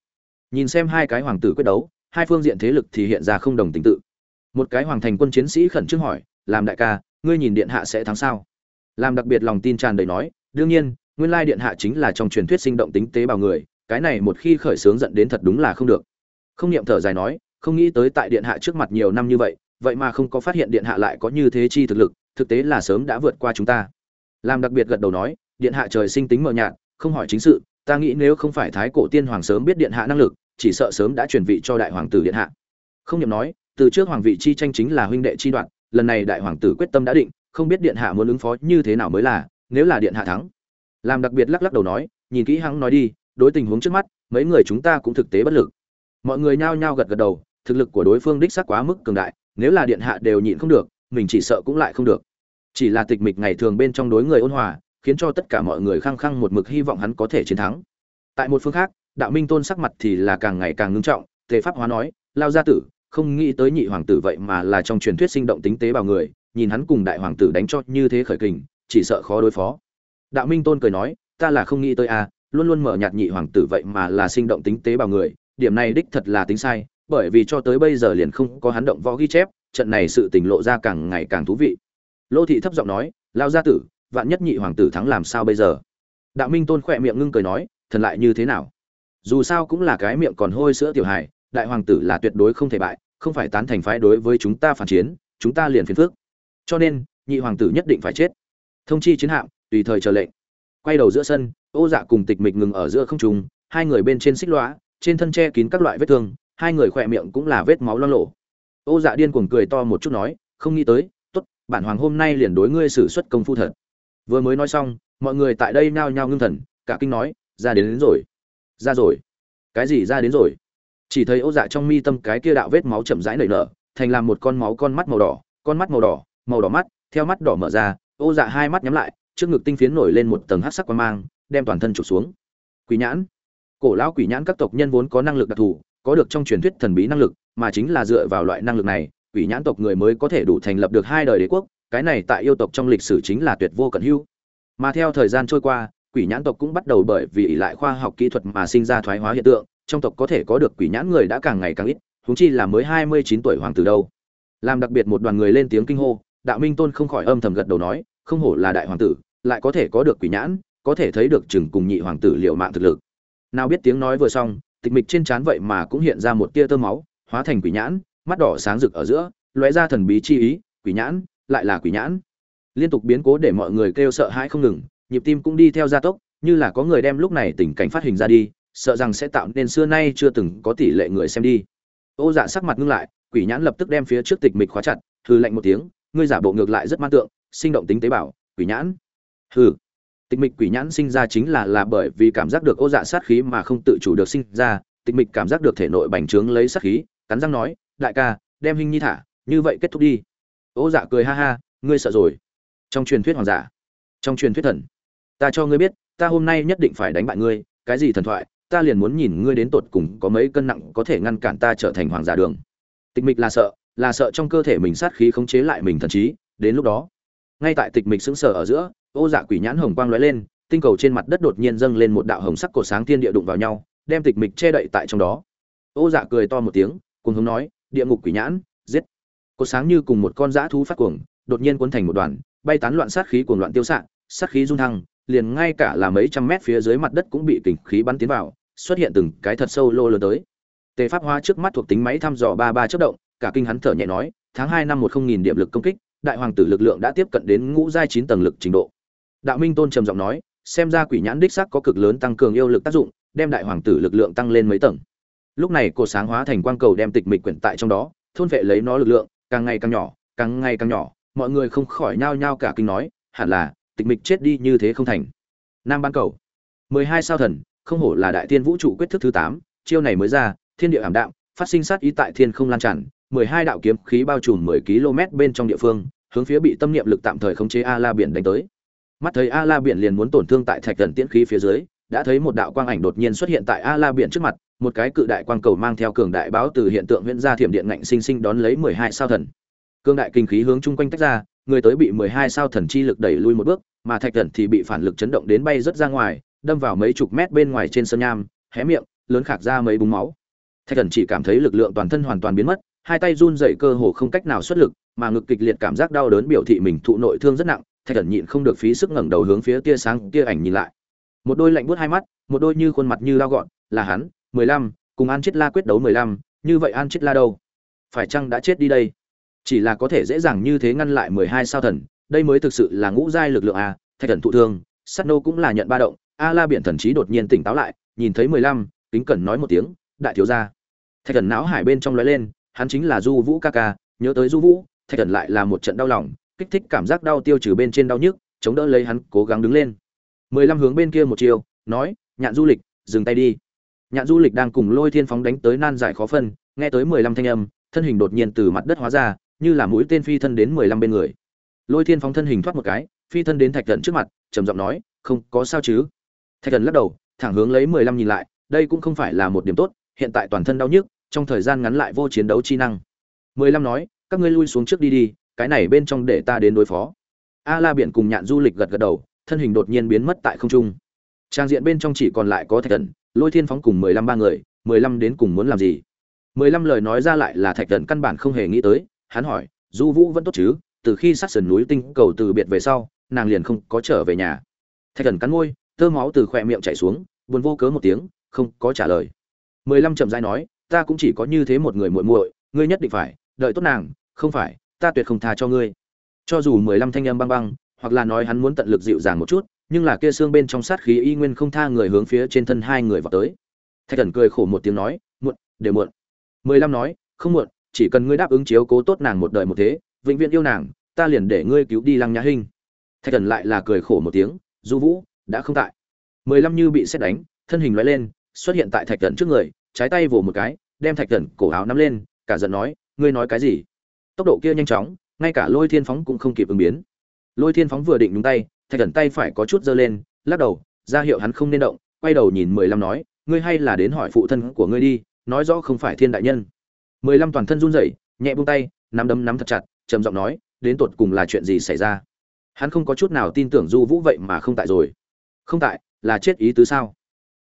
A: Nhìn xem hai cái hoàng tử quyết đấu, hai phương diện thế lực thì hiện ra không đồng tình tự. Một cái hoàng thành quân chiến sĩ khẩn trương hỏi, làm đại ca, ngươi nhìn điện hạ sẽ thắng sao? Làm đặc biệt lòng tin tràn đầy nói, đương nhiên, nguyên lai điện hạ chính là trong truyền thuyết sinh động tính tế bào người, cái này một khi khởi sướng giận đến thật đúng là không được. Không niệm thở dài nói không nghĩ tới tại điện hạ trước mặt nhiều năm như vậy vậy mà không có phát hiện điện hạ lại có như thế chi thực lực, thực tế là sớm đã vượt qua chúng ta. Làm đặc biệt gật đầu nói, điện hạ trời sinh tính mờ nhạt, không hỏi chính sự, ta nghĩ nếu không phải thái cổ tiên hoàng sớm biết điện hạ năng lực, chỉ sợ sớm đã truyền vị cho đại hoàng tử điện hạ. Không nhầm nói, từ trước hoàng vị chi tranh chính là huynh đệ chi đoạn, lần này đại hoàng tử quyết tâm đã định, không biết điện hạ muốn ứng phó như thế nào mới là, nếu là điện hạ thắng. Làm đặc biệt lắc lắc đầu nói, nhìn kỹ hắn nói đi, đối tình huống trước mắt, mấy người chúng ta cũng thực tế bất lực. Mọi người nhao nhao gật gật đầu thực lực của đối phương đích xác quá mức cường đại, nếu là điện hạ đều nhịn không được, mình chỉ sợ cũng lại không được. Chỉ là tịch mịch ngày thường bên trong đối người ôn hòa, khiến cho tất cả mọi người khăng khăng một mực hy vọng hắn có thể chiến thắng. Tại một phương khác, đạo minh tôn sắc mặt thì là càng ngày càng ngưng trọng, tề pháp hóa nói, lao gia tử, không nghĩ tới nhị hoàng tử vậy mà là trong truyền thuyết sinh động tính tế bào người, nhìn hắn cùng đại hoàng tử đánh cho như thế khởi kình, chỉ sợ khó đối phó. Đạo minh tôn cười nói, ta là không nghĩ tới a luôn luôn mở nhạt nhị hoàng tử vậy mà là sinh động tính tế bào người, điểm này đích thật là tính sai bởi vì cho tới bây giờ liền không có hắn động võ ghi chép, trận này sự tình lộ ra càng ngày càng thú vị. Lô thị thấp giọng nói lao gia tử, vạn nhất nhị hoàng tử thắng làm sao bây giờ? Đạo minh tôn khỏe miệng ngưng cười nói, thần lại như thế nào? Dù sao cũng là cái miệng còn hôi sữa tiểu hài, đại hoàng tử là tuyệt đối không thể bại, không phải tán thành phái đối với chúng ta phản chiến, chúng ta liền phiền phước cho nên, nhị hoàng tử nhất định phải chết. Thông chi chiến hạm, tùy thời chờ lệnh. Quay đầu giữa sân, ô dạ cùng tịch mịch ngừng ở giữa không trung, hai người bên trên xích lõa trên thân che kín các loại vết thương hai người khỏe miệng cũng là vết máu lo lộ. Ô dạ điên cuồng cười to một chút nói không nghĩ tới tốt bản hoàng hôm nay liền đối ngươi xử xuất công phu thật. Vừa mới nói xong mọi người tại đây nhao nhao ngưng thần cả kinh nói ra đến, đến rồi. Ra rồi. Cái gì ra đến rồi? Chỉ thấy ô dạ trong mi tâm cái kia đạo vết máu chậm rãi nảy nở thành làm một con máu con mắt màu đỏ con mắt màu đỏ màu đỏ mắt theo mắt đỏ mở ra ô dạ hai mắt nhắm lại trước ngực tinh phiến nổi lên một tầng hắc sắc quang mang đem toàn thân trục xuống. Quỷ nhãn. Cổ lão quỷ nhãn các tộc nhân vốn có năng lực đặc thù có được trong truyền thuyết thần bí năng lực, mà chính là dựa vào loại năng lực này, quỷ nhãn tộc người mới có thể đủ thành lập được hai đời đế quốc, cái này tại yêu tộc trong lịch sử chính là tuyệt vô cận hữu. Mà theo thời gian trôi qua, quỷ nhãn tộc cũng bắt đầu bởi vì lại khoa học kỹ thuật mà sinh ra thoái hóa hiện tượng, trong tộc có thể có được quỷ nhãn người đã càng ngày càng ít, huống chi là mới hai mươi chín tuổi hoàng tử đâu. Làm đặc biệt một đoàn người lên tiếng kinh hô, đạo minh tôn không khỏi âm thầm gật đầu nói, không hổ là đại hoàng tử, lại có thể có được quỷ nhãn, có thể thấy được chừng cùng nhị hoàng tử liệu mạng thực lực. Nào biết tiếng nói vừa xong tịch mịch trên trán vậy mà cũng hiện ra một tia tơ máu, hóa thành quỷ nhãn, mắt đỏ sáng rực ở giữa, lóe ra thần bí chi ý, quỷ nhãn, lại là quỷ nhãn. Liên tục biến cố để mọi người kêu sợ hãi không ngừng, nhịp tim cũng đi theo gia tốc, như là có người đem lúc này tình cảnh phát hình ra đi, sợ rằng sẽ tạo nên xưa nay chưa từng có tỷ lệ người xem đi. Ô dạ sắc mặt ngưng lại, quỷ nhãn lập tức đem phía trước tịch mịch khóa chặt thư lạnh một tiếng, ngươi giả bộ ngược lại rất man tượng, sinh động tính tế bào, quỷ nhãn. Hừ tịch mịch quỷ nhãn sinh ra chính là là bởi vì cảm giác được ô dạ sát khí mà không tự chủ được sinh ra. Tịch mịch cảm giác được thể nội bành trướng lấy sát khí, cắn răng nói, đại ca, đem hình nhi thả, như vậy kết thúc đi. Ô dạ cười ha ha, ngươi sợ rồi. Trong truyền thuyết hoàng giả, trong truyền thuyết thần, ta cho ngươi biết, ta hôm nay nhất định phải đánh bại ngươi, cái gì thần thoại, ta liền muốn nhìn ngươi đến tột cùng có mấy cân nặng có thể ngăn cản ta trở thành hoàng giả đường. Tịch mịch là sợ là sợ trong cơ thể mình sát khí khống chế lại mình thần trí, đến lúc đó, ngay tại tịch mịch sững sờ ở giữa ô dạ quỷ nhãn hồng quang lóe lên, tinh cầu trên mặt đất đột nhiên dâng lên một đạo hồng sắc cổ sáng thiên địa đụng vào nhau, đem tịch mịch che đậy tại trong đó. Ô dạ cười to một tiếng cùng hướng nói, địa ngục quỷ nhãn, giết! Cổ sáng như cùng một con dã thú phát cuồng, đột nhiên cuốn thành một đoàn, bay tán loạn sát khí cuồng loạn tiêu xạ, sát khí dung thăng, liền ngay cả là mấy trăm mét phía dưới mặt đất cũng bị kình khí bắn tiến vào, xuất hiện từng cái thật sâu lô lớn tới. Tề pháp hoa trước mắt thuộc tính máy thăm dò ba ba chất động, cả kinh hắn thở nhẹ nói, tháng hai năm một không nghìn điểm lực công kích, đại hoàng tử lực lượng đã tiếp cận đến ngũ giai chín tầng lực trình độ đạo minh tôn trầm giọng nói, xem ra quỷ nhãn đích sắc có cực lớn tăng cường yêu lực tác dụng, đem đại hoàng tử lực lượng tăng lên mấy tầng. Lúc này cổ sáng hóa thành quang cầu đem tịch mịch quyển tại trong đó, thôn vệ lấy nó lực lượng, càng ngày càng nhỏ, càng ngày càng nhỏ, mọi người không khỏi nhao nhao cả kinh nói, hẳn là, tịch mịch chết đi như thế không thành. Nam ban cầu, mười hai sao thần, không hổ là đại thiên vũ trụ quyết thức thứ tám, chiêu này mới ra, thiên địa ảm đạm, phát sinh sát ý tại thiên không lan tràn, mười hai đạo kiếm khí bao trùm mười km bên trong địa phương, hướng phía bị tâm niệm lực tạm thời khống chế a la biển đánh tới mắt thấy a la biển liền muốn tổn thương tại thạch thần tiễn khí phía dưới, đã thấy một đạo quang ảnh đột nhiên xuất hiện tại a la biển trước mặt, một cái cự đại quang cầu mang theo cường đại báo từ hiện tượng huyễn ra thiểm điện ngạnh sinh sinh đón lấy mười hai sao thần. Cương đại kinh khí hướng chung quanh tách ra, người tới bị mười hai sao thần chi lực đẩy lui một bước, mà thạch thần thì bị phản lực chấn động đến bay rất ra ngoài, đâm vào mấy chục mét bên ngoài trên sân nham, hé miệng, lớn khạc ra mấy búng máu. Thạch thần chỉ cảm thấy lực lượng toàn thân hoàn toàn biến mất, hai tay run dậy cơ hồ không cách nào xuất lực, mà ngực kịch liệt cảm giác đau đớn biểu thị mình thụ nội thương rất nặng thạch thần nhịn không được phí sức ngẩng đầu hướng phía tia sáng, tia ảnh nhìn lại. Một đôi lạnh buốt hai mắt, một đôi như khuôn mặt như lao gọn, là hắn, mười lăm, cùng an chết la quyết đấu mười lăm, như vậy an chết la đâu? Phải chăng đã chết đi đây? Chỉ là có thể dễ dàng như thế ngăn lại mười hai sao thần, đây mới thực sự là ngũ giai lực lượng a, thạch thần thụ thương sắt nô cũng là nhận ba động, a la biển thần trí đột nhiên tỉnh táo lại, nhìn thấy mười lăm, kính cẩn nói một tiếng, đại thiếu gia. Thạch thần não hải bên trong lóe lên, hắn chính là du vũ ca ca, nhớ tới du vũ, thạch thần lại là một trận đau lòng kích thích cảm giác đau tiêu trừ bên trên đau nhức, chống đỡ lấy hắn, cố gắng đứng lên. Mười lăm hướng bên kia một chiều, nói, nhạn du lịch, dừng tay đi. Nhạn du lịch đang cùng lôi thiên phóng đánh tới nan giải khó phân, nghe tới mười lăm thanh âm, thân hình đột nhiên từ mặt đất hóa ra, như là mũi tên phi thân đến mười lăm bên người. Lôi thiên phóng thân hình thoát một cái, phi thân đến thạch thần trước mặt, trầm giọng nói, không, có sao chứ? Thạch thần lắc đầu, thẳng hướng lấy mười lăm nhìn lại, đây cũng không phải là một điểm tốt, hiện tại toàn thân đau nhức, trong thời gian ngắn lại vô chiến đấu chi năng. mười lăm nói, các ngươi lui xuống trước đi đi cái này bên trong để ta đến đối phó. A la biển cùng nhạn du lịch gật gật đầu, thân hình đột nhiên biến mất tại không trung. Trang diện bên trong chỉ còn lại có thạch thần, lôi thiên phóng cùng mười lăm ba người, mười lăm đến cùng muốn làm gì? mười lăm lời nói ra lại là thạch thần căn bản không hề nghĩ tới, hắn hỏi, du vũ vẫn tốt chứ? Từ khi sát sườn núi tinh cầu từ biệt về sau, nàng liền không có trở về nhà. Thạch thần cắn môi, tơ máu từ khỏe miệng chảy xuống, buồn vô cớ một tiếng, không có trả lời. mười lăm chậm dai nói, ta cũng chỉ có như thế một người muội muội, ngươi nhất định phải, đợi tốt nàng, không phải ta tuyệt không tha cho ngươi. Cho dù mười lăm thanh âm băng băng, hoặc là nói hắn muốn tận lực dịu dàng một chút, nhưng là kia xương bên trong sát khí y nguyên không tha người hướng phía trên thân hai người vào tới. Thạch thần cười khổ một tiếng nói, muộn đều muộn. mười lăm nói, không muộn, chỉ cần ngươi đáp ứng chiếu cố tốt nàng một đời một thế, vĩnh viễn yêu nàng, ta liền để ngươi cứu đi lăng nhã hinh. Thạch thần lại là cười khổ một tiếng, du vũ, đã không tại. mười lăm như bị xét đánh, thân hình loại lên, xuất hiện tại thạch thần trước người, trái tay vồ một cái, đem thạch thần cổ áo nắm lên, cả giận nói, ngươi nói cái gì? Tốc độ kia nhanh chóng, ngay cả lôi thiên phóng cũng không kịp ứng biến. Lôi thiên phóng vừa định nhúng tay, thạch thần tay phải có chút giơ lên, lắc đầu, ra hiệu hắn không nên động, quay đầu nhìn mười lăm nói, ngươi hay là đến hỏi phụ thân của ngươi đi, nói rõ không phải thiên đại nhân. Mười lăm toàn thân run rẩy, nhẹ buông tay, nắm đấm nắm thật chặt, trầm giọng nói, đến tột cùng là chuyện gì xảy ra? Hắn không có chút nào tin tưởng du vũ vậy mà không tại rồi. Không tại, là chết ý tứ sao?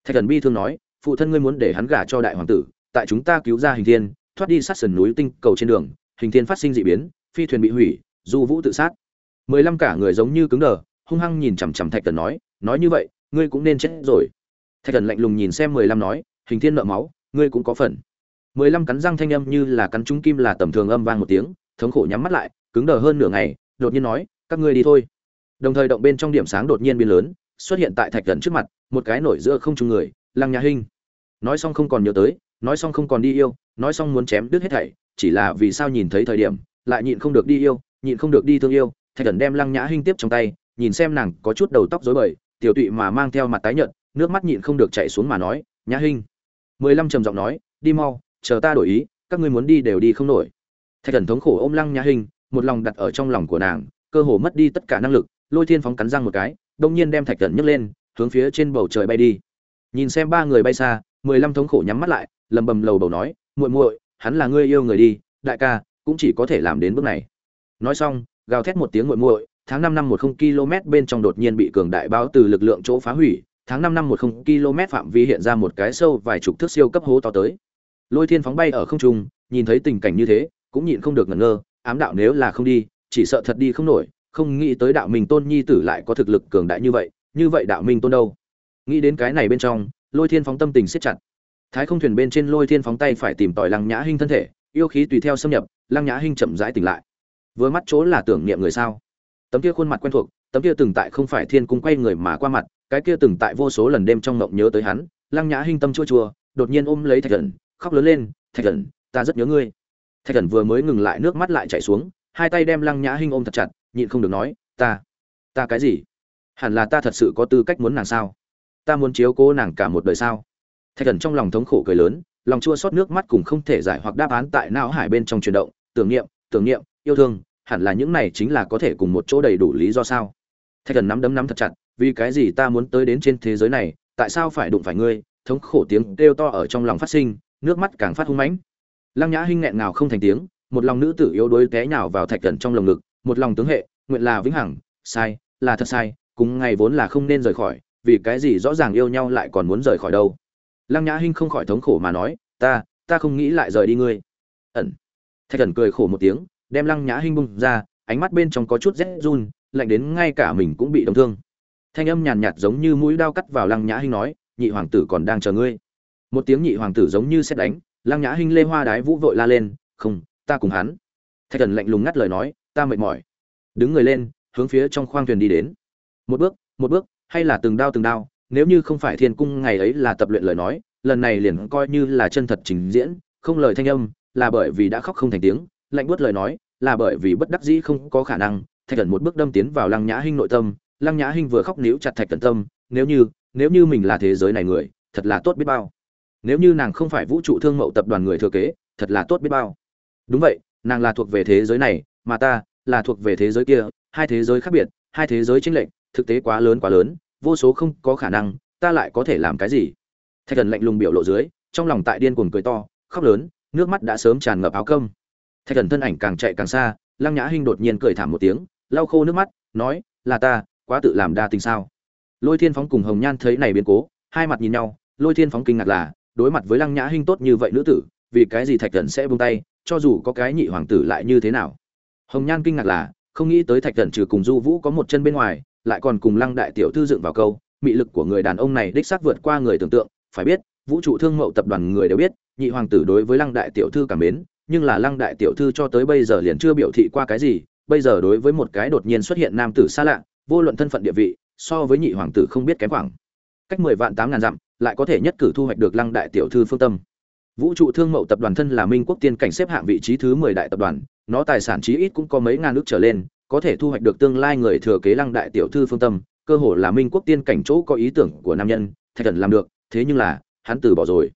A: Thạch thần bi thương nói, phụ thân ngươi muốn để hắn gả cho đại hoàng tử, tại chúng ta cứu ra hình thiên, thoát đi sát sườn núi tinh cầu trên đường hình thiên phát sinh dị biến, phi thuyền bị hủy, du vũ tự sát. Mười lăm cả người giống như cứng đờ, hung hăng nhìn chằm chằm thạch thần nói nói như vậy, ngươi cũng nên chết rồi. Thạch thần lạnh lùng nhìn xem mười lăm nói, hình thiên nợ máu, ngươi cũng có phần. Mười lăm cắn răng thanh âm như là cắn trúng kim là tầm thường âm vang một tiếng, thống khổ nhắm mắt lại, cứng đờ hơn nửa ngày, đột nhiên nói, các ngươi đi thôi. Đồng thời động bên trong điểm sáng đột nhiên biến lớn, xuất hiện tại thạch thần trước mặt, một cái nổi giữa không trung người, lăng Nhã hinh. Nói xong không còn nhớ tới, nói xong không còn đi yêu, nói xong muốn chém đứt hết thảy chỉ là vì sao nhìn thấy thời điểm, lại nhịn không được đi yêu, nhịn không được đi thương yêu, thạch thần đem lăng nhã hinh tiếp trong tay, nhìn xem nàng có chút đầu tóc rối bời, tiểu tụy mà mang theo mặt tái nhợt, nước mắt nhịn không được chảy xuống mà nói, nhã hinh. Mười lăm trầm giọng nói, đi mau, chờ ta đổi ý, các ngươi muốn đi đều đi không nổi. Thạch thần thống khổ ôm lăng nhã hinh, một lòng đặt ở trong lòng của nàng, cơ hồ mất đi tất cả năng lực, lôi thiên phóng cắn răng một cái, đông nhiên đem thạch thần nhấc lên, hướng phía trên bầu trời bay đi. Nhìn xem ba người bay xa, mười lăm thống khổ nhắm mắt lại, lầm bầm lầu bầu nói, muội muội hắn là ngươi yêu người đi đại ca cũng chỉ có thể làm đến bước này nói xong gào thét một tiếng muội muội tháng 5 năm 10 km bên trong đột nhiên bị cường đại báo từ lực lượng chỗ phá hủy, tháng 5 năm 10 km phạm vi hiện ra một cái sâu vài chục thước siêu cấp hố to tới. Lôi Thiên phóng bay ở không trung, nhìn thấy tình cảnh như thế, cũng nhịn không được ngẩn ngơ, ám đạo nếu là không đi, chỉ sợ thật đi không nổi, không nghĩ tới đạo minh tôn nhi tử lại có thực lực cường đại như vậy, như vậy đạo minh tôn đâu? Nghĩ đến cái này bên trong, Lôi Thiên phóng tâm tình siết chặt. Thái không thuyền bên trên Lôi Thiên phóng tay phải tìm tòi Lăng Nhã Hinh thân thể, yêu khí tùy theo xâm nhập, Lăng Nhã Hinh chậm rãi tỉnh lại. Vừa mắt chỗ là tưởng niệm người sao? Tấm kia khuôn mặt quen thuộc, tấm kia từng tại không phải thiên cung quay người mà qua mặt, cái kia từng tại vô số lần đêm trong mộng nhớ tới hắn, Lăng Nhã Hinh tâm chua chua, đột nhiên ôm lấy Thạch thần khóc lớn lên, "Thạch thần ta rất nhớ ngươi." Thạch thần vừa mới ngừng lại nước mắt lại chảy xuống, hai tay đem Lăng Nhã Hinh ôm thật chặt, nhịn không được nói, "Ta, ta cái gì? Hẳn là ta thật sự có tư cách muốn nàng sao? Ta muốn chiếu cố nàng cả một đời sao?" Thạch thần trong lòng thống khổ cười lớn, lòng chua xót nước mắt cùng không thể giải hoặc đáp án tại não hải bên trong chuyển động, tưởng niệm, tưởng niệm, yêu thương, hẳn là những này chính là có thể cùng một chỗ đầy đủ lý do sao? Thạch thần nắm đấm nắm thật chặt, vì cái gì ta muốn tới đến trên thế giới này, tại sao phải đụng phải ngươi? Thống khổ tiếng kêu to ở trong lòng phát sinh, nước mắt càng phát hung mãnh. Lăng Nhã Hinh nghẹn ngào không thành tiếng, một lòng nữ tử yếu đuối té nhào vào Thạch thần trong lồng ngực, một lòng tướng hệ, nguyện là vĩnh hằng, sai, là thật sai, cùng ngày vốn là không nên rời khỏi, vì cái gì rõ ràng yêu nhau lại còn muốn rời khỏi đâu? Lăng Nhã Hinh không khỏi thống khổ mà nói, ta, ta không nghĩ lại rời đi ngươi. Ẩn. Thạch thần cười khổ một tiếng, đem Lăng Nhã Hinh bung ra, ánh mắt bên trong có chút rét run, lạnh đến ngay cả mình cũng bị đau thương. Thanh âm nhàn nhạt giống như mũi đao cắt vào Lăng Nhã Hinh nói, nhị hoàng tử còn đang chờ ngươi. Một tiếng nhị hoàng tử giống như xét đánh, Lăng Nhã Hinh lê hoa đái vũ vội la lên, "Không, ta cùng hắn." Thạch thần lạnh lùng ngắt lời nói, "Ta mệt mỏi." Đứng người lên, hướng phía trong khoang thuyền đi đến. Một bước, một bước, hay là từng đao từng đao, nếu như không phải Thiên cung ngày ấy là tập luyện lời nói, lần này liền coi như là chân thật trình diễn, không lời thanh âm, là bởi vì đã khóc không thành tiếng, lạnh buốt lời nói, là bởi vì bất đắc dĩ không có khả năng, Thạch Cẩn một bước đâm tiến vào Lăng Nhã Hinh nội tâm, Lăng Nhã Hinh vừa khóc níu chặt Thạch Cẩn tâm, nếu như, nếu như mình là thế giới này người, thật là tốt biết bao. Nếu như nàng không phải vũ trụ thương mậu tập đoàn người thừa kế, thật là tốt biết bao. Đúng vậy, nàng là thuộc về thế giới này, mà ta là thuộc về thế giới kia, hai thế giới khác biệt, hai thế giới chênh lệch, thực tế quá lớn quá lớn, vô số không có khả năng, ta lại có thể làm cái gì? Thạch thần lạnh lùng biểu lộ dưới, trong lòng tại điên cuồng cười to, khóc lớn, nước mắt đã sớm tràn ngập áo cơm. Thạch thần thân ảnh càng chạy càng xa, Lăng Nhã Hinh đột nhiên cười thảm một tiếng, lau khô nước mắt, nói, "Là ta, quá tự làm đa tình sao?" Lôi Thiên Phóng cùng Hồng Nhan thấy này biến cố, hai mặt nhìn nhau, Lôi Thiên Phóng kinh ngạc là, đối mặt với Lăng Nhã Hinh tốt như vậy nữ tử, vì cái gì Thạch thần sẽ buông tay, cho dù có cái nhị hoàng tử lại như thế nào? Hồng Nhan kinh ngạc là, không nghĩ tới Thạch thần trừ cùng Du Vũ có một chân bên ngoài, lại còn cùng Lăng đại tiểu thư dựng vào câu, mị lực của người đàn ông này đích xác vượt qua người tưởng tượng, phải biết, vũ trụ thương mậu tập đoàn người đều biết, nhị hoàng tử đối với Lăng đại tiểu thư cảm mến, nhưng là Lăng đại tiểu thư cho tới bây giờ liền chưa biểu thị qua cái gì, bây giờ đối với một cái đột nhiên xuất hiện nam tử xa lạ, vô luận thân phận địa vị, so với nhị hoàng tử không biết kém khoảng cách mười vạn tám ngàn dặm, lại có thể nhất cử thu hoạch được Lăng đại tiểu thư phương tâm. Vũ trụ thương mậu tập đoàn thân là Minh quốc tiên cảnh xếp hạng vị trí thứ mười đại tập đoàn, nó tài sản chí ít cũng có mấy ngàn nước trở lên, có thể thu hoạch được tương lai người thừa kế Lăng đại tiểu thư phương tâm, cơ hồ là Minh quốc tiên cảnh chỗ có ý tưởng của nam nhân, Thạch thần làm được, thế nhưng là, hắn từ bỏ rồi.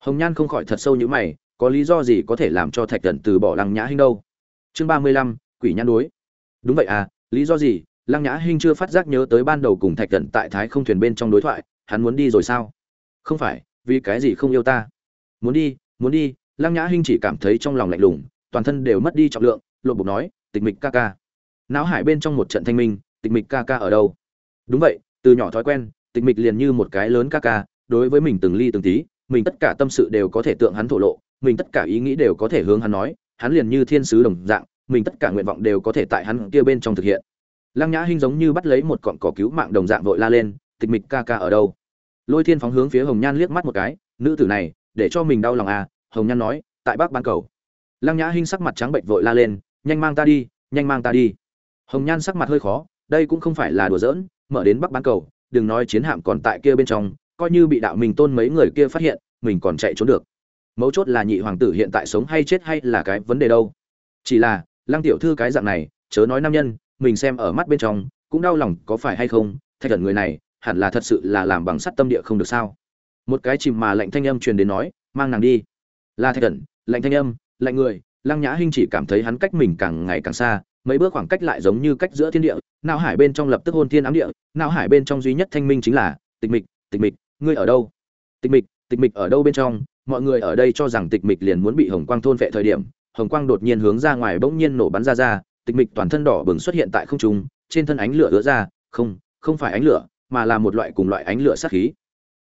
A: Hồng Nhan không khỏi thật sâu như mày, có lý do gì có thể làm cho Thạch thần từ bỏ Lăng Nhã Hinh đâu? Chương ba mươi lăm, Quỷ nhan đối. Đúng vậy à, lý do gì? Lăng Nhã Hinh chưa phát giác nhớ tới ban đầu cùng Thạch thần tại Thái Không thuyền bên trong đối thoại, hắn muốn đi rồi sao? Không phải, vì cái gì không yêu ta? Muốn đi, muốn đi, Lăng Nhã Hinh chỉ cảm thấy trong lòng lạnh lùng, toàn thân đều mất đi trọng lượng, lộ bục nói, "Tịch Mịch ca ca." Náo hải bên trong một trận thanh minh, Tịch Mịch ca ca ở đâu? Đúng vậy, từ nhỏ thói quen, Tịch Mịch liền như một cái lớn ca ca, đối với mình từng ly từng tí, mình tất cả tâm sự đều có thể tượng hắn thổ lộ, mình tất cả ý nghĩ đều có thể hướng hắn nói, hắn liền như thiên sứ đồng dạng, mình tất cả nguyện vọng đều có thể tại hắn kia bên trong thực hiện. Lăng Nhã Hinh giống như bắt lấy một cọng cỏ cứu mạng đồng dạng vội la lên, "Tịch Mịch ca ca ở đâu?" Lôi Thiên phóng hướng phía Hồng Nhan liếc mắt một cái, nữ tử này, để cho mình đau lòng à, Hồng Nhan nói, "Tại bác Ban cầu." Lăng Nhã Hinh sắc mặt trắng bệnh vội la lên, "Nhanh mang ta đi, nhanh mang ta đi." Hồng Nhan sắc mặt hơi khó, đây cũng không phải là đùa giỡn, mở đến Bắc Ban cầu, đừng nói chiến hạm còn tại kia bên trong, coi như bị đạo mình tôn mấy người kia phát hiện, mình còn chạy trốn được. Mấu chốt là nhị hoàng tử hiện tại sống hay chết hay là cái vấn đề đâu. Chỉ là, Lăng tiểu thư cái dạng này, chớ nói nam nhân, mình xem ở mắt bên trong, cũng đau lòng có phải hay không, thay thần người này, hẳn là thật sự là làm bằng sắt tâm địa không được sao? Một cái chìm mà lạnh thanh âm truyền đến nói, mang nàng đi. Là thạch thần, lạnh thanh âm, lạnh người, Lăng Nhã Hinh chỉ cảm thấy hắn cách mình càng ngày càng xa, mấy bước khoảng cách lại giống như cách giữa thiên địa, nào hải bên trong lập tức hôn thiên ám địa, nào hải bên trong duy nhất thanh minh chính là tịch mịch, tịch mịch, ngươi ở đâu? Tịch mịch, tịch mịch ở đâu bên trong? Mọi người ở đây cho rằng tịch mịch liền muốn bị Hồng Quang thôn vệ thời điểm, Hồng Quang đột nhiên hướng ra ngoài bỗng nhiên nổ bắn ra ra, tịch mịch toàn thân đỏ bừng xuất hiện tại không trung, trên thân ánh lửa ứa ra không không phải ánh lửa mà là một loại cùng loại ánh lửa sát khí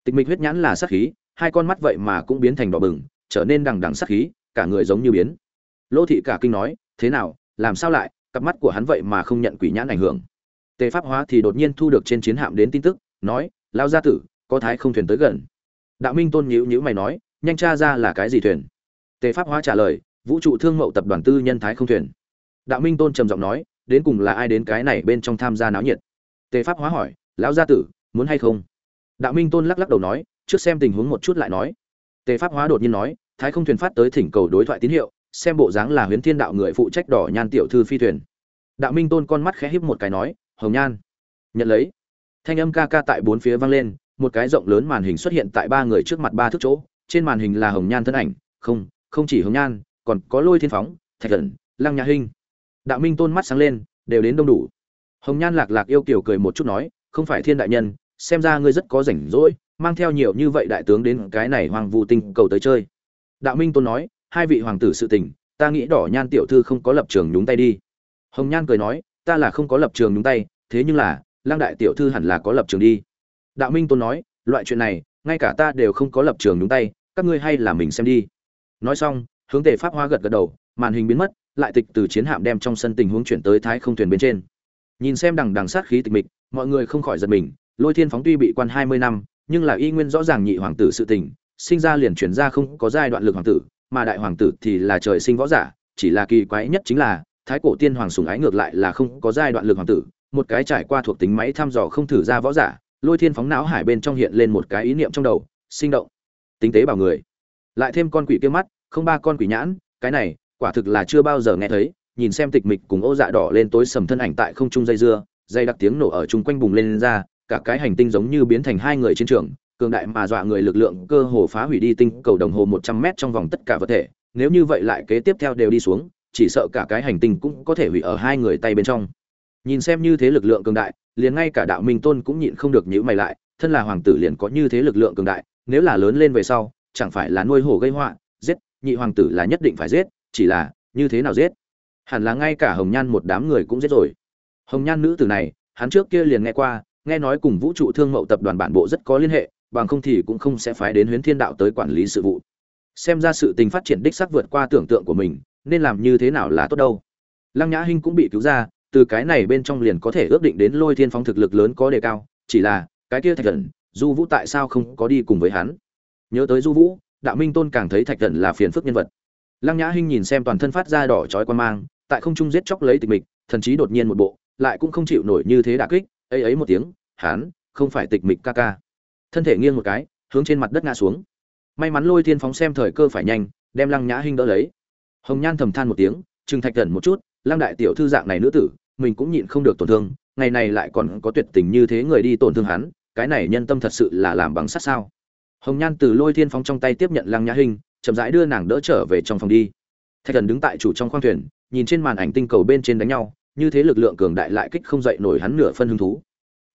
A: tịch mịch huyết nhãn là sát khí hai con mắt vậy mà cũng biến thành đỏ bừng trở nên đằng đằng sát khí cả người giống như biến lỗ thị cả kinh nói thế nào làm sao lại cặp mắt của hắn vậy mà không nhận quỷ nhãn ảnh hưởng. Tề pháp hóa thì đột nhiên thu được trên chiến hạm đến tin tức, nói lao gia tử, có thái không thuyền tới gần. Đạo minh tôn nhữ nhữ mày nói, nhanh tra ra là cái gì thuyền? Tề pháp hóa trả lời, vũ trụ thương mậu tập đoàn tư nhân thái không thuyền. Đạo minh tôn trầm giọng nói, đến cùng là ai đến cái này bên trong tham gia náo nhiệt? Tề pháp hóa hỏi, lão gia tử, muốn hay không? Đạo minh tôn lắc lắc đầu nói, trước xem tình huống một chút lại nói. Tề pháp hóa đột nhiên nói, thái không thuyền phát tới thỉnh cầu đối thoại tín hiệu xem bộ dáng là huyến thiên đạo người phụ trách đỏ nhan tiểu thư phi thuyền. Đạo minh tôn con mắt khẽ híp một cái nói, hồng nhan. Nhận lấy. Thanh âm ca ca tại bốn phía vang lên, một cái rộng lớn màn hình xuất hiện tại ba người trước mặt ba thước chỗ. Trên màn hình là hồng nhan thân ảnh. Không không chỉ hồng nhan, còn có lôi thiên phóng, thạch thần, lăng nhà hinh. Đạo minh tôn mắt sáng lên, đều đến đông đủ. Hồng nhan lạc lạc yêu kiều cười một chút nói, không phải thiên đại nhân, xem ra ngươi rất có rảnh rỗi, mang theo nhiều như vậy đại tướng đến cái này hoàng vu tinh cầu tới chơi. Đạo minh tôn nói hai vị hoàng tử sự tình, ta nghĩ đỏ nhan tiểu thư không có lập trường nhúng tay đi. Hồng nhan cười nói, ta là không có lập trường nhúng tay, thế nhưng là, lăng đại tiểu thư hẳn là có lập trường đi. Đạo minh tôn nói, loại chuyện này, ngay cả ta đều không có lập trường nhúng tay, các ngươi hay là mình xem đi. Nói xong, hướng tề pháp hoa gật gật đầu, màn hình biến mất, lại tịch từ chiến hạm đem trong sân tình huống chuyển tới thái không thuyền bên trên. Nhìn xem đằng đằng sát khí tịch mịch, mọi người không khỏi giật mình, lôi thiên phóng tuy bị quan hai mươi năm, nhưng là y nguyên rõ ràng nhị hoàng tử sự tình, sinh ra liền chuyển ra không có giai đoạn lực hoàng tử mà đại hoàng tử thì là trời sinh võ giả chỉ là kỳ quái nhất chính là thái cổ tiên hoàng sùng ái ngược lại là không có giai đoạn lực hoàng tử một cái trải qua thuộc tính máy thăm dò không thử ra võ giả lôi thiên phóng não hải bên trong hiện lên một cái ý niệm trong đầu sinh động. Tinh tế bảo người. Lại thêm con quỷ kia mắt không ba con quỷ nhãn cái này quả thực là chưa bao giờ nghe thấy nhìn xem tịch mịch cùng ô dạ đỏ lên tối sầm thân ảnh tại không trung dây dưa dây đặc tiếng nổ ở chung quanh bùng lên, lên ra cả cái hành tinh giống như biến thành hai người chiến trường cường đại mà dọa người lực lượng cơ hồ phá hủy đi tinh cầu đồng hồ một trăm mét trong vòng tất cả vật thể. Nếu như vậy lại kế tiếp theo đều đi xuống, chỉ sợ cả cái hành tinh cũng có thể hủy ở hai người tay bên trong. Nhìn xem như thế lực lượng cường đại, liền ngay cả đạo minh tôn cũng nhịn không được nhữ mày lại, thân là hoàng tử liền có như thế lực lượng cường đại, nếu là lớn lên về sau, chẳng phải là nuôi hổ gây họa, giết, nhị hoàng tử là nhất định phải giết, chỉ là, như thế nào giết? Hẳn là ngay cả hồng nhan một đám người cũng giết rồi. Hồng nhan nữ tử này, hắn trước kia liền nghe qua, nghe nói cùng vũ trụ thương mậu tập đoàn bản bộ rất có liên hệ bằng không thì cũng không sẽ phái đến huyến thiên đạo tới quản lý sự vụ. Xem ra sự tình phát triển đích sắc vượt qua tưởng tượng của mình, nên làm như thế nào là tốt đâu. Lăng nhã hinh cũng bị cứu ra, từ cái này bên trong liền có thể ước định đến lôi thiên Phong thực lực lớn có đề cao, chỉ là, cái kia thạch thần du vũ tại sao không có đi cùng với hắn? Nhớ tới du vũ, đạo minh tôn càng thấy thạch thần là phiền phức nhân vật. Lăng nhã hinh nhìn xem toàn thân phát ra đỏ chói quan mang, tại không trung giết chóc lấy tịch mịch, thần chí đột nhiên một bộ, lại cũng không chịu nổi như thế đả kích, ấy ấy một tiếng, hắn, không phải tịch mịch ca ca thân thể nghiêng một cái, hướng trên mặt đất ngã xuống. May mắn lôi thiên phóng xem thời cơ phải nhanh, đem lăng nhã hinh đỡ lấy. Hồng nhan thầm than một tiếng, trừng thạch thần một chút, lăng đại tiểu thư dạng này nữ tử, mình cũng nhịn không được tổn thương, ngày này lại còn có tuyệt tình như thế người đi tổn thương hắn, cái này nhân tâm thật sự là làm bằng sắt sao? Hồng nhan từ lôi thiên phóng trong tay tiếp nhận lăng nhã hinh, chậm rãi đưa nàng đỡ trở về trong phòng đi. Thạch thần đứng tại chủ trong khoang thuyền, nhìn trên màn ảnh tinh cầu bên trên đánh nhau, như thế lực lượng cường đại lại kích không dậy nổi hắn nửa phân hứng thú.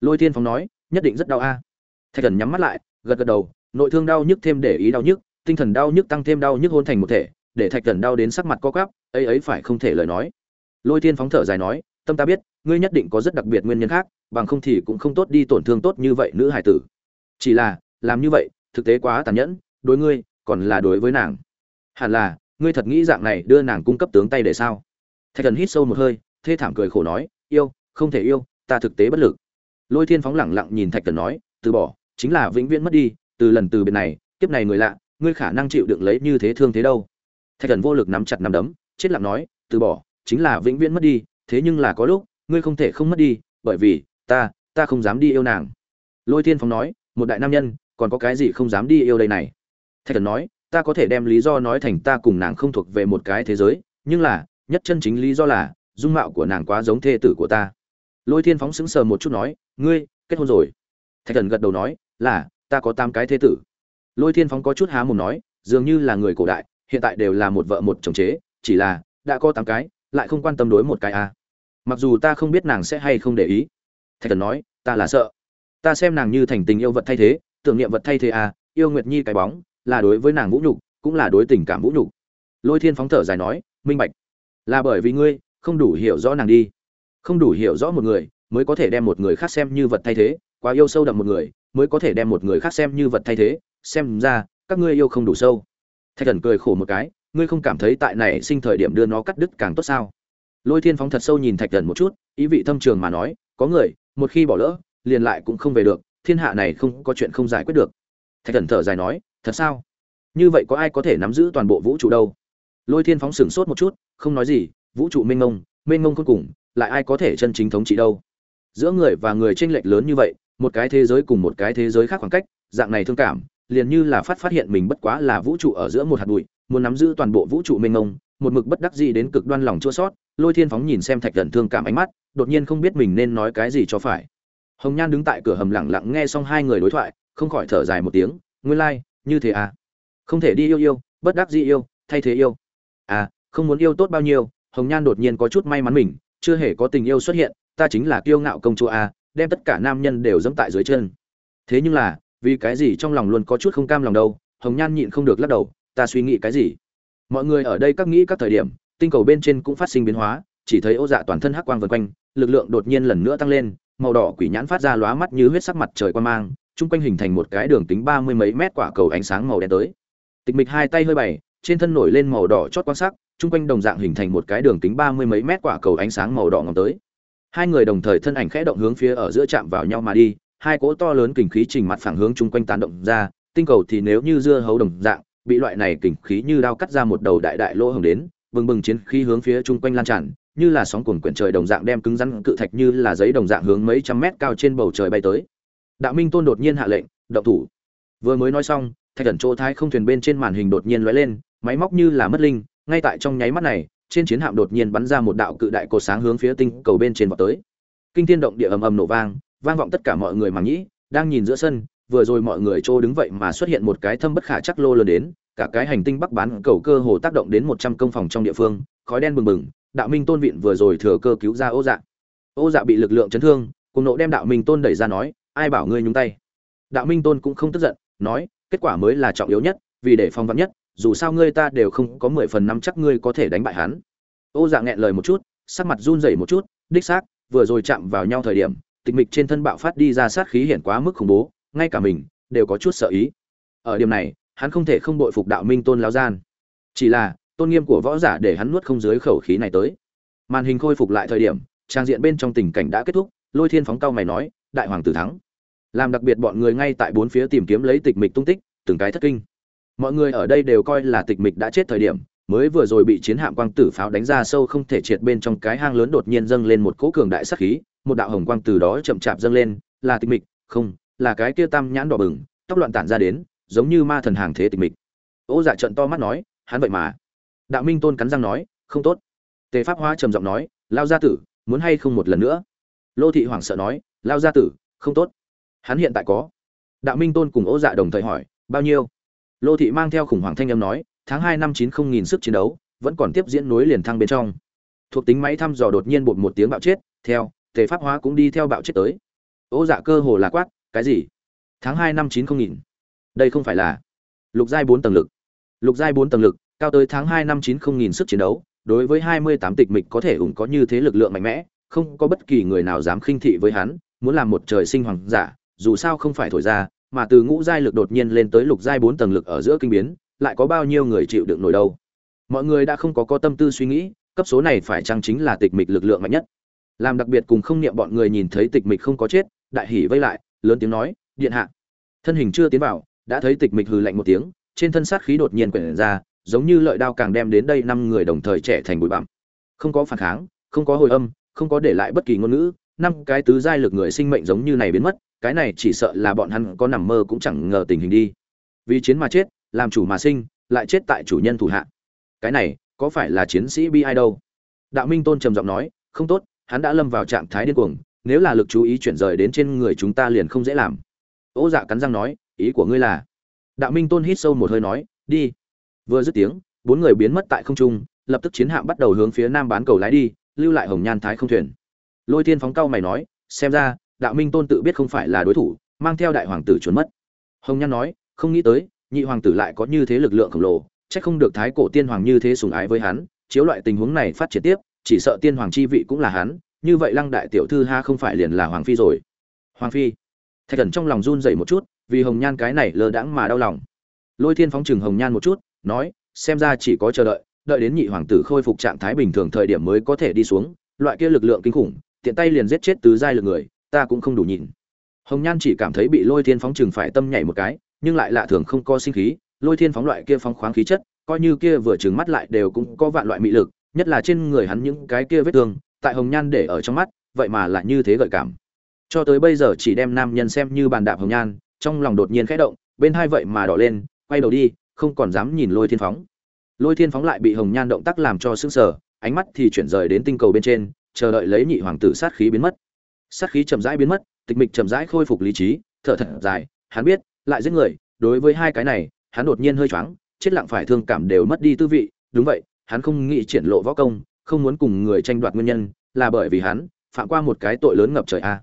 A: Lôi thiên phóng nói, nhất định rất đau a thạch thần nhắm mắt lại, gật gật đầu, nội thương đau nhức thêm để ý đau nhức, tinh thần đau nhức tăng thêm đau nhức hôn thành một thể, để thạch thần đau đến sắc mặt co quắp, ấy ấy phải không thể lời nói. Lôi thiên phóng thở dài nói, tâm ta biết, ngươi nhất định có rất đặc biệt nguyên nhân khác, bằng không thì cũng không tốt đi tổn thương tốt như vậy nữ hải tử. Chỉ là, làm như vậy, thực tế quá tàn nhẫn, đối ngươi, còn là đối với nàng. Hẳn là, ngươi thật nghĩ dạng này đưa nàng cung cấp tướng tay để sao? Thạch thần hít sâu một hơi, thê thảm cười khổ nói, yêu, không thể yêu, ta thực tế bất lực. Lôi thiên phóng lẳng lặng nhìn thạch thần nói, từ bỏ chính là vĩnh viễn mất đi, từ lần từ biệt này, kiếp này người lạ, ngươi khả năng chịu đựng lấy như thế thương thế đâu. Thạch thần vô lực nắm chặt nắm đấm, chết lặng nói, từ bỏ, chính là vĩnh viễn mất đi, thế nhưng là có lúc, ngươi không thể không mất đi, bởi vì, ta ta không dám đi yêu nàng. Lôi thiên phong nói, một đại nam nhân, còn có cái gì không dám đi yêu đây này? Thạch thần nói, ta có thể đem lý do nói thành ta cùng nàng không thuộc về một cái thế giới, nhưng là, nhất chân chính lý do là, dung mạo của nàng quá giống thê tử của ta. Lôi thiên phóng sững sờ một chút nói, ngươi, kết hôn rồi. Thạch thần gật đầu nói là ta có tám cái thế tử. Lôi thiên phóng có chút há mồm nói dường như là người cổ đại hiện tại đều là một vợ một chồng chế chỉ là đã có tám cái lại không quan tâm đối một cái à. mặc dù ta không biết nàng sẽ hay không để ý. Thạch thần nói ta là sợ. Ta xem nàng như thành tình yêu vật thay thế tưởng niệm vật thay thế à, yêu nguyệt nhi cái bóng là đối với nàng vũ nhục cũng là đối tình cảm vũ nhục. Lôi thiên phóng thở dài nói minh bạch. Là bởi vì ngươi không đủ hiểu rõ nàng đi. Không đủ hiểu rõ một người mới có thể đem một người khác xem như vật thay thế quá yêu sâu đậm một người mới có thể đem một người khác xem như vật thay thế, xem ra, các ngươi yêu không đủ sâu. Thạch thần cười khổ một cái, ngươi không cảm thấy tại này sinh thời điểm đưa nó cắt đứt càng tốt sao? Lôi thiên phóng thật sâu nhìn thạch thần một chút, ý vị thâm trường mà nói, có người, một khi bỏ lỡ, liền lại cũng không về được, thiên hạ này không có chuyện không giải quyết được. Thạch thần thở dài nói, thật sao? Như vậy có ai có thể nắm giữ toàn bộ vũ trụ đâu? Lôi thiên phóng sửng sốt một chút, không nói gì, vũ trụ mênh mông mênh mông cuối cùng, lại ai có thể chân chính thống trị đâu? Giữa người và người tranh lệch lớn như vậy một cái thế giới cùng một cái thế giới khác khoảng cách, dạng này thương cảm, liền như là phát phát hiện mình bất quá là vũ trụ ở giữa một hạt bụi, muốn nắm giữ toàn bộ vũ trụ mênh mông, một mực bất đắc dĩ đến cực đoan lòng chua sót, lôi thiên phóng nhìn xem thạch thần thương cảm ánh mắt, đột nhiên không biết mình nên nói cái gì cho phải. Hồng nhan đứng tại cửa hầm lặng lặng nghe xong hai người đối thoại, không khỏi thở dài một tiếng, nguyên lai, như thế à? Không thể đi yêu yêu, bất đắc dĩ yêu, thay thế yêu. À không muốn yêu tốt bao nhiêu. Hồng nhan đột nhiên có chút may mắn mình, chưa hề có tình yêu xuất hiện, ta chính là kiêu ngạo công chúa à đem tất cả nam nhân đều dẫm tại dưới chân. Thế nhưng là, vì cái gì trong lòng luôn có chút không cam lòng đâu, hồng nhan nhịn không được lắc đầu, ta suy nghĩ cái gì? Mọi người ở đây các nghĩ các thời điểm, tinh cầu bên trên cũng phát sinh biến hóa, chỉ thấy ô dạ toàn thân hắc quang vần quanh, lực lượng đột nhiên lần nữa tăng lên, màu đỏ quỷ nhãn phát ra lóa mắt như huyết sắc mặt trời quan mang, chung quanh hình thành một cái đường tính ba mươi mấy mét quả cầu ánh sáng màu đen tới. Tịch mịch hai tay hơi bày, trên thân nổi lên màu đỏ chót quan sắc, chung quanh đồng dạng hình thành một cái đường kính ba mươi mấy mét quả cầu ánh sáng màu đỏ ngầm tới hai người đồng thời thân ảnh khẽ động hướng phía ở giữa chạm vào nhau mà đi, hai cỗ to lớn kình khí trình mặt phẳng hướng chung quanh tán động ra, tinh cầu thì nếu như dưa hấu đồng dạng, bị loại này kình khí như đao cắt ra một đầu đại đại lỗ hồng đến, bừng bừng chiến khí hướng phía chung quanh lan tràn, như là sóng cuồn quyển trời đồng dạng đem cứng rắn cự thạch như là giấy đồng dạng hướng mấy trăm mét cao trên bầu trời bay tới. Đạo minh tôn đột nhiên hạ lệnh, động thủ. Vừa mới nói xong, thạch thần chỗ thái không thuyền bên trên màn hình đột nhiên lóe lên, máy móc như là mất linh, ngay tại trong nháy mắt này trên chiến hạm đột nhiên bắn ra một đạo cự đại cột sáng hướng phía tinh cầu bên trên vọt tới. Kinh thiên động địa ầm ầm nổ vang vang vọng tất cả mọi người mà nghĩ đang nhìn giữa sân, vừa rồi mọi người trô đứng vậy mà xuất hiện một cái thâm bất khả chắc lô lớn đến, cả cái hành tinh bắc bán cầu cơ hồ tác động đến một trăm công phòng trong địa phương, khói đen bừng bừng, đạo minh tôn viện vừa rồi thừa cơ cứu ra ô dạ. Ô dạ bị lực lượng chấn thương, cùng nộ đem đạo minh tôn đẩy ra nói, ai bảo ngươi nhúng tay? Đạo minh tôn cũng không tức giận, nói, kết quả mới là trọng yếu nhất, vì để phòng vắn nhất dù sao ngươi ta đều không có mười phần năm chắc ngươi có thể đánh bại hắn. Ô dạ nghẹn lời một chút, sắc mặt run rẩy một chút, đích xác, vừa rồi chạm vào nhau thời điểm, tịch mịch trên thân bạo phát đi ra sát khí hiển quá mức khủng bố, ngay cả mình đều có chút sợ ý. Ở điểm này, hắn không thể không bội phục đạo minh tôn lao gian. Chỉ là, tôn nghiêm của võ giả để hắn nuốt không dưới khẩu khí này tới. Màn hình khôi phục lại thời điểm, trang diện bên trong tình cảnh đã kết thúc, lôi thiên phóng cao mày nói, đại hoàng tử thắng. Làm đặc biệt bọn người ngay tại bốn phía tìm kiếm lấy tịch mịch tung tích, từng cái thất kinh mọi người ở đây đều coi là tịch mịch đã chết thời điểm, mới vừa rồi bị chiến hạm quang tử pháo đánh ra sâu không thể triệt bên trong cái hang lớn đột nhiên dâng lên một cỗ cường đại sát khí, một đạo hồng quang từ đó chậm chạp dâng lên, là tịch mịch, không, là cái kia tam nhãn đỏ bừng, tóc loạn tản ra đến, giống như ma thần hàng thế tịch mịch. Ô dạ trận to mắt nói, hắn vậy mà. Đạo minh tôn cắn răng nói, không tốt. Tề pháp hóa trầm giọng nói, lao gia tử, muốn hay không một lần nữa? Lô thị hoảng sợ nói, lao gia tử, không tốt. Hắn hiện tại có. Đạo minh tôn cùng ô dạ đồng thời hỏi, bao nhiêu? Lô thị mang theo khủng hoảng thanh âm nói, tháng hai năm chín không nghìn sức chiến đấu, vẫn còn tiếp diễn nối liền thăng bên trong. Thuộc tính máy thăm dò đột nhiên bột một tiếng bạo chết, theo tề pháp hóa cũng đi theo bạo chết tới. Ô dạ cơ hồ là quát, cái gì? Tháng hai năm chín không nghìn? Đây không phải là lục giai bốn tầng lực. Lục giai bốn tầng lực, cao tới tháng hai năm chín không nghìn sức chiến đấu, đối với hai mươi tám tịch mịch có thể ủng có như thế lực lượng mạnh mẽ, không có bất kỳ người nào dám khinh thị với hắn, muốn làm một trời sinh hoàng giả, dù sao không phải thổi ra mà từ ngũ giai lực đột nhiên lên tới lục giai bốn tầng lực ở giữa kinh biến, lại có bao nhiêu người chịu đựng nổi đâu? Mọi người đã không có có tâm tư suy nghĩ, cấp số này phải chăng chính là tịch mịch lực lượng mạnh nhất? Làm đặc biệt cùng không niệm bọn người nhìn thấy tịch mịch không có chết, đại hỉ vây lại, lớn tiếng nói, điện hạ. Thân hình chưa tiến vào, đã thấy tịch mịch hừ lạnh một tiếng, trên thân sát khí đột nhiên quyển ra, giống như lợi đao càng đem đến đây năm người đồng thời trẻ thành bụi bặm. Không có phản kháng, không có hồi âm, không có để lại bất kỳ ngôn ngữ, năm cái tứ giai lực người sinh mệnh giống như này biến mất cái này chỉ sợ là bọn hắn có nằm mơ cũng chẳng ngờ tình hình đi. Vì chiến mà chết, làm chủ mà sinh, lại chết tại chủ nhân thủ hạ. Cái này, có phải là chiến sĩ bi ai đâu? Đạo minh tôn trầm giọng nói, không tốt, hắn đã lâm vào trạng thái điên cuồng, nếu là lực chú ý chuyển rời đến trên người chúng ta liền không dễ làm. Ô dạ cắn răng nói, ý của ngươi là? Đạo minh tôn hít sâu một hơi nói, đi. Vừa dứt tiếng, bốn người biến mất tại không trung, lập tức chiến hạm bắt đầu hướng phía nam bán cầu lái đi, lưu lại hồng nhan thái không thuyền. Lôi thiên phóng cao mày nói, xem ra đạo minh tôn tự biết không phải là đối thủ, mang theo đại hoàng tử trốn mất. Hồng nhan nói, không nghĩ tới, nhị hoàng tử lại có như thế lực lượng khổng lồ, chắc không được thái cổ tiên hoàng như thế sùng ái với hắn, chiếu loại tình huống này phát triển tiếp, chỉ sợ tiên hoàng chi vị cũng là hắn, như vậy lăng đại tiểu thư ha không phải liền là hoàng phi rồi. Hoàng phi. Thạch thần trong lòng run rẩy một chút, vì hồng nhan cái này lơ đãng mà đau lòng. Lôi thiên phóng chừng hồng nhan một chút, nói, xem ra chỉ có chờ đợi đợi đến nhị hoàng tử khôi phục trạng thái bình thường thời điểm mới có thể đi xuống, loại kia lực lượng kinh khủng, tiện tay liền giết chết tứ giai lực người ta cũng không đủ nhìn hồng nhan chỉ cảm thấy bị lôi thiên phóng chừng phải tâm nhảy một cái, nhưng lại lạ thường không có sinh khí. Lôi thiên phóng loại kia phóng khoáng khí chất, coi như kia vừa trừng mắt lại đều cũng có vạn loại mị lực, nhất là trên người hắn những cái kia vết thương, tại hồng nhan để ở trong mắt, vậy mà lại như thế gợi cảm. Cho tới bây giờ chỉ đem nam nhân xem như bàn đạp hồng nhan, trong lòng đột nhiên khẽ động, bên hai vậy mà đỏ lên, quay đầu đi, không còn dám nhìn lôi thiên phóng. Lôi thiên phóng lại bị hồng nhan động tác làm cho sững sờ, ánh mắt thì chuyển rời đến tinh cầu bên trên, chờ đợi lấy nhị hoàng tử sát khí biến mất sát khí chậm rãi biến mất, tịch mịch chậm rãi khôi phục lý trí, thở thật dài, hắn biết, lại giết người, đối với hai cái này, hắn đột nhiên hơi choáng, chết lặng phải thương cảm đều mất đi tư vị, đúng vậy, hắn không nghĩ triển lộ võ công, không muốn cùng người tranh đoạt nguyên nhân, là bởi vì hắn phạm qua một cái tội lớn ngập trời a.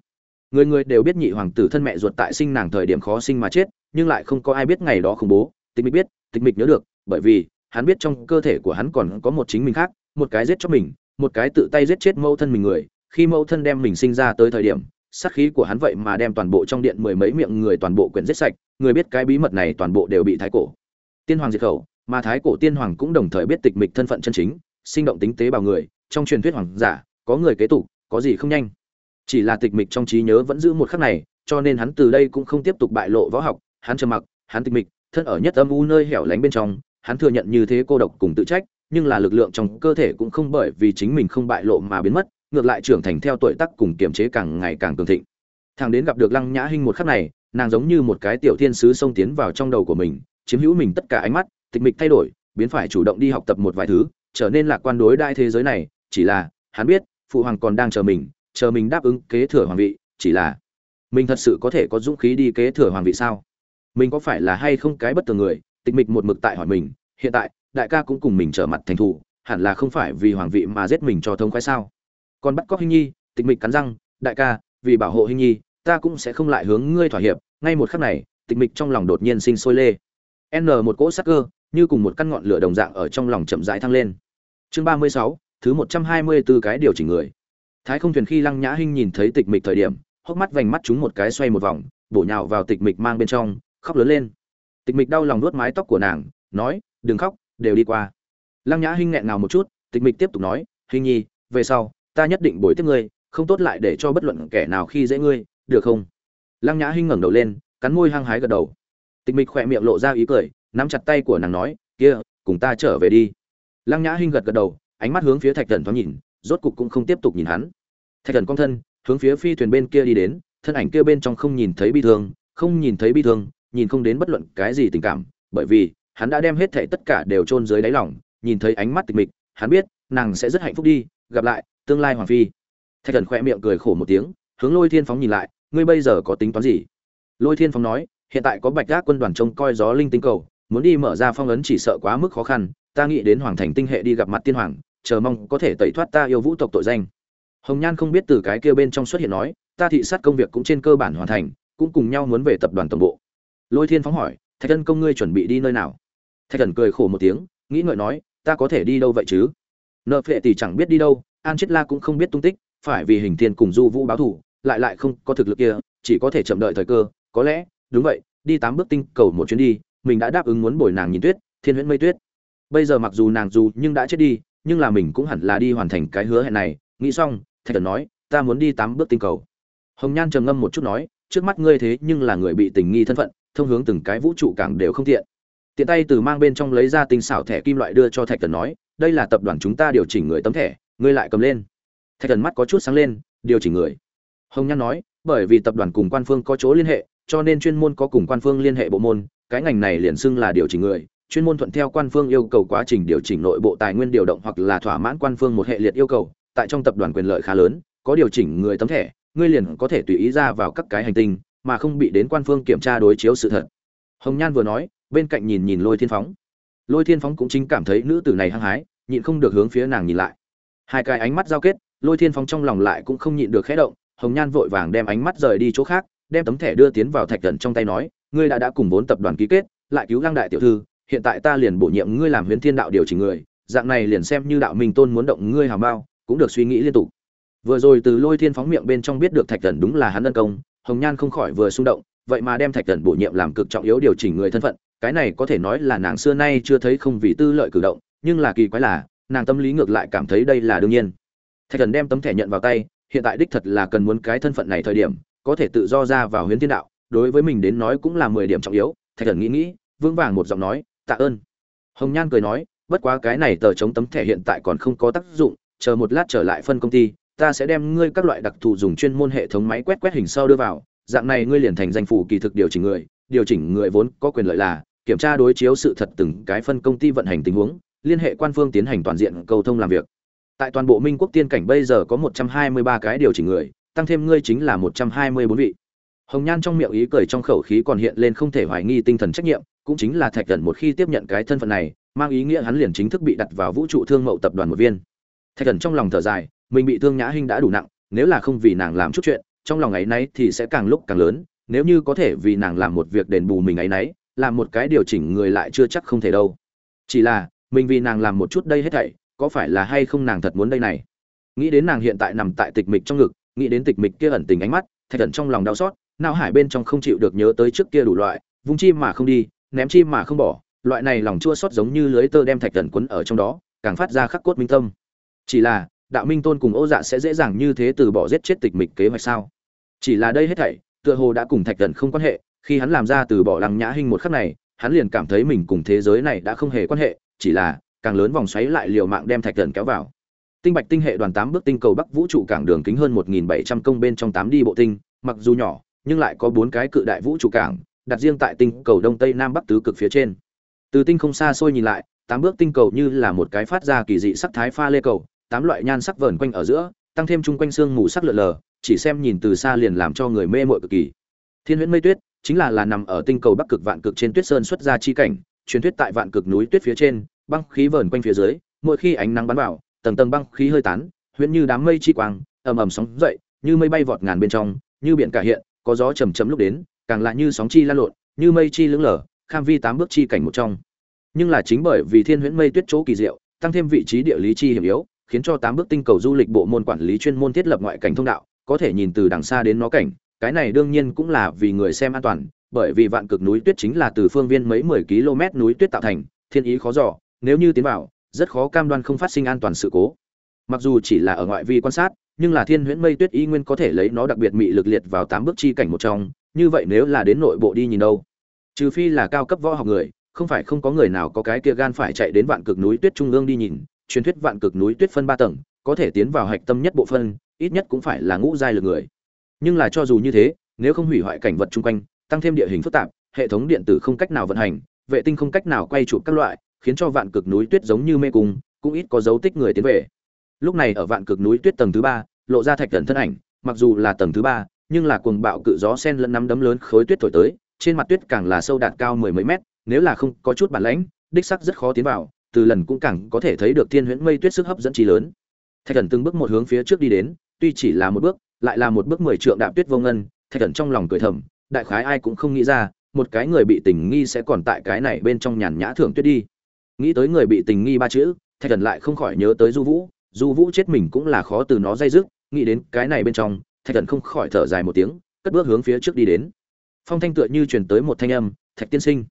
A: Người người đều biết nhị hoàng tử thân mẹ ruột tại sinh nàng thời điểm khó sinh mà chết, nhưng lại không có ai biết ngày đó khủng bố, tịch mịch biết, tịch mịch nhớ được, bởi vì hắn biết trong cơ thể của hắn còn có một chính mình khác, một cái giết cho mình, một cái tự tay giết chết mẫu thân mình người khi mẫu thân đem mình sinh ra tới thời điểm, sát khí của hắn vậy mà đem toàn bộ trong điện mười mấy miệng người toàn bộ quyển giết sạch, người biết cái bí mật này toàn bộ đều bị thái cổ. Tiên hoàng diệt khẩu, mà thái cổ tiên hoàng cũng đồng thời biết tịch mịch thân phận chân chính, sinh động tính tế bào người, trong truyền thuyết hoàng giả, có người kế tục, có gì không nhanh. Chỉ là tịch mịch trong trí nhớ vẫn giữ một khắc này, cho nên hắn từ đây cũng không tiếp tục bại lộ võ học, hắn trầm mặc, hắn tịch mịch, thân ở nhất âm u nơi hẻo lánh bên trong, hắn thừa nhận như thế cô độc cùng tự trách, nhưng là lực lượng trong cơ thể cũng không bởi vì chính mình không bại lộ mà biến mất ngược lại trưởng thành theo tuổi tác cùng kiềm chế càng ngày càng cường thịnh. Thằng đến gặp được lăng nhã hinh một khắc này, nàng giống như một cái tiểu thiên sứ xông tiến vào trong đầu của mình, chiếm hữu mình tất cả ánh mắt, tịch mịch thay đổi, biến phải chủ động đi học tập một vài thứ, trở nên lạc quan đối đại thế giới này, chỉ là, hắn biết, phụ hoàng còn đang chờ mình chờ mình đáp ứng kế thừa hoàng vị, chỉ là, mình thật sự có thể có dũng khí đi kế thừa hoàng vị sao? Mình có phải là hay không cái bất tường người? Tịch mịch một mực tại hỏi mình, hiện tại, đại ca cũng cùng mình trở mặt thành thù hẳn là không phải vì hoàng vị mà giết mình cho thông khoái sao? Còn bắt cóc hình nhi, tịch mịch cắn răng, đại ca, vì bảo hộ hình nhi, ta cũng sẽ không lại hướng ngươi thỏa hiệp. Ngay một khắc này, tịch mịch trong lòng đột nhiên sinh sôi lê. N một cỗ sắc cơ, như cùng một căn ngọn lửa đồng dạng ở trong lòng chậm rãi thăng lên. Chương ba mươi sáu, thứ một trăm hai mươi b ố cái điều chỉnh người. Thái không thuyền khi lăng nhã hinh nhìn thấy tịch mịch thời điểm, hốc mắt vành mắt chúng một cái xoay một vòng, bổ nhào vào tịch mịch mang bên trong, khóc lớn lên. Tịch mịch đau lòng nuốt mái tóc của nàng, nói, đừng khóc, đều đi qua. Lăng nhã hinh nghẹn ngào một chút, tịch mịch tiếp tục nói, hinh nhi, về sau ta nhất định bồi tiếp ngươi, không tốt lại để cho bất luận kẻ nào khi dễ ngươi, được không? Lăng nhã hinh ngẩng đầu lên, cắn môi hăng hái gật đầu. Tịch mịch khỏe miệng lộ ra ý cười, nắm chặt tay của nàng nói, kia, cùng ta trở về đi. Lăng nhã hinh gật gật đầu, ánh mắt hướng phía thạch thần thoáng nhìn, rốt cục cũng không tiếp tục nhìn hắn. Thạch thần cong thân, hướng phía phi thuyền bên kia đi đến, thân ảnh kia bên trong không nhìn thấy bi thương, không nhìn thấy bi thương, nhìn không đến bất luận cái gì tình cảm, bởi vì, hắn đã đem hết thảy tất cả đều chôn dưới đáy lòng, nhìn thấy ánh mắt tịch mịch, hắn biết, nàng sẽ rất hạnh phúc đi, gặp lại tương lai hoàng phi. Thạch thần khỏe miệng cười khổ một tiếng, hướng lôi thiên phóng nhìn lại, ngươi bây giờ có tính toán gì? Lôi thiên phóng nói, hiện tại có bạch gác quân đoàn trông coi gió linh tinh cầu, muốn đi mở ra phong ấn chỉ sợ quá mức khó khăn, ta nghĩ đến hoàng thành tinh hệ đi gặp mặt tiên hoàng, chờ mong có thể tẩy thoát ta yêu vũ tộc tội danh. Hồng nhan không biết từ cái kia bên trong xuất hiện nói, ta thị sát công việc cũng trên cơ bản hoàn thành, cũng cùng nhau muốn về tập đoàn tổng bộ. Lôi thiên phóng hỏi, thạch thần công ngươi chuẩn bị đi nơi nào? Thạch thần cười khổ một tiếng, nghĩ ngợi nói, ta có thể đi đâu vậy chứ? Nợ phệ tỷ chẳng biết đi đâu an chết la cũng không biết tung tích, phải vì hình thiên cùng du vũ báo thủ lại lại không có thực lực kia, chỉ có thể chậm đợi thời cơ. Có lẽ, đúng vậy, đi tám bước tinh cầu một chuyến đi, mình đã đáp ứng muốn bồi nàng nhìn tuyết, thiên huyễn mây tuyết. Bây giờ mặc dù nàng dù nhưng đã chết đi, nhưng là mình cũng hẳn là đi hoàn thành cái hứa hẹn này. Nghĩ xong, thạch thần nói, ta muốn đi tám bước tinh cầu. Hồng nhan trầm ngâm một chút nói, trước mắt ngươi thế nhưng là người bị tình nghi thân phận, thông hướng từng cái vũ trụ cảng đều không tiện. Tiện tay từ mang bên trong lấy ra tinh xảo thẻ kim loại đưa cho thạch thần nói, đây là tập đoàn chúng ta điều chỉnh người tấm thẻ ngươi lại cầm lên. Thạch thần mắt có chút sáng lên, điều chỉnh người. Hồng nhan nói, bởi vì tập đoàn cùng quan phương có chỗ liên hệ, cho nên chuyên môn có cùng quan phương liên hệ bộ môn, cái ngành này liền xưng là điều chỉnh người. Chuyên môn thuận theo quan phương yêu cầu quá trình điều chỉnh nội bộ tài nguyên điều động hoặc là thỏa mãn quan phương một hệ liệt yêu cầu, tại trong tập đoàn quyền lợi khá lớn, có điều chỉnh người tấm thẻ, ngươi liền có thể tùy ý ra vào các cái hành tinh, mà không bị đến quan phương kiểm tra đối chiếu sự thật. Hồng nhan vừa nói, bên cạnh nhìn nhìn lôi thiên phóng. Lôi thiên phóng cũng chính cảm thấy nữ tử này hăng hái, nhịn không được hướng phía nàng nhìn lại hai cái ánh mắt giao kết, lôi thiên phong trong lòng lại cũng không nhịn được khẽ động, hồng nhan vội vàng đem ánh mắt rời đi chỗ khác, đem tấm thẻ đưa tiến vào thạch thần trong tay nói, ngươi đã đã cùng vốn tập đoàn ký kết, lại cứu lăng đại tiểu thư, hiện tại ta liền bổ nhiệm ngươi làm huyễn thiên đạo điều chỉnh người, dạng này liền xem như đạo minh tôn muốn động ngươi hào bao, cũng được suy nghĩ liên tục. Vừa rồi từ lôi thiên phóng miệng bên trong biết được thạch thần đúng là hắn ân công, hồng nhan không khỏi vừa xung động, vậy mà đem thạch thần bổ nhiệm làm cực trọng yếu điều chỉnh người thân phận, cái này có thể nói là nàng xưa nay chưa thấy không vì tư lợi cử động, nhưng là kỳ quái là nàng tâm lý ngược lại cảm thấy đây là đương nhiên. Thạch thần đem tấm thẻ nhận vào tay, hiện tại đích thật là cần muốn cái thân phận này thời điểm, có thể tự do ra vào huyến thiên đạo, đối với mình đến nói cũng là mười điểm trọng yếu. Thạch thần nghĩ nghĩ, vững vàng một giọng nói, tạ ơn. Hồng nhan cười nói, bất quá cái này tờ chống tấm thẻ hiện tại còn không có tác dụng, chờ một lát trở lại phân công ty, ta sẽ đem ngươi các loại đặc thù dùng chuyên môn hệ thống máy quét quét hình sau đưa vào, dạng này ngươi liền thành danh phủ kỳ thực điều chỉnh người, điều chỉnh người vốn có quyền lợi là kiểm tra đối chiếu sự thật từng cái phân công ty vận hành tình huống liên hệ quan phương tiến hành toàn diện cầu thông làm việc. Tại toàn bộ minh quốc tiên cảnh bây giờ có một trăm hai mươi ba cái điều chỉnh người, tăng thêm ngươi chính là một trăm hai mươi bốn vị. Hồng nhan trong miệng ý cười trong khẩu khí còn hiện lên không thể hoài nghi tinh thần trách nhiệm, cũng chính là thạch Cẩn một khi tiếp nhận cái thân phận này, mang ý nghĩa hắn liền chính thức bị đặt vào vũ trụ thương mậu tập đoàn một viên. Thạch Cẩn trong lòng thở dài, mình bị thương nhã huynh đã đủ nặng, nếu là không vì nàng làm chút chuyện, trong lòng ấy nấy thì sẽ càng lúc càng lớn, nếu như có thể vì nàng làm một việc đền bù mình ấy nấy, làm một cái điều chỉnh người lại chưa chắc không thể đâu. Chỉ là mình vì nàng làm một chút đây hết thảy, có phải là hay không nàng thật muốn đây này? Nghĩ đến nàng hiện tại nằm tại tịch mịch trong ngực, nghĩ đến tịch mịch kia ẩn tình ánh mắt, thạch thần trong lòng đau xót, não hải bên trong không chịu được nhớ tới trước kia đủ loại, vung chim mà không đi, ném chim mà không bỏ, loại này lòng chua xót giống như lưới tơ đem thạch thần quấn ở trong đó, càng phát ra khắc cốt minh tâm. Chỉ là, đạo minh tôn cùng ô dạ sẽ dễ dàng như thế từ bỏ giết chết tịch mịch kế hoạch sao? Chỉ là đây hết thảy, tựa hồ đã cùng thạch thần không quan hệ, khi hắn làm ra từ bỏ lăng nhã hình một khắc này, hắn liền cảm thấy mình cùng thế giới này đã không hề quan hệ chỉ là, càng lớn vòng xoáy lại liều mạng đem thạch thần kéo vào. Tinh bạch tinh hệ đoàn tám bước tinh cầu bắc vũ trụ cảng đường kính hơn một nghìn bảy trăm công bên trong tám đi bộ tinh, mặc dù nhỏ, nhưng lại có bốn cái cự đại vũ trụ cảng, đặt riêng tại tinh cầu đông tây nam bắc tứ cực phía trên. Từ tinh không xa xôi nhìn lại, tám bước tinh cầu như là một cái phát ra kỳ dị sắc thái pha lê cầu, tám loại nhan sắc vờn quanh ở giữa, tăng thêm chung quanh xương mù sắc lượn lờ, chỉ xem nhìn từ xa liền làm cho người mê mội cực kỳ. Thiên huyễn mây tuyết, chính là là nằm ở tinh cầu bắc cực vạn cực trên tuyết sơn xuất ra chi cảnh truyền thuyết tại vạn cực núi tuyết phía trên, băng khí vờn quanh phía dưới, mỗi khi ánh nắng bắn vào, tầng tầng băng khí hơi tán, huyễn như đám mây chi quang, ầm ầm sóng dậy, như mây bay vọt ngàn bên trong, như biển cả hiện, có gió chầm chầm lúc đến, càng lại như sóng chi lan lộn, như mây chi lững lờ, kham vi tám bước chi cảnh một trong. Nhưng là chính bởi vì thiên huyễn mây tuyết chỗ kỳ diệu, tăng thêm vị trí địa lý chi hiểm yếu, khiến cho tám bước tinh cầu du lịch bộ môn quản lý chuyên môn thiết lập ngoại cảnh thông đạo, có thể nhìn từ đằng xa đến nó cảnh, cái này đương nhiên cũng là vì người xem an toàn bởi vì vạn cực núi tuyết chính là từ phương viên mấy mười km núi tuyết tạo thành, thiên ý khó dò, nếu như tiến vào, rất khó cam đoan không phát sinh an toàn sự cố. Mặc dù chỉ là ở ngoại vi quan sát, nhưng là thiên huyễn mây tuyết y nguyên có thể lấy nó đặc biệt mị lực liệt vào tám bước chi cảnh một trong, như vậy nếu là đến nội bộ đi nhìn đâu? Trừ phi là cao cấp võ học người, không phải không có người nào có cái kia gan phải chạy đến vạn cực núi tuyết trung ương đi nhìn, truyền thuyết vạn cực núi tuyết phân ba tầng, có thể tiến vào hạch tâm nhất bộ phân, ít nhất cũng phải là ngũ giai lực người. Nhưng là cho dù như thế, nếu không hủy hoại cảnh vật chung quanh tăng thêm địa hình phức tạp, hệ thống điện tử không cách nào vận hành, vệ tinh không cách nào quay chụp các loại, khiến cho vạn cực núi tuyết giống như mê cung, cũng ít có dấu tích người tiến về. Lúc này ở vạn cực núi tuyết tầng thứ ba, lộ ra thạch thần thân ảnh, mặc dù là tầng thứ ba, nhưng là cuồng bạo cự gió sen lẫn nắm đấm lớn khối tuyết thổi tới, trên mặt tuyết càng là sâu đạt cao mười mấy mét, nếu là không có chút bản lãnh, đích xác rất khó tiến vào, từ lần cũng càng có thể thấy được thiên huyễn mây tuyết sức hấp dẫn trí lớn. Thạch thần từng bước một hướng phía trước đi đến, tuy chỉ là một bước, lại là một bước mười trượng đạp tuyết vô ngân, thạch thần trong lòng cười thầm đại khái ai cũng không nghĩ ra, một cái người bị tình nghi sẽ còn tại cái này bên trong nhàn nhã thưởng tuyết đi. Nghĩ tới người bị tình nghi ba chữ, thạch thần lại không khỏi nhớ tới du vũ. Du vũ chết mình cũng là khó từ nó dây dứt, nghĩ đến cái này bên trong, thạch thần không khỏi thở dài một tiếng, cất bước hướng phía trước đi đến. Phong thanh tựa như truyền tới một thanh âm, thạch tiên sinh.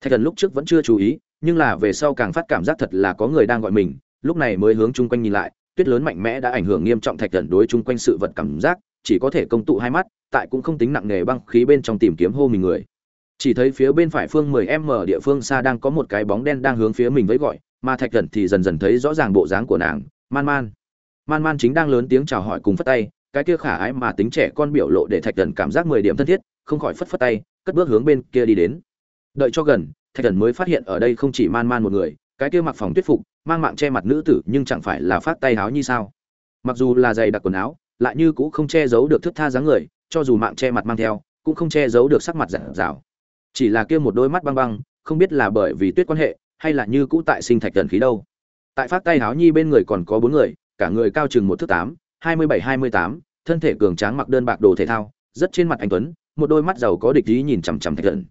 A: Thạch thần lúc trước vẫn chưa chú ý, nhưng là về sau càng phát cảm giác thật là có người đang gọi mình, lúc này mới hướng chung quanh nhìn lại, tuyết lớn mạnh mẽ đã ảnh hưởng nghiêm trọng thạch thần đối chung quanh sự vật cảm giác chỉ có thể công tụ hai mắt, tại cũng không tính nặng nề băng khí bên trong tìm kiếm hô mình người. Chỉ thấy phía bên phải phương 10 m địa phương xa đang có một cái bóng đen đang hướng phía mình với gọi, mà thạch cẩn thì dần dần thấy rõ ràng bộ dáng của nàng, man man. Man man chính đang lớn tiếng chào hỏi cùng phất tay, cái kia khả ái mà tính trẻ con biểu lộ để thạch cẩn cảm giác mười điểm thân thiết, không khỏi phất phất tay, cất bước hướng bên kia đi đến. Đợi cho gần, thạch cẩn mới phát hiện ở đây không chỉ man man một người, cái kia mặc phòng tuyết phục, mang mạng che mặt nữ tử nhưng chẳng phải là phát tay áo như sao. Mặc dù là giày đặc quần áo lại như cũng không che giấu được thức tha dáng người, cho dù mạng che mặt mang theo, cũng không che giấu được sắc mặt giả rào chỉ là kia một đôi mắt băng băng, không biết là bởi vì tuyết quan hệ, hay là như cũ tại sinh thạch thần khí đâu. Tại phát tay áo nhi bên người còn có bốn người, cả người cao chừng một thước tám, hai mươi bảy, hai mươi tám, thân thể cường tráng mặc đơn bạc đồ thể thao, rất trên mặt anh tuấn, một đôi mắt giàu có địch ý nhìn chằm chằm thạch thần.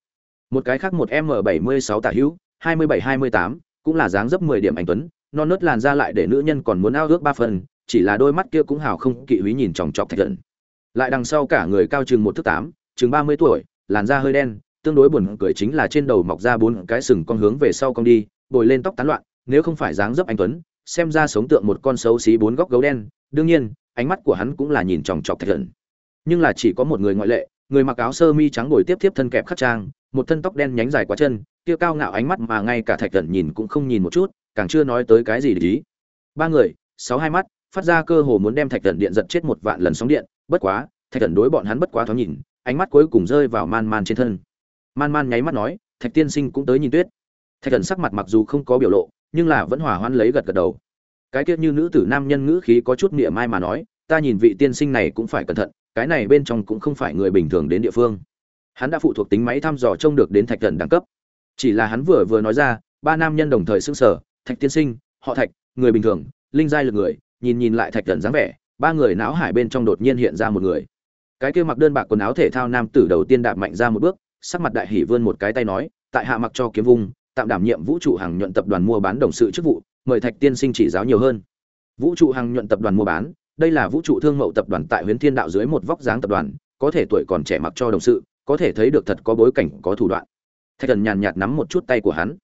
A: Một cái khác một m bảy mươi sáu tả hữu, hai mươi bảy, hai mươi tám, cũng là dáng dấp mười điểm anh tuấn, non nớt làn ra lại để nữ nhân còn muốn ao ước ba phần chỉ là đôi mắt kia cũng hào không kỵ húy nhìn chòng chọc thạch thần lại đằng sau cả người cao chừng một thước tám, chừng ba mươi tuổi, làn da hơi đen, tương đối buồn cười chính là trên đầu mọc ra bốn cái sừng con hướng về sau con đi, bồi lên tóc tán loạn, nếu không phải dáng dấp anh tuấn, xem ra sống tượng một con xấu xí bốn góc gấu đen. Đương nhiên, ánh mắt của hắn cũng là nhìn chòng chọc thạch thần nhưng là chỉ có một người ngoại lệ, người mặc áo sơ mi trắng ngồi tiếp tiếp thân kẹp khắc trang, một thân tóc đen nhánh dài quá chân, kia cao ngạo ánh mắt mà ngay cả thạch thần nhìn cũng không nhìn một chút, càng chưa nói tới cái gì để ý. Ba người, sáu hai mắt phát ra cơ hồ muốn đem thạch thần điện giật chết một vạn lần sóng điện, bất quá, thạch thần đối bọn hắn bất quá thoáng nhìn, ánh mắt cuối cùng rơi vào man man trên thân. Man man nháy mắt nói, thạch tiên sinh cũng tới nhìn tuyết. Thạch thần sắc mặt mặc dù không có biểu lộ, nhưng là vẫn hỏa hoan lấy gật gật đầu. Cái tiết như nữ tử nam nhân ngữ khí có chút niệm mai mà nói, ta nhìn vị tiên sinh này cũng phải cẩn thận, cái này bên trong cũng không phải người bình thường đến địa phương. Hắn đã phụ thuộc tính máy thăm dò trông được đến thạch thần đẳng cấp. Chỉ là hắn vừa vừa nói ra, ba nam nhân đồng thời xưng sở thạch tiên sinh, họ thạch, người bình thường, linh giai lực người nhìn nhìn lại thạch thần dáng vẻ, ba người não hải bên trong đột nhiên hiện ra một người. Cái kia mặc đơn bạc quần áo thể thao nam tử đầu tiên đạp mạnh ra một bước, sắc mặt đại hỉ vươn một cái tay nói, tại hạ mặc cho kiếm vung, tạm đảm nhiệm vũ trụ hàng nhuận tập đoàn mua bán đồng sự chức vụ, mời thạch tiên sinh chỉ giáo nhiều hơn. Vũ trụ hàng nhuận tập đoàn mua bán, đây là vũ trụ thương mậu tập đoàn tại huyến thiên đạo dưới một vóc dáng tập đoàn, có thể tuổi còn trẻ mặc cho đồng sự, có thể thấy được thật có bối cảnh, có thủ đoạn. Thạch thần nhàn nhạt nắm một chút tay của hắn.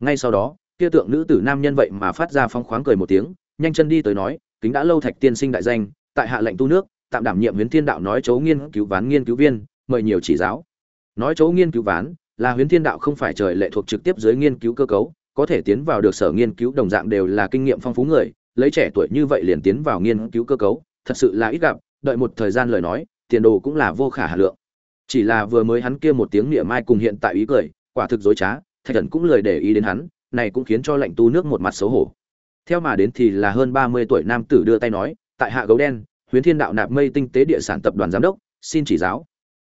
A: Ngay sau đó, kia tượng nữ tử nam nhân vậy mà phát ra phong khoáng cười một tiếng nhanh chân đi tới nói, kính đã lâu thạch tiên sinh đại danh, tại hạ lệnh tu nước, tạm đảm nhiệm huyến thiên đạo nói chấu nghiên cứu ván nghiên cứu viên, mời nhiều chỉ giáo. Nói chấu nghiên cứu ván, là huyến thiên đạo không phải trời lệ thuộc trực tiếp dưới nghiên cứu cơ cấu, có thể tiến vào được sở nghiên cứu đồng dạng đều là kinh nghiệm phong phú người, lấy trẻ tuổi như vậy liền tiến vào nghiên cứu cơ cấu, thật sự là ít gặp, đợi một thời gian lời nói, tiền đồ cũng là vô khả hà lượng. Chỉ là vừa mới hắn kia một tiếng niệm mai cùng hiện tại ý cười, quả thực dối trá, thạch thần cũng lời để ý đến hắn, này cũng khiến cho lệnh tu nước một mặt xấu hổ theo mà đến thì là hơn ba mươi tuổi nam tử đưa tay nói, tại hạ gấu đen huyến thiên đạo nạp mây tinh tế địa sản tập đoàn giám đốc, xin chỉ giáo.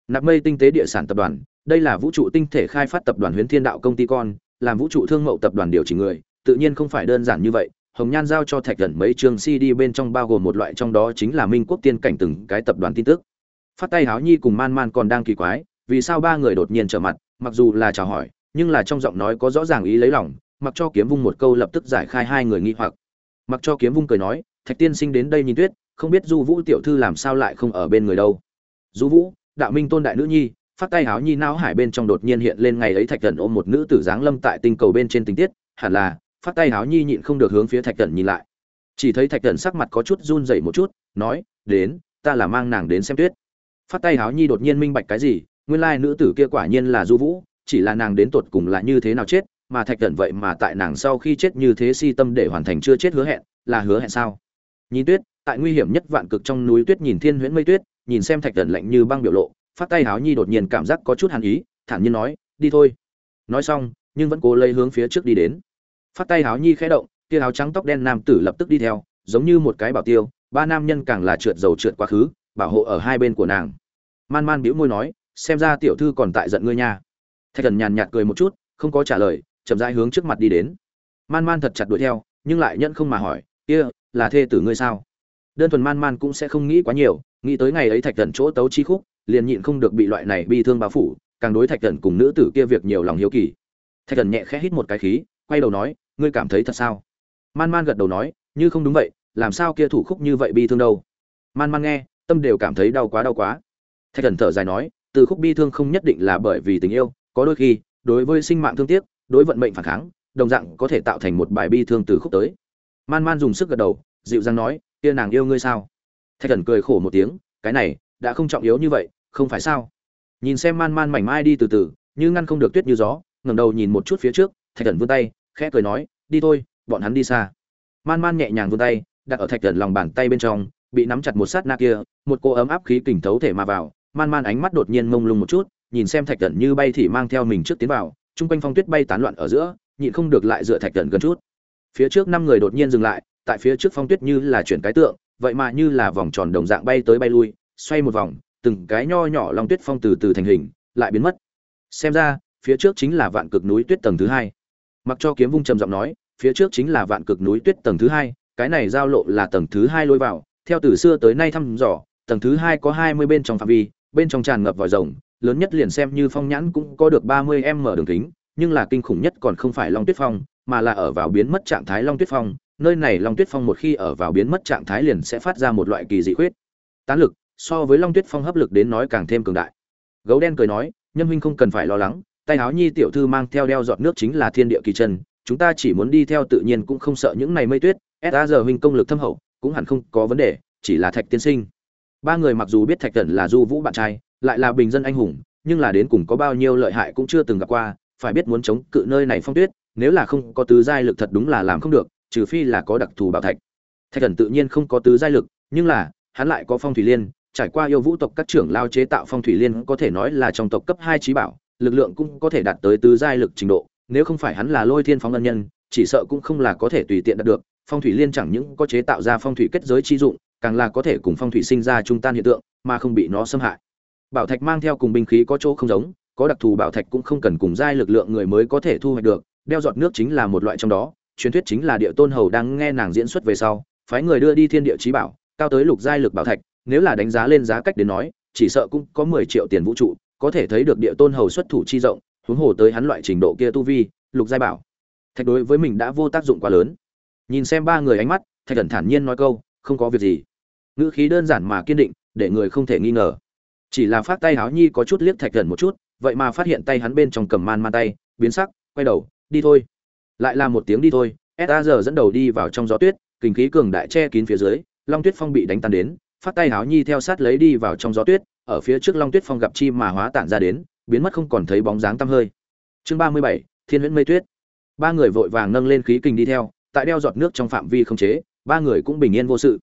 A: Nạp mây tinh tế địa sản tập đoàn, đây là vũ trụ tinh thể khai phát tập đoàn huyến thiên đạo công ty con, làm vũ trụ thương mậu tập đoàn điều chỉnh người, tự nhiên không phải đơn giản như vậy. Hồng nhan giao cho thạch gần mấy chương cd bên trong bao gồm một loại trong đó chính là minh quốc tiên cảnh từng cái tập đoàn tin tức. Phát tay háo nhi cùng man man còn đang kỳ quái, vì sao ba người đột nhiên trở mặt, mặc dù là chào hỏi, nhưng là trong giọng nói có rõ ràng ý lấy lòng mặc cho kiếm vung một câu lập tức giải khai hai người nghi hoặc. Mặc cho kiếm vung cười nói, thạch tiên sinh đến đây nhìn tuyết, không biết du vũ tiểu thư làm sao lại không ở bên người đâu. Du vũ, đạo minh tôn đại nữ nhi, phát tay háo nhi não hải bên trong đột nhiên hiện lên ngày ấy thạch thần ôm một nữ tử dáng lâm tại tinh cầu bên trên tình tiết, hẳn là, phát tay háo nhi nhịn không được hướng phía thạch thần nhìn lại. Chỉ thấy thạch thần sắc mặt có chút run dậy một chút, nói, đến, ta là mang nàng đến xem tuyết. Phát tay háo nhi đột nhiên minh bạch cái gì, nguyên lai nữ tử kia quả nhiên là du vũ, chỉ là nàng đến tột cùng là như thế nào chết mà thạch cẩn vậy mà tại nàng sau khi chết như thế si tâm để hoàn thành chưa chết hứa hẹn, là hứa hẹn sao? Nhìn tuyết, tại nguy hiểm nhất vạn cực trong núi tuyết nhìn thiên huyễn mây tuyết, nhìn xem thạch cẩn lạnh như băng biểu lộ, phát tay háo nhi đột nhiên cảm giác có chút hàn ý, thản nhiên nói, đi thôi. Nói xong, nhưng vẫn cố lấy hướng phía trước đi đến. Phát tay háo nhi khẽ động, tia háo trắng tóc đen nam tử lập tức đi theo, giống như một cái bảo tiêu, ba nam nhân càng là trượt dầu trượt quá khứ, bảo hộ ở hai bên của nàng. Man man bĩu môi nói, xem ra tiểu thư còn tại giận ngươi nha. Thạch thần nhàn nhạt cười một chút, không có trả lời chậm rãi hướng trước mặt đi đến. Man man thật chặt đuổi theo, nhưng lại nhận không mà hỏi, kia, là thê tử ngươi sao? Đơn thuần man man cũng sẽ không nghĩ quá nhiều, nghĩ tới ngày ấy thạch thần chỗ tấu chi khúc, liền nhịn không được bị loại này bi thương bao phủ, càng đối thạch thần cùng nữ tử kia việc nhiều lòng hiếu kỳ. Thạch thần nhẹ khẽ hít một cái khí, quay đầu nói, ngươi cảm thấy thật sao? Man man gật đầu nói, như không đúng vậy, làm sao kia thủ khúc như vậy bi thương đâu? Man man nghe, tâm đều cảm thấy đau quá đau quá. Thạch thần thở dài nói, từ khúc bi thương không nhất định là bởi vì tình yêu, có đôi khi, đối với sinh mạng thương tiếc đối vận mệnh phản kháng, đồng dạng có thể tạo thành một bài bi thương từ khúc tới. Man man dùng sức gật đầu, dịu dàng nói, kia nàng yêu ngươi sao? Thạch thần cười khổ một tiếng, cái này, đã không trọng yếu như vậy, không phải sao? Nhìn xem man man mảnh mai đi từ từ, như ngăn không được tuyết như gió, ngẩng đầu nhìn một chút phía trước, thạch thần vươn tay, khẽ cười nói, đi thôi, bọn hắn đi xa. Man man nhẹ nhàng vươn tay, đặt ở thạch thần lòng bàn tay bên trong, bị nắm chặt một sát na kia, một cô ấm áp khí kình thấu thể mà vào. Man man ánh mắt đột nhiên mông lung một chút, nhìn xem thạch thần như bay thì mang theo mình trước tiến vào chung quanh phong tuyết bay tán loạn ở giữa, nhịn không được lại dựa thạch gần gần chút. Phía trước năm người đột nhiên dừng lại, tại phía trước phong tuyết như là chuyển cái tượng, vậy mà như là vòng tròn đồng dạng bay tới bay lui, xoay một vòng, từng cái nho nhỏ long tuyết phong từ từ thành hình, lại biến mất. Xem ra, phía trước chính là vạn cực núi tuyết tầng thứ hai. Mặc cho kiếm vung trầm giọng nói, phía trước chính là vạn cực núi tuyết tầng thứ hai, cái này giao lộ là tầng thứ hai lôi vào, theo từ xưa tới nay thăm dò, tầng thứ hai có hai mươi bên trong phạm vi, bên trong tràn ngập vòi rồng lớn nhất liền xem như phong nhãn cũng có được ba mươi m đường kính, nhưng là kinh khủng nhất còn không phải long tuyết phong, mà là ở vào biến mất trạng thái long tuyết phong. Nơi này long tuyết phong một khi ở vào biến mất trạng thái liền sẽ phát ra một loại kỳ dị khuyết. Tán lực, so với long tuyết phong hấp lực đến nói càng thêm cường đại. Gấu đen cười nói nhân huynh không cần phải lo lắng, tay áo nhi tiểu thư mang theo đeo giọt nước chính là thiên địa kỳ chân, chúng ta chỉ muốn đi theo tự nhiên cũng không sợ những này mây tuyết. Sa giờ huynh công lực thâm hậu, cũng hẳn không có vấn đề, chỉ là thạch tiên sinh. Ba người mặc dù biết thạch Cẩn là du vũ bạn trai lại là bình dân anh hùng, nhưng là đến cùng có bao nhiêu lợi hại cũng chưa từng gặp qua, phải biết muốn chống cự nơi này phong tuyết, nếu là không có tứ giai lực thật đúng là làm không được, trừ phi là có đặc thù bảo thạch. Thạch thần tự nhiên không có tứ giai lực, nhưng là, hắn lại có phong thủy liên, trải qua yêu vũ tộc các trưởng lao chế tạo phong thủy liên có thể nói là trong tộc cấp hai trí bảo, lực lượng cũng có thể đạt tới tứ giai lực trình độ, nếu không phải hắn là lôi thiên phóng ân nhân, chỉ sợ cũng không là có thể tùy tiện đạt được, phong thủy liên chẳng những có chế tạo ra phong thủy kết giới chi dụng, càng là có thể cùng phong thủy sinh ra trung tan hiện tượng, mà không bị nó xâm hại bảo thạch mang theo cùng binh khí có chỗ không giống, có đặc thù bảo thạch cũng không cần cùng giai lực lượng người mới có thể thu hoạch được, đeo giọt nước chính là một loại trong đó, truyền thuyết chính là địa tôn hầu đang nghe nàng diễn xuất về sau, phái người đưa đi thiên địa trí bảo, cao tới lục giai lực bảo thạch, nếu là đánh giá lên giá cách đến nói, chỉ sợ cũng có mười triệu tiền vũ trụ, có thể thấy được địa tôn hầu xuất thủ chi rộng, huống hồ tới hắn loại trình độ kia tu vi, lục giai bảo. Thạch đối với mình đã vô tác dụng quá lớn. Nhìn xem ba người ánh mắt, thạch thần thản nhiên nói câu, không có việc gì. Ngữ khí đơn giản mà kiên định, để người không thể nghi ngờ chỉ là phát tay háo nhi có chút liếc thạch gần một chút, vậy mà phát hiện tay hắn bên trong cầm man man tay, biến sắc, quay đầu, đi thôi. Lại là một tiếng đi thôi sa giờ dẫn đầu đi vào trong gió tuyết, kinh khí cường đại che kín phía dưới, long tuyết phong bị đánh tan đến, phát tay háo nhi theo sát lấy đi vào trong gió tuyết, ở phía trước long tuyết phong gặp chi mà hóa tản ra đến, biến mất không còn thấy bóng dáng tăm hơi. Chương ba mươi bảy, thiên huyễn mây tuyết. Ba người vội vàng nâng lên khí kình đi theo, tại đeo giọt nước trong phạm vi không chế, ba người cũng bình yên vô sự.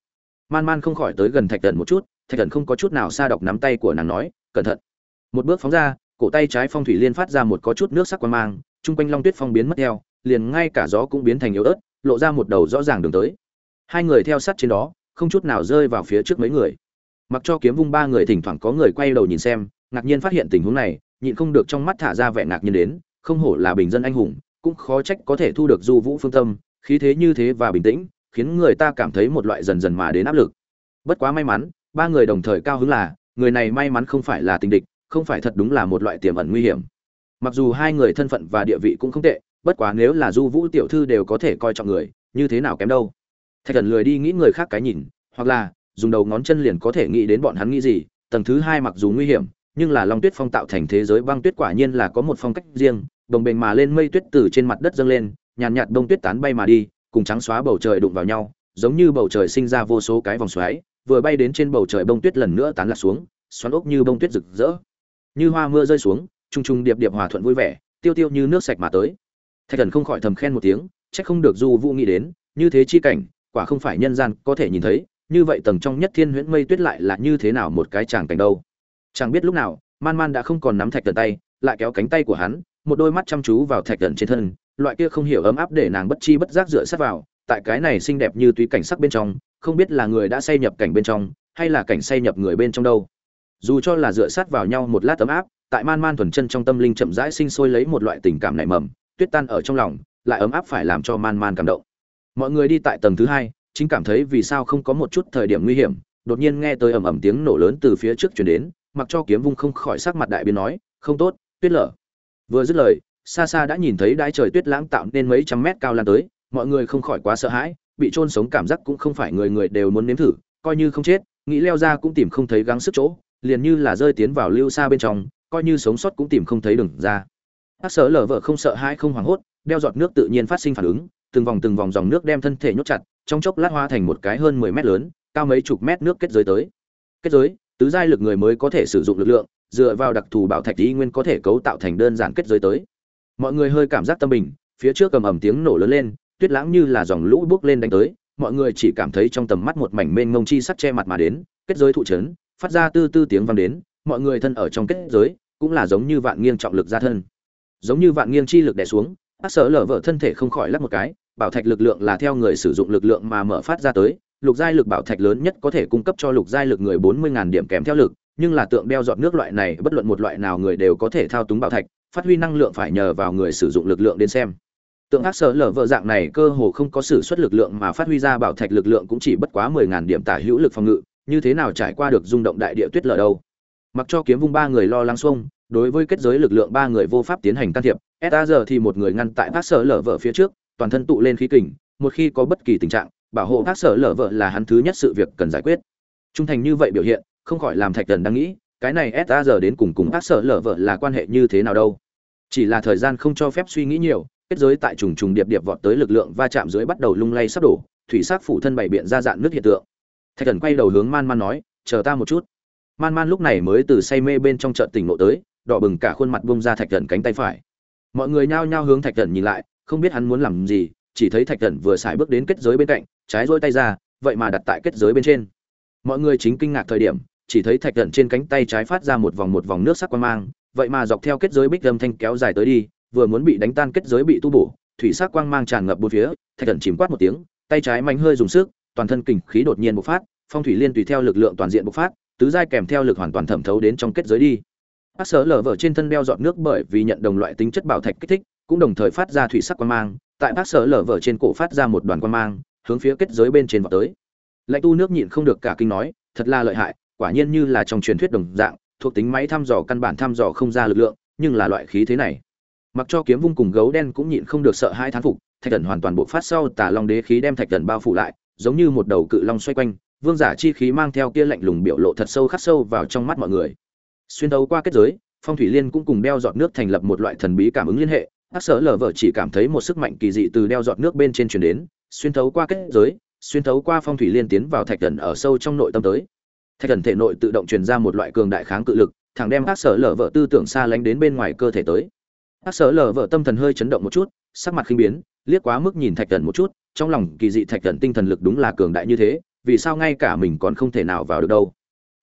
A: Man man không khỏi tới gần thạch tần một chút thạch thần không có chút nào xa đọc nắm tay của nàng nói, cẩn thận. Một bước phóng ra, cổ tay trái phong thủy liên phát ra một có chút nước sắc quan mang, chung quanh long tuyết phong biến mất theo, liền ngay cả gió cũng biến thành yếu ớt, lộ ra một đầu rõ ràng đường tới. Hai người theo sát trên đó, không chút nào rơi vào phía trước mấy người. Mặc cho kiếm vung ba người, thỉnh thoảng có người quay đầu nhìn xem, ngạc nhiên phát hiện tình huống này, nhịn không được trong mắt thả ra vẻ ngạc nhiên đến, không hổ là bình dân anh hùng, cũng khó trách có thể thu được du vũ phương tâm, khí thế như thế và bình tĩnh, khiến người ta cảm thấy một loại dần dần mà đến áp lực. Bất quá may mắn ba người đồng thời cao hứng là, người này may mắn không phải là tình địch, không phải thật đúng là một loại tiềm ẩn nguy hiểm. Mặc dù hai người thân phận và địa vị cũng không tệ, bất quá nếu là du vũ tiểu thư đều có thể coi trọng người, như thế nào kém đâu? Thạch thần lười đi nghĩ người khác cái nhìn, hoặc là, dùng đầu ngón chân liền có thể nghĩ đến bọn hắn nghĩ gì, tầng thứ hai mặc dù nguy hiểm, nhưng là long tuyết phong tạo thành thế giới băng tuyết quả nhiên là có một phong cách riêng, đồng bền mà lên mây tuyết từ trên mặt đất dâng lên, nhàn nhạt đông tuyết tán bay mà đi, cùng trắng xóa bầu trời đụng vào nhau, giống như bầu trời sinh ra vô số cái vòng xoáy vừa bay đến trên bầu trời bông tuyết lần nữa tán lạc xuống, xoắn ốc như bông tuyết rực rỡ. Như hoa mưa rơi xuống trung trung điệp điệp hòa thuận vui vẻ, tiêu tiêu như nước sạch mà tới. Thạch thần không khỏi thầm khen một tiếng, chắc không được du vũ nghĩ đến, như thế chi cảnh, quả không phải nhân gian có thể nhìn thấy, như vậy tầng trong nhất thiên huyễn mây tuyết lại là như thế nào một cái chàng cảnh đâu. Chẳng biết lúc nào, man man đã không còn nắm thạch thần tay, lại kéo cánh tay của hắn, một đôi mắt chăm chú vào thạch thần trên thân, loại kia không hiểu ấm áp để nàng bất chi bất giác dựa sát vào, tại cái này xinh đẹp như túy cảnh sắc bên trong không biết là người đã say nhập cảnh bên trong, hay là cảnh say nhập người bên trong đâu. Dù cho là dựa sát vào nhau một lát ấm áp, tại man man thuần chân trong tâm linh chậm rãi sinh sôi lấy một loại tình cảm nảy mầm, tuyết tan ở trong lòng, lại ấm áp phải làm cho man man cảm động. Mọi người đi tại tầng thứ hai, chính cảm thấy vì sao không có một chút thời điểm nguy hiểm, đột nhiên nghe tới ầm ầm tiếng nổ lớn từ phía trước chuyển đến, mặc cho kiếm vung không khỏi sắc mặt đại biến nói, không tốt, tuyết lở. Vừa dứt lời, xa xa đã nhìn thấy đái trời tuyết lãng tạo nên mấy trăm mét cao lan tới, mọi người không khỏi quá sợ hãi bị trôn sống cảm giác cũng không phải người người đều muốn nếm thử, coi như không chết, nghĩ leo ra cũng tìm không thấy gắng sức chỗ, liền như là rơi tiến vào lưu xa bên trong, coi như sống sót cũng tìm không thấy đường ra. Bác sở lở vợ không sợ hãi, không hoảng hốt, đeo giọt nước tự nhiên phát sinh phản ứng, từng vòng từng vòng dòng nước đem thân thể nhốt chặt, trong chốc lát hoa thành một cái hơn mười mét lớn, cao mấy chục mét nước kết giới tới. Kết giới, tứ giai lực người mới có thể sử dụng lực lượng, dựa vào đặc thù bảo thạch y nguyên có thể cấu tạo thành đơn giản kết giới tới. Mọi người hơi cảm giác tâm bình, phía trước cầm ầm tiếng nổ lớn lên tuyết lãng như là dòng lũ bước lên đánh tới, mọi người chỉ cảm thấy trong tầm mắt một mảnh mênh mông chi sắt che mặt mà đến, kết giới thụ chấn, phát ra tư tư tiếng vang đến, mọi người thân ở trong kết giới, cũng là giống như vạn nghiêng trọng lực ra thân. Giống như vạn nghiêng chi lực đè xuống, bác sở lở vợ thân thể không khỏi lắc một cái, bảo thạch lực lượng là theo người sử dụng lực lượng mà mở phát ra tới, lục giai lực bảo thạch lớn nhất có thể cung cấp cho lục giai lực người bốn mươi điểm kèm theo lực, nhưng là tượng đeo dọn nước loại này, bất luận một loại nào người đều có thể thao túng bảo thạch, phát huy năng lượng phải nhờ vào người sử dụng lực lượng đến xem tượng hát sở lở vợ dạng này cơ hồ không có sự xuất lực lượng mà phát huy ra bảo thạch lực lượng cũng chỉ bất quá mười ngàn điểm tả hữu lực phòng ngự, như thế nào trải qua được rung động đại địa tuyết lở đâu. Mặc cho kiếm vung ba người lo lắng xuông, đối với kết giới lực lượng ba người vô pháp tiến hành can thiệp eta giờ thì một người ngăn tại hát sở lở vợ phía trước, toàn thân tụ lên khí kình, một khi có bất kỳ tình trạng, bảo hộ hát sở lở vợ là hắn thứ nhất sự việc cần giải quyết. Trung thành như vậy biểu hiện, không khỏi làm thạch thần đang nghĩ, cái này eta giờ đến cùng cùng hát sở lở vợ là quan hệ như thế nào đâu. Chỉ là thời gian không cho phép suy nghĩ nhiều kết giới tại trùng trùng điệp điệp vọt tới lực lượng va chạm dưới bắt đầu lung lay sắp đổ, thủy sắc phủ thân bày biện ra dạng nước hiện tượng. Thạch thần quay đầu hướng man man nói, chờ ta một chút. Man man lúc này mới từ say mê bên trong trận tỉnh ngộ tới, đỏ bừng cả khuôn mặt bông ra thạch thần cánh tay phải. Mọi người nhao nhao hướng thạch thần nhìn lại, không biết hắn muốn làm gì, chỉ thấy thạch thần vừa xài bước đến kết giới bên cạnh, trái rôi tay ra, vậy mà đặt tại kết giới bên trên. Mọi người chính kinh ngạc thời điểm, chỉ thấy thạch thần trên cánh tay trái phát ra một vòng một vòng nước sắc quan mang, vậy mà dọc theo kết giới bích lâm thanh kéo dài tới đi vừa muốn bị đánh tan kết giới bị tu bổ, thủy sắc quang mang tràn ngập bốn phía, thạch thần chìm quát một tiếng, tay trái mạnh hơi dùng sức, toàn thân kình khí đột nhiên bộc phát, phong thủy liên tùy theo lực lượng toàn diện bộc phát, tứ giai kèm theo lực hoàn toàn thẩm thấu đến trong kết giới đi. Bác sở lở vở trên thân đeo giọt nước bởi vì nhận đồng loại tính chất bảo thạch kích thích, cũng đồng thời phát ra thủy sắc quang mang, tại bác sở lở vở trên cổ phát ra một đoàn quang mang, hướng phía kết giới bên trên vào tới. Lạnh tu nước nhịn không được cả kinh nói, thật là lợi hại, quả nhiên như là trong truyền thuyết đồng dạng, thuộc tính máy thăm dò căn bản thăm dò không ra lực lượng, nhưng là loại khí thế này mặc cho kiếm vung cùng gấu đen cũng nhịn không được sợ hai thán phục, thạch thần hoàn toàn bộ phát sau tà long đế khí đem thạch thần bao phủ lại, giống như một đầu cự long xoay quanh, vương giả chi khí mang theo kia lạnh lùng biểu lộ thật sâu khắc sâu vào trong mắt mọi người. Xuyên đấu qua kết giới, phong thủy liên cũng cùng đeo giọt nước thành lập một loại thần bí cảm ứng liên hệ ác sở lờ vợ chỉ cảm thấy một sức mạnh kỳ dị từ đeo giọt nước bên trên truyền đến, xuyên thấu qua kết giới, xuyên thấu qua phong thủy liên tiến vào thạch thần ở sâu trong nội tâm tới. Thạch thần thể nội tự động truyền ra một loại cường đại kháng cự lực, thẳng đem ác sở lờ vợ tư tưởng xa lánh đến bên ngoài cơ thể tới hắc sở lở vợ tâm thần hơi chấn động một chút, sắc mặt khinh biến, liếc quá mức nhìn thạch Cẩn một chút, trong lòng kỳ dị thạch Cẩn tinh thần lực đúng là cường đại như thế, vì sao ngay cả mình còn không thể nào vào được đâu?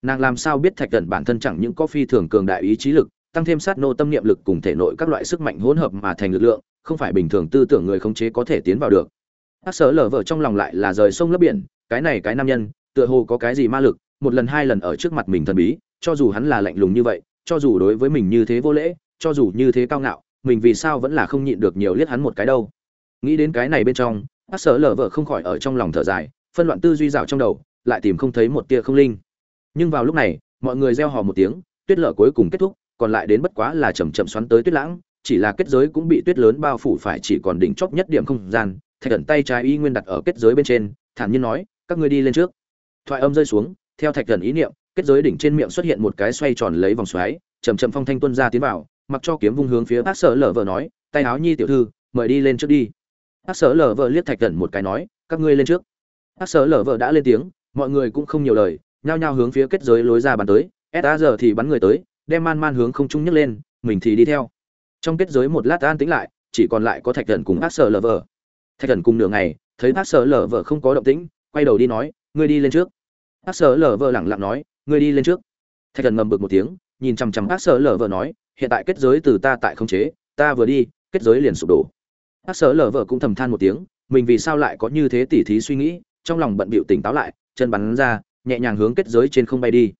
A: Nàng làm sao biết thạch Cẩn bản thân chẳng những có phi thường cường đại ý chí lực, tăng thêm sát nô tâm niệm lực cùng thể nội các loại sức mạnh hỗn hợp mà thành lực lượng, không phải bình thường tư tưởng người khống chế có thể tiến vào được. Hắc sở lở vợ trong lòng lại là rời sông lấp biển, cái này cái nam nhân, tựa hồ có cái gì ma lực, một lần hai lần ở trước mặt mình thần bí, cho dù hắn là lạnh lùng như vậy, cho dù đối với mình như thế vô lễ, cho dù như thế cao ngạo mình vì sao vẫn là không nhịn được nhiều liếc hắn một cái đâu. Nghĩ đến cái này bên trong hát sở lở vợ không khỏi ở trong lòng thở dài, phân loạn tư duy dạo trong đầu, lại tìm không thấy một tia không linh. Nhưng vào lúc này, mọi người reo hò một tiếng, tuyết lở cuối cùng kết thúc, còn lại đến bất quá là chậm chậm xoắn tới tuyết lãng, chỉ là kết giới cũng bị tuyết lớn bao phủ phải chỉ còn đỉnh chóp nhất điểm không gian, thạch thần tay trái y nguyên đặt ở kết giới bên trên, thản nhiên nói, các ngươi đi lên trước. Thoại âm rơi xuống, theo thạch thần ý niệm, kết giới đỉnh trên miệng xuất hiện một cái xoay tròn lấy vòng xoáy, chậm chậm phong thanh tuân ra tiến vào mặc cho kiếm vung hướng phía bác sở lở vợ nói, tay áo nhi tiểu thư, mời đi lên trước đi. Bác sở lở vợ liếc thạch cẩn một cái nói, các ngươi lên trước. Bác sở lở vợ đã lên tiếng, mọi người cũng không nhiều lời, nhao nhao hướng phía kết giới lối ra bắn tới. Sa giờ thì bắn người tới, đem man man hướng không trung nhấc lên, mình thì đi theo. Trong kết giới một lát an tĩnh lại, chỉ còn lại có thạch thần cùng bác sở lở vợ. Thạch thần cùng nửa ngày, thấy bác sở lở vợ không có động tĩnh, quay đầu đi nói, ngươi đi lên trước. Bác sở lở vợ lẳng lặng nói, ngươi đi lên trước. Thạch thần ngầm bực một tiếng nhìn chằm chằm bác sở lở vợ nói, hiện tại kết giới từ ta tại không chế, ta vừa đi, kết giới liền sụp đổ. Bác sở lở vợ cũng thầm than một tiếng, mình vì sao lại có như thế tỉ thí suy nghĩ, trong lòng bận bịu tỉnh táo lại, chân bắn ra, nhẹ nhàng hướng kết giới trên không bay đi.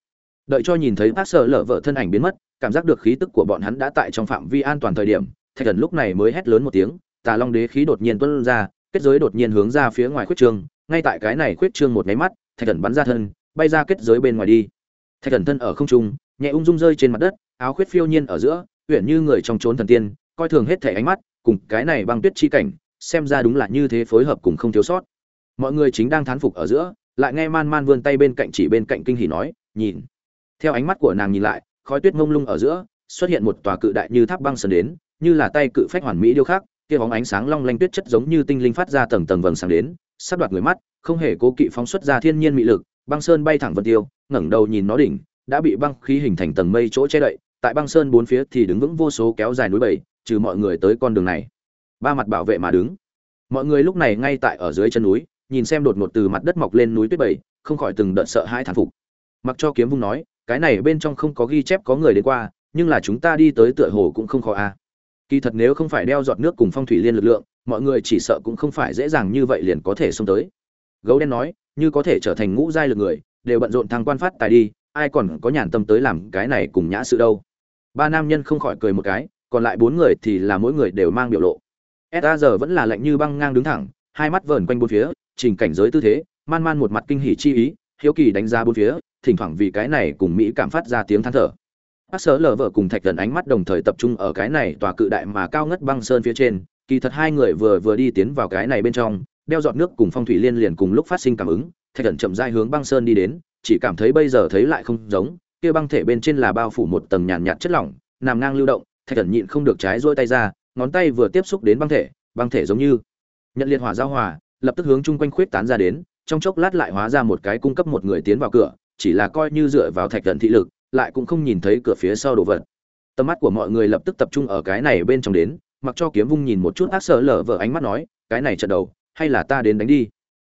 A: Đợi cho nhìn thấy bác sở lở vợ thân ảnh biến mất, cảm giác được khí tức của bọn hắn đã tại trong phạm vi an toàn thời điểm, thạch thần lúc này mới hét lớn một tiếng, tà long đế khí đột nhiên tuôn ra, kết giới đột nhiên hướng ra phía ngoài khuyết trương ngay tại cái này khuyết trương một máy mắt, thạch thần bắn ra thân, bay ra kết giới bên ngoài đi. Thạch thần thân ở không trung nhẹ ung dung rơi trên mặt đất, áo khuyết phiêu nhiên ở giữa, uyển như người trong trốn thần tiên, coi thường hết thể ánh mắt, cùng cái này băng tuyết chi cảnh, xem ra đúng là như thế phối hợp cùng không thiếu sót. Mọi người chính đang thán phục ở giữa, lại nghe man man vươn tay bên cạnh chỉ bên cạnh kinh hỉ nói, nhìn. Theo ánh mắt của nàng nhìn lại, khói tuyết ngông lung ở giữa, xuất hiện một tòa cự đại như tháp băng sơn đến, như là tay cự phách hoàn mỹ điêu khắc, kia bóng ánh sáng long lanh tuyết chất giống như tinh linh phát ra tầng tầng vầng sáng đến, sắp đoạt người mắt, không hề cố kỵ phóng xuất ra thiên nhiên mị lực, băng sơn bay thẳng vân tiêu, ngẩng đầu nhìn nó đỉnh đã bị băng khí hình thành tầng mây chỗ che đậy, tại băng sơn bốn phía thì đứng vững vô số kéo dài núi bầy trừ mọi người tới con đường này. Ba mặt bảo vệ mà đứng. Mọi người lúc này ngay tại ở dưới chân núi, nhìn xem đột ngột từ mặt đất mọc lên núi tuyết bầy không khỏi từng đợt sợ hãi thán phục. Mặc cho kiếm vung nói, cái này bên trong không có ghi chép có người đến qua, nhưng là chúng ta đi tới tựa hồ cũng không khó a kỳ thật nếu không phải đeo giọt nước cùng phong thủy liên lực lượng, mọi người chỉ sợ cũng không phải dễ dàng như vậy liền có thể xông tới. Gấu đen nói, như có thể trở thành ngũ giai lực người, đều bận rộn thăng quan phát tài đi ai còn có nhàn tâm tới làm cái này cùng nhã sự đâu. Ba nam nhân không khỏi cười một cái, còn lại bốn người thì là mỗi người đều mang biểu lộ. Sa giờ vẫn là lạnh như băng ngang đứng thẳng, hai mắt vờn quanh bốn phía, trình cảnh giới tư thế, man man một mặt kinh hỉ chi ý, hiếu kỳ đánh giá bốn phía, thỉnh thoảng vì cái này cùng mỹ cảm phát ra tiếng than thở. Bác sở lờ vợ cùng thạch thần ánh mắt đồng thời tập trung ở cái này tòa cự đại mà cao ngất băng sơn phía trên, kỳ thật hai người vừa vừa đi tiến vào cái này bên trong, đeo giọt nước cùng phong thủy liên liền cùng lúc phát sinh cảm ứng, thạch thần chậm rãi hướng băng sơn đi đến chỉ cảm thấy bây giờ thấy lại không giống, kia băng thể bên trên là bao phủ một tầng nhàn nhạt chất lỏng, nằm ngang lưu động, thạch thần nhịn không được trái rôi tay ra, ngón tay vừa tiếp xúc đến băng thể băng thể giống như nhận liệt hỏa giao hòa, lập tức hướng chung quanh khuyết tán ra đến, trong chốc lát lại hóa ra một cái cung cấp một người tiến vào cửa, chỉ là coi như dựa vào thạch thần thị lực, lại cũng không nhìn thấy cửa phía sau đồ vật. Tầm mắt của mọi người lập tức tập trung ở cái này bên trong đến, mặc cho kiếm vung nhìn một chút ác sợ lở vợ ánh mắt nói, cái này trận đầu, hay là ta đến đánh đi?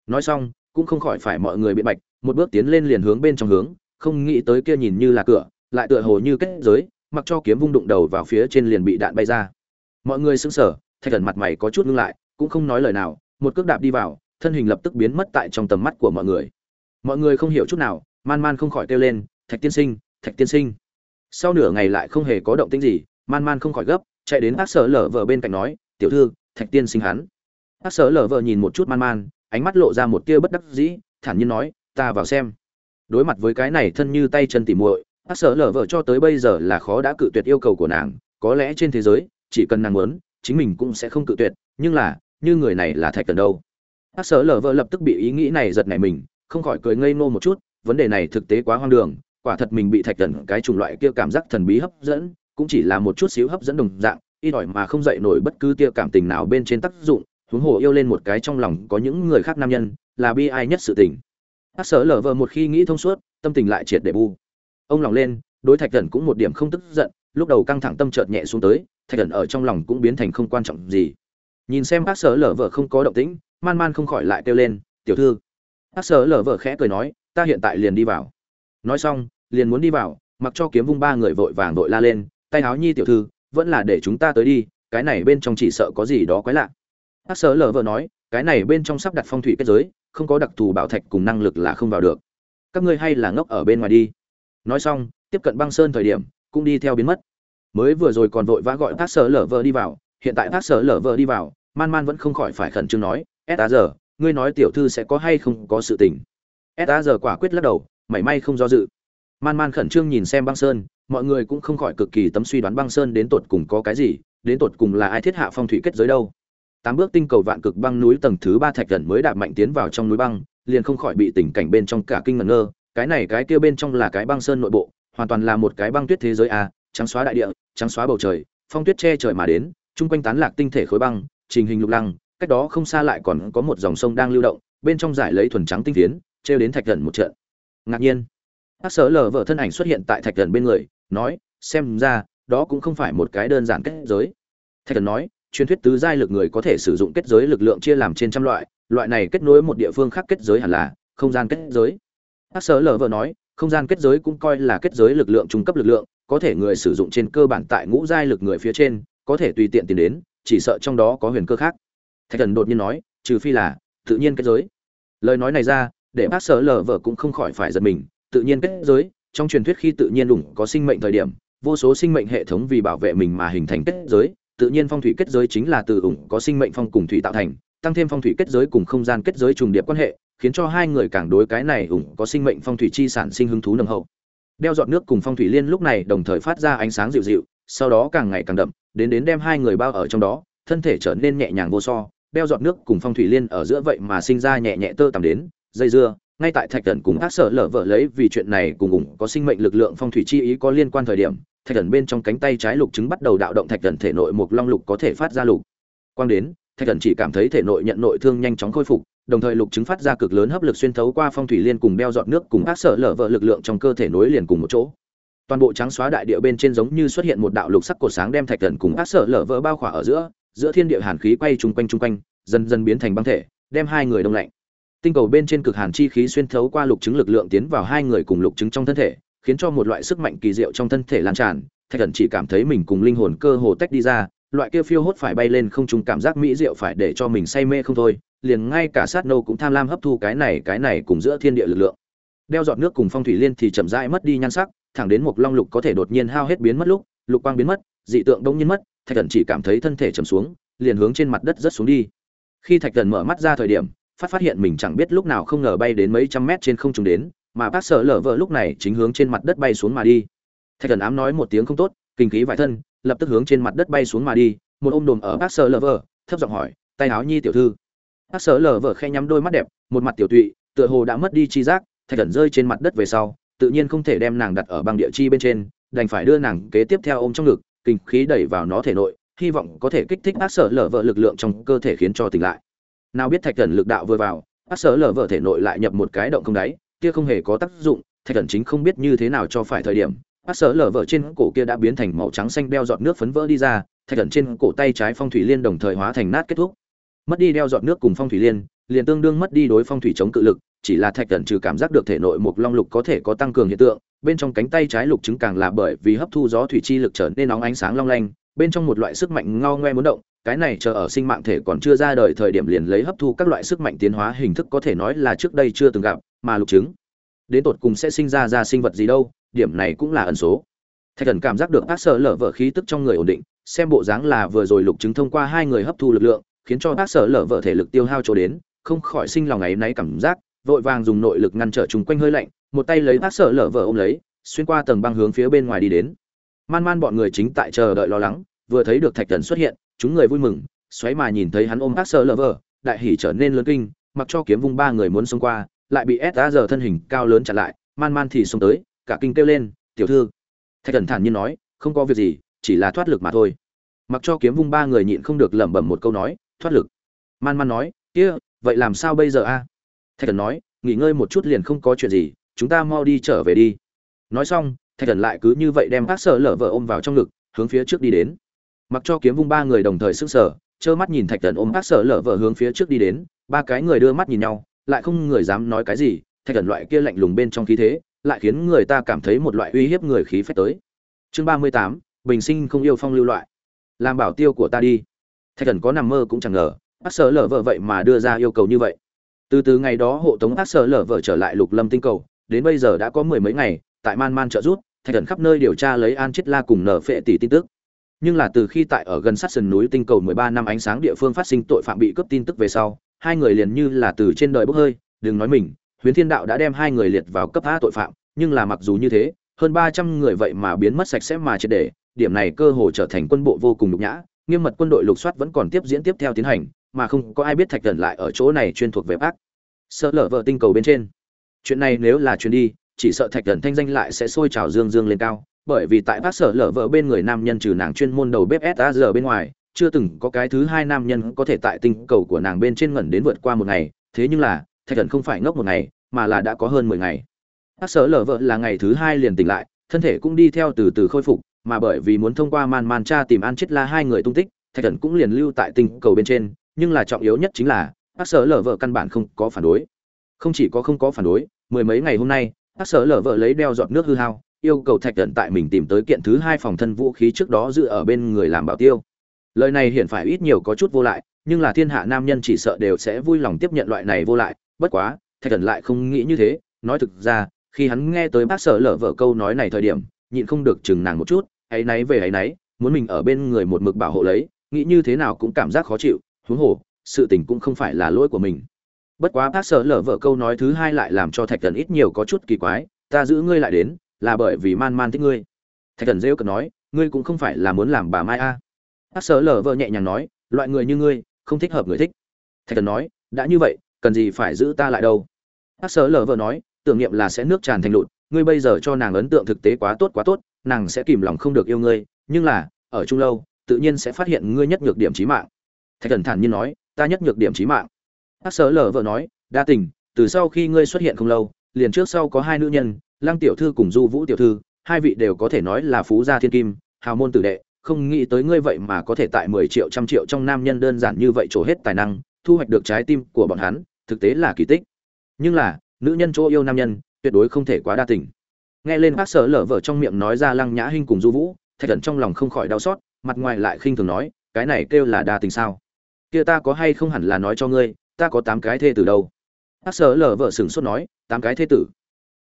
A: Nói xong, cũng không khỏi phải mọi người biện bạch một bước tiến lên liền hướng bên trong hướng, không nghĩ tới kia nhìn như là cửa, lại tựa hồ như kết giới, mặc cho kiếm vung đụng đầu vào phía trên liền bị đạn bay ra. Mọi người sững sờ, thạch thần mặt mày có chút ngưng lại, cũng không nói lời nào, một cước đạp đi vào, thân hình lập tức biến mất tại trong tầm mắt của mọi người. Mọi người không hiểu chút nào, man man không khỏi kêu lên, thạch tiên sinh, thạch tiên sinh. Sau nửa ngày lại không hề có động tĩnh gì, man man không khỏi gấp, chạy đến ác sở lở vợ bên cạnh nói, tiểu thư, thạch tiên sinh hắn. Ác sở lở vợ nhìn một chút man man, ánh mắt lộ ra một tia bất đắc dĩ, thản nhiên nói ta vào xem. Đối mặt với cái này thân như tay chân tỉ muội ác sở lở vợ cho tới bây giờ là khó đã cự tuyệt yêu cầu của nàng, có lẽ trên thế giới, chỉ cần nàng muốn, chính mình cũng sẽ không cự tuyệt, nhưng là, như người này là thạch cần đâu. Ác sở lở vợ lập tức bị ý nghĩ này giật nảy mình, không khỏi cười ngây ngô một chút, vấn đề này thực tế quá hoang đường, quả thật mình bị thạch cần cái chủng loại kia cảm giác thần bí hấp dẫn, cũng chỉ là một chút xíu hấp dẫn đồng dạng, ít ỏi mà không dậy nổi bất cứ tia cảm tình nào bên trên tác dụng, huống hồ yêu lên một cái trong lòng có những người khác nam nhân, là bi ai nhất sự tình ác sở lở vợ một khi nghĩ thông suốt, tâm tình lại triệt để bu. Ông lòng lên, đối thạch thần cũng một điểm không tức giận, lúc đầu căng thẳng tâm chợt nhẹ xuống tới, thạch thần ở trong lòng cũng biến thành không quan trọng gì. Nhìn xem ác sở lở vợ không có động tĩnh, man man không khỏi lại kêu lên, tiểu thư. Ác sở lở vợ khẽ cười nói, ta hiện tại liền đi vào. Nói xong, liền muốn đi vào, mặc cho kiếm vung ba người vội vàng vội la lên, tay áo nhi tiểu thư, vẫn là để chúng ta tới đi, cái này bên trong chỉ sợ có gì đó quái lạ. Ác sở lở vợ nói, cái này bên trong sắp đặt phong thủy kết giới không có đặc thù bảo thạch cùng năng lực là không vào được. Các ngươi hay là ngốc ở bên ngoài đi. Nói xong, tiếp cận băng sơn thời điểm, cũng đi theo biến mất. Mới vừa rồi còn vội vã gọi tác sở lở vợ đi vào, hiện tại tác sở lở vợ đi vào, man man vẫn không khỏi phải khẩn trương nói, s a giờ ngươi nói tiểu thư sẽ có hay không có sự tình? S a giờ quả quyết lắc đầu, mảy may không do dự. Man man khẩn trương nhìn xem băng sơn, mọi người cũng không khỏi cực kỳ tấm suy đoán băng sơn đến tột cùng có cái gì, đến tột cùng là ai thiết hạ phong thủy kết giới đâu tám bước tinh cầu vạn cực băng núi tầng thứ ba thạch thần mới đạp mạnh tiến vào trong núi băng, liền không khỏi bị tình cảnh bên trong cả kinh ngẩn ngơ. Cái này, cái kia bên trong là cái băng sơn nội bộ, hoàn toàn là một cái băng tuyết thế giới a, trắng xóa đại địa, trắng xóa bầu trời, phong tuyết che trời mà đến, chung quanh tán lạc tinh thể khối băng, trình hình lục lăng, cách đó không xa lại còn có một dòng sông đang lưu động, bên trong giải lấy thuần trắng tinh tiến treo đến thạch thần một trận. Ngạc nhiên bác sở lờ vợ thân ảnh xuất hiện tại thạch thần bên người, nói, xem ra, đó cũng không phải một cái đơn giản kết giới. Thạch thần nói truyền thuyết tứ giai lực người có thể sử dụng kết giới lực lượng chia làm trên trăm loại loại này kết nối một địa phương khác kết giới hẳn là không gian kết giới. Hắc sở lở vợ nói, không gian kết giới cũng coi là kết giới lực lượng trung cấp lực lượng, có thể người sử dụng trên cơ bản tại ngũ giai lực người phía trên, có thể tùy tiện tìm đến, chỉ sợ trong đó có huyền cơ khác. Thạch thần đột nhiên nói, trừ phi là tự nhiên kết giới. Lời nói này ra, để Hắc sở lở vợ cũng không khỏi phải giật mình, tự nhiên kết giới, trong truyền thuyết khi tự nhiên đủng có sinh mệnh thời điểm, vô số sinh mệnh hệ thống vì bảo vệ mình mà hình thành kết giới tự nhiên phong thủy kết giới chính là từ ủng có sinh mệnh phong cùng thủy tạo thành, tăng thêm phong thủy kết giới cùng không gian kết giới trùng điệp quan hệ, khiến cho hai người càng đối cái này ủng có sinh mệnh phong thủy chi sản sinh hứng thú nồng hậu. Đeo dọn nước cùng phong thủy liên lúc này đồng thời phát ra ánh sáng dịu dịu, sau đó càng ngày càng đậm, đến đến đem hai người bao ở trong đó, thân thể trở nên nhẹ nhàng vô so, đeo dọn nước cùng phong thủy liên ở giữa vậy mà sinh ra nhẹ nhẹ tơ tằm đến, dây dưa, ngay tại thạch thần cùng ác sở lở vợ lấy vì chuyện này cùng ủng có sinh mệnh lực lượng phong thủy chi ý có liên quan thời điểm thạch thần bên trong cánh tay trái lục chứng bắt đầu đạo động thạch thần thể nội một long lục có thể phát ra lục quang đến, thạch thần chỉ cảm thấy thể nội nhận nội thương nhanh chóng khôi phục, đồng thời lục chứng phát ra cực lớn hấp lực xuyên thấu qua phong thủy liên cùng đeo dọn nước cùng ác sở lở vợ lực lượng trong cơ thể nối liền cùng một chỗ. Toàn bộ trắng xóa đại địa bên trên giống như xuất hiện một đạo lục sắc cột sáng đem thạch thần cùng ác sở lở vỡ bao khỏa ở giữa giữa thiên địa hàn khí quay chung quanh chung quanh, dần dần biến thành băng thể, đem hai người đông lạnh. Tinh cầu bên trên cực hàn chi khí xuyên thấu qua lục chứng lực lượng tiến vào hai người cùng lục chứng trong thân thể khiến cho một loại sức mạnh kỳ diệu trong thân thể lan tràn, thạch thần chỉ cảm thấy mình cùng linh hồn cơ hồ tách đi ra, loại kia phiêu hốt phải bay lên không trùng cảm giác mỹ diệu phải để cho mình say mê không thôi, liền ngay cả sát nâu cũng tham lam hấp thu cái này cái này cùng giữa thiên địa lực lượng. Đeo giọt nước cùng phong thủy liên thì chậm rãi mất đi nhan sắc, thẳng đến một long lục có thể đột nhiên hao hết biến mất lúc, lục quang biến mất, dị tượng đông nhiên mất, thạch thần chỉ cảm thấy thân thể trầm xuống, liền hướng trên mặt đất rất xuống đi. Khi thạch thần mở mắt ra thời điểm, phát phát hiện mình chẳng biết lúc nào không ngờ bay đến mấy trăm mét trên không trung đến mà bác sở lở vợ lúc này chính hướng trên mặt đất bay xuống mà đi. Thạch thần ám nói một tiếng không tốt, kinh khí vải thân, lập tức hướng trên mặt đất bay xuống mà đi, một ôm đồm ở bác sở lở vợ, thấp giọng hỏi, tay áo nhi tiểu thư? Bác sở Lở vợ khe nhắm đôi mắt đẹp, một mặt tiểu tụy, tựa hồ đã mất đi chi giác, thạch thần rơi trên mặt đất về sau, tự nhiên không thể đem nàng đặt ở băng địa chi bên trên, đành phải đưa nàng kế tiếp theo ôm trong ngực, kinh khí đẩy vào nó thể nội, hy vọng có thể kích thích bác sở lở vợ lực lượng trong cơ thể khiến cho tỉnh lại. Nào biết thạch thần lực đạo vừa vào, bác sở lở vợ thể nội lại nhập một cái động không đáy kia không hề có tác dụng, thạch thần chính không biết như thế nào cho phải thời điểm, bác sở lở vợ trên cổ kia đã biến thành màu trắng xanh đeo giọt nước phấn vỡ đi ra, thạch thần trên cổ tay trái phong thủy liên đồng thời hóa thành nát kết thúc. Mất đi đeo giọt nước cùng phong thủy liên, liền tương đương mất đi đối phong thủy chống cự lực, chỉ là thạch thần trừ cảm giác được thể nội một long lục có thể có tăng cường hiện tượng, bên trong cánh tay trái lục chứng càng là bởi vì hấp thu gió thủy chi lực trở nên nóng ánh sáng long lanh, bên trong một loại sức mạnh ngao ngoe muốn động cái này chờ ở sinh mạng thể còn chưa ra đời thời điểm liền lấy hấp thu các loại sức mạnh tiến hóa hình thức có thể nói là trước đây chưa từng gặp, mà lục chứng. Đến tột cùng sẽ sinh ra ra sinh vật gì đâu, điểm này cũng là ẩn số. Thạch thần cảm giác được ác sở lở vợ khí tức trong người ổn định, xem bộ dáng là vừa rồi lục chứng thông qua hai người hấp thu lực lượng, khiến cho ác sở lở vợ thể lực tiêu hao chỗ đến, không khỏi sinh lòng ấy náy cảm giác, vội vàng dùng nội lực ngăn trở chúng quanh hơi lạnh, một tay lấy ác sở lở vợ ôm lấy, xuyên qua tầng băng hướng phía bên ngoài đi đến. Man man bọn người chính tại chờ đợi lo lắng vừa thấy được thạch thần xuất hiện, chúng người vui mừng, xoáy mà nhìn thấy hắn ôm ác sở lở vợ đại hỉ trở nên lớn kinh, mặc cho kiếm vung ba người muốn xông qua, lại bị s giờ thân hình cao lớn chặn lại, man man thì xông tới, cả kinh kêu lên, tiểu thư. Thạch thần thản nhiên nói, không có việc gì, chỉ là thoát lực mà thôi. Mặc cho kiếm vung ba người nhịn không được lẩm bẩm một câu nói, thoát lực. Man man nói, kia, vậy làm sao bây giờ a? Thạch thần nói, nghỉ ngơi một chút liền không có chuyện gì, chúng ta mau đi trở về đi. Nói xong, thạch thần lại cứ như vậy đem bác sở lở vợ ôm vào trong ngực, hướng phía trước đi đến mặc cho kiếm vung ba người đồng thời sức sở trơ mắt nhìn thạch thần ôm bác sở lở vợ hướng phía trước đi đến, ba cái người đưa mắt nhìn nhau, lại không người dám nói cái gì, thạch thần loại kia lạnh lùng bên trong khí thế, lại khiến người ta cảm thấy một loại uy hiếp người khí phách tới. Chương ba mươi tám, bình sinh không yêu phong lưu loại. Làm bảo tiêu của ta đi. Thạch thần có nằm mơ cũng chẳng ngờ, bác sở lở vợ vậy mà đưa ra yêu cầu như vậy. Từ từ ngày đó hộ tống bác sở lở vợ trở lại lục lâm tinh cầu, đến bây giờ đã có mười mấy ngày, tại man man trợ rút thạch thần khắp nơi điều tra lấy an chết la cùng nở phệ tỷ tin tức nhưng là từ khi tại ở gần sát sườn núi tinh cầu mười ba năm ánh sáng địa phương phát sinh tội phạm bị cướp tin tức về sau, hai người liền như là từ trên đời bốc hơi, đừng nói mình, huyền thiên đạo đã đem hai người liệt vào cấp a tội phạm, nhưng là mặc dù như thế, hơn ba trăm người vậy mà biến mất sạch sẽ mà triệt để, điểm này cơ hồ trở thành quân bộ vô cùng nhục nhã, nghiêm mật quân đội lục soát vẫn còn tiếp diễn tiếp theo tiến hành, mà không có ai biết thạch thần lại ở chỗ này chuyên thuộc về ác sợ lở vợ tinh cầu bên trên. Chuyện này nếu là chuyến đi, chỉ sợ thạch thần thanh danh lại sẽ sôi trào dương dương lên cao bởi vì tại bác sở lở vợ bên người nam nhân trừ nàng chuyên môn đầu bếp saz bên ngoài, chưa từng có cái thứ hai nam nhân có thể tại tinh cầu của nàng bên trên ngẩn đến vượt qua một ngày. Thế nhưng là, thạch thần không phải ngốc một ngày, mà là đã có hơn mười ngày. Bác sở lở vợ là ngày thứ hai liền tỉnh lại, thân thể cũng đi theo từ từ khôi phục, mà bởi vì muốn thông qua man man cha tìm an chết la hai người tung tích, thạch thần cũng liền lưu tại tinh cầu bên trên. Nhưng là trọng yếu nhất chính là, bác sở lở vợ căn bản không có phản đối. Không chỉ có không có phản đối, mười mấy ngày hôm nay, bác sở lở vợ lấy đeo giọt nước hư hao yêu cầu thạch thần tại mình tìm tới kiện thứ hai phòng thân vũ khí trước đó dự ở bên người làm bảo tiêu. Lời này hiện phải ít nhiều có chút vô lại, nhưng là thiên hạ nam nhân chỉ sợ đều sẽ vui lòng tiếp nhận loại này vô lại. Bất quá, thạch thần lại không nghĩ như thế. Nói thực ra, khi hắn nghe tới bác sở lở vợ câu nói này thời điểm, nhịn không được chừng nàng một chút. Hãy náy về hãy náy, muốn mình ở bên người một mực bảo hộ lấy, nghĩ như thế nào cũng cảm giác khó chịu, huống hồ, sự tình cũng không phải là lỗi của mình. Bất quá bác sở lở vợ câu nói thứ hai lại làm cho thạch thần ít nhiều có chút kỳ quái. Ta giữ ngươi lại đến là bởi vì man man thích ngươi. Thạch thần rêu cần nói, ngươi cũng không phải là muốn làm bà mai a. À. sở lở vợ nhẹ nhàng nói, loại người như ngươi, không thích hợp người thích. Thạch thần nói, đã như vậy, cần gì phải giữ ta lại đâu? Hát sở lở vợ nói, tưởng niệm là sẽ nước tràn thành lụt, ngươi bây giờ cho nàng ấn tượng thực tế quá tốt quá tốt, nàng sẽ kìm lòng không được yêu ngươi, nhưng là, ở chung lâu, tự nhiên sẽ phát hiện ngươi nhất nhược điểm trí mạng. Thạch thần thản nhiên nói, ta nhất nhược điểm trí mạng. Hát sở lở vợ nói, đa tình, từ sau khi ngươi xuất hiện không lâu, liền trước sau có hai nữ nhân lăng tiểu thư cùng du vũ tiểu thư, hai vị đều có thể nói là phú gia thiên kim, hào môn tử đệ, không nghĩ tới ngươi vậy mà có thể tại mười triệu, trăm triệu trong nam nhân đơn giản như vậy trổ hết tài năng, thu hoạch được trái tim của bọn hắn, thực tế là kỳ tích. Nhưng là, nữ nhân chỗ yêu nam nhân, tuyệt đối không thể quá đa tình. Nghe lên bác sở lở vợ trong miệng nói ra lăng nhã hinh cùng du vũ, thạch thần trong lòng không khỏi đau xót, mặt ngoài lại khinh thường nói, cái này kêu là đa tình sao? Kia ta có hay không hẳn là nói cho ngươi, ta có tám cái thê tử đâu? Bác sở lở vợ sửng sốt nói, tám cái thê tử?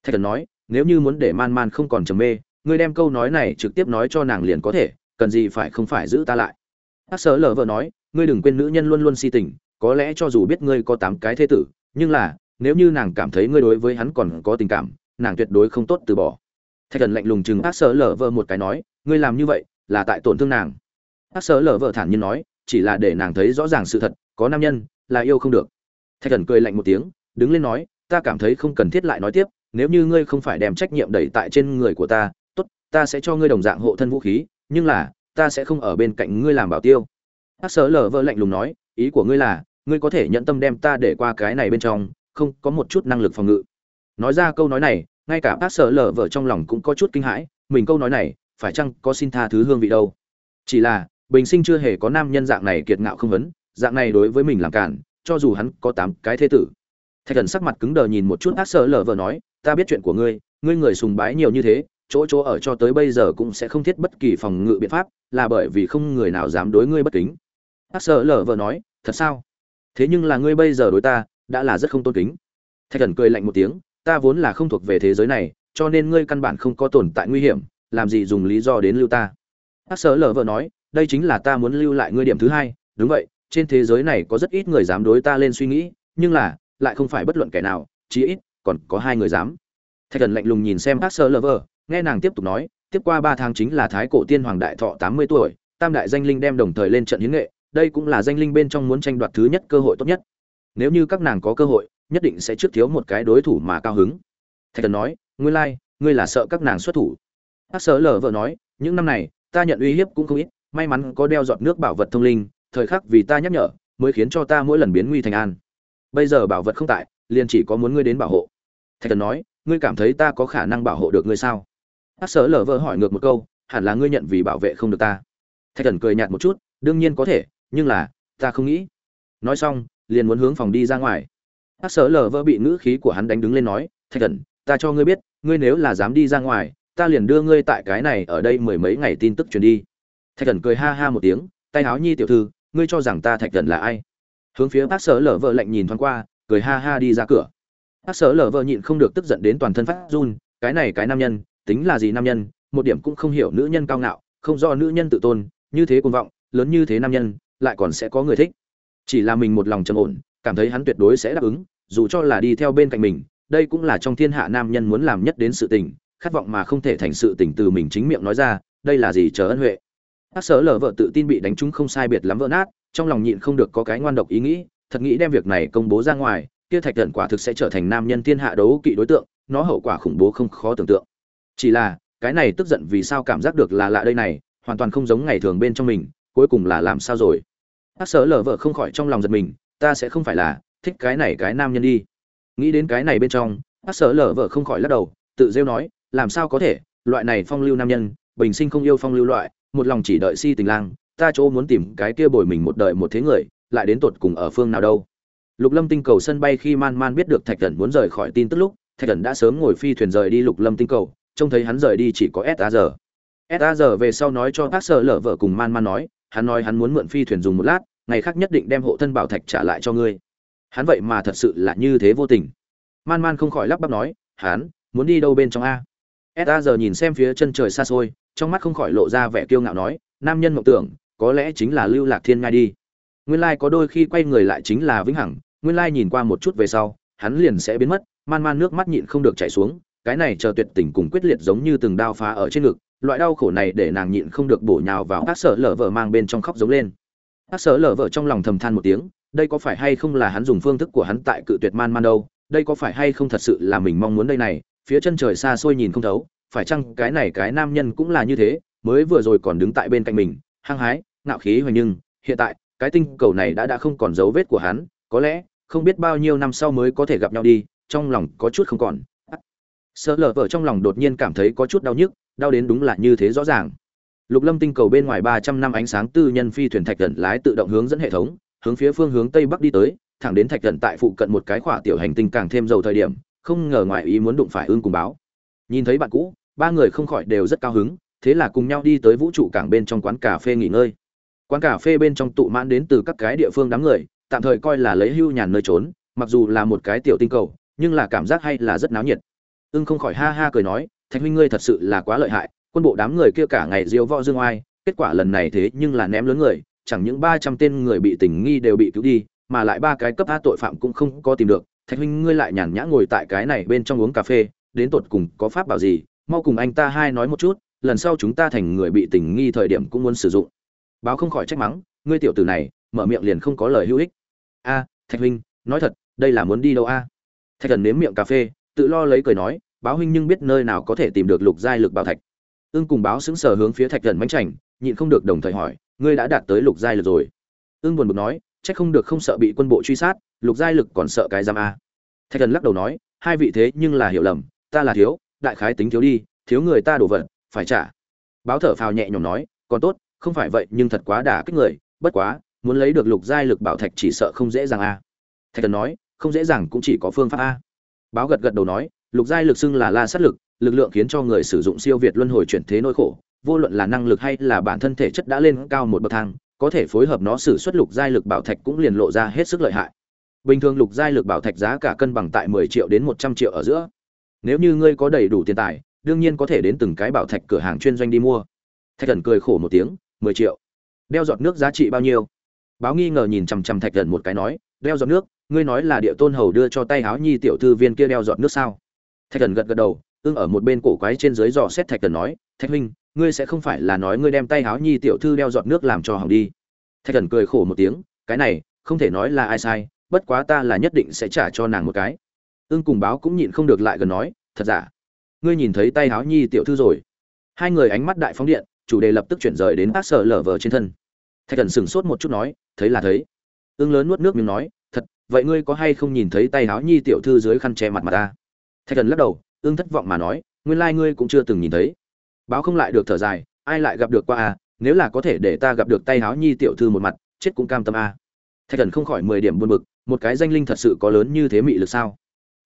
A: Thạch thần nói nếu như muốn để man man không còn trầm mê, ngươi đem câu nói này trực tiếp nói cho nàng liền có thể, cần gì phải không phải giữ ta lại? Ác sở lở vợ nói, ngươi đừng quên nữ nhân luôn luôn si tình, có lẽ cho dù biết ngươi có tám cái thế tử, nhưng là, nếu như nàng cảm thấy ngươi đối với hắn còn có tình cảm, nàng tuyệt đối không tốt từ bỏ. Thạch thần lạnh lùng chừng ác sở lở vợ một cái nói, ngươi làm như vậy, là tại tổn thương nàng. Ác sở lở vợ thản nhiên nói, chỉ là để nàng thấy rõ ràng sự thật, có nam nhân, là yêu không được. Thạch thần cười lạnh một tiếng, đứng lên nói, ta cảm thấy không cần thiết lại nói tiếp nếu như ngươi không phải đem trách nhiệm đẩy tại trên người của ta, tốt, ta sẽ cho ngươi đồng dạng hộ thân vũ khí, nhưng là, ta sẽ không ở bên cạnh ngươi làm bảo tiêu. Bác sở lờ vợ lạnh lùng nói, ý của ngươi là, ngươi có thể nhận tâm đem ta để qua cái này bên trong, không, có một chút năng lực phòng ngự. Nói ra câu nói này, ngay cả bác sở lờ vợ trong lòng cũng có chút kinh hãi, mình câu nói này, phải chăng có xin tha thứ hương vị đâu? Chỉ là, bình sinh chưa hề có nam nhân dạng này kiệt ngạo không vấn, dạng này đối với mình làm cản, cho dù hắn có tám cái thế tử. Thạch thần sắc mặt cứng đờ nhìn một chút ác sở lờ vợ nói ta biết chuyện của ngươi ngươi người sùng bái nhiều như thế, chỗ chỗ ở cho tới bây giờ cũng sẽ không thiết bất kỳ phòng ngự biện pháp, là bởi vì không người nào dám đối ngươi bất kính. Bác sở lở vợ nói, thật sao? Thế nhưng là ngươi bây giờ đối ta, đã là rất không tôn kính. Thạch thần cười lạnh một tiếng, ta vốn là không thuộc về thế giới này, cho nên ngươi căn bản không có tồn tại nguy hiểm, làm gì dùng lý do đến lưu ta? Bác sở lở vợ nói, đây chính là ta muốn lưu lại ngươi điểm thứ hai. Đúng vậy, trên thế giới này có rất ít người dám đối ta lên suy nghĩ, nhưng là, lại không phải bất luận kẻ nào, chí ít còn có hai người dám. Thạch thần lạnh lùng nhìn xem bác sơ lơ vợ nghe nàng tiếp tục nói tiếp qua ba tháng chính là thái cổ tiên hoàng đại thọ tám mươi tuổi tam đại danh linh đem đồng thời lên trận hiến nghệ đây cũng là danh linh bên trong muốn tranh đoạt thứ nhất cơ hội tốt nhất. Nếu như các nàng có cơ hội nhất định sẽ trước thiếu một cái đối thủ mà cao hứng. Thạch thần nói ngươi lai、like, ngươi là sợ các nàng xuất thủ. Bác sơ lơ vợ nói những năm này ta nhận uy hiếp cũng không ít may mắn có đeo giọt nước bảo vật thông linh thời khắc vì ta nhắc nhở mới khiến cho ta mỗi lần biến nguy thành an. Bây giờ bảo vật không tại liền chỉ có muốn ngươi đến bảo hộ thạch thần nói, ngươi cảm thấy ta có khả năng bảo hộ được ngươi sao? Bác sở lờ vợ hỏi ngược một câu, hẳn là ngươi nhận vì bảo vệ không được ta. Thạch thần cười nhạt một chút, đương nhiên có thể, nhưng là, ta không nghĩ. Nói xong, liền muốn hướng phòng đi ra ngoài. Bác sở lờ vợ bị ngữ khí của hắn đánh đứng lên nói, thạch thần, ta cho ngươi biết, ngươi nếu là dám đi ra ngoài, ta liền đưa ngươi tại cái này ở đây mười mấy ngày tin tức truyền đi. Thạch thần cười ha ha một tiếng, tay áo nhi tiểu thư, ngươi cho rằng ta thạch thần là ai? Hướng phía bác sở Lở vợ lạnh nhìn thoáng qua, cười ha ha đi ra cửa. Hắc sở Lở vợ nhịn không được tức giận đến toàn thân phát run, cái này cái nam nhân, tính là gì nam nhân, một điểm cũng không hiểu nữ nhân cao ngạo, không do nữ nhân tự tôn, như thế cuồng vọng, lớn như thế nam nhân, lại còn sẽ có người thích. Chỉ là mình một lòng trầm ổn, cảm thấy hắn tuyệt đối sẽ đáp ứng, dù cho là đi theo bên cạnh mình, đây cũng là trong thiên hạ nam nhân muốn làm nhất đến sự tình, khát vọng mà không thể thành sự tình từ mình chính miệng nói ra, đây là gì chờ ân huệ. Hắc sở Lở vợ tự tin bị đánh trúng không sai biệt lắm vỡ nát, trong lòng nhịn không được có cái ngoan độc ý nghĩ, thật nghĩ đem việc này công bố ra ngoài kia thạch thần quả thực sẽ trở thành nam nhân thiên hạ đấu kỵ đối tượng, nó hậu quả khủng bố không khó tưởng tượng. Chỉ là, cái này tức giận vì sao cảm giác được là lạ đây này, hoàn toàn không giống ngày thường bên trong mình, cuối cùng là làm sao rồi? Ác sở lờ vợ không khỏi trong lòng giật mình, ta sẽ không phải là thích cái này cái nam nhân đi. Nghĩ đến cái này bên trong ác sở lờ vợ không khỏi lắc đầu, tự rêu nói, làm sao có thể, loại này phong lưu nam nhân, bình sinh không yêu phong lưu loại, một lòng chỉ đợi si tình lang, ta chỗ muốn tìm cái kia bồi mình một đời một thế người, lại đến tột cùng ở phương nào đâu? Lục lâm tinh cầu sân bay khi man man biết được thạch thần muốn rời khỏi tin tức lúc, thạch thần đã sớm ngồi phi thuyền rời đi lục lâm tinh cầu, trông thấy hắn rời đi chỉ có s a s về sau nói cho bác sở lở vợ cùng man man nói, hắn nói hắn muốn mượn phi thuyền dùng một lát, ngày khác nhất định đem hộ thân bảo thạch trả lại cho ngươi. Hắn vậy mà thật sự là như thế vô tình. Man man không khỏi lắp bắp nói, hắn, muốn đi đâu bên trong a? S giờ nhìn xem phía chân trời xa xôi, trong mắt không khỏi lộ ra vẻ kiêu ngạo nói, nam nhân mộng tưởng, có lẽ chính là lưu lạc thiên ngai đi. Nguyên lai có đôi khi quay người lại chính là vĩnh hằng nguyên lai nhìn qua một chút về sau, hắn liền sẽ biến mất, man man nước mắt nhịn không được chảy xuống, cái này chờ tuyệt tình cùng quyết liệt giống như từng đao phá ở trên ngực, loại đau khổ này để nàng nhịn không được bổ nhào vào ác sở lở vợ mang bên trong khóc giống lên. Ác sở lở vợ trong lòng thầm than một tiếng, đây có phải hay không là hắn dùng phương thức của hắn tại cự tuyệt man man đâu, đây có phải hay không thật sự là mình mong muốn đây này, phía chân trời xa xôi nhìn không thấu, phải chăng cái này cái nam nhân cũng là như thế, mới vừa rồi còn đứng tại bên cạnh mình, hăng hái, ngạo khí hoành nhưng, hiện tại, cái tinh cầu này đã đã không còn dấu vết của hắn có lẽ, không biết bao nhiêu năm sau mới có thể gặp nhau đi, trong lòng có chút không còn. Sợ lờ vợ trong lòng đột nhiên cảm thấy có chút đau nhức, đau đến đúng là như thế rõ ràng. Lục lâm tinh cầu bên ngoài ba trăm năm ánh sáng tư nhân phi thuyền thạch thần lái tự động hướng dẫn hệ thống, hướng phía phương hướng tây bắc đi tới, thẳng đến thạch thần tại phụ cận một cái khỏa tiểu hành tinh càng thêm giàu thời điểm, không ngờ ngoài ý muốn đụng phải ương cùng báo. Nhìn thấy bạn cũ, ba người không khỏi đều rất cao hứng, thế là cùng nhau đi tới vũ trụ cảng bên trong quán cà phê nghỉ ngơi. Quán cà phê bên trong tụ mãn đến từ các cái địa phương đám người tạm thời coi là lấy hưu nhàn nơi trốn, mặc dù là một cái tiểu tinh cầu, nhưng là cảm giác hay là rất náo nhiệt. Ưng không khỏi ha ha cười nói, thạch huynh ngươi thật sự là quá lợi hại, quân bộ đám người kia cả ngày diêu võ dương oai, kết quả lần này thế nhưng là ném lớn người, chẳng những ba trăm tên người bị tình nghi đều bị cứu đi, mà lại ba cái cấp a tội phạm cũng không có tìm được. Thạch huynh ngươi lại nhàn nhã ngồi tại cái này bên trong uống cà phê, đến tột cùng có pháp bảo gì, mau cùng anh ta hai nói một chút, lần sau chúng ta thành người bị tình nghi thời điểm cũng muốn sử dụng. Báo không khỏi trách mắng, ngươi tiểu tử này, mở miệng liền không có lời hữu ích a, thạch huynh, nói thật, đây là muốn đi đâu a? Thạch thần nếm miệng cà phê, tự lo lấy cười nói, báo huynh nhưng biết nơi nào có thể tìm được lục giai lực bảo thạch. Ưng cùng báo xứng sờ hướng phía thạch thần mánh chảnh, nhịn không được đồng thời hỏi, ngươi đã đạt tới lục giai lực rồi. Ưng buồn bực nói trách không được không sợ bị quân bộ truy sát, lục giai lực còn sợ cái giam a? Thạch thần lắc đầu nói, hai vị thế nhưng là hiểu lầm, ta là thiếu, đại khái tính thiếu đi, thiếu người ta đổ vật phải trả. Báo thở phào nhẹ nhõm nói, còn tốt, không phải vậy nhưng thật quá đả kích người, bất quá muốn lấy được lục giai lực bảo thạch chỉ sợ không dễ dàng a. Thạch thần nói, không dễ dàng cũng chỉ có phương pháp a. Báo gật gật đầu nói, lục giai lực xưng là la sát lực lực lượng khiến cho người sử dụng siêu việt luân hồi chuyển thế nỗi khổ, vô luận là năng lực hay là bản thân thể chất đã lên cao một bậc thang, có thể phối hợp nó sử xuất lục giai lực bảo thạch cũng liền lộ ra hết sức lợi hại. Bình thường lục giai lực bảo thạch giá cả cân bằng tại 10 triệu đến 100 triệu ở giữa. Nếu như ngươi có đầy đủ tiền tài, đương nhiên có thể đến từng cái bảo thạch cửa hàng chuyên doanh đi mua. Thạch thần cười khổ một tiếng 10 triệu. Đeo giọt nước giá trị bao nhiêu? Báo nghi ngờ nhìn chằm chằm thạch thần một cái nói, đeo giọt nước, ngươi nói là địa tôn hầu đưa cho tay háo nhi tiểu thư viên kia đeo giọt nước sao? Thạch thần gật gật đầu, ưng ở một bên cổ quái trên dưới dò xét thạch thần nói, thạch huynh, ngươi sẽ không phải là nói ngươi đem tay háo nhi tiểu thư đeo giọt nước làm cho hỏng đi. Thạch thần cười khổ một tiếng, cái này, không thể nói là ai sai, bất quá ta là nhất định sẽ trả cho nàng một cái. Ưng cùng báo cũng nhịn không được lại gần nói, thật giả? Ngươi nhìn thấy tay háo nhi tiểu thư rồi? Hai người ánh mắt đại phóng điện, chủ đề lập tức chuyển rời đến bác sở lở vờ trên thân. Thạch thần sửng sốt một chút nói thấy là thấy. Ưng lớn nuốt nước miếng nói, thật, vậy ngươi có hay không nhìn thấy tay háo nhi tiểu thư dưới khăn che mặt mà ta? Thạch thần lắc đầu, ưng thất vọng mà nói, nguyên lai ngươi cũng chưa từng nhìn thấy. Báo không lại được thở dài, ai lại gặp được qua à? Nếu là có thể để ta gặp được tay háo nhi tiểu thư một mặt, chết cũng cam tâm à. thạch thần không khỏi mười điểm buồn bực, một cái danh linh thật sự có lớn như thế mị lực sao?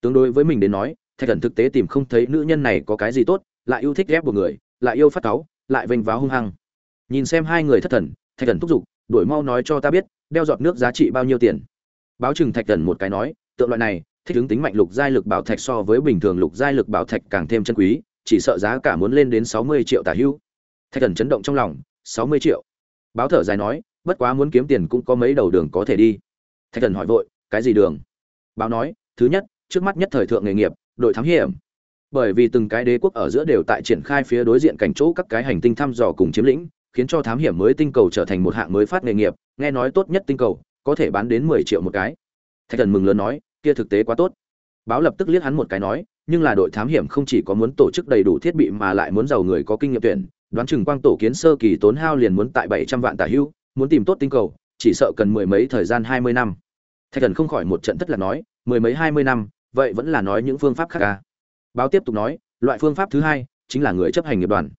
A: Tương đối với mình đến nói, thạch thần thực tế tìm không thấy nữ nhân này có cái gì tốt, lại yêu thích ghép một người, lại yêu phát cáu, lại vênh váo hung hăng. Nhìn xem hai người thất thần thạch thần thúc giục, đuổi mau nói cho ta biết, đeo giọt nước giá trị bao nhiêu tiền. Báo chừng thạch thần một cái nói, tượng loại này, thích ứng tính mạnh lục giai lực bảo thạch so với bình thường lục giai lực bảo thạch càng thêm chân quý, chỉ sợ giá cả muốn lên đến sáu mươi triệu tả hưu. Thạch thần chấn động trong lòng, sáu mươi triệu. Báo thở dài nói, bất quá muốn kiếm tiền cũng có mấy đầu đường có thể đi. Thạch thần hỏi vội, cái gì đường? Báo nói, thứ nhất, trước mắt nhất thời thượng nghề nghiệp, đội thám hiểm. Bởi vì từng cái đế quốc ở giữa đều tại triển khai phía đối diện cảnh chỗ các cái hành tinh thăm dò cùng chiếm lĩnh khiến cho thám hiểm mới tinh cầu trở thành một hạng mới phát nghề nghiệp, nghe nói tốt nhất tinh cầu có thể bán đến mười triệu một cái. Thạch thần mừng lớn nói, kia thực tế quá tốt. Báo lập tức liếc hắn một cái nói, nhưng là đội thám hiểm không chỉ có muốn tổ chức đầy đủ thiết bị mà lại muốn giàu người có kinh nghiệm tuyển, đoán chừng quang tổ kiến sơ kỳ tốn hao liền muốn tại bảy trăm vạn tả hưu, muốn tìm tốt tinh cầu, chỉ sợ cần mười mấy thời gian hai mươi năm. Thạch thần không khỏi một trận thất là nói, mười mấy hai mươi năm, vậy vẫn là nói những phương pháp khác ca báo tiếp tục nói, loại phương pháp thứ hai chính là người chấp hành nghiệp đoàn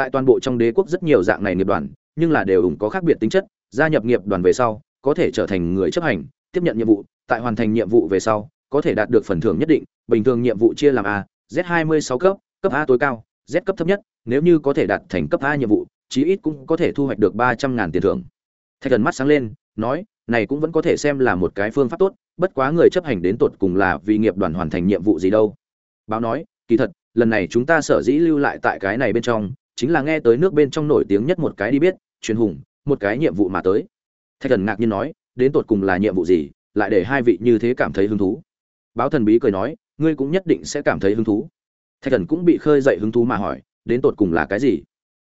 A: tại toàn bộ trong đế quốc rất nhiều dạng này nghiệp đoàn, nhưng là đều ủng có khác biệt tính chất, gia nhập nghiệp đoàn về sau, có thể trở thành người chấp hành, tiếp nhận nhiệm vụ, tại hoàn thành nhiệm vụ về sau, có thể đạt được phần thưởng nhất định, bình thường nhiệm vụ chia làm a, z 26 cấp cấp a tối cao, z cấp thấp nhất, nếu như có thể đạt thành cấp a nhiệm vụ, chí ít cũng có thể thu hoạch được ba trăm ngàn tiền thưởng. Thạch thần mắt sáng lên, nói, này cũng vẫn có thể xem là một cái phương pháp tốt, bất quá người chấp hành đến tột cùng là vì nghiệp đoàn hoàn thành nhiệm vụ gì đâu. Báo nói, kỳ thật, lần này chúng ta sở dĩ lưu lại tại cái này bên trong chính là nghe tới nước bên trong nổi tiếng nhất một cái đi biết, truyền hùng, một cái nhiệm vụ mà tới. Thạch thần ngạc nhiên nói, đến tột cùng là nhiệm vụ gì, lại để hai vị như thế cảm thấy hứng thú? Báo thần bí cười nói, ngươi cũng nhất định sẽ cảm thấy hứng thú. Thạch thần cũng bị khơi dậy hứng thú mà hỏi, đến tột cùng là cái gì?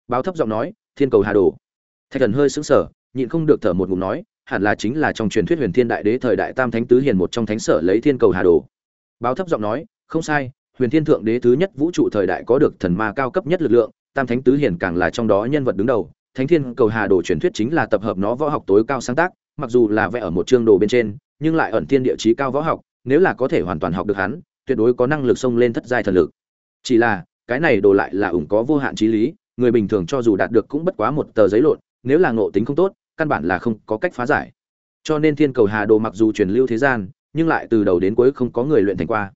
A: Báo thấp giọng nói, thiên cầu hà đồ. Thạch thần hơi sững sờ, nhịn không được thở một ngụm nói, hẳn là chính là trong truyền thuyết huyền thiên đại đế thời đại tam thánh tứ hiền một trong thánh sở lấy thiên cầu hà đồ. Báo thấp giọng nói, không sai, huyền thiên thượng đế thứ nhất vũ trụ thời đại có được thần ma cao cấp nhất lực lượng tam thánh tứ hiển càng là trong đó nhân vật đứng đầu. Thánh thiên cầu hà đồ truyền thuyết chính là tập hợp nó võ học tối cao sáng tác, mặc dù là vẽ ở một chương đồ bên trên, nhưng lại ẩn thiên địa chí cao võ học, nếu là có thể hoàn toàn học được hắn, tuyệt đối có năng lực xông lên thất giai thần lực. Chỉ là, cái này đồ lại là ủng có vô hạn trí lý, người bình thường cho dù đạt được cũng bất quá một tờ giấy lộn, nếu là ngộ tính không tốt, căn bản là không có cách phá giải. Cho nên thiên cầu hà đồ mặc dù truyền lưu thế gian, nhưng lại từ đầu đến cuối không có người luyện thành qua.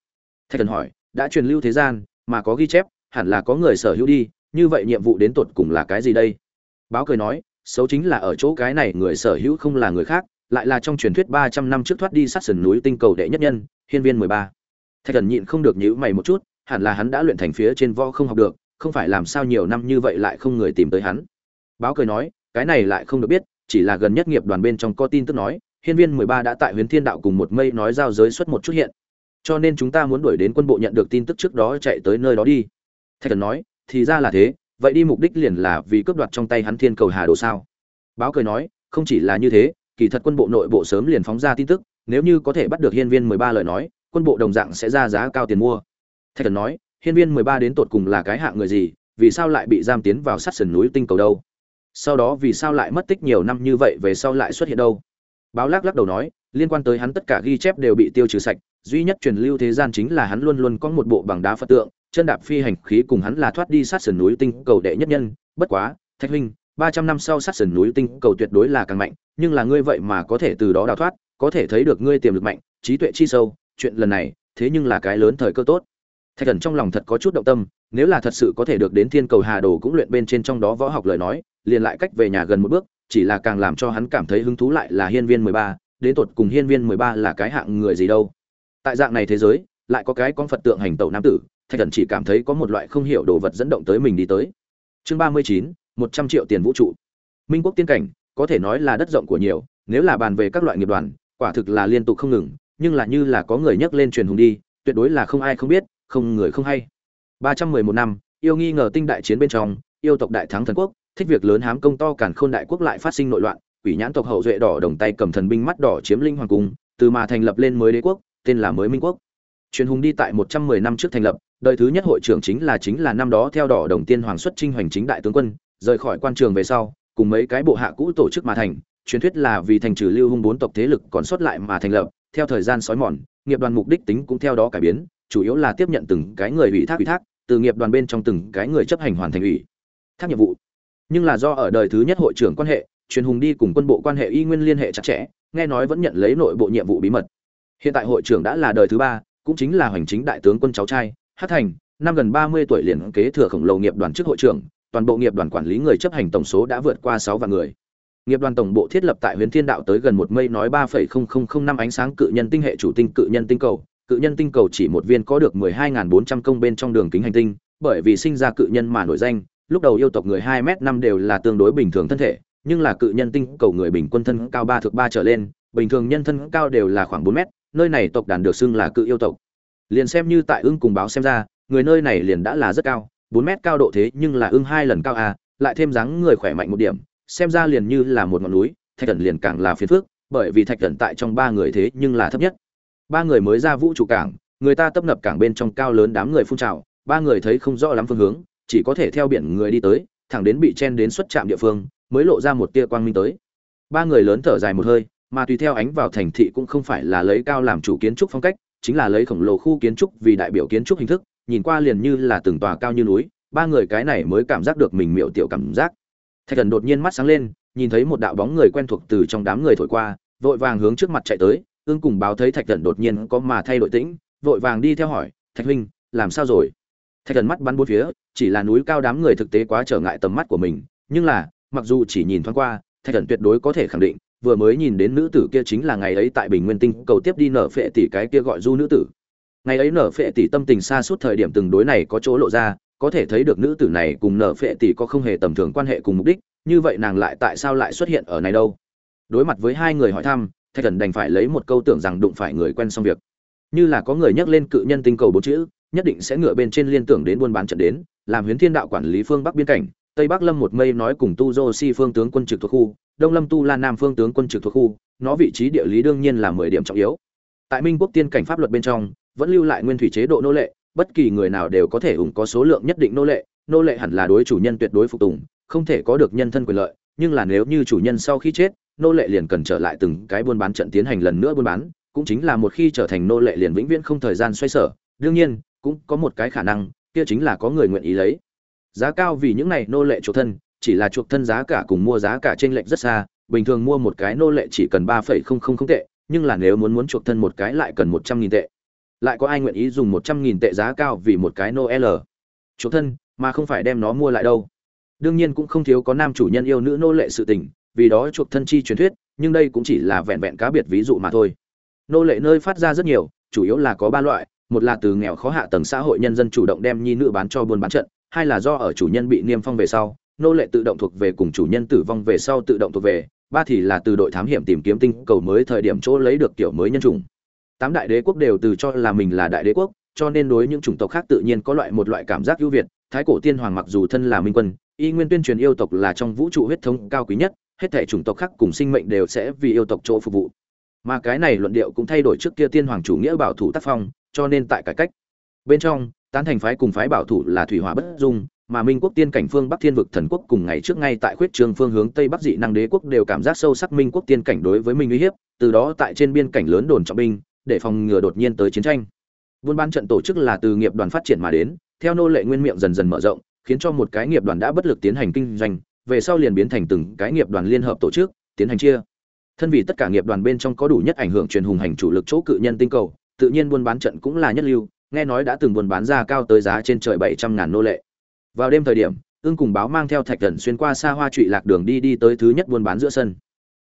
A: Thạch thần hỏi, đã truyền lưu thế gian mà có ghi chép, hẳn là có người sở hữu đi như vậy nhiệm vụ đến tột cùng là cái gì đây? Báo cười nói, xấu chính là ở chỗ cái này người sở hữu không là người khác, lại là trong truyền thuyết ba trăm năm trước thoát đi sát sườn núi tinh cầu đệ nhất nhân, hiên viên mười ba. Thạch thần nhịn không được nhữ mày một chút, hẳn là hắn đã luyện thành phía trên võ không học được, không phải làm sao nhiều năm như vậy lại không người tìm tới hắn. Báo cười nói, cái này lại không được biết, chỉ là gần nhất nghiệp đoàn bên trong có tin tức nói, hiên viên mười ba đã tại huyền thiên đạo cùng một mây nói giao giới xuất một chút hiện. Cho nên chúng ta muốn đuổi đến quân bộ nhận được tin tức trước đó chạy tới nơi đó đi. Thạch thần nói thì ra là thế, vậy đi mục đích liền là vì cướp đoạt trong tay hắn thiên cầu hà đồ sao? Báo cười nói, không chỉ là như thế, kỳ thật quân bộ nội bộ sớm liền phóng ra tin tức, nếu như có thể bắt được hiên viên mười ba lời nói, quân bộ đồng dạng sẽ ra giá cao tiền mua. Thạch thần nói, hiên viên mười ba đến tột cùng là cái hạng người gì, vì sao lại bị giam tiến vào sát sườn núi tinh cầu đâu? Sau đó vì sao lại mất tích nhiều năm như vậy, về sau lại xuất hiện đâu? Báo lắc lắc đầu nói, liên quan tới hắn tất cả ghi chép đều bị tiêu trừ sạch, duy nhất truyền lưu thế gian chính là hắn luôn luôn có một bộ bằng đá phật tượng chân đạp phi hành khí cùng hắn là thoát đi sát sườn núi tinh cầu đệ nhất nhân, bất quá, thạch huynh, ba trăm năm sau sát sườn núi tinh cầu tuyệt đối là càng mạnh, nhưng là ngươi vậy mà có thể từ đó đào thoát, có thể thấy được ngươi tiềm lực mạnh, trí tuệ chi sâu, chuyện lần này, thế nhưng là cái lớn thời cơ tốt. Thạch thần trong lòng thật có chút động tâm, nếu là thật sự có thể được đến thiên cầu hà đồ cũng luyện bên trên trong đó võ học lời nói, liền lại cách về nhà gần một bước, chỉ là càng làm cho hắn cảm thấy hứng thú lại là hiên viên mười ba, đến tột cùng hiên viên mười ba là cái hạng người gì đâu. Tại dạng này thế giới, lại có cái con phật tượng hành tẩu nam tử thạch thần chỉ cảm thấy có một loại không hiểu đồ vật dẫn động tới mình đi tới. Chương ba mươi chín, một trăm triệu tiền vũ trụ. Minh quốc tiên cảnh, có thể nói là đất rộng của nhiều, nếu là bàn về các loại nghiệp đoàn, quả thực là liên tục không ngừng, nhưng là như là có người nhắc lên truyền hùng đi, tuyệt đối là không ai không biết, không người không hay. Ba trăm mười một năm, yêu nghi ngờ tinh đại chiến bên trong, yêu tộc đại thắng thần quốc, thích việc lớn hám công to cản khôn đại quốc lại phát sinh nội loạn, quỷ nhãn tộc hậu duệ đỏ đồng tay cầm thần binh mắt đỏ chiếm linh hoàng cung, từ mà thành lập lên mới đế quốc, tên là mới minh quốc. Truyền hùng đi tại một trăm mười năm trước thành lập đời thứ nhất hội trưởng chính là chính là năm đó theo đỏ đồng tiên hoàng xuất trinh hoành chính đại tướng quân, rời khỏi quan trường về sau, cùng mấy cái bộ hạ cũ tổ chức mà thành, truyền thuyết là vì thành trừ lưu hung bốn tộc thế lực còn sót lại mà thành lập, theo thời gian sói mòn, nghiệp đoàn mục đích tính cũng theo đó cải biến, chủ yếu là tiếp nhận từng cái người ủy thác ủy thác, từ nghiệp đoàn bên trong từng cái người chấp hành hoàn thành ủy thác nhiệm vụ. Nhưng là do ở đời thứ nhất hội trưởng quan hệ, truyền hùng đi cùng quân bộ quan hệ y nguyên liên hệ chặt chẽ, nghe nói vẫn nhận lấy nội bộ nhiệm vụ bí mật. Hiện tại hội trưởng đã là đời thứ ba, cũng chính là hoành chính đại tướng quân cháu trai hát thành, năm gần ba mươi tuổi liền kế thừa khổng lồ nghiệp đoàn chức hội trưởng, toàn bộ nghiệp đoàn quản lý người chấp hành tổng số đã vượt qua sáu vạn người. Nghiệp đoàn tổng bộ thiết lập tại huyền thiên đạo tới gần một mây nói ba phẩy không không không năm ánh sáng cự nhân tinh hệ chủ tinh cự nhân tinh cầu. Cự nhân tinh cầu chỉ một viên có được mười hai bốn trăm công bên trong đường kính hành tinh, bởi vì sinh ra cự nhân mà nổi danh, lúc đầu yêu tộc người hai m năm đều là tương đối bình thường thân thể, nhưng là cự nhân tinh cầu người bình quân thân cao ba thước ba trở lên, bình thường nhân thân cao đều là khoảng bốn mét, nơi này tộc đàn được xưng là cự yêu tộc liền xem như tại ưng cùng báo xem ra, người nơi này liền đã là rất cao, bốn mét cao độ thế nhưng là ưng hai lần cao à lại thêm dáng người khỏe mạnh một điểm, xem ra liền như là một ngọn núi, thạch thần liền càng là phiền phức, bởi vì thạch thần tại trong ba người thế nhưng là thấp nhất. Ba người mới ra vũ trụ cảng, người ta tấp nập cảng bên trong cao lớn đám người phun trào, ba người thấy không rõ lắm phương hướng, chỉ có thể theo biển người đi tới, thẳng đến bị chen đến xuất trạm địa phương, mới lộ ra một tia quang minh tới. Ba người lớn thở dài một hơi, mà tùy theo ánh vào thành thị cũng không phải là lấy cao làm chủ kiến trúc phong cách chính là lấy khổng lồ khu kiến trúc vì đại biểu kiến trúc hình thức, nhìn qua liền như là từng tòa cao như núi, ba người cái này mới cảm giác được mình miệu tiểu cảm giác. Thạch thần đột nhiên mắt sáng lên, nhìn thấy một đạo bóng người quen thuộc từ trong đám người thổi qua, vội vàng hướng trước mặt chạy tới, ương cùng báo thấy thạch thần đột nhiên có mà thay đổi tĩnh, vội vàng đi theo hỏi, thạch huynh, làm sao rồi? Thạch thần mắt bắn bốn phía, chỉ là núi cao đám người thực tế quá trở ngại tầm mắt của mình, nhưng là, mặc dù chỉ nhìn thoáng qua, thạch thần tuyệt đối có thể khẳng định vừa mới nhìn đến nữ tử kia chính là ngày ấy tại bình nguyên tinh cầu tiếp đi nở phệ tỷ cái kia gọi du nữ tử. Ngày ấy nở phệ tỷ tâm tình xa suốt thời điểm từng đối này có chỗ lộ ra, có thể thấy được nữ tử này cùng nở phệ tỷ có không hề tầm thường quan hệ cùng mục đích, như vậy nàng lại tại sao lại xuất hiện ở này đâu? Đối mặt với hai người hỏi thăm, thạch thần đành phải lấy một câu tưởng rằng đụng phải người quen xong việc. Như là có người nhắc lên cự nhân tinh cầu bốn chữ, nhất định sẽ ngựa bên trên liên tưởng đến buôn bán trận đến, làm huyến thiên đạo quản lý phương bắc biên cảnh, tây bắc lâm một mây nói cùng tu dô si phương tướng quân trực thuộc khu đông lâm tu La nam phương tướng quân trực thuộc khu, nó vị trí địa lý đương nhiên là mười điểm trọng yếu. Tại minh quốc tiên cảnh pháp luật bên trong, vẫn lưu lại nguyên thủy chế độ nô lệ, bất kỳ người nào đều có thể ủng có số lượng nhất định nô lệ nô lệ hẳn là đối chủ nhân tuyệt đối phục tùng, không thể có được nhân thân quyền lợi, nhưng là nếu như chủ nhân sau khi chết, nô lệ liền cần trở lại từng cái buôn bán trận tiến hành lần nữa buôn bán, cũng chính là một khi trở thành nô lệ liền vĩnh viễn không thời gian xoay sở. Đương nhiên, cũng có một cái khả năng, kia chính là có người nguyện ý lấy giá cao vì những này nô lệ chủ thân chỉ là chuộc thân giá cả cùng mua giá cả trên lệnh rất xa, bình thường mua một cái nô lệ chỉ cần ba phẩy không không không tệ, nhưng là nếu muốn muốn chuộc thân một cái lại cần một trăm nghìn tệ. Lại có ai nguyện ý dùng một trăm nghìn tệ giá cao vì một cái nô l chuộc thân, mà không phải đem nó mua lại đâu. Đương nhiên cũng không thiếu có nam chủ nhân yêu nữ nô lệ sự tình, vì đó chuộc thân chi truyền thuyết, nhưng đây cũng chỉ là vẹn vẹn cá biệt ví dụ mà thôi. Nô lệ nơi phát ra rất nhiều, chủ yếu là có ba loại, một là từ nghèo khó hạ tầng xã hội nhân dân chủ động đem nhi nữ bán cho buôn bán trận, hai là do ở chủ nhân bị niêm phong về sau nô lệ tự động thuộc về cùng chủ nhân tử vong về sau tự động thuộc về, ba thì là từ đội thám hiểm tìm kiếm tinh cầu mới thời điểm chỗ lấy được kiểu mới nhân chủng. Tám đại đế quốc đều từ cho là mình là đại đế quốc, cho nên đối những chủng tộc khác tự nhiên có loại một loại cảm giác ưu việt. Thái cổ tiên hoàng mặc dù thân là minh quân, y nguyên tuyên truyền yêu tộc là trong vũ trụ huyết thống cao quý nhất, hết thể chủng tộc khác cùng sinh mệnh đều sẽ vì yêu tộc chỗ phục vụ. Mà cái này luận điệu cũng thay đổi trước kia tiên hoàng chủ nghĩa bảo thủ tác phong, cho nên tại cải cách. Bên trong, tán thành phái cùng phái bảo thủ là thủy hỏa bất dung mà minh quốc tiên cảnh phương bắc thiên vực thần quốc cùng ngày trước ngay tại khuyết trường phương hướng tây bắc dị năng đế quốc đều cảm giác sâu sắc minh quốc tiên cảnh đối với mình uy hiếp, từ đó tại trên biên cảnh lớn đồn trọng binh, để phòng ngừa đột nhiên tới chiến tranh. Buôn bán trận tổ chức là từ nghiệp đoàn phát triển mà đến, theo nô lệ nguyên miệng dần dần mở rộng, khiến cho một cái nghiệp đoàn đã bất lực tiến hành kinh doanh, về sau liền biến thành từng cái nghiệp đoàn liên hợp tổ chức, tiến hành chia. Thân vì tất cả nghiệp đoàn bên trong có đủ nhất ảnh hưởng truyền hùng hành chủ lực chỗ cự nhân tinh cầu, tự nhiên buôn bán trận cũng là nhất lưu, nghe nói đã từng buôn bán ra cao tới giá trên trời bảy trăm ngàn nô lệ vào đêm thời điểm ương cùng báo mang theo thạch thần xuyên qua xa hoa trụy lạc đường đi đi tới thứ nhất buôn bán giữa sân.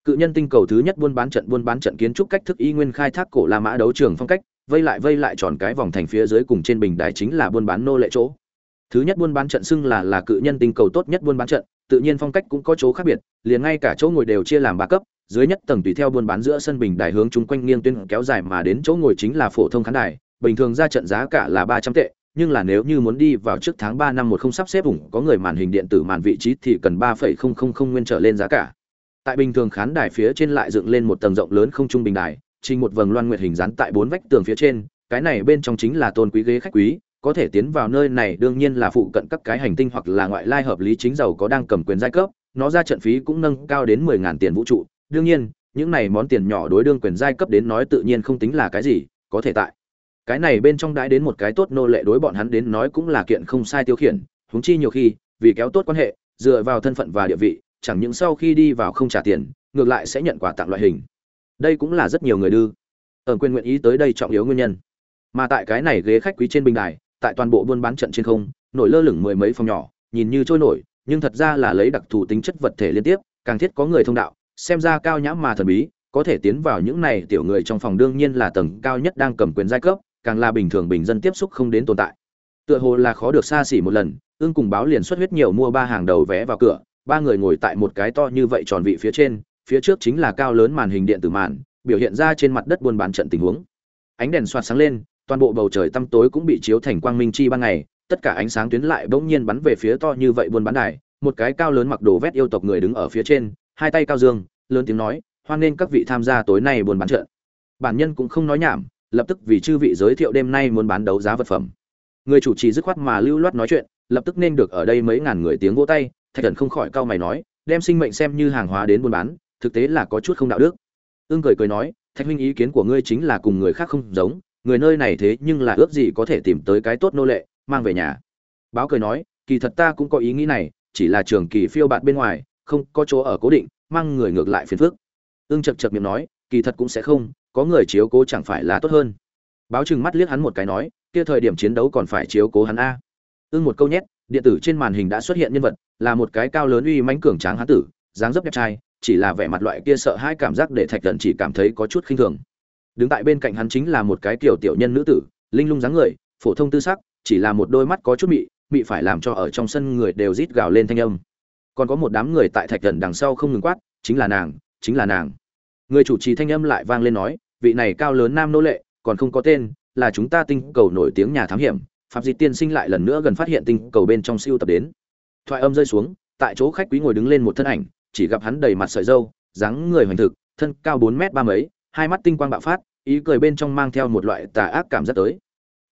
A: Cự nhân tinh cầu thứ nhất buôn bán trận buôn bán trận kiến trúc cách thức y nguyên khai thác cổ la mã đấu trường phong cách, vây lại vây lại tròn cái vòng thành phía dưới cùng trên bình đài chính là buôn bán nô lệ chỗ. Thứ nhất buôn bán trận xưng là là cự nhân tinh cầu tốt nhất buôn bán trận, tự nhiên phong cách cũng có chỗ khác biệt, liền ngay cả chỗ ngồi đều chia làm ba cấp, dưới nhất tầng tùy theo buôn bán giữa sân bình đài hướng chung quanh nghiêng tuyên kéo dài mà đến chỗ ngồi chính là phổ thông khán đài, bình thường ra trận giá cả là ba trăm tệ nhưng là nếu như muốn đi vào trước tháng ba năm một không sắp xếp ủng, có người màn hình điện tử màn vị trí thì cần ba phẩy không không không nguyên trở lên giá cả. Tại bình thường khán đài phía trên lại dựng lên một tầng rộng lớn không trung bình đài, trình một vầng loan nguyệt hình dán tại bốn vách tường phía trên, cái này bên trong chính là tôn quý ghế khách quý, có thể tiến vào nơi này đương nhiên là phụ cận các cái hành tinh hoặc là ngoại lai hợp lý chính giàu có đang cầm quyền giai cấp, nó ra trận phí cũng nâng cao đến mười ngàn tiền vũ trụ. Đương nhiên, những này món tiền nhỏ đối đương quyền giai cấp đến nói tự nhiên không tính là cái gì, có thể tại cái này bên trong đãi đến một cái tốt nô lệ đối bọn hắn đến nói cũng là kiện không sai tiêu khiển, huống chi nhiều khi, vì kéo tốt quan hệ, dựa vào thân phận và địa vị, chẳng những sau khi đi vào không trả tiền, ngược lại sẽ nhận quà tặng loại hình. Đây cũng là rất nhiều người đưa. Ở quyền nguyện ý tới đây trọng yếu nguyên nhân. Mà tại cái này ghế khách quý trên bình đài, tại toàn bộ buôn bán trận trên không, nổi lơ lửng mười mấy phòng nhỏ, nhìn như trôi nổi, nhưng thật ra là lấy đặc thù tính chất vật thể liên tiếp, càng thiết có người thông đạo, xem ra cao nhãm mà thần bí, có thể tiến vào những này tiểu người trong phòng đương nhiên là tầng cao nhất đang cầm quyền giai cấp càng là bình thường bình dân tiếp xúc không đến tồn tại. Tựa hồ là khó được xa xỉ một lần, ương cùng báo liền xuất huyết nhiều mua ba hàng đầu vé vào cửa, ba người ngồi tại một cái to như vậy tròn vị phía trên, phía trước chính là cao lớn màn hình điện tử màn, biểu hiện ra trên mặt đất buôn bán trận tình huống. Ánh đèn xoạt sáng lên, toàn bộ bầu trời tăm tối cũng bị chiếu thành quang minh chi ban ngày, tất cả ánh sáng tuyến lại bỗng nhiên bắn về phía to như vậy buôn bán đài, một cái cao lớn mặc đồ vét yêu tộc người đứng ở phía trên, hai tay cao dương, lớn tiếng nói, hoan nghênh các vị tham gia tối nay buôn bán trận. Bản nhân cũng không nói nhảm lập tức vì chư vị giới thiệu đêm nay muốn bán đấu giá vật phẩm. Người chủ trì dứt khoát mà lưu loát nói chuyện, lập tức nên được ở đây mấy ngàn người tiếng vỗ tay, thạch thần không khỏi cau mày nói, đem sinh mệnh xem như hàng hóa đến buôn bán, thực tế là có chút không đạo đức. Ương cười cười nói, thạch huynh ý kiến của ngươi chính là cùng người khác không giống, người nơi này thế nhưng là ước gì có thể tìm tới cái tốt nô lệ, mang về nhà. Báo cười nói, kỳ thật ta cũng có ý nghĩ này, chỉ là trường kỳ phiêu bạt bên ngoài, không có chỗ ở cố định, mang người ngược lại phiền phức. Ương chật chật miệng nói, kỳ thật cũng sẽ không có người chiếu cố chẳng phải là tốt hơn. Báo chừng mắt liếc hắn một cái nói, kia thời điểm chiến đấu còn phải chiếu cố hắn a. Ưng một câu nhét, điện tử trên màn hình đã xuất hiện nhân vật, là một cái cao lớn uy mãnh cường tráng hán tử, dáng dấp đẹp trai, chỉ là vẻ mặt loại kia sợ hai cảm giác để thạch thần chỉ cảm thấy có chút khinh thường. Đứng tại bên cạnh hắn chính là một cái kiểu tiểu nhân nữ tử, linh lung dáng người, phổ thông tư sắc, chỉ là một đôi mắt có chút mị mị phải làm cho ở trong sân người đều rít gào lên thanh âm. Còn có một đám người tại thạch thần đằng sau không ngừng quát, chính là nàng, chính là nàng. Người chủ trì thanh âm lại vang lên nói vị này cao lớn nam nô lệ, còn không có tên, là chúng ta tinh cầu nổi tiếng nhà thám hiểm phạm dịch tiên sinh lại lần nữa gần phát hiện tinh cầu bên trong siêu tập đến. Thoại âm rơi xuống, tại chỗ khách quý ngồi đứng lên một thân ảnh, chỉ gặp hắn đầy mặt sợi dâu dáng người hoành thực, thân cao bốn mét ba mấy, hai mắt tinh quang bạo phát, ý cười bên trong mang theo một loại tà ác cảm giác tới.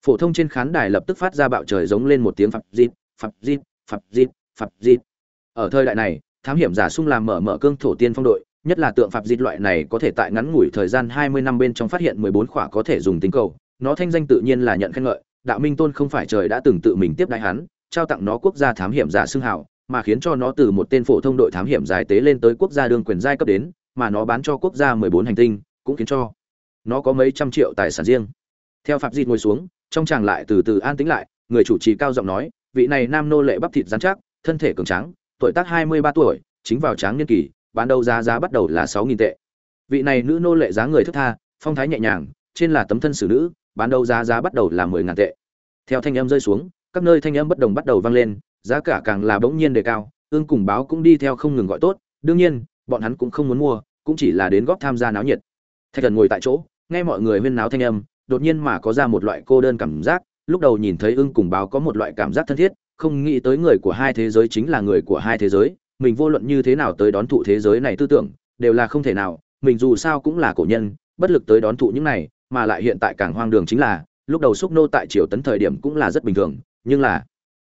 A: Phổ thông trên khán đài lập tức phát ra bạo trời giống lên một tiếng phập dịt phập dịt phập dịt phập dịt ở thời đại này, thám hiểm giả sung làm mở mở cương thổ tiên phong đội nhất là tượng phạp dịch loại này có thể tại ngắn ngủi thời gian 20 năm bên trong phát hiện 14 khỏa có thể dùng tính cầu, nó thanh danh tự nhiên là nhận khen ngợi, Đạo Minh Tôn không phải trời đã từng tự mình tiếp đãi hắn, trao tặng nó quốc gia thám hiểm giả xưng hào, mà khiến cho nó từ một tên phổ thông đội thám hiểm giải tế lên tới quốc gia đương quyền giai cấp đến, mà nó bán cho quốc gia 14 hành tinh, cũng khiến cho nó có mấy trăm triệu tài sản riêng. Theo Phạm Dịch ngồi xuống, trong chàng lại từ từ an tĩnh lại, người chủ trì cao giọng nói, vị này nam nô lệ bắp thịt rắn chắc, thân thể cường tráng, tuổi tác 23 tuổi, chính vào tráng niên kỳ, bán đấu giá giá bắt đầu là sáu nghìn tệ. Vị này nữ nô lệ giá người thức tha, phong thái nhẹ nhàng, trên là tấm thân xử nữ, bán đấu giá giá bắt đầu là mười ngàn tệ. Theo thanh âm rơi xuống, các nơi thanh âm bất đồng bắt đầu vang lên, giá cả càng là bỗng nhiên đề cao, ương cùng báo cũng đi theo không ngừng gọi tốt, đương nhiên, bọn hắn cũng không muốn mua, cũng chỉ là đến góp tham gia náo nhiệt. Thạch thần ngồi tại chỗ, nghe mọi người huyên náo thanh âm, đột nhiên mà có ra một loại cô đơn cảm giác, lúc đầu nhìn thấy ưng cùng báo có một loại cảm giác thân thiết, không nghĩ tới người của hai thế giới chính là người của hai thế giới mình vô luận như thế nào tới đón thụ thế giới này tư tưởng, đều là không thể nào, mình dù sao cũng là cổ nhân, bất lực tới đón thụ những này, mà lại hiện tại càng hoang đường chính là, lúc đầu xúc nô tại triều tấn thời điểm cũng là rất bình thường, nhưng là,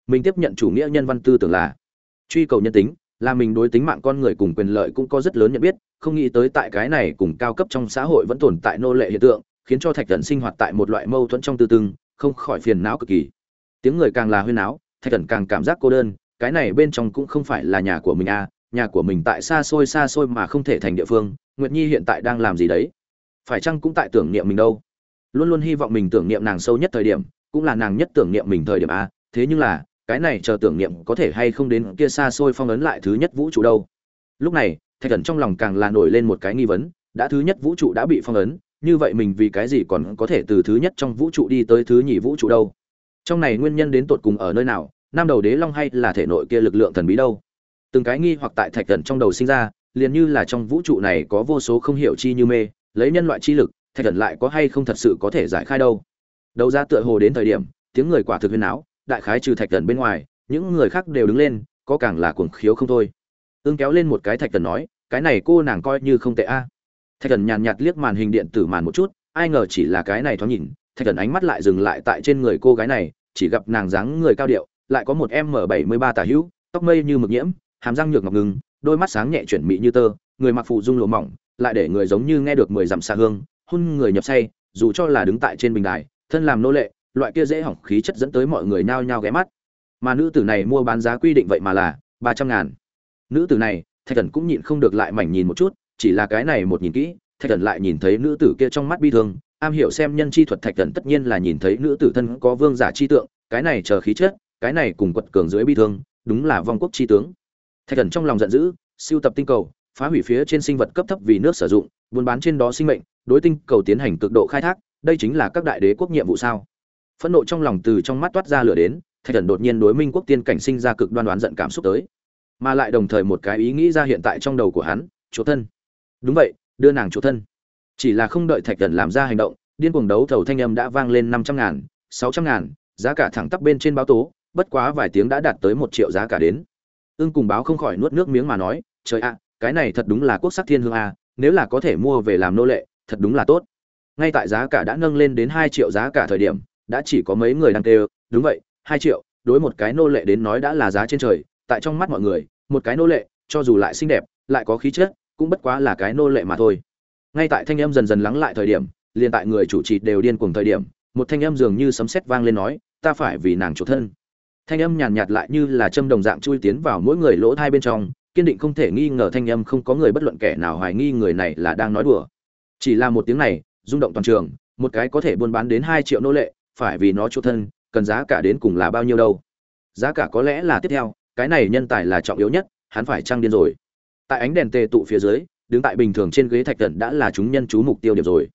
A: mình tiếp nhận chủ nghĩa nhân văn tư tưởng là, truy cầu nhân tính, là mình đối tính mạng con người cùng quyền lợi cũng có rất lớn nhận biết, không nghĩ tới tại cái này cùng cao cấp trong xã hội vẫn tồn tại nô lệ hiện tượng, khiến cho thạch thần sinh hoạt tại một loại mâu thuẫn trong tư tưng không khỏi phiền não cực kỳ. Tiếng người càng là huyên náo, thạch thần càng cảm giác cô đơn cái này bên trong cũng không phải là nhà của mình à nhà của mình tại xa xôi xa xôi mà không thể thành địa phương, nguyệt nhi hiện tại đang làm gì đấy? Phải chăng cũng tại tưởng niệm mình đâu? Luôn luôn hy vọng mình tưởng niệm nàng sâu nhất thời điểm, cũng là nàng nhất tưởng niệm mình thời điểm a thế nhưng là, cái này chờ tưởng niệm có thể hay không đến kia xa xôi phong ấn lại thứ nhất vũ trụ đâu? Lúc này, thạch Cẩn trong lòng càng là nổi lên một cái nghi vấn, đã thứ nhất vũ trụ đã bị phong ấn, như vậy mình vì cái gì còn có thể từ thứ nhất trong vũ trụ đi tới thứ nhì vũ trụ đâu? Trong này nguyên nhân đến tột cùng ở nơi nào? Nam đầu đế long hay là thể nội kia lực lượng thần bí đâu? Từng cái nghi hoặc tại thạch thần trong đầu sinh ra, liền như là trong vũ trụ này có vô số không hiểu chi như mê, lấy nhân loại chi lực, thạch thần lại có hay không thật sự có thể giải khai đâu? Đầu ra tựa hồ đến thời điểm, tiếng người quả thực huyền áo đại khái trừ thạch thần bên ngoài, những người khác đều đứng lên, có càng là cuồng khiếu không thôi. Ương kéo lên một cái thạch thần nói, cái này cô nàng coi như không tệ a. Thạch thần nhàn nhạt liếc màn hình điện tử màn một chút, ai ngờ chỉ là cái này thoáng nhìn, thạch thần ánh mắt lại dừng lại tại trên người cô gái này, chỉ gặp nàng dáng người cao điệu lại có một m bảy mươi ba tả hữu, tóc mây như mực nhiễm, hàm răng nhược ngọc ngừng, đôi mắt sáng nhẹ chuyển mị như tơ, người mặc phụ dung lụa mỏng, lại để người giống như nghe được mười dặm xa hương, hôn người nhập say, dù cho là đứng tại trên bình đài, thân làm nô lệ, loại kia dễ hỏng khí chất dẫn tới mọi người nhao nhao ghé mắt. Mà nữ tử này mua bán giá quy định vậy mà là ba trăm ngàn. Nữ tử này, thạch thần cũng nhịn không được lại mảnh nhìn một chút, chỉ là cái này một nhìn kỹ, thạch thần lại nhìn thấy nữ tử kia trong mắt bi thương, am hiểu xem nhân chi thuật thạch thần tất nhiên là nhìn thấy nữ tử thân có vương giả chi tượng, cái này chờ khí chất cái này cùng quật cường dưới bi thương, đúng là vong quốc chi tướng. Thạch thần trong lòng giận dữ, siêu tập tinh cầu, phá hủy phía trên sinh vật cấp thấp vì nước sử dụng, buôn bán trên đó sinh mệnh, đối tinh cầu tiến hành cực độ khai thác, đây chính là các đại đế quốc nhiệm vụ sao? Phẫn nộ trong lòng từ trong mắt toát ra lửa đến, thạch thần đột nhiên đối minh quốc tiên cảnh sinh ra cực đoan đoán giận cảm xúc tới. Mà lại đồng thời một cái ý nghĩ ra hiện tại trong đầu của hắn chỗ thân. Đúng vậy, đưa nàng chỗ thân. Chỉ là không đợi thạch thần làm ra hành động, điên cuồng đấu thầu thanh âm đã vang lên năm trăm ngàn, sáu trăm ngàn, giá cả thẳng tắp bên trên báo tố bất quá vài tiếng đã đạt tới một triệu giá cả đến. Ương cùng báo không khỏi nuốt nước miếng mà nói, trời ạ, cái này thật đúng là quốc sắc thiên hương a, nếu là có thể mua về làm nô lệ, thật đúng là tốt. Ngay tại giá cả đã nâng lên đến hai triệu giá cả thời điểm, đã chỉ có mấy người đang kêu, đúng vậy, hai triệu, đối một cái nô lệ đến nói đã là giá trên trời, tại trong mắt mọi người, một cái nô lệ, cho dù lại xinh đẹp, lại có khí chất, cũng bất quá là cái nô lệ mà thôi. Ngay tại thanh em dần dần lắng lại thời điểm, liền tại người chủ trì đều điên cuồng thời điểm, một thanh em dường như sấm sét vang lên nói, ta phải vì nàng chủ thân thanh âm nhàn nhạt, lại như là châm đồng dạng chui tiến vào mỗi người lỗ thai bên trong kiên định không thể nghi ngờ thanh âm không có người bất luận kẻ nào hoài nghi người này là đang nói đùa. Chỉ là một tiếng này rung động toàn trường một cái có thể buôn bán đến hai triệu nô lệ phải vì nó chỗ thân cần giá cả đến cùng là bao nhiêu đâu. Giá cả có lẽ là tiếp theo cái này nhân tài là trọng yếu nhất hắn phải trăng điên rồi. Tại ánh đèn tề tụ phía dưới đứng tại bình thường trên ghế thạch Cẩn đã là chúng nhân chú mục tiêu điểm rồi.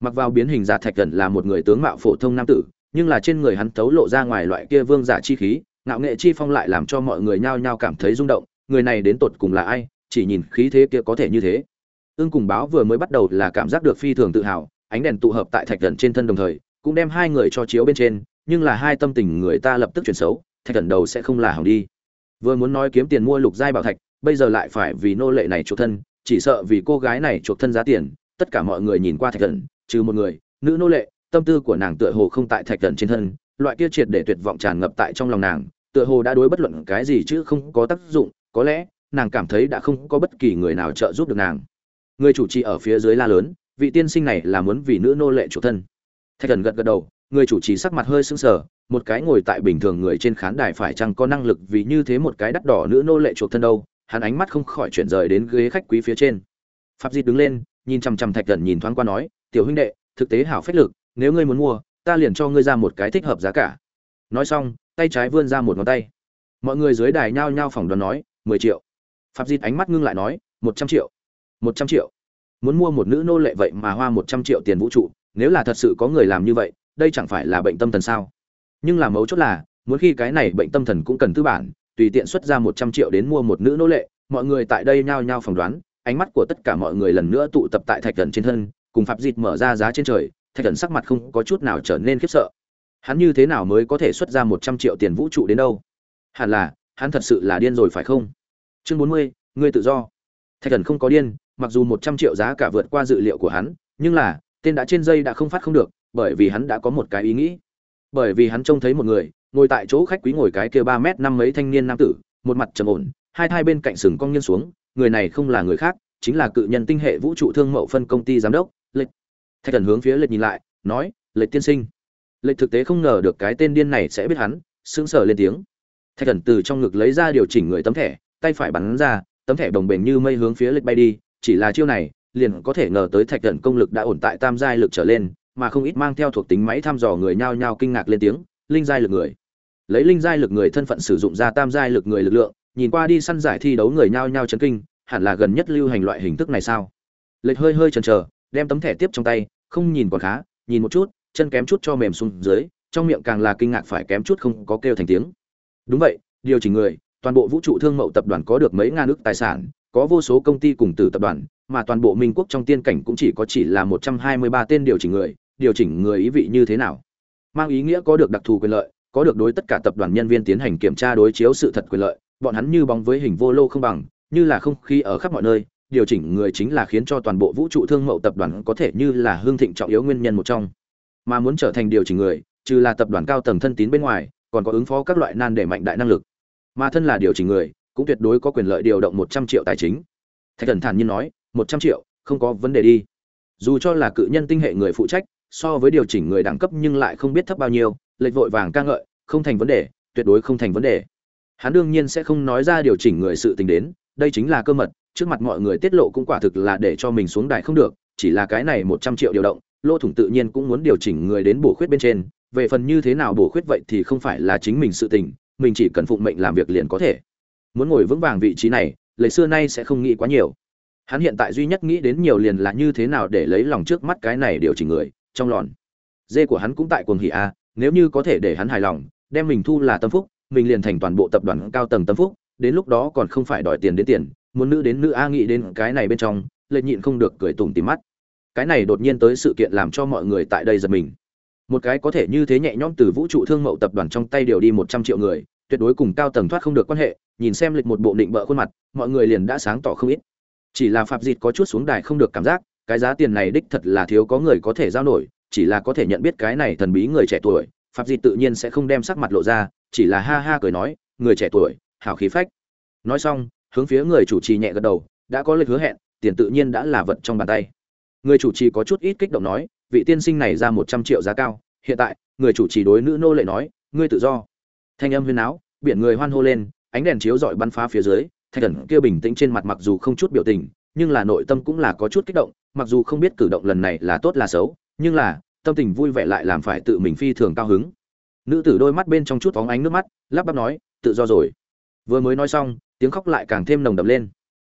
A: Mặc vào biến hình giả thạch Cẩn là một người tướng mạo phổ thông nam tử nhưng là trên người hắn thấu lộ ra ngoài loại kia vương giả chi khí, ngạo nghệ chi phong lại làm cho mọi người nhao nhao cảm thấy rung động, người này đến tột cùng là ai, chỉ nhìn khí thế kia có thể như thế. Ương cùng báo vừa mới bắt đầu là cảm giác được phi thường tự hào, ánh đèn tụ hợp tại thạch thần trên thân đồng thời, cũng đem hai người cho chiếu bên trên, nhưng là hai tâm tình người ta lập tức chuyển xấu, thạch thần đầu sẽ không là hỏng đi. Vừa muốn nói kiếm tiền mua lục giai bảo thạch, bây giờ lại phải vì nô lệ này chuộc thân, chỉ sợ vì cô gái này chuộc thân giá tiền, tất cả mọi người nhìn qua thạch thần, trừ một người, nữ nô lệ tâm tư của nàng tựa hồ không tại thạch thần trên thân, loại kia triệt để tuyệt vọng tràn ngập tại trong lòng nàng, tựa hồ đã đối bất luận cái gì chứ không có tác dụng, có lẽ, nàng cảm thấy đã không có bất kỳ người nào trợ giúp được nàng. Người chủ trì ở phía dưới la lớn, vị tiên sinh này là muốn vì nữ nô lệ chủ thân. Thạch thần gật gật đầu, người chủ trì sắc mặt hơi sưng sờ, một cái ngồi tại bình thường người trên khán đài phải chăng có năng lực vì như thế một cái đắt đỏ nữ nô lệ chuộc thân đâu, hắn ánh mắt không khỏi chuyển rời đến ghế khách quý phía trên. Pháp di đứng lên, nhìn chằm chằm thạch thần nhìn thoáng qua nói, tiểu huynh đệ, thực tế hảo phách lực nếu ngươi muốn mua, ta liền cho ngươi ra một cái thích hợp giá cả. Nói xong, tay trái vươn ra một ngón tay. Mọi người dưới đài nhao nhao phỏng đoán nói, mười triệu. Pháp dịt ánh mắt ngưng lại nói, một trăm triệu. Một trăm triệu. Muốn mua một nữ nô lệ vậy mà hoa một trăm triệu tiền vũ trụ, nếu là thật sự có người làm như vậy, đây chẳng phải là bệnh tâm thần sao? Nhưng là mấu chốt là, muốn khi cái này bệnh tâm thần cũng cần tư bản, tùy tiện xuất ra một trăm triệu đến mua một nữ nô lệ, mọi người tại đây nhao nhao phỏng đoán, ánh mắt của tất cả mọi người lần nữa tụ tập tại thạch thần trên thân, cùng pháp dịt mở ra giá trên trời thạch thần sắc mặt không có chút nào trở nên khiếp sợ. Hắn như thế nào mới có thể xuất ra một trăm triệu tiền vũ trụ đến đâu? Hẳn là, hắn thật sự là điên rồi phải không? Chương bốn mươi, ngươi tự do. Thạch thần không có điên, mặc dù một trăm triệu giá cả vượt qua dự liệu của hắn, nhưng là, tên đã trên dây đã không phát không được, bởi vì hắn đã có một cái ý nghĩ. Bởi vì hắn trông thấy một người, ngồi tại chỗ khách quý ngồi cái kia ba mét năm mấy thanh niên nam tử, một mặt trầm ổn, hai thai bên cạnh sừng cong nghiêng xuống, người này không là người khác, chính là cự nhân tinh hệ vũ trụ thương mậu phân công ty giám đốc lệch thạch thần hướng phía lệch nhìn lại, nói, lệch tiên sinh. Lệch thực tế không ngờ được cái tên điên này sẽ biết hắn, sững sờ lên tiếng. Thạch thần từ trong ngực lấy ra điều chỉnh người tấm thẻ, tay phải bắn ra, tấm thẻ đồng bền như mây hướng phía lệch bay đi, chỉ là chiêu này, liền có thể ngờ tới thạch thần công lực đã ổn tại tam giai lực trở lên, mà không ít mang theo thuộc tính máy thăm dò người nhao nhao kinh ngạc lên tiếng, linh giai lực người. Lấy linh giai lực người thân phận sử dụng ra tam giai lực người lực lượng, nhìn qua đi săn giải thi đấu người nhao nhao chấn kinh, hẳn là gần nhất lưu hành loại hình thức này sao? Lệch hơi hơi chần chờ đem tấm thẻ tiếp trong tay, không nhìn còn khá, nhìn một chút, chân kém chút cho mềm xuống dưới, trong miệng càng là kinh ngạc phải kém chút không có kêu thành tiếng. Đúng vậy, điều chỉnh người, toàn bộ vũ trụ thương mậu tập đoàn có được mấy ngàn ước tài sản, có vô số công ty cùng từ tập đoàn, mà toàn bộ minh quốc trong tiên cảnh cũng chỉ có chỉ là một trăm hai mươi ba tên điều chỉnh người, điều chỉnh người ý vị như thế nào? Mang ý nghĩa có được đặc thù quyền lợi, có được đối tất cả tập đoàn nhân viên tiến hành kiểm tra đối chiếu sự thật quyền lợi, bọn hắn như bóng với hình vô lô không bằng, như là không khí ở khắp mọi nơi điều chỉnh người chính là khiến cho toàn bộ vũ trụ thương mậu tập đoàn có thể như là hương thịnh trọng yếu nguyên nhân một trong. Mà muốn trở thành điều chỉnh người, trừ là tập đoàn cao tầng thân tín bên ngoài, còn có ứng phó các loại nan để mạnh đại năng lực. Mà thân là điều chỉnh người, cũng tuyệt đối có quyền lợi điều động một trăm triệu tài chính. Thạch thần thản nhiên nói, một trăm triệu, không có vấn đề đi. Dù cho là cự nhân tinh hệ người phụ trách, so với điều chỉnh người đẳng cấp nhưng lại không biết thấp bao nhiêu, lệch vội vàng ca ngợi, không thành vấn đề, tuyệt đối không thành vấn đề. Hắn đương nhiên sẽ không nói ra điều chỉnh người sự tình đến, đây chính là cơ mật trước mặt mọi người tiết lộ cũng quả thực là để cho mình xuống đài không được, chỉ là cái này một trăm triệu điều động, lô thủng tự nhiên cũng muốn điều chỉnh người đến bổ khuyết bên trên, về phần như thế nào bổ khuyết vậy thì không phải là chính mình sự tình, mình chỉ cần phụng mệnh làm việc liền có thể. Muốn ngồi vững vàng vị trí này lấy xưa nay sẽ không nghĩ quá nhiều. Hắn hiện tại duy nhất nghĩ đến nhiều liền là như thế nào để lấy lòng trước mắt cái này điều chỉnh người, trong lòn dê của hắn cũng tại cuồng hỉ a, nếu như có thể để hắn hài lòng, đem mình thu là tâm phúc, mình liền thành toàn bộ tập đoàn cao tầng tâm phúc, đến lúc đó còn không phải đòi tiền đến tiền muốn nữ đến nữ a nghĩ đến cái này bên trong lệ nhịn không được cười tủm tìm mắt. Cái này đột nhiên tới sự kiện làm cho mọi người tại đây giật mình. Một cái có thể như thế nhẹ nhõm từ vũ trụ thương mậu tập đoàn trong tay điều đi một trăm triệu người, tuyệt đối cùng cao tầng thoát không được quan hệ, nhìn xem lịch một bộ định bợ khuôn mặt, mọi người liền đã sáng tỏ không ít. Chỉ là phạm dịt có chút xuống đài không được cảm giác, cái giá tiền này đích thật là thiếu có người có thể giao nổi, chỉ là có thể nhận biết cái này thần bí người trẻ tuổi, phạm dịt tự nhiên sẽ không đem sắc mặt lộ ra, chỉ là ha ha cười nói, người trẻ tuổi hào khí phách. Nói xong hướng phía người chủ trì nhẹ gật đầu, đã có lịch hứa hẹn, tiền tự nhiên đã là vật trong bàn tay. Người chủ trì có chút ít kích động nói, vị tiên sinh này ra một trăm triệu giá cao, hiện tại, người chủ trì đối nữ nô lệ nói, ngươi tự do. Thanh âm huyên áo biển người hoan hô lên, ánh đèn chiếu rọi bắn phá phía dưới, thạch thần kia bình tĩnh trên mặt mặc dù không chút biểu tình, nhưng là nội tâm cũng là có chút kích động, mặc dù không biết cử động lần này là tốt là xấu, nhưng là, tâm tình vui vẻ lại làm phải tự mình phi thường cao hứng. Nữ tử đôi mắt bên trong chút phóng ánh nước mắt, lắp bắp nói, tự do rồi. Vừa mới nói xong tiếng khóc lại càng thêm nồng đậm lên.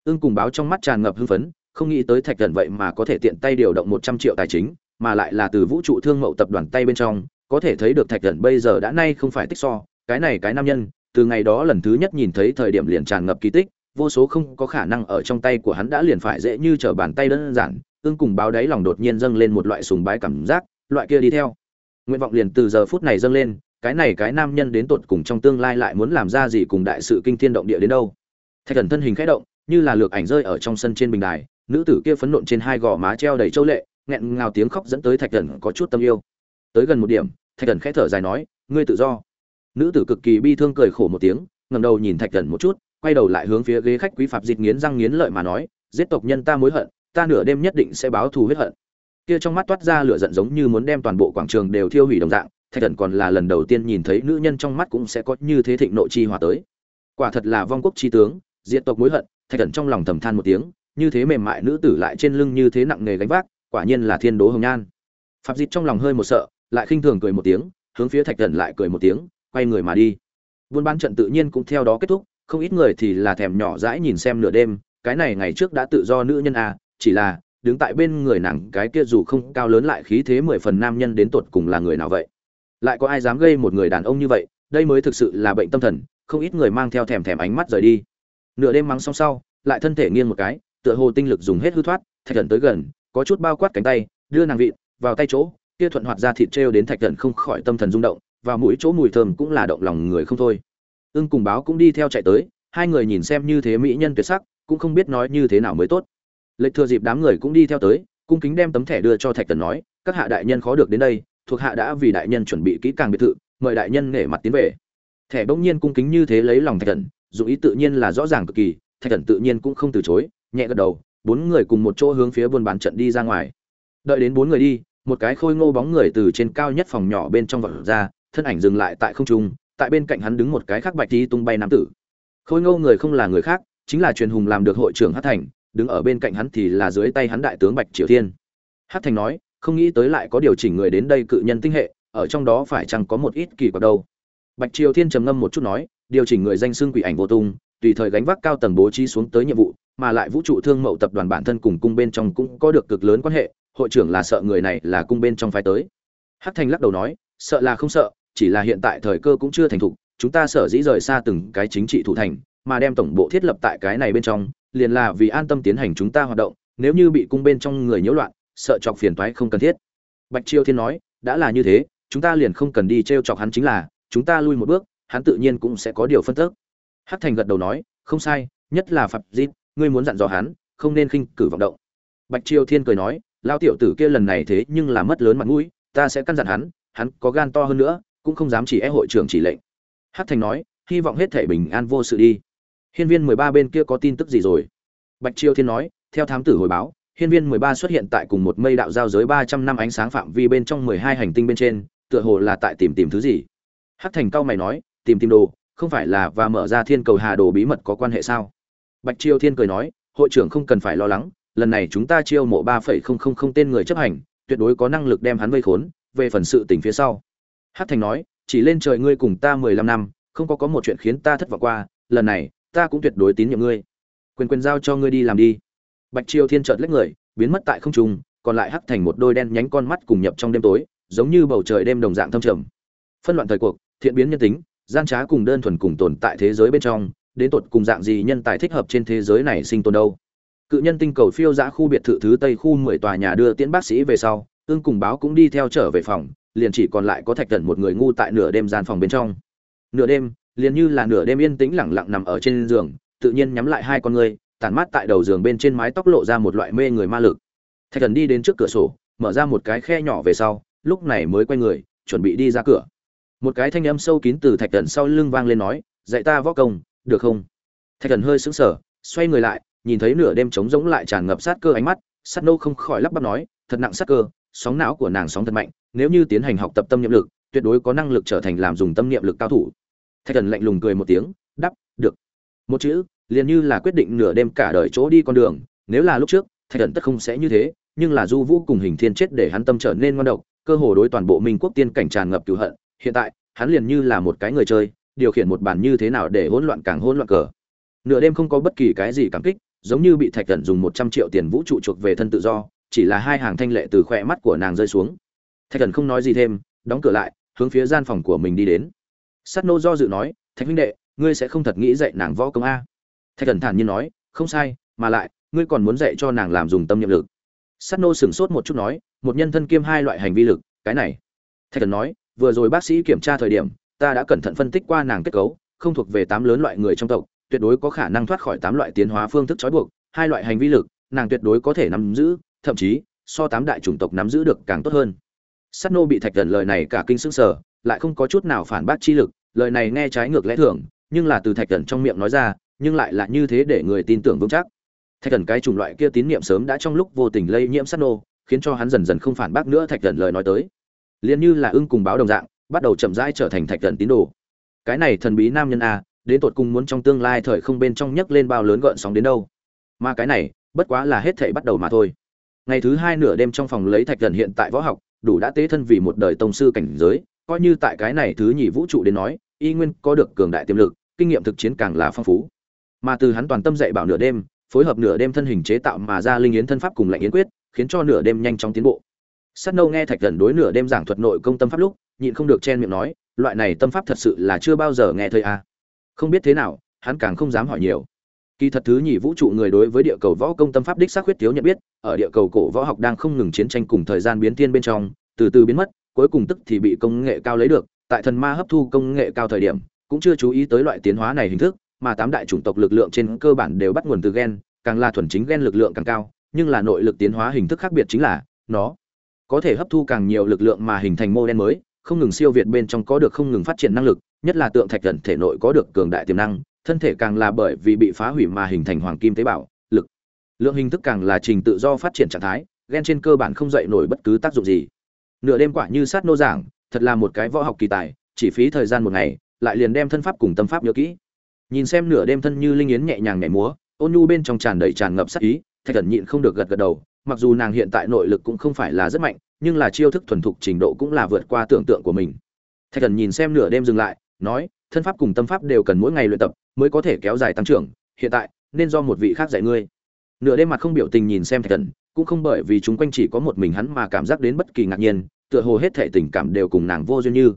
A: Ương cùng báo trong mắt tràn ngập hưng phấn, không nghĩ tới thạch thần vậy mà có thể tiện tay điều động một trăm triệu tài chính, mà lại là từ vũ trụ thương mậu tập đoàn tay bên trong, có thể thấy được thạch thần bây giờ đã nay không phải tích so, cái này cái nam nhân, từ ngày đó lần thứ nhất nhìn thấy thời điểm liền tràn ngập kỳ tích, vô số không có khả năng ở trong tay của hắn đã liền phải dễ như trở bàn tay đơn giản ương cùng báo đáy lòng đột nhiên dâng lên một loại sùng bái cảm giác, loại kia đi theo. Nguyện vọng liền từ giờ phút này dâng lên cái này cái nam nhân đến tột cùng trong tương lai lại muốn làm ra gì cùng đại sự kinh thiên động địa đến đâu? Thạch thần thân hình khẽ động, như là lược ảnh rơi ở trong sân trên bình đài, nữ tử kia phấn nộn trên hai gò má treo đầy châu lệ, nghẹn ngào tiếng khóc dẫn tới thạch thần có chút tâm yêu. Tới gần một điểm, thạch thần khẽ thở dài nói, ngươi tự do. Nữ tử cực kỳ bi thương cười khổ một tiếng, ngẩng đầu nhìn thạch thần một chút, quay đầu lại hướng phía ghế khách quý phạp dịt nghiến răng nghiến lợi mà nói, giết tộc nhân ta mối hận, ta nửa đêm nhất định sẽ báo thù huyết hận. Kia trong mắt toát ra lửa giận giống như muốn đem toàn bộ quảng trường đều thiêu hủy đồng dạng thạch thần còn là lần đầu tiên nhìn thấy nữ nhân trong mắt cũng sẽ có như thế thịnh nội chi hòa tới. Quả thật là vong quốc chi tướng diện tộc mối hận, thạch thần trong lòng thầm than một tiếng, như thế mềm mại nữ tử lại trên lưng như thế nặng nề gánh vác, quả nhiên là thiên đố hồng nhan. Phạm dịch trong lòng hơi một sợ, lại khinh thường cười một tiếng, hướng phía thạch thần lại cười một tiếng, quay người mà đi. Buôn bán trận tự nhiên cũng theo đó kết thúc, không ít người thì là thèm nhỏ dãi nhìn xem nửa đêm, cái này ngày trước đã tự do nữ nhân à chỉ là, đứng tại bên người nàng cái kia dù không cao lớn lại khí thế mười phần nam nhân đến tột cùng là người nào vậy? Lại có ai dám gây một người đàn ông như vậy, đây mới thực sự là bệnh tâm thần, không ít người mang theo thèm thèm ánh mắt rời đi. Nửa đêm mắng xong sau, lại thân thể nghiêng một cái, tựa hồ tinh lực dùng hết hư thoát, thạch thần tới gần, có chút bao quát cánh tay, đưa nàng vịn vào tay chỗ, kia thuận hoạt ra thịt trêu đến thạch thần không khỏi tâm thần rung động và mũi chỗ mùi thơm cũng là động lòng người không thôi. Ưng cùng báo cũng đi theo chạy tới, hai người nhìn xem như thế mỹ nhân tuyệt sắc, cũng không biết nói như thế nào mới tốt. Lệch thừa dịp đám người cũng đi theo tới, cung kính đem tấm thẻ đưa cho thạch thần nói, các hạ đại nhân khó được đến đây thuộc hạ đã vì đại nhân chuẩn bị kỹ càng biệt thự, mời đại nhân nể mặt tiến về. Thẻ bỗng nhiên cung kính như thế lấy lòng thạch thần dù ý tự nhiên là rõ ràng cực kỳ, thạch thần tự nhiên cũng không từ chối, nhẹ gật đầu, bốn người cùng một chỗ hướng phía buôn bán trận đi ra ngoài. Đợi đến bốn người đi, một cái khôi ngô bóng người từ trên cao nhất phòng nhỏ bên trong vật ra, thân ảnh dừng lại tại không trung, tại bên cạnh hắn đứng một cái khác bạch tí tung bay nam tử. Khôi ngô người không là người khác, chính là truyền hùng làm được hội trưởng hát thành, đứng ở bên cạnh hắn thì là dưới tay hắn đại tướng bạch triều thiên. Hát thành nói không nghĩ tới lại có điều chỉnh người đến đây cự nhân tinh hệ, ở trong đó phải chăng có một ít kỳ quặc đâu. Bạch triều thiên trầm ngâm một chút nói, điều chỉnh người danh xưng quỷ ảnh vô tung, tùy thời gánh vác cao tầng bố trí xuống tới nhiệm vụ, mà lại vũ trụ thương mậu tập đoàn bản thân cùng cung bên trong cũng có được cực lớn quan hệ, hội trưởng là sợ người này là cung bên trong phái tới. Hắc thành lắc đầu nói, sợ là không sợ, chỉ là hiện tại thời cơ cũng chưa thành thục, chúng ta sở dĩ rời xa từng cái chính trị thủ thành, mà đem tổng bộ thiết lập tại cái này bên trong, liền là vì an tâm tiến hành chúng ta hoạt động, nếu như bị cung bên trong người nhiễu loạn sợ chọc phiền toái không cần thiết. Bạch chiêu thiên nói đã là như thế chúng ta liền không cần đi trêu chọc hắn chính là chúng ta lui một bước hắn tự nhiên cũng sẽ có điều phân tức. Hắc thành gật đầu nói không sai nhất là phạm Dịch, ngươi muốn dặn dò hắn không nên khinh cử vọng động. Bạch triều thiên cười nói Lão tiểu tử kia lần này thế nhưng là mất lớn mặt mũi ta sẽ căn dặn hắn hắn có gan to hơn nữa cũng không dám chỉ é hội trưởng chỉ lệnh. Hắc thành nói hy vọng hết thảy bình an vô sự đi. Hiên viên mười ba bên kia có tin tức gì rồi? Bạch triều thiên nói theo thám tử hồi báo hiên viên mười ba xuất hiện tại cùng một mây đạo giao giới ba trăm năm ánh sáng phạm vi bên trong mười hai hành tinh bên trên, tựa hồ là tại tìm tìm thứ gì. Hát thành cao mày nói, tìm tìm đồ, không phải là và mở ra thiên cầu hà đồ bí mật có quan hệ sao? Bạch triều thiên cười nói, hội trưởng không cần phải lo lắng, lần này chúng ta chiêu mộ ba phẩy không không không tên người chấp hành, tuyệt đối có năng lực đem hắn vây khốn, về phần sự tình phía sau. Hát thành nói, chỉ lên trời ngươi cùng ta mười lăm năm, không có có một chuyện khiến ta thất vọng qua, lần này, ta cũng tuyệt đối tín nhiệm ngươi. Quyền quyền giao cho ngươi đi làm đi bạch triều thiên chợt lách người, biến mất tại không trung, còn lại hắc thành một đôi đen nhánh con mắt cùng nhập trong đêm tối, giống như bầu trời đêm đồng dạng thâm trầm. Phân loạn thời cuộc, thiện biến nhân tính, gian trá cùng đơn thuần cùng tồn tại thế giới bên trong, đến tột cùng dạng gì nhân tài thích hợp trên thế giới này sinh tồn đâu? Cự nhân tinh cầu phiêu giã khu biệt thự thứ tây khu mười tòa nhà đưa tiễn bác sĩ về sau ương cùng báo cũng đi theo trở về phòng, liền chỉ còn lại có thạch thần một người ngu tại nửa đêm gian phòng bên trong. Nửa đêm, liền như là nửa đêm yên tĩnh lẳng lặng nằm ở trên giường, tự nhiên nhắm lại hai con người tản mát tại đầu giường bên trên mái tóc lộ ra một loại mê người ma lực. Thạch thần đi đến trước cửa sổ, mở ra một cái khe nhỏ về sau, lúc này mới quay người, chuẩn bị đi ra cửa. Một cái thanh âm sâu kín từ thạch thần sau lưng vang lên nói, dạy ta võ công, được không? Thạch thần hơi sững sờ, xoay người lại, nhìn thấy nửa đêm trống rỗng lại tràn ngập sát cơ ánh mắt, sát nô không khỏi lắp bắp nói, thật nặng sát cơ, sóng não của nàng sóng thật mạnh, nếu như tiến hành học tập tâm niệm lực, tuyệt đối có năng lực trở thành làm dùng tâm niệm lực cao thủ. Thạch thần lạnh lùng cười một tiếng đắp được. Một chữ liền như là quyết định nửa đêm cả đời chỗ đi con đường, nếu là lúc trước, thạch thần tất không sẽ như thế, nhưng là du vũ cùng hình thiên chết để hắn tâm trở nên ngoan độc, cơ hồ đối toàn bộ minh quốc tiên cảnh tràn ngập cửu hận, hiện tại, hắn liền như là một cái người chơi, điều khiển một bàn như thế nào để hỗn loạn càng hỗn loạn cờ. Nửa đêm không có bất kỳ cái gì cảm kích, giống như bị thạch thần dùng một trăm triệu tiền vũ trụ chuộc về thân tự do, chỉ là hai hàng thanh lệ từ khỏe mắt của nàng rơi xuống. Thạch thần không nói gì thêm, đóng cửa lại, hướng phía gian phòng của mình đi đến. Sắt nô do dự nói, thạch huynh đệ, ngươi sẽ không thật nghĩ dạy nàng võ công a? Thạch thần thản nhiên nói, không sai, mà lại, ngươi còn muốn dạy cho nàng làm dùng tâm nhiệm lực. Sắt nô sửng sốt một chút nói, một nhân thân kiêm hai loại hành vi lực, cái này. Thạch thần nói, vừa rồi bác sĩ kiểm tra thời điểm, ta đã cẩn thận phân tích qua nàng kết cấu, không thuộc về tám lớn loại người trong tộc, tuyệt đối có khả năng thoát khỏi tám loại tiến hóa phương thức trói buộc, hai loại hành vi lực, nàng tuyệt đối có thể nắm giữ, thậm chí, so tám đại chủng tộc nắm giữ được càng tốt hơn. Sắt nô bị thạch thần lời này cả kinh sững sờ, lại không có chút nào phản bác chi lực, lời này nghe trái ngược lẽ thường, nhưng là từ thạch thần trong miệng nói ra nhưng lại là như thế để người tin tưởng vững chắc. Thạch thần cái chủng loại kia tín niệm sớm đã trong lúc vô tình lây nhiễm sắt nô, khiến cho hắn dần dần không phản bác nữa thạch thần lời nói tới. Liền như là ưng cùng báo đồng dạng, bắt đầu chậm rãi trở thành thạch thần tín đồ. Cái này thần bí nam nhân a, đến tột cùng muốn trong tương lai thời không bên trong nhấc lên bao lớn gợn sóng đến đâu? Mà cái này, bất quá là hết thảy bắt đầu mà thôi. Ngày thứ hai nửa đêm trong phòng lấy thạch thần hiện tại võ học, đủ đã tế thân vì một đời tông sư cảnh giới, coi như tại cái này thứ nhì vũ trụ đến nói, y nguyên có được cường đại tiềm lực, kinh nghiệm thực chiến càng là phong phú mà từ hắn toàn tâm dạy bảo nửa đêm, phối hợp nửa đêm thân hình chế tạo mà ra linh yến thân pháp cùng lạnh yến quyết, khiến cho nửa đêm nhanh chóng tiến bộ sát nâu nghe thạch thần đối nửa đêm giảng thuật nội công tâm pháp lúc, nhịn không được chen miệng nói, loại này tâm pháp thật sự là chưa bao giờ nghe thấy a à. không biết thế nào, hắn càng không dám hỏi nhiều kỳ thật thứ nhì vũ trụ người đối với địa cầu võ công tâm pháp đích xác huyết thiếu nhận biết, ở địa cầu cổ võ học đang không ngừng chiến tranh cùng thời gian biến thiên bên trong, từ từ biến mất, cuối cùng tức thì bị công nghệ cao lấy được, tại thần ma hấp thu công nghệ cao thời điểm, cũng chưa chú ý tới loại tiến hóa này hình thức mà tám đại chủng tộc lực lượng trên cơ bản đều bắt nguồn từ gen, càng là thuần chính gen lực lượng càng cao, nhưng là nội lực tiến hóa hình thức khác biệt chính là nó có thể hấp thu càng nhiều lực lượng mà hình thành mô đen mới, không ngừng siêu việt bên trong có được không ngừng phát triển năng lực, nhất là tượng thạch thần thể nội có được cường đại tiềm năng, thân thể càng là bởi vì bị phá hủy mà hình thành hoàng kim tế bào, lực lượng hình thức càng là trình tự do phát triển trạng thái, gen trên cơ bản không dậy nổi bất cứ tác dụng gì. Nửa đêm quả như sát nô giảng, thật là một cái võ học kỳ tài, chỉ phí thời gian một ngày, lại liền đem thân pháp cùng tâm pháp nhớ kỹ nhìn xem nửa đêm thân như linh yến nhẹ nhàng nhảy múa, ôn nhu bên trong tràn đầy tràn ngập sắc ý, thạch thần nhịn không được gật gật đầu, mặc dù nàng hiện tại nội lực cũng không phải là rất mạnh, nhưng là chiêu thức thuần thục trình độ cũng là vượt qua tưởng tượng của mình. Thạch thần nhìn xem nửa đêm dừng lại, nói, thân pháp cùng tâm pháp đều cần mỗi ngày luyện tập mới có thể kéo dài tăng trưởng, hiện tại, nên do một vị khác dạy ngươi. Nửa đêm mặt không biểu tình nhìn xem thạch thần cũng không bởi vì chúng quanh chỉ có một mình hắn mà cảm giác đến bất kỳ ngạc nhiên, tựa hồ hết thể tình cảm đều cùng nàng vô duyên như.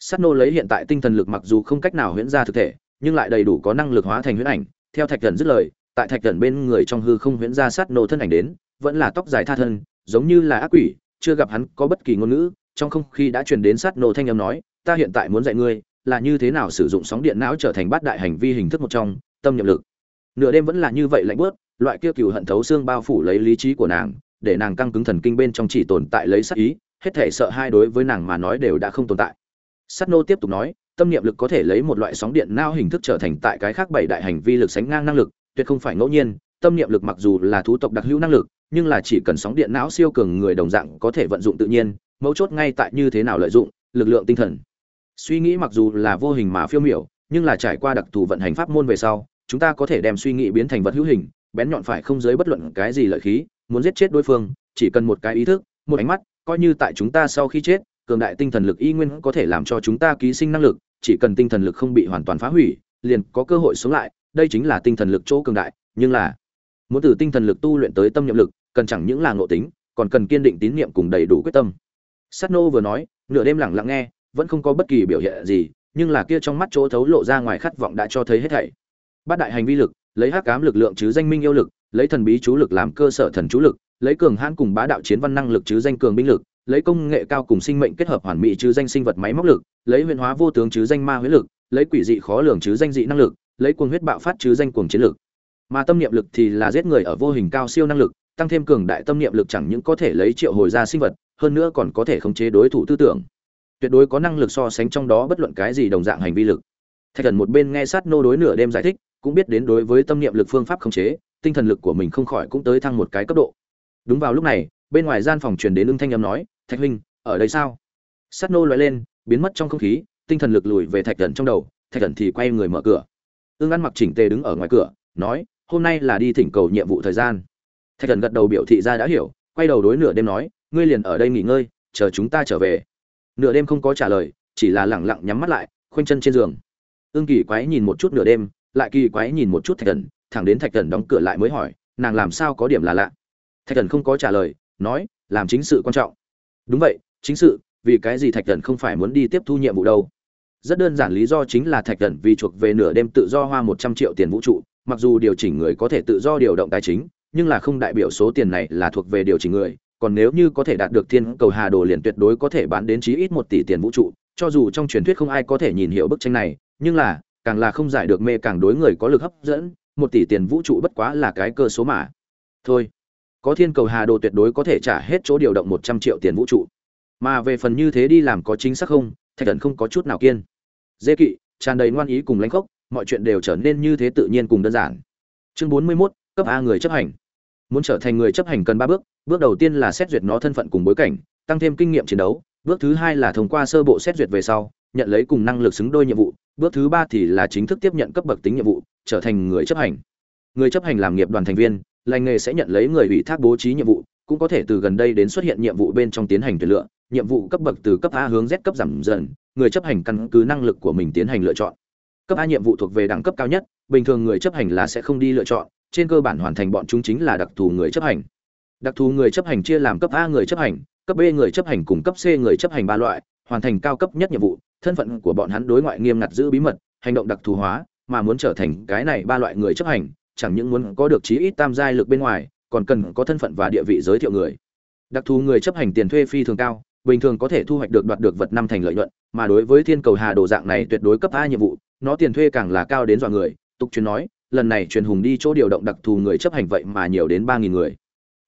A: Sát nô lấy hiện tại tinh thần lực mặc dù không cách nào huyễn ra thực thể nhưng lại đầy đủ có năng lực hóa thành huyễn ảnh. Theo thạch thần dứt lời, tại thạch thần bên người trong hư không huyễn ra sát nô thân ảnh đến, vẫn là tóc dài tha thân, giống như là ác quỷ, chưa gặp hắn có bất kỳ ngôn ngữ. Trong không khí đã truyền đến sát nô thanh âm nói, ta hiện tại muốn dạy ngươi là như thế nào sử dụng sóng điện não trở thành bát đại hành vi hình thức một trong, tâm nhập lực. Nửa đêm vẫn là như vậy lạnh bớt loại kia cừu hận thấu xương bao phủ lấy lý trí của nàng, để nàng căng cứng thần kinh bên trong chỉ tồn tại lấy sát ý, hết thể sợ hai đối với nàng mà nói đều đã không tồn tại. Sát nô tiếp tục nói tâm niệm lực có thể lấy một loại sóng điện não hình thức trở thành tại cái khác bảy đại hành vi lực sánh ngang năng lực, tuyệt không phải ngẫu nhiên, tâm niệm lực mặc dù là thú tộc đặc hữu năng lực, nhưng là chỉ cần sóng điện não siêu cường người đồng dạng có thể vận dụng tự nhiên, mấu chốt ngay tại như thế nào lợi dụng, lực lượng tinh thần. Suy nghĩ mặc dù là vô hình mà phiêu miểu, nhưng là trải qua đặc thù vận hành pháp môn về sau, chúng ta có thể đem suy nghĩ biến thành vật hữu hình, bén nhọn phải không giới bất luận cái gì lợi khí, muốn giết chết đối phương, chỉ cần một cái ý thức, một ánh mắt, coi như tại chúng ta sau khi chết cường đại tinh thần lực y nguyên có thể làm cho chúng ta ký sinh năng lực, chỉ cần tinh thần lực không bị hoàn toàn phá hủy, liền có cơ hội sống lại, đây chính là tinh thần lực chỗ cường đại, nhưng là, muốn từ tinh thần lực tu luyện tới tâm niệm lực, cần chẳng những là ngộ tính, còn cần kiên định tín niệm cùng đầy đủ quyết tâm. Sát nô vừa nói, nửa đêm lặng lặng nghe, vẫn không có bất kỳ biểu hiện gì, nhưng là kia trong mắt chỗ thấu lộ ra ngoài khát vọng đã cho thấy hết thảy. Bát đại hành vi lực, lấy hắc ám lực lượng chứ danh minh yêu lực, lấy thần bí chú lực làm cơ sở thần chú lực, lấy cường hãn cùng bá đạo chiến văn năng lực chứ danh cường binh lực lấy công nghệ cao cùng sinh mệnh kết hợp hoàn mỹ chứ danh sinh vật máy móc lực, lấy huyền hóa vô tướng chứ danh ma huyết lực, lấy quỷ dị khó lường chứ danh dị năng lực, lấy cuồng huyết bạo phát chứ danh cuồng chiến lực. Mà tâm niệm lực thì là giết người ở vô hình cao siêu năng lực, tăng thêm cường đại tâm niệm lực chẳng những có thể lấy triệu hồi ra sinh vật, hơn nữa còn có thể khống chế đối thủ tư tưởng. Tuyệt đối có năng lực so sánh trong đó bất luận cái gì đồng dạng hành vi lực. Thạch thần một bên nghe sát nô đối nửa đêm giải thích, cũng biết đến đối với tâm niệm lực phương pháp khống chế, tinh thần lực của mình không khỏi cũng tới thăng một cái cấp độ. Đúng vào lúc này, bên ngoài gian phòng truyền đến ưng thanh âm nói thạch huynh, ở đây sao? Sắt nô loại lên, biến mất trong không khí, tinh thần lực lùi về thạch thần trong đầu, thạch thần thì quay người mở cửa. Ương ăn mặc chỉnh tề đứng ở ngoài cửa, nói, hôm nay là đi thỉnh cầu nhiệm vụ thời gian. Thạch thần gật đầu biểu thị ra đã hiểu, quay đầu đối nửa đêm nói, ngươi liền ở đây nghỉ ngơi, chờ chúng ta trở về. Nửa đêm không có trả lời, chỉ là lẳng lặng nhắm mắt lại, khoanh chân trên giường. Ương kỳ quái nhìn một chút nửa đêm, lại kỳ quái nhìn một chút thạch thần thẳng đến thạch thần đóng cửa lại mới hỏi, nàng làm sao có điểm là lạ? Thạch thần không có trả lời, nói, làm chính sự quan trọng đúng vậy, chính sự, vì cái gì thạch thần không phải muốn đi tiếp thu nhiệm vụ đâu? Rất đơn giản lý do chính là thạch thần vì chuộc về nửa đêm tự do hoa một trăm triệu tiền vũ trụ, mặc dù điều chỉnh người có thể tự do điều động tài chính, nhưng là không đại biểu số tiền này là thuộc về điều chỉnh người, còn nếu như có thể đạt được thiên cầu hà đồ liền tuyệt đối có thể bán đến chí ít một tỷ tiền vũ trụ, cho dù trong truyền thuyết không ai có thể nhìn hiểu bức tranh này, nhưng là, càng là không giải được mê càng đối người có lực hấp dẫn, một tỷ tiền vũ trụ bất quá là cái cơ số mà. Thôi có thiên cầu hà đồ tuyệt đối có thể trả hết chỗ điều động một trăm triệu tiền vũ trụ. Mà về phần như thế đi làm có chính xác không thạch thần không có chút nào kiên. Dễ kỵ tràn đầy ngoan ý cùng lãnh khốc mọi chuyện đều trở nên như thế tự nhiên cùng đơn giản. Chương bốn mươi 41, cấp a người chấp hành. Muốn trở thành người chấp hành cần ba bước bước đầu tiên là xét duyệt nó thân phận cùng bối cảnh tăng thêm kinh nghiệm chiến đấu bước thứ hai là thông qua sơ bộ xét duyệt về sau nhận lấy cùng năng lực xứng đôi nhiệm vụ bước thứ ba thì là chính thức tiếp nhận cấp bậc tính nhiệm vụ trở thành người chấp hành. Người chấp hành làm nghiệp đoàn thành viên lành nghề sẽ nhận lấy người ủy thác bố trí nhiệm vụ, cũng có thể từ gần đây đến xuất hiện nhiệm vụ bên trong tiến hành tuyển lựa, nhiệm vụ cấp bậc từ cấp a hướng z cấp giảm dần, người chấp hành căn cứ năng lực của mình tiến hành lựa chọn. Cấp a nhiệm vụ thuộc về đẳng cấp cao nhất, bình thường người chấp hành là sẽ không đi lựa chọn, trên cơ bản hoàn thành bọn chúng chính là đặc thù người chấp hành. Đặc thù người chấp hành chia làm cấp a người chấp hành, cấp b người chấp hành cùng cấp c người chấp hành ba loại, hoàn thành cao cấp nhất nhiệm vụ, thân phận của bọn hắn đối ngoại nghiêm ngặt giữ bí mật, hành động đặc thù hóa, mà muốn trở thành cái này ba loại người chấp hành chẳng những muốn có được chí ít tam giai lực bên ngoài, còn cần có thân phận và địa vị giới thiệu người. Đặc thù người chấp hành tiền thuê phi thường cao, bình thường có thể thu hoạch được đoạt được vật năm thành lợi nhuận, mà đối với thiên cầu hà đồ dạng này tuyệt đối cấp a nhiệm vụ, nó tiền thuê càng là cao đến dọa người, tục truyền nói, lần này truyền hùng đi chỗ điều động đặc thù người chấp hành vậy mà nhiều đến ba nghìn người.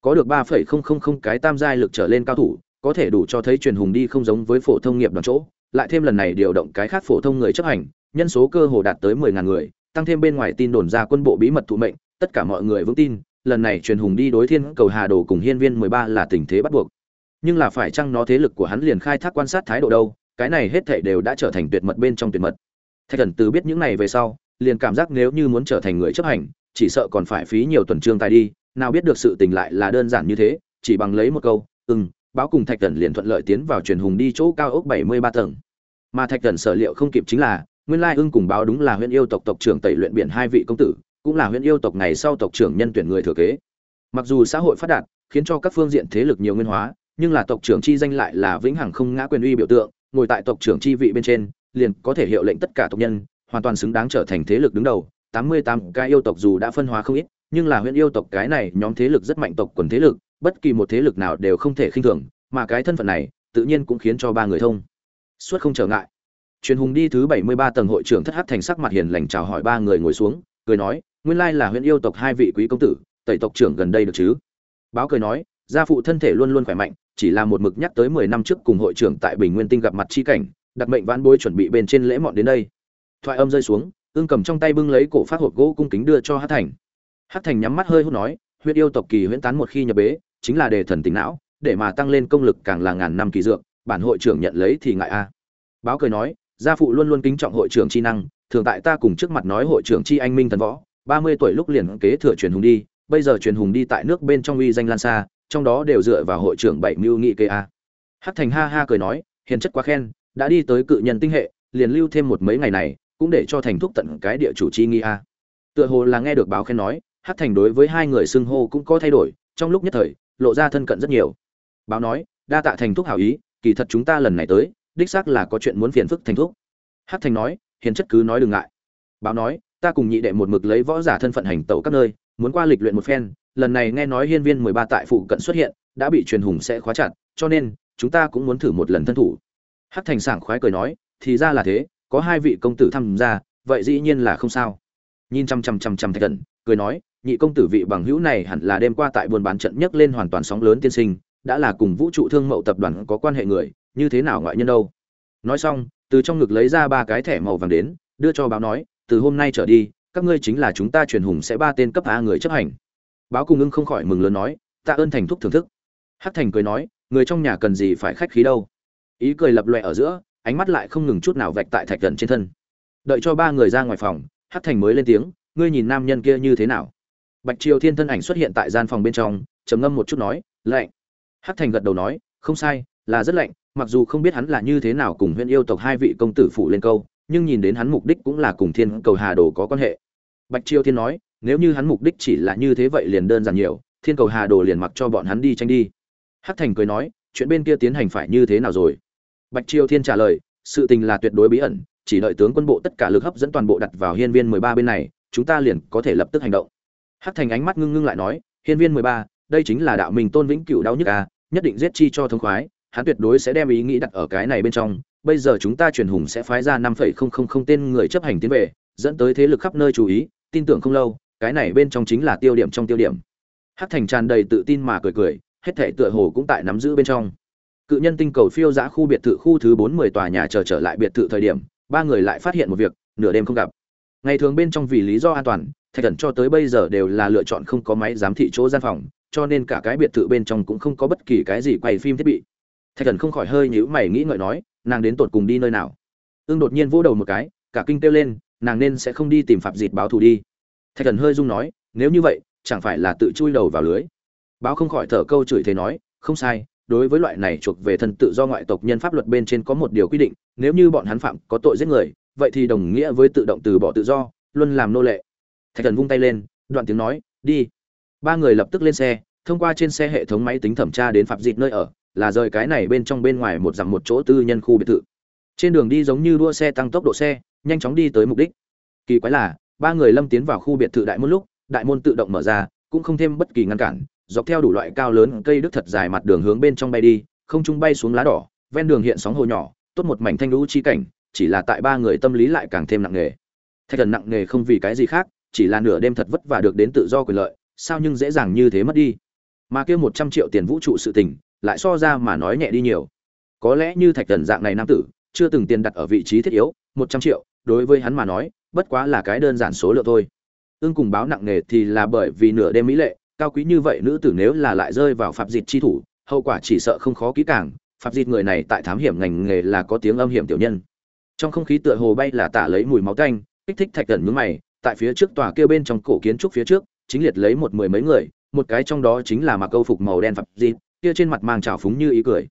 A: Có được ba phẩy không không không cái tam giai lực trở lên cao thủ, có thể đủ cho thấy truyền hùng đi không giống với phổ thông nghiệp đoàn chỗ, lại thêm lần này điều động cái khác phổ thông người chấp hành, nhân số cơ hồ đạt tới mười ngàn người tăng thêm bên ngoài tin đồn ra quân bộ bí mật thụ mệnh, tất cả mọi người vững tin, lần này truyền hùng đi đối thiên cầu hà đồ cùng hiên viên mười ba là tình thế bắt buộc. Nhưng là phải chăng nó thế lực của hắn liền khai thác quan sát thái độ đâu, cái này hết thảy đều đã trở thành tuyệt mật bên trong tuyệt mật. Thạch Cẩn từ biết những này về sau, liền cảm giác nếu như muốn trở thành người chấp hành, chỉ sợ còn phải phí nhiều tuần trương tài đi, nào biết được sự tình lại là đơn giản như thế, chỉ bằng lấy một câu ưng báo cùng thạch Cẩn liền thuận lợi tiến vào truyền hùng đi chỗ cao ốc bảy mươi ba tầng. Mà thạch Cẩn sở liệu không kịp chính là nguyên lai ưng cùng báo đúng là huyện yêu tộc tộc trưởng tẩy luyện biển hai vị công tử, cũng là huyện yêu tộc ngày sau tộc trưởng nhân tuyển người thừa kế. Mặc dù xã hội phát đạt, khiến cho các phương diện thế lực nhiều nguyên hóa, nhưng là tộc trưởng chi danh lại là vĩnh hằng không ngã quyền uy biểu tượng, ngồi tại tộc trưởng chi vị bên trên, liền có thể hiệu lệnh tất cả tộc nhân, hoàn toàn xứng đáng trở thành thế lực đứng đầu. Tám mươi tám cái yêu tộc dù đã phân hóa không ít, nhưng là huyện yêu tộc cái này nhóm thế lực rất mạnh tộc quần thế lực, bất kỳ một thế lực nào đều không thể khinh thường, mà cái thân phận này, tự nhiên cũng khiến cho ba người thông. Suốt không trở ngại truyền hùng đi thứ bảy mươi ba tầng hội trưởng thất hắc thành sắc mặt hiền lành chào hỏi ba người ngồi xuống, cười nói, nguyên lai là huyện yêu tộc hai vị quý công tử, tẩy tộc trưởng gần đây được chứ? Báo cười nói, gia phụ thân thể luôn luôn khỏe mạnh, chỉ là một mực nhắc tới mười năm trước cùng hội trưởng tại bình nguyên tinh gặp mặt chi cảnh, đặc mệnh vãn bối chuẩn bị bên trên lễ mọn đến đây. Thoại âm rơi xuống, ương cầm trong tay bưng lấy cổ phát hộp gỗ cung kính đưa cho Hắc thành. Hắc thành nhắm mắt hơi hút nói huyết yêu tộc kỳ huyễn tán một khi nhập bế, chính là đề thần tính não, để mà tăng lên công lực càng là ngàn năm kỳ dược, bản hội trưởng nhận lấy thì ngại a. Báo cười nói gia phụ luôn luôn kính trọng hội trưởng chi năng, thường tại ta cùng trước mặt nói hội trưởng chi anh minh thần võ, ba mươi tuổi lúc liền kế thừa truyền hùng đi, bây giờ truyền hùng đi tại nước bên trong uy danh lan xa, trong đó đều dựa vào hội trưởng bảy mưu nghị kê a. Hắc thành ha ha cười nói, hiền chất quá khen, đã đi tới cự nhân tinh hệ, liền lưu thêm một mấy ngày này, cũng để cho thành thúc tận cái địa chủ chi nghi a. Tựa hồ là nghe được báo khen nói hắc thành đối với hai người xưng hô cũng có thay đổi, trong lúc nhất thời, lộ ra thân cận rất nhiều. Báo nói, đa tạ thành thúc hảo ý, kỳ thật chúng ta lần này tới đích xác là có chuyện muốn phiền phức thành thúc. Hắc thành nói, hiền chất cứ nói đừng ngại. Báo nói, ta cùng nhị đệ một mực lấy võ giả thân phận hành tẩu các nơi, muốn qua lịch luyện một phen, lần này nghe nói hiên viên mười ba tại phụ cận xuất hiện, đã bị truyền hùng sẽ khóa chặt, cho nên, chúng ta cũng muốn thử một lần thân thủ. Hắc thành sảng khoái cười nói, thì ra là thế, có hai vị công tử tham gia, vậy dĩ nhiên là không sao. Nhìn chăm chăm chăm chăm thạch cẩn, cười nói, nhị công tử vị bằng hữu này hẳn là đêm qua tại buôn bán trận nhấc lên hoàn toàn sóng lớn tiên sinh, đã là cùng vũ trụ thương mậu tập đoàn có quan hệ người như thế nào ngoại nhân đâu? Nói xong, từ trong ngực lấy ra ba cái thẻ màu vàng đến, đưa cho báo nói, từ hôm nay trở đi, các ngươi chính là chúng ta truyền hùng sẽ ba tên cấp a người chấp hành. Báo cùng ưng không khỏi mừng lớn nói, tạ ơn thành thúc thưởng thức. Hắc thành cười nói, người trong nhà cần gì phải khách khí đâu? Ý cười lập loẹ ở giữa, ánh mắt lại không ngừng chút nào vạch tại thạch gần trên thân. Đợi cho ba người ra ngoài phòng, hắc thành mới lên tiếng, ngươi nhìn nam nhân kia như thế nào? Bạch triều thiên thân ảnh xuất hiện tại gian phòng bên trong, trầm ngâm một chút nói, lạnh. Hắc thành gật đầu nói, không sai là rất lạnh, mặc dù không biết hắn là như thế nào cùng huyện yêu tộc hai vị công tử phụ lên câu, nhưng nhìn đến hắn mục đích cũng là cùng thiên cầu hà đồ có quan hệ. Bạch triều thiên nói, nếu như hắn mục đích chỉ là như thế vậy liền đơn giản nhiều, thiên cầu hà đồ liền mặc cho bọn hắn đi tranh đi. Hắc thành cười nói, chuyện bên kia tiến hành phải như thế nào rồi? Bạch triều thiên trả lời, sự tình là tuyệt đối bí ẩn, chỉ đợi tướng quân bộ tất cả lực hấp dẫn toàn bộ đặt vào hiên viên mười ba bên này, chúng ta liền có thể lập tức hành động. Hắc thành ánh mắt ngưng ngưng lại nói, hiên viên mười ba, đây chính là đạo mình tôn vĩnh cửu đau nhất a à, nhất định giết chi cho thông khoái hắn tuyệt đối sẽ đem ý nghĩ đặt ở cái này bên trong. Bây giờ chúng ta truyền hùng sẽ phái ra năm phẩy không không không tên người chấp hành tiến về dẫn tới thế lực khắp nơi chú ý tin tưởng không lâu cái này bên trong chính là tiêu điểm trong tiêu điểm. Hắc thành tràn đầy tự tin mà cười cười hết thể tựa hồ cũng tại nắm giữ bên trong. Cự nhân tinh cầu phiêu giã khu biệt thự khu thứ bốn mươi tòa nhà chờ trở, trở lại biệt thự thời điểm ba người lại phát hiện một việc nửa đêm không gặp. Ngày thường bên trong vì lý do an toàn thạch thần cho tới bây giờ đều là lựa chọn không có máy giám thị chỗ gian phòng cho nên cả cái biệt thự bên trong cũng không có bất kỳ cái gì quay phim thiết bị thạch thần không khỏi hơi nhữ mày nghĩ ngợi nói, nàng đến tột cùng đi nơi nào? Ương đột nhiên vỗ đầu một cái, cả kinh kêu lên, nàng nên sẽ không đi tìm phạm dịt báo thù đi. Thạch thần hơi rung nói, nếu như vậy, chẳng phải là tự chui đầu vào lưới? Báo không khỏi thở câu chửi thế nói, không sai, đối với loại này chuộc về thân tự do ngoại tộc nhân pháp luật bên trên có một điều quy định, nếu như bọn hắn phạm có tội giết người, vậy thì đồng nghĩa với tự động từ bỏ tự do, luôn làm nô lệ. Thạch thần vung tay lên, đoạn tiếng nói, đi. Ba người lập tức lên xe, thông qua trên xe hệ thống máy tính thẩm tra đến phạm dịt nơi ở là rời cái này bên trong bên ngoài một dặm một chỗ tư nhân khu biệt thự. Trên đường đi giống như đua xe tăng tốc độ xe, nhanh chóng đi tới mục đích. Kỳ quái là, ba người lâm tiến vào khu biệt thự đại môn lúc, đại môn tự động mở ra, cũng không thêm bất kỳ ngăn cản, dọc theo đủ loại cao lớn cây đức thật dài mặt đường hướng bên trong bay đi, không trung bay xuống lá đỏ, ven đường hiện sóng hồ nhỏ, tốt một mảnh thanh lũ chi cảnh, chỉ là tại ba người tâm lý lại càng thêm nặng nề. Thạch thần nặng nề không vì cái gì khác, chỉ là nửa đêm thật vất vả được đến tự do quyền lợi, sao nhưng dễ dàng như thế mất đi. Mà kia một trăm triệu tiền vũ trụ sự tình lại so ra mà nói nhẹ đi nhiều. Có lẽ như thạch thần dạng này nam tử, chưa từng tiền đặt ở vị trí thiết yếu, một trăm triệu, đối với hắn mà nói, bất quá là cái đơn giản số lượng thôi. Ương cùng báo nặng nề thì là bởi vì nửa đêm mỹ lệ, cao quý như vậy nữ tử nếu là lại rơi vào phạm dịch chi thủ, hậu quả chỉ sợ không khó kỹ càng phạm dịch người này tại thám hiểm ngành nghề là có tiếng âm hiểm tiểu nhân. Trong không khí tựa hồ bay là tả lấy mùi máu tanh, kích thích thạch thần nhướng mày, tại phía trước tòa kia bên trong cổ kiến trúc phía trước, chính liệt lấy một mười mấy người, một cái trong đó chính là mặc câu phục màu đen phạm dịch kia trên mặt mang trào phúng như ý cười.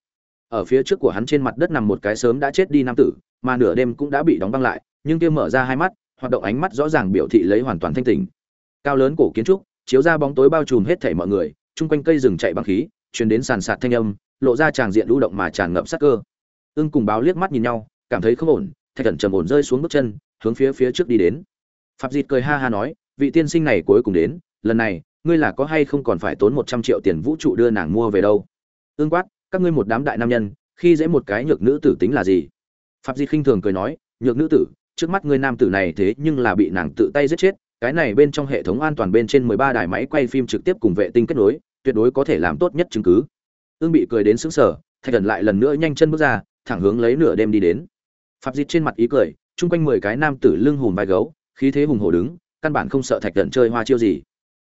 A: Ở phía trước của hắn trên mặt đất nằm một cái sớm đã chết đi nam tử, mà nửa đêm cũng đã bị đóng băng lại, nhưng kia mở ra hai mắt, hoạt động ánh mắt rõ ràng biểu thị lấy hoàn toàn thanh tỉnh. Cao lớn cổ kiến trúc, chiếu ra bóng tối bao trùm hết thảy mọi người, chung quanh cây rừng chạy bằng khí, truyền đến sàn sạt thanh âm, lộ ra tràng diện lũ động mà tràn ngập sắc cơ. Ưng cùng báo liếc mắt nhìn nhau, cảm thấy không ổn, thạch cẩn trầm ổn rơi xuống bước chân, hướng phía phía trước đi đến. Phạm dịt cười ha ha nói, vị tiên sinh này cuối cùng đến, lần này ngươi là có hay không còn phải tốn một trăm triệu tiền vũ trụ đưa nàng mua về đâu? Ương quát, các ngươi một đám đại nam nhân, khi dễ một cái nhược nữ tử tính là gì? Phạm di khinh thường cười nói, nhược nữ tử, trước mắt ngươi nam tử này thế nhưng là bị nàng tự tay giết chết, cái này bên trong hệ thống an toàn bên trên mười ba đài máy quay phim trực tiếp cùng vệ tinh kết nối, tuyệt đối có thể làm tốt nhất chứng cứ. Ương bị cười đến sững sờ, thạch thần lại lần nữa nhanh chân bước ra, thẳng hướng lấy nửa đêm đi đến. Phạm di trên mặt ý cười, chung quanh mười cái nam tử lưng hùm vai gấu, khí thế hùng hổ đứng, căn bản không sợ thạch thần chơi hoa chiêu gì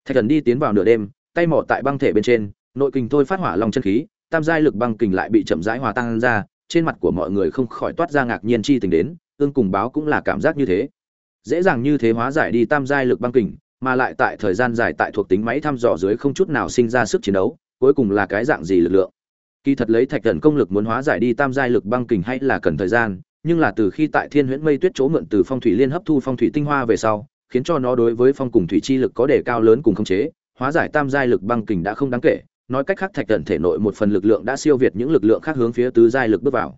A: thạch thần đi tiến vào nửa đêm tay mỏ tại băng thể bên trên nội kình thôi phát hỏa lòng chân khí tam giai lực băng kình lại bị chậm rãi hòa tan ra, trên mặt của mọi người không khỏi toát ra ngạc nhiên chi tình đến, ương cùng báo cũng là cảm giác như thế. Dễ dàng như thế hóa giải đi tam giai lực băng kình, mà lại tại thời gian dài tại thuộc tính máy thăm dò dưới không chút nào sinh ra sức chiến đấu, cuối cùng là cái dạng gì lực lượng. Kỳ thật lấy thạch thần công lực muốn hóa giải đi tam giai lực băng kình hay là cần thời gian, nhưng là từ khi tại Thiên Huyễn Mây Tuyết chỗ mượn từ phong thủy liên hấp thu phong thủy tinh hoa về sau, khiến cho nó đối với phong cùng thủy chi lực có đề cao lớn cùng khống chế, hóa giải tam giai lực băng kình đã không đáng kể, nói cách khác thạch tận thể nội một phần lực lượng đã siêu việt những lực lượng khác hướng phía tứ giai lực bước vào.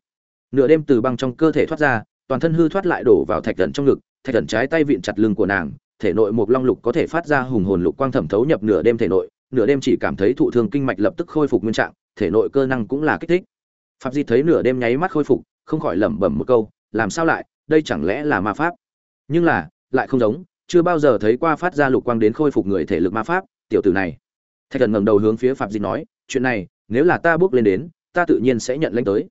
A: Nửa đêm từ băng trong cơ thể thoát ra toàn thân hư thoát lại đổ vào thạch tận trong ngực thạch tận trái tay vịn chặt lưng của nàng thể nội một long lục có thể phát ra hùng hồn lục quang thẩm thấu nhập nửa đêm thể nội nửa đêm chỉ cảm thấy thụ thương kinh mạch lập tức khôi phục nguyên trạng thể nội cơ năng cũng là kích thích. Pháp di thấy nửa đêm nháy mắt khôi phục không khỏi lẩm bẩm một câu làm sao lại đây chẳng lẽ là ma pháp? Nhưng là lại không giống chưa bao giờ thấy qua phát ra lục quang đến khôi phục người thể lực ma pháp, tiểu tử này. Thạch thần ngẩng đầu hướng phía phạm dịch nói, chuyện này, nếu là ta bước lên đến, ta tự nhiên sẽ nhận lãnh tới.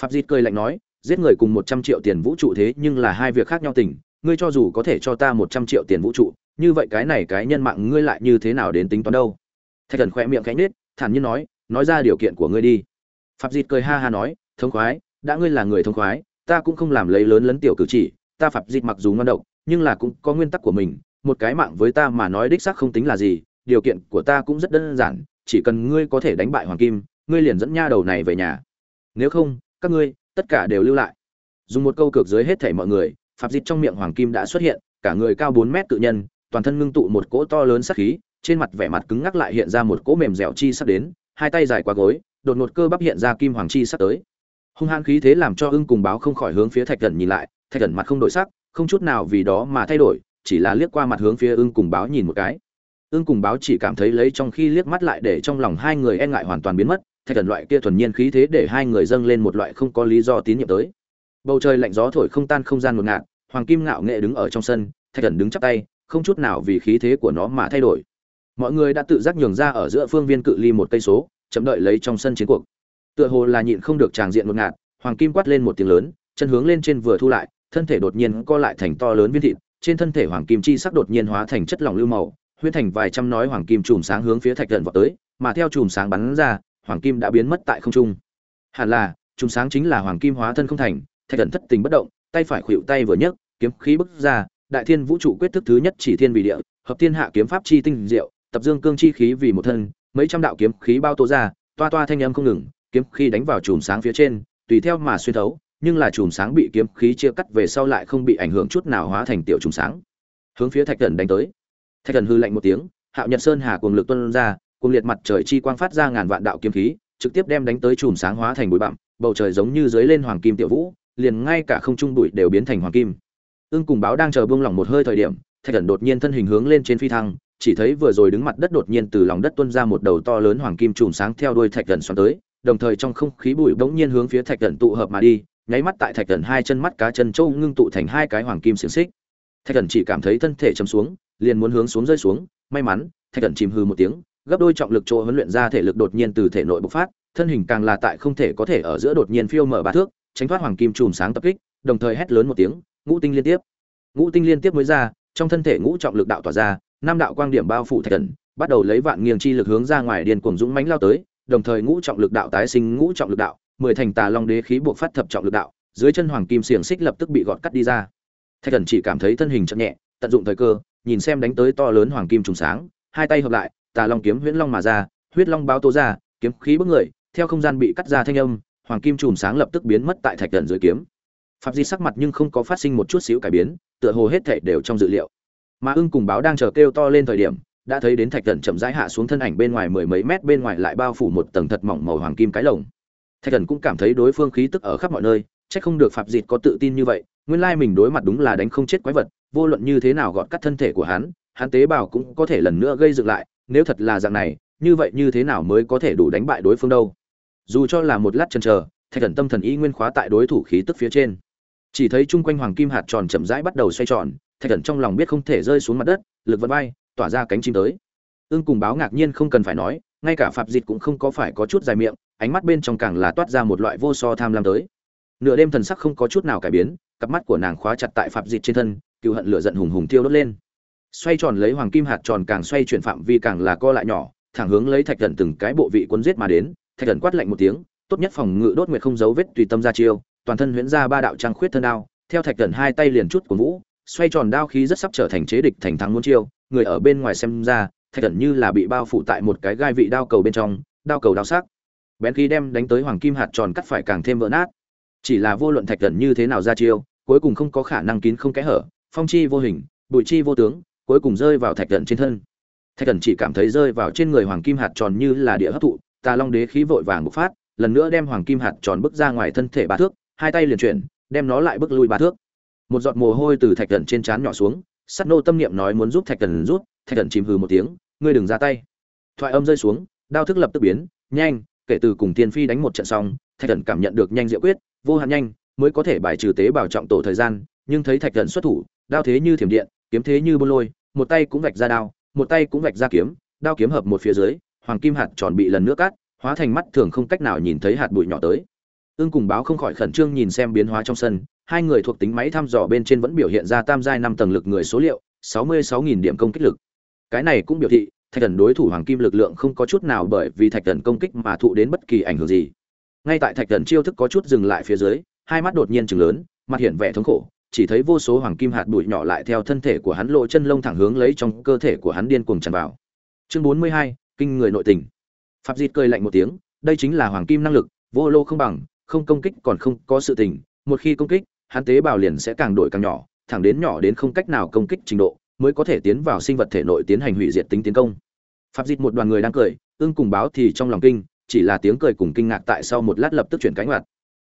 A: Phạm dịch cười lạnh nói, giết người cùng một trăm triệu tiền vũ trụ thế nhưng là hai việc khác nhau tình, ngươi cho dù có thể cho ta một trăm triệu tiền vũ trụ, như vậy cái này cái nhân mạng ngươi lại như thế nào đến tính toán đâu? Thạch thần khỏe miệng cánh nết thản nhiên nói nói ra điều kiện của ngươi đi. Phạm dịch cười ha ha nói, thông khoái, đã ngươi là người thông khoái, ta cũng không làm lấy lớn lấn tiểu cử chỉ, ta phạm dịch mặc dù ngon độc nhưng là cũng có nguyên tắc của mình, một cái mạng với ta mà nói đích xác không tính là gì, điều kiện của ta cũng rất đơn giản, chỉ cần ngươi có thể đánh bại hoàng kim, ngươi liền dẫn nha đầu này về nhà. Nếu không, các ngươi, tất cả đều lưu lại. Dùng một câu cược dưới hết thảy mọi người pháp dịch trong miệng hoàng kim đã xuất hiện, cả người cao bốn mét tự nhân, toàn thân ngưng tụ một cỗ to lớn sắc khí, trên mặt vẻ mặt cứng ngắc lại hiện ra một cỗ mềm dẻo chi sắp đến, hai tay dài qua gối, đột ngột cơ bắp hiện ra kim hoàng chi sắp tới. Hung hãn khí thế làm cho ưng cùng báo không khỏi hướng phía thạch thần nhìn lại, thạch thần mặt không đổi sắc không chút nào vì đó mà thay đổi, chỉ là liếc qua mặt hướng phía ưng cùng báo nhìn một cái. Ưng cùng báo chỉ cảm thấy lấy trong khi liếc mắt lại để trong lòng hai người e ngại hoàn toàn biến mất thạch thần loại kia thuần nhiên khí thế để hai người dâng lên một loại không có lý do tín nhiệm tới. Bầu trời lạnh gió thổi không tan không gian ngột ngạt, hoàng kim ngạo nghệ đứng ở trong sân thạch thần đứng chắp tay, không chút nào vì khí thế của nó mà thay đổi. Mọi người đã tự giác nhường ra ở giữa phương viên cự ly một cây số, chậm đợi lấy trong sân chiến cuộc. Tựa hồ là nhịn không được tràng diện ngột ngạt, hoàng kim quát lên một tiếng lớn, chân hướng lên trên vừa thu lại thân thể đột nhiên co lại thành to lớn viên thịt, trên thân thể hoàng kim chi sắc đột nhiên hóa thành chất lỏng lưu màu Huyết thành vài trăm nói hoàng kim chùm sáng hướng phía thạch thần vọt tới, mà theo chùm sáng bắn ra, hoàng kim đã biến mất tại không trung. Hẳn là, chùm sáng chính là hoàng kim hóa thân không thành, thạch thần thất tình bất động, tay phải khuỵu tay vừa nhấc, kiếm khí bức ra, đại thiên vũ trụ quyết thức thứ nhất chỉ thiên vì địa, hợp thiên hạ kiếm pháp chi tinh diệu, tập dương cương chi khí vì một thân, mấy trăm đạo kiếm khí bao tố ra, toa toa thanh âm không ngừng, kiếm khí đánh vào chùm sáng phía trên, tùy theo mà xuyên thấu nhưng là chùm sáng bị kiếm khí chia cắt về sau lại không bị ảnh hưởng chút nào hóa thành tiểu chùm sáng. Hướng phía thạch thần đánh tới. Thạch thần hư lạnh một tiếng, hạo nhật sơn hà cuồng lực tuân ra, cuồng liệt mặt trời chi quang phát ra ngàn vạn đạo kiếm khí, trực tiếp đem đánh tới chùm sáng hóa thành bụi bặm, bầu trời giống như dưới lên hoàng kim tiểu vũ, liền ngay cả không trung bụi đều biến thành hoàng kim. Ương cùng báo đang chờ buông lỏng một hơi thời điểm, thạch thần đột nhiên thân hình hướng lên trên phi thăng, chỉ thấy vừa rồi đứng mặt đất đột nhiên từ lòng đất tuôn ra một đầu to lớn hoàng kim chùm sáng theo đuôi thạch thần xoắn tới, đồng thời trong không khí bụi bỗng nhiên hướng phía thạch thần tụ hợp mà đi nháy mắt tại thạch thần hai chân mắt cá chân châu ngưng tụ thành hai cái hoàng kim xiềng xích. Thạch thần chỉ cảm thấy thân thể chầm xuống, liền muốn hướng xuống rơi xuống. May mắn, thạch thần chìm hư một tiếng, gấp đôi trọng lực chỗ huấn luyện ra thể lực đột nhiên từ thể nội bộc phát, thân hình càng là tại không thể có thể ở giữa đột nhiên phiêu mở ba thước, tránh thoát hoàng kim chùm sáng tập kích, đồng thời hét lớn một tiếng, ngũ tinh liên tiếp! Ngũ tinh liên tiếp mới ra, trong thân thể ngũ trọng lực đạo tỏa ra, năm đạo quang điểm bao phủ thạch thần, bắt đầu lấy vạn nghiêng chi lực hướng ra ngoài điên cuồng dũng mãnh lao tới, đồng thời ngũ trọng lực đạo tái sinh ngũ trọng lực đạo mười thành tà long đế khí buộc phát thập trọng lực đạo, dưới chân hoàng kim xiềng xích lập tức bị gọt cắt đi ra. Thạch thần chỉ cảm thấy thân hình chậm nhẹ, tận dụng thời cơ, nhìn xem đánh tới to lớn hoàng kim trùng sáng, hai tay hợp lại, tà long kiếm huyễn long mà ra, huyết long báo tố ra, kiếm khí bức người, theo không gian bị cắt ra thanh âm, hoàng kim trùng sáng lập tức biến mất tại thạch thần dưới kiếm. Phạm di sắc mặt nhưng không có phát sinh một chút xíu cải biến, tựa hồ hết thể đều trong dự liệu. Mà ưng cùng báo đang chờ kêu to lên thời điểm, đã thấy đến thạch thần chậm rãi hạ xuống thân ảnh bên ngoài mười mấy mét bên ngoài lại bao phủ một tầng thật mỏng màu hoàng kim cái lồng thạch thần cũng cảm thấy đối phương khí tức ở khắp mọi nơi, chắc không được phạm dịt có tự tin như vậy, nguyên lai mình đối mặt đúng là đánh không chết quái vật, vô luận như thế nào gọt cắt thân thể của hắn hắn tế bào cũng có thể lần nữa gây dựng lại, nếu thật là dạng này, như vậy như thế nào mới có thể đủ đánh bại đối phương đâu? Dù cho là một lát chần chờ, thạch thần tâm thần ý nguyên khóa tại đối thủ khí tức phía trên. Chỉ thấy chung quanh hoàng kim hạt tròn chậm rãi bắt đầu xoay tròn, thạch thần trong lòng biết không thể rơi xuống mặt đất, lực vận bay, tỏa ra cánh chim tới. Ương cùng báo ngạc nhiên không cần phải nói, ngay cả phạm dịch cũng không có phải có chút dài miệng ánh mắt bên trong càng là toát ra một loại vô so tham lam tới. Nửa đêm thần sắc không có chút nào cải biến, cặp mắt của nàng khóa chặt tại phạm dịch trên thân, cựu hận lửa giận hùng hùng tiêu đốt lên. Xoay tròn lấy hoàng kim hạt tròn càng xoay chuyển phạm vi càng là co lại nhỏ, thẳng hướng lấy thạch thần từng cái bộ vị quân giết mà đến, thạch thần quát lạnh một tiếng, tốt nhất phòng ngự đốt nguyệt không dấu vết tùy tâm ra chiêu, toàn thân huyễn ra ba đạo trang khuyết thân đao theo thạch thần hai tay liền chút của vũ, xoay tròn đao khí rất sắp trở thành chế địch thành thắng muốn chiêu, người ở bên ngoài xem ra, thạch thần như là bị bao phủ tại một cái gai vị đao cầu bên trong, đao cầu đao sắc bén khí đem đánh tới hoàng kim hạt tròn cắt phải càng thêm vỡ nát. Chỉ là vô luận thạch thần như thế nào ra chiêu, cuối cùng không có khả năng kín không kẽ hở, phong chi vô hình, bụi chi vô tướng, cuối cùng rơi vào thạch thần trên thân. Thạch thần chỉ cảm thấy rơi vào trên người hoàng kim hạt tròn như là địa hấp thụ, tà long đế khí vội vàng bộc phát, lần nữa đem hoàng kim hạt tròn bước ra ngoài thân thể ba thước, hai tay liền chuyển, đem nó lại bước lui ba thước. Một giọt mồ hôi từ thạch thần trên trán nhỏ xuống sắt nô tâm niệm nói muốn giúp thạch thần rút, thạch thần chìm hừ một tiếng, ngươi đừng ra tay. Thoại âm rơi xuống, đao thức lập tức biến, nhanh kể từ cùng tiên phi đánh một trận xong, thạch thần cảm nhận được nhanh diệu quyết, vô hạn nhanh, mới có thể bài trừ tế bào trọng tổ thời gian, nhưng thấy thạch thần xuất thủ, đao thế như thiểm điện, kiếm thế như bôn lôi, một tay cũng vạch ra đao, một tay cũng vạch ra kiếm, đao kiếm hợp một phía dưới, hoàng kim hạt tròn bị lần nữa cắt, hóa thành mắt thường không cách nào nhìn thấy hạt bụi nhỏ tới. Ương cùng báo không khỏi khẩn trương nhìn xem biến hóa trong sân, hai người thuộc tính máy thăm dò bên trên vẫn biểu hiện ra tam giai năm tầng lực người số liệu, sáu mươi sáu nghìn điểm công kích lực. Cái này cũng biểu thị thạch thần đối thủ hoàng kim lực lượng không có chút nào bởi vì thạch thần công kích mà thụ đến bất kỳ ảnh hưởng gì. Ngay tại thạch thần chiêu thức có chút dừng lại phía dưới hai mắt đột nhiên chừng lớn mặt hiện vẻ thống khổ chỉ thấy vô số hoàng kim hạt bụi nhỏ lại theo thân thể của hắn lộ chân lông thẳng hướng lấy trong cơ thể của hắn điên cuồng tràn vào. Chương bốn mươi hai kinh người nội tình. Pháp Dịt cười lạnh một tiếng, đây chính là hoàng kim năng lực, vô lô không bằng, không công kích còn không có sự tình, một khi công kích, hắn tế bào liền sẽ càng đổi càng nhỏ, thẳng đến nhỏ đến không cách nào công kích trình độ, mới có thể tiến vào sinh vật thể nội tiến hành hủy diệt tính tiến công. Pháp dịch một đoàn người đang cười, ương cùng báo thì trong lòng kinh, chỉ là tiếng cười cùng kinh ngạc tại sau một lát lập tức chuyển cánh mặt.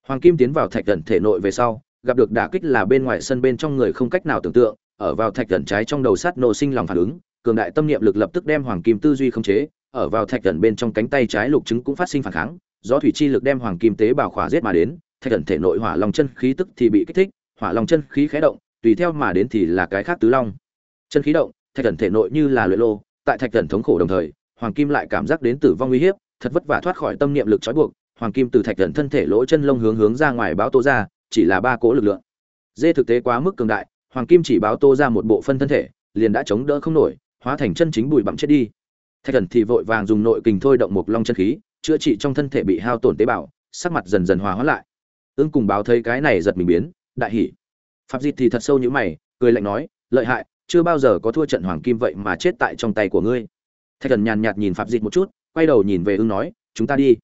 A: Hoàng kim tiến vào thạch thần thể nội về sau, gặp được đả kích là bên ngoài sân bên trong người không cách nào tưởng tượng, ở vào thạch thần trái trong đầu sát nổ sinh lòng phản ứng, cường đại tâm niệm lực lập tức đem hoàng kim tư duy không chế, ở vào thạch thần bên trong cánh tay trái lục chứng cũng phát sinh phản kháng do thủy chi lực đem hoàng kim tế bào khỏa giết mà đến thạch thần thể nội hỏa long chân khí tức thì bị kích thích hỏa long chân khí khé động tùy theo mà đến thì là cái khác tứ long chân khí động, thạch thần thể nội như là luyện lô, tại thạch thần thống khổ đồng thời, hoàng kim lại cảm giác đến tử vong uy hiếp, thật vất vả thoát khỏi tâm niệm lực trói buộc, hoàng kim từ thạch thần thân thể lỗ chân lông hướng hướng ra ngoài báo tô ra, chỉ là ba cỗ lực lượng. Dê thực tế quá mức cường đại, hoàng kim chỉ báo tô ra một bộ phân thân thể, liền đã chống đỡ không nổi, hóa thành chân chính bụi bặm chết đi. Thạch thần thì vội vàng dùng nội kình thôi động một long chân khí, chữa trị trong thân thể bị hao tổn tế bào, sắc mặt dần dần hòa hóa lại. Ương cùng báo thấy cái này giật mình biến, đại hỉ. Pháp dịch thì thật sâu như mày, cười lạnh nói, lợi hại chưa bao giờ có thua trận hoàng kim vậy mà chết tại trong tay của ngươi. Thạch thần nhàn nhạt nhìn Phạm dịch một chút, quay đầu nhìn về ưng nói, chúng ta đi.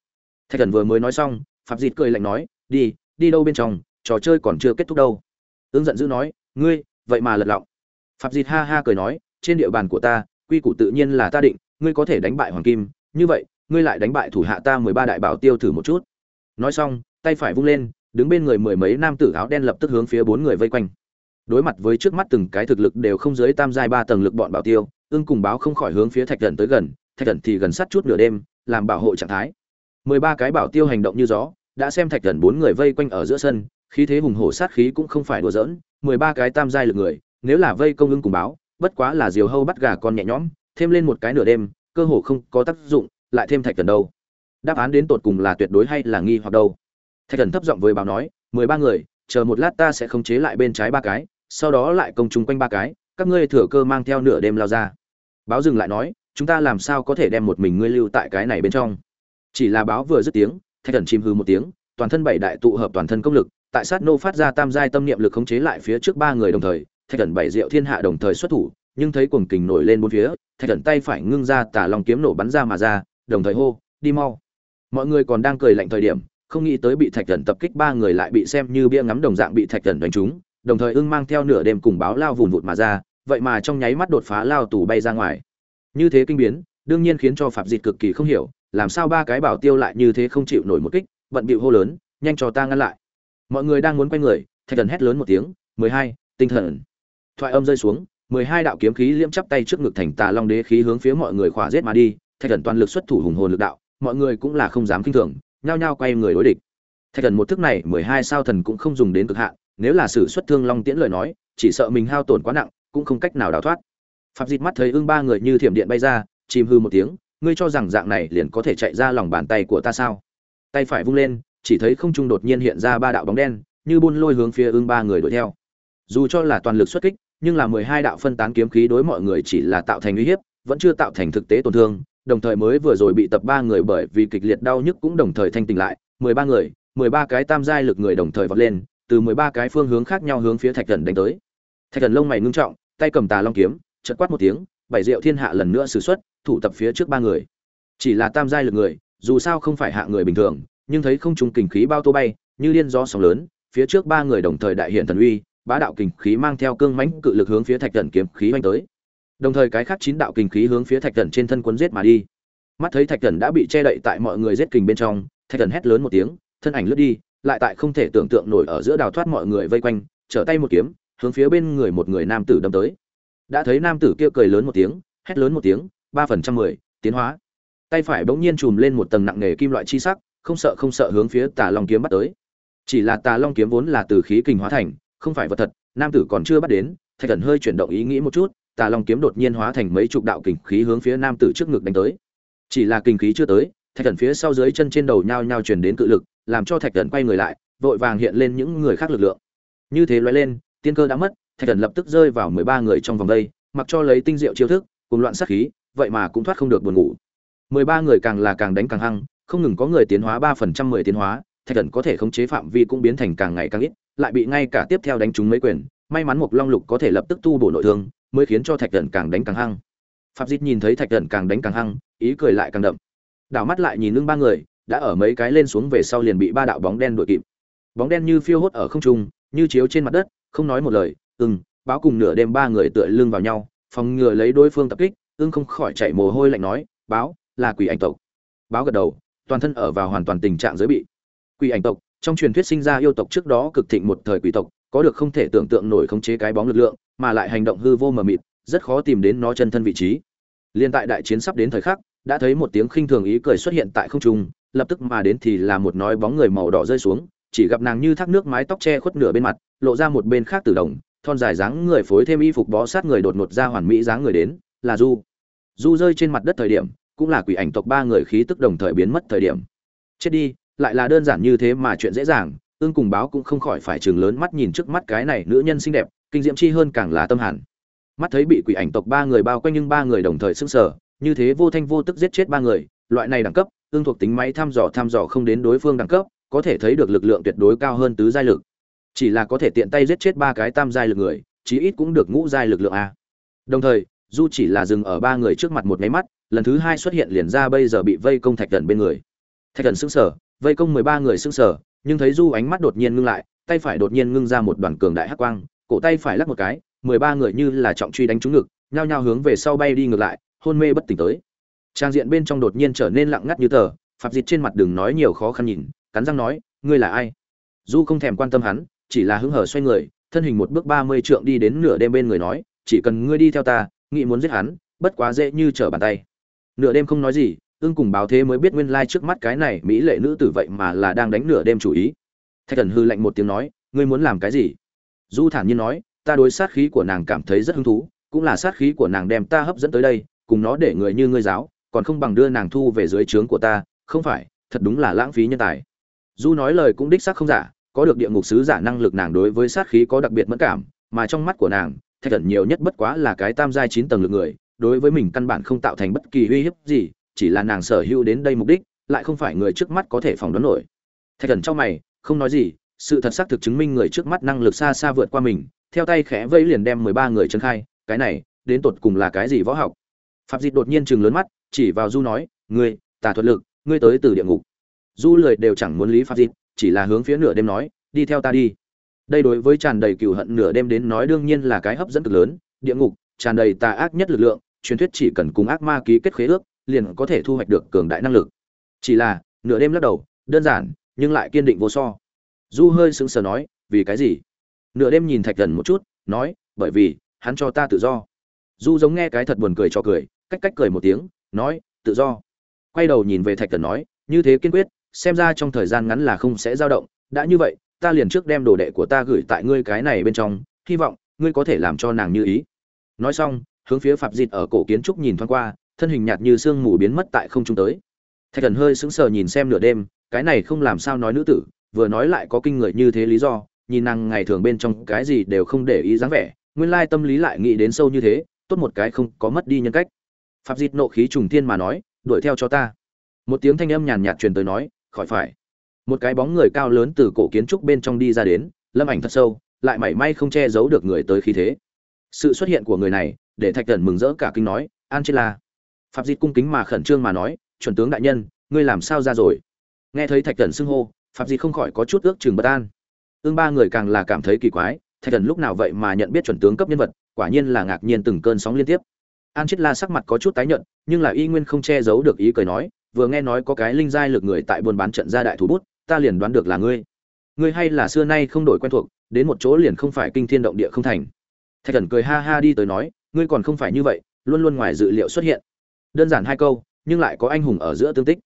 A: Thạch thần vừa mới nói xong, Phạm dịch cười lạnh nói, đi đi đâu bên trong, trò chơi còn chưa kết thúc đâu. Ưng giận dữ nói, ngươi, vậy mà lật lọng. Phạm dịch ha ha cười nói, trên địa bàn của ta, quy củ tự nhiên là ta định, ngươi có thể đánh bại hoàng kim, như vậy, ngươi lại đánh bại thủ hạ ta mười ba đại bảo tiêu thử một chút. Nói xong, tay phải vung lên, đứng bên người mười mấy nam tử áo đen lập tức hướng phía bốn người vây quanh đối mặt với trước mắt từng cái thực lực đều không dưới tam giai ba tầng lực bọn bảo tiêu, ưng cùng báo không khỏi hướng phía thạch thần tới gần, thạch thần thì gần sát chút nửa đêm, làm bảo hộ trạng thái. Mười ba cái bảo tiêu hành động như gió, đã xem thạch thần bốn người vây quanh ở giữa sân, khí thế hùng hổ sát khí cũng không phải đùa giỡn, mười ba cái tam giai lực người, nếu là vây công ưng cùng báo, bất quá là diều hâu bắt gà con nhẹ nhõm, thêm lên một cái nửa đêm, cơ hồ không có tác dụng, lại thêm thạch thần đâu. Đáp án đến tột cùng là tuyệt đối hay là nghi hoặc đâu? Thạch thần thấp giọng với báo nói, mười ba người, chờ một lát ta sẽ khống chế lại bên trái ba cái sau đó lại công chúng quanh ba cái, các ngươi thừa cơ mang theo nửa đêm lao ra. Báo dừng lại nói, chúng ta làm sao có thể đem một mình ngươi lưu tại cái này bên trong? Chỉ là báo vừa dứt tiếng, thạch thần chìm hư một tiếng, toàn thân bảy đại tụ hợp toàn thân công lực, tại sát nô phát ra tam giai tâm niệm lực khống chế lại phía trước ba người đồng thời, thạch thần bảy diệu thiên hạ đồng thời xuất thủ, nhưng thấy cuồng kình nổi lên bốn phía, thạch thần tay phải ngưng ra tà lòng kiếm nổ bắn ra mà ra, đồng thời hô, đi mau. Mọi người còn đang cười lạnh thời điểm, không nghĩ tới bị thạch thần tập kích ba người lại bị xem như bia ngắm đồng dạng bị thạch thần đánh trúng đồng thời ưng mang theo nửa đêm cùng báo lao vùn vụt mà ra, vậy mà trong nháy mắt đột phá lao tù bay ra ngoài. Như thế kinh biến, đương nhiên khiến cho phạm dịch cực kỳ không hiểu, làm sao ba cái bảo tiêu lại như thế không chịu nổi một kích, bận bịu hô lớn, nhanh cho ta ngăn lại. Mọi người đang muốn quay người, thạch thần hét lớn một tiếng, mười hai, tinh thần. Thoại âm rơi xuống, mười hai đạo kiếm khí liễm chắp tay trước ngực thành tà long đế khí hướng phía mọi người khỏa rết mà đi, thạch thần toàn lực xuất thủ hùng hồn lực đạo, mọi người cũng là không dám kinh thường, nhao nhao quay người đối địch. Thạch thần một thức này, mười hai sao thần cũng không dùng đến cực hạn nếu là sử xuất thương long tiễn lời nói, chỉ sợ mình hao tổn quá nặng, cũng không cách nào đào thoát. Phạm dịt mắt thấy ưng ba người như thiểm điện bay ra, chìm hư một tiếng, ngươi cho rằng dạng này liền có thể chạy ra lòng bàn tay của ta sao? Tay phải vung lên, chỉ thấy không trung đột nhiên hiện ra ba đạo bóng đen, như buôn lôi hướng phía ưng ba người đuổi theo. Dù cho là toàn lực xuất kích, nhưng là mười hai đạo phân tán kiếm khí đối mọi người chỉ là tạo thành uy hiếp, vẫn chưa tạo thành thực tế tổn thương, đồng thời mới vừa rồi bị tập ba người bởi vì kịch liệt đau nhức cũng đồng thời thanh tỉnh lại, mười ba người, mười ba cái tam giai lực người đồng thời vọt lên từ mười ba cái phương hướng khác nhau hướng phía thạch thần đánh tới. Thạch thần lông mày ngưng trọng, tay cầm tà long kiếm chật quát một tiếng, bảy diệu thiên hạ lần nữa sử xuất, thủ tập phía trước ba người. Chỉ là tam giai lực người, dù sao không phải hạ người bình thường, nhưng thấy không trung kình khí bao tô bay, như liên gió sóng lớn, phía trước ba người đồng thời đại hiện thần uy, bá đạo kình khí mang theo cương mãnh cự lực hướng phía thạch thần kiếm khí oanh tới. Đồng thời cái khác chín đạo kình khí hướng phía thạch thần trên thân quấn giết mà đi. Mắt thấy thạch thần đã bị che đậy tại mọi người giết kình bên trong, thạch thần hét lớn một tiếng, thân ảnh lướt đi lại tại không thể tưởng tượng nổi ở giữa đào thoát mọi người vây quanh, trở tay một kiếm, hướng phía bên người một người nam tử đâm tới. Đã thấy nam tử kia cười lớn một tiếng, hét lớn một tiếng, ba phần trăm mười, tiến hóa. Tay phải bỗng nhiên chùm lên một tầng nặng nề kim loại chi sắc, không sợ không sợ hướng phía tà long kiếm bắt tới. Chỉ là tà long kiếm vốn là từ khí kình hóa thành, không phải vật thật, nam tử còn chưa bắt đến, thạch thần hơi chuyển động ý nghĩ một chút, tà long kiếm đột nhiên hóa thành mấy chục đạo kình khí hướng phía nam tử trước ngực đánh tới. Chỉ là kình khí chưa tới, thạch thần phía sau dưới chân trên đầu nhao nhao truyền đến cự lực làm cho thạch thần quay người lại, vội vàng hiện lên những người khác lực lượng. Như thế loay lên, tiên cơ đã mất, thạch thần lập tức rơi vào mười ba người trong vòng đây, mặc cho lấy tinh diệu chiêu thức, cùng loạn sát khí, vậy mà cũng thoát không được buồn ngủ. Mười ba người càng là càng đánh càng hăng, không ngừng có người tiến hóa ba phần trăm mười tiến hóa, thạch thần có thể khống chế phạm vi cũng biến thành càng ngày càng ít, lại bị ngay cả tiếp theo đánh trúng mấy quyền, may mắn một long lục có thể lập tức tu bổ nội thương, mới khiến cho thạch thần càng đánh càng hăng. Phạm dịch nhìn thấy thạch thần càng đánh càng hăng, ý cười lại càng đậm. Đảo mắt lại nhìn lưng ba người đã ở mấy cái lên xuống về sau liền bị ba đạo bóng đen đuổi kịp. Bóng đen như phiêu hốt ở không trung, như chiếu trên mặt đất, không nói một lời ưng báo cùng nửa đêm ba người tựa lưng vào nhau, phòng ngừa lấy đối phương tập kích, ưng không khỏi chạy mồ hôi lạnh nói, báo, là quỷ ảnh tộc. Báo gật đầu, toàn thân ở vào hoàn toàn tình trạng giới bị. Quỷ ảnh tộc, trong truyền thuyết sinh ra yêu tộc trước đó cực thịnh một thời quỷ tộc, có được không thể tưởng tượng nổi khống chế cái bóng lực lượng, mà lại hành động hư vô mờ mịt, rất khó tìm đến nó chân thân vị trí. Liên tại đại chiến sắp đến thời khắc, đã thấy một tiếng khinh thường ý cười xuất hiện tại không trung lập tức mà đến thì là một nói bóng người màu đỏ rơi xuống, chỉ gặp nàng như thác nước mái tóc che khuất nửa bên mặt, lộ ra một bên khác từ đồng, thon dài dáng người phối thêm y phục bó sát người đột ngột ra hoàn mỹ dáng người đến, là du. Du rơi trên mặt đất thời điểm, cũng là quỷ ảnh tộc ba người khí tức đồng thời biến mất thời điểm. Chết đi, lại là đơn giản như thế mà chuyện dễ dàng, ương cùng báo cũng không khỏi phải chừng lớn mắt nhìn trước mắt cái này nữ nhân xinh đẹp, kinh diễm chi hơn càng là tâm hẳn. Mắt thấy bị quỷ ảnh tộc ba người bao quanh nhưng ba người đồng thời sững sờ, như thế vô thanh vô tức giết chết ba người, loại này đẳng cấp ương thuộc tính máy thăm dò thăm dò không đến đối phương đẳng cấp, có thể thấy được lực lượng tuyệt đối cao hơn tứ giai lực. Chỉ là có thể tiện tay giết chết ba cái tam giai lực người, chí ít cũng được ngũ giai lực lượng a. Đồng thời du chỉ là dừng ở ba người trước mặt một máy mắt, lần thứ hai xuất hiện liền ra bây giờ bị vây công thạch thần bên người. Thạch thần sững sờ, vây công mười ba người sững sờ, nhưng thấy du ánh mắt đột nhiên ngưng lại, tay phải đột nhiên ngưng ra một đoàn cường đại hắc quang, cổ tay phải lắc một cái, mười ba người như là trọng truy đánh trúng ngực, nhao nhao hướng về sau bay đi ngược lại, hôn mê bất tỉnh tới trang diện bên trong đột nhiên trở nên lặng ngắt như tờ phạm dịt trên mặt đừng nói nhiều khó khăn nhìn, cắn răng nói, ngươi là ai? Du không thèm quan tâm hắn, chỉ là hứng hở xoay người, thân hình một bước ba mươi trượng đi đến nửa đêm bên người nói, chỉ cần ngươi đi theo ta, nghĩ muốn giết hắn, bất quá dễ như trở bàn tay. Nửa đêm không nói gì, ưng cùng báo thế mới biết nguyên lai trước mắt cái này mỹ lệ nữ tử vậy mà là đang đánh nửa đêm chủ ý. Thạch thần hư lạnh một tiếng nói, ngươi muốn làm cái gì? Du thản nhiên nói, ta đối sát khí của nàng cảm thấy rất hứng thú, cũng là sát khí của nàng đem ta hấp dẫn tới đây, cùng nó để người như ngươi giáo còn không bằng đưa nàng thu về dưới trướng của ta, không phải, thật đúng là lãng phí nhân tài. Du nói lời cũng đích xác không giả, có được địa ngục sứ giả năng lực nàng đối với sát khí có đặc biệt mẫn cảm, mà trong mắt của nàng, thạch thần nhiều nhất bất quá là cái tam giai chín tầng lực người, đối với mình căn bản không tạo thành bất kỳ uy hiếp gì, chỉ là nàng sở hữu đến đây mục đích, lại không phải người trước mắt có thể phỏng đoán nổi. Thạch thần trong mày, không nói gì, sự thật xác thực chứng minh người trước mắt năng lực xa xa vượt qua mình, theo tay khẽ vẫy liền đem mười ba người chân khai, cái này, đến tột cùng là cái gì võ học? Phạm dịch đột nhiên chừng lớn mắt, chỉ vào du nói, ngươi, tà thuật lực, ngươi tới từ địa ngục. Du lười đều chẳng muốn lý phạm dịch, chỉ là hướng phía nửa đêm nói, đi theo ta đi. Đây đối với tràn đầy cừu hận nửa đêm đến nói đương nhiên là cái hấp dẫn cực lớn, địa ngục, tràn đầy tà ác nhất lực lượng, truyền thuyết chỉ cần cùng ác ma ký kết khế ước, liền có thể thu hoạch được cường đại năng lực. Chỉ là, nửa đêm lắc đầu, đơn giản, nhưng lại kiên định vô so. Du hơi sững sờ nói, vì cái gì? Nửa đêm nhìn thạch thần một chút, nói, bởi vì, hắn cho ta tự do. Du giống nghe cái thật buồn cười cho cười cách cách cười một tiếng, nói, tự do. Quay đầu nhìn về thạch Cẩn nói, như thế kiên quyết, xem ra trong thời gian ngắn là không sẽ dao động. Đã như vậy, ta liền trước đem đồ đệ của ta gửi tại ngươi cái này bên trong, hy vọng ngươi có thể làm cho nàng như ý. Nói xong, hướng phía phạm dịt ở cổ kiến trúc nhìn thoáng qua, thân hình nhạt như sương mù biến mất tại không trung tới. Thạch thần hơi sững sờ nhìn xem nửa đêm, cái này không làm sao nói nữ tử, vừa nói lại có kinh người như thế lý do, nhìn nàng ngày thường bên trong cái gì đều không để ý dáng vẻ, nguyên lai tâm lý lại nghĩ đến sâu như thế, tốt một cái không có mất đi nhân cách. Pháp dịt nộ khí trùng thiên mà nói, đuổi theo cho ta. Một tiếng thanh âm nhàn nhạt truyền tới nói, khỏi phải. Một cái bóng người cao lớn từ cổ kiến trúc bên trong đi ra đến, lâm ảnh thật sâu, lại mảy may không che giấu được người tới khí thế. Sự xuất hiện của người này, để thạch thần mừng rỡ cả kinh nói, angela. Pháp dịt cung kính mà khẩn trương mà nói, chuẩn tướng đại nhân, ngươi làm sao ra rồi? Nghe thấy thạch thần xưng hô, Pháp dịt không khỏi có chút ước chừng bất an. Ương ba người càng là cảm thấy kỳ quái, thạch thần lúc nào vậy mà nhận biết chuẩn tướng cấp nhân vật, quả nhiên là ngạc nhiên từng cơn sóng liên tiếp an chết la sắc mặt có chút tái nhợt, nhưng là y nguyên không che giấu được ý cười nói, vừa nghe nói có cái linh giai lực người tại buôn bán trận gia đại thủ bút, ta liền đoán được là ngươi. Ngươi hay là xưa nay không đổi quen thuộc, đến một chỗ liền không phải kinh thiên động địa không thành. Thạch thần cười ha ha đi tới nói, ngươi còn không phải như vậy, luôn luôn ngoài dự liệu xuất hiện. Đơn giản hai câu, nhưng lại có anh hùng ở giữa tương tích.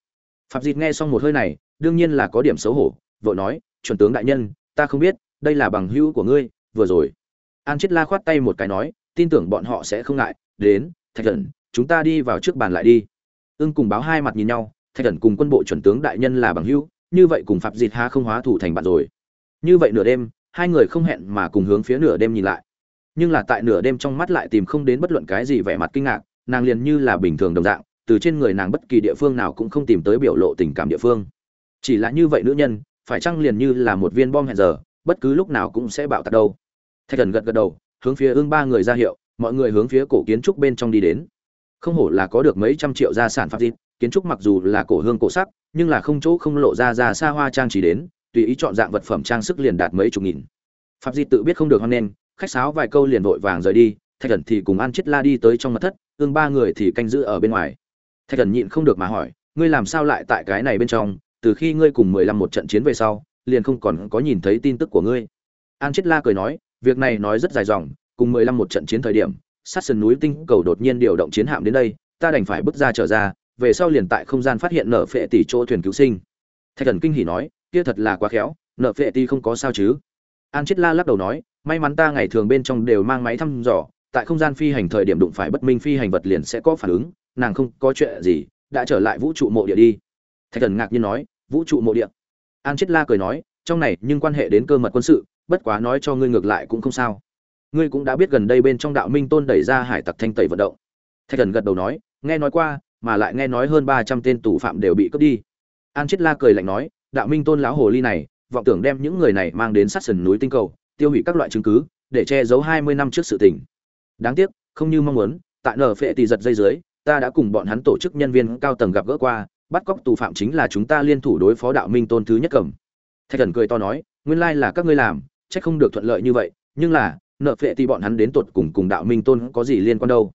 A: Phạm dịt nghe xong một hơi này, đương nhiên là có điểm xấu hổ, vội nói, chuẩn tướng đại nhân, ta không biết, đây là bằng hữu của ngươi, vừa rồi. An chết la khoát tay một cái nói, tin tưởng bọn họ sẽ không ngại, đến thạch thần, chúng ta đi vào trước bàn lại đi. Ưng cùng báo hai mặt nhìn nhau, thạch thần cùng quân bộ chuẩn tướng đại nhân là bằng hữu, như vậy cùng phạm dịt ha không hóa thủ thành bạn rồi. Như vậy nửa đêm, hai người không hẹn mà cùng hướng phía nửa đêm nhìn lại. Nhưng là tại nửa đêm trong mắt lại tìm không đến bất luận cái gì vẻ mặt kinh ngạc, nàng liền như là bình thường đồng dạng, từ trên người nàng bất kỳ địa phương nào cũng không tìm tới biểu lộ tình cảm địa phương. Chỉ là như vậy nữ nhân, phải chăng liền như là một viên bom hẹn giờ, bất cứ lúc nào cũng sẽ bạo tạc đâu. Thạch thần gật gật đầu, hướng phía ương ba người ra hiệu mọi người hướng phía cổ kiến trúc bên trong đi đến. Không hổ là có được mấy trăm triệu gia sản pháp dịp kiến trúc mặc dù là cổ hương cổ sắc, nhưng là không chỗ không lộ ra ra xa hoa trang trí đến, tùy ý chọn dạng vật phẩm trang sức liền đạt mấy chục nghìn. Pháp di tự biết không được hoan nghênh, khách sáo vài câu liền vội vàng rời đi, thạch thần thì cùng an chết la đi tới trong mật thất, ương ba người thì canh giữ ở bên ngoài. Thạch thần nhịn không được mà hỏi, ngươi làm sao lại tại cái này bên trong? Từ khi ngươi cùng mười lăm một trận chiến về sau, liền không còn có nhìn thấy tin tức của ngươi. An chết la cười nói, việc này nói rất dài dòng cùng mười lăm một trận chiến thời điểm, sát sườn núi tinh cầu đột nhiên điều động chiến hạm đến đây, ta đành phải bước ra trở ra, về sau liền tại không gian phát hiện nợ phệ tỷ chỗ thuyền cứu sinh. Thạch thần kinh hỉ nói, kia thật là quá khéo, nợ phệ tỷ không có sao chứ? An chết la lắc đầu nói, may mắn ta ngày thường bên trong đều mang máy thăm dò, tại không gian phi hành thời điểm đụng phải bất minh phi hành vật liền sẽ có phản ứng, nàng không có chuyện gì, đã trở lại vũ trụ mộ địa đi. Thạch thần ngạc nhiên nói, vũ trụ mộ địa? An chết la cười nói, trong này nhưng quan hệ đến cơ mật quân sự, bất quá nói cho ngươi ngược lại cũng không sao ngươi cũng đã biết gần đây bên trong đạo minh tôn đẩy ra hải tặc thanh tẩy vận động. Thạch thần gật đầu nói, nghe nói qua, mà lại nghe nói hơn ba trăm tên tù phạm đều bị cướp đi. An chết la cười lạnh nói, đạo minh tôn lão hồ ly này, vọng tưởng đem những người này mang đến sát sườn núi tinh cầu, tiêu hủy các loại chứng cứ, để che giấu hai mươi năm trước sự tình. Đáng tiếc, không như mong muốn, tại nở phệ tì giật dây dưới, ta đã cùng bọn hắn tổ chức nhân viên cao tầng gặp gỡ qua, bắt cóc tù phạm chính là chúng ta liên thủ đối phó đạo minh tôn thứ nhất cầm. Thạch thần cười to nói, nguyên lai là các ngươi làm trách không được thuận lợi như vậy, nhưng là nợ phệ thì bọn hắn đến tột cùng cùng đạo minh tôn có gì liên quan đâu.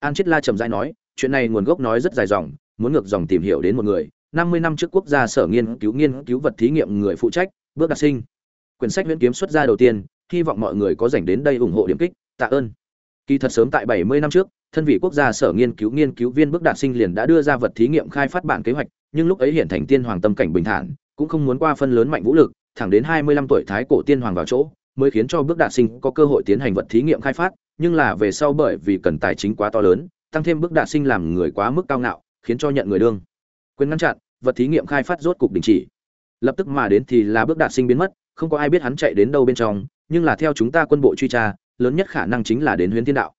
A: An chết la trầm rãi nói, chuyện này nguồn gốc nói rất dài dòng, muốn ngược dòng tìm hiểu đến một người, năm mươi năm trước quốc gia sở nghiên cứu nghiên cứu vật thí nghiệm người phụ trách, bước đạt sinh. Quyển sách nguyễn kiếm xuất ra đầu tiên, hy vọng mọi người có dành đến đây ủng hộ điểm kích, tạ ơn. Kỳ thật sớm tại bảy mươi năm trước, thân vị quốc gia sở nghiên cứu nghiên cứu viên bước đạt sinh liền đã đưa ra vật thí nghiệm khai phát bản kế hoạch, nhưng lúc ấy hiện thành tiên hoàng tâm cảnh bình thản, cũng không muốn qua phân lớn mạnh vũ lực, thẳng đến hai mươi lăm tuổi thái cổ tiên hoàng vào chỗ mới khiến cho bước đạt sinh có cơ hội tiến hành vật thí nghiệm khai phát, nhưng là về sau bởi vì cần tài chính quá to lớn, tăng thêm bước đạt sinh làm người quá mức cao ngạo, khiến cho nhận người đương. Quyền ngăn chặn, vật thí nghiệm khai phát rốt cục đình chỉ. Lập tức mà đến thì là bước đạt sinh biến mất, không có ai biết hắn chạy đến đâu bên trong, nhưng là theo chúng ta quân bộ truy tra, lớn nhất khả năng chính là đến huyến thiên đạo.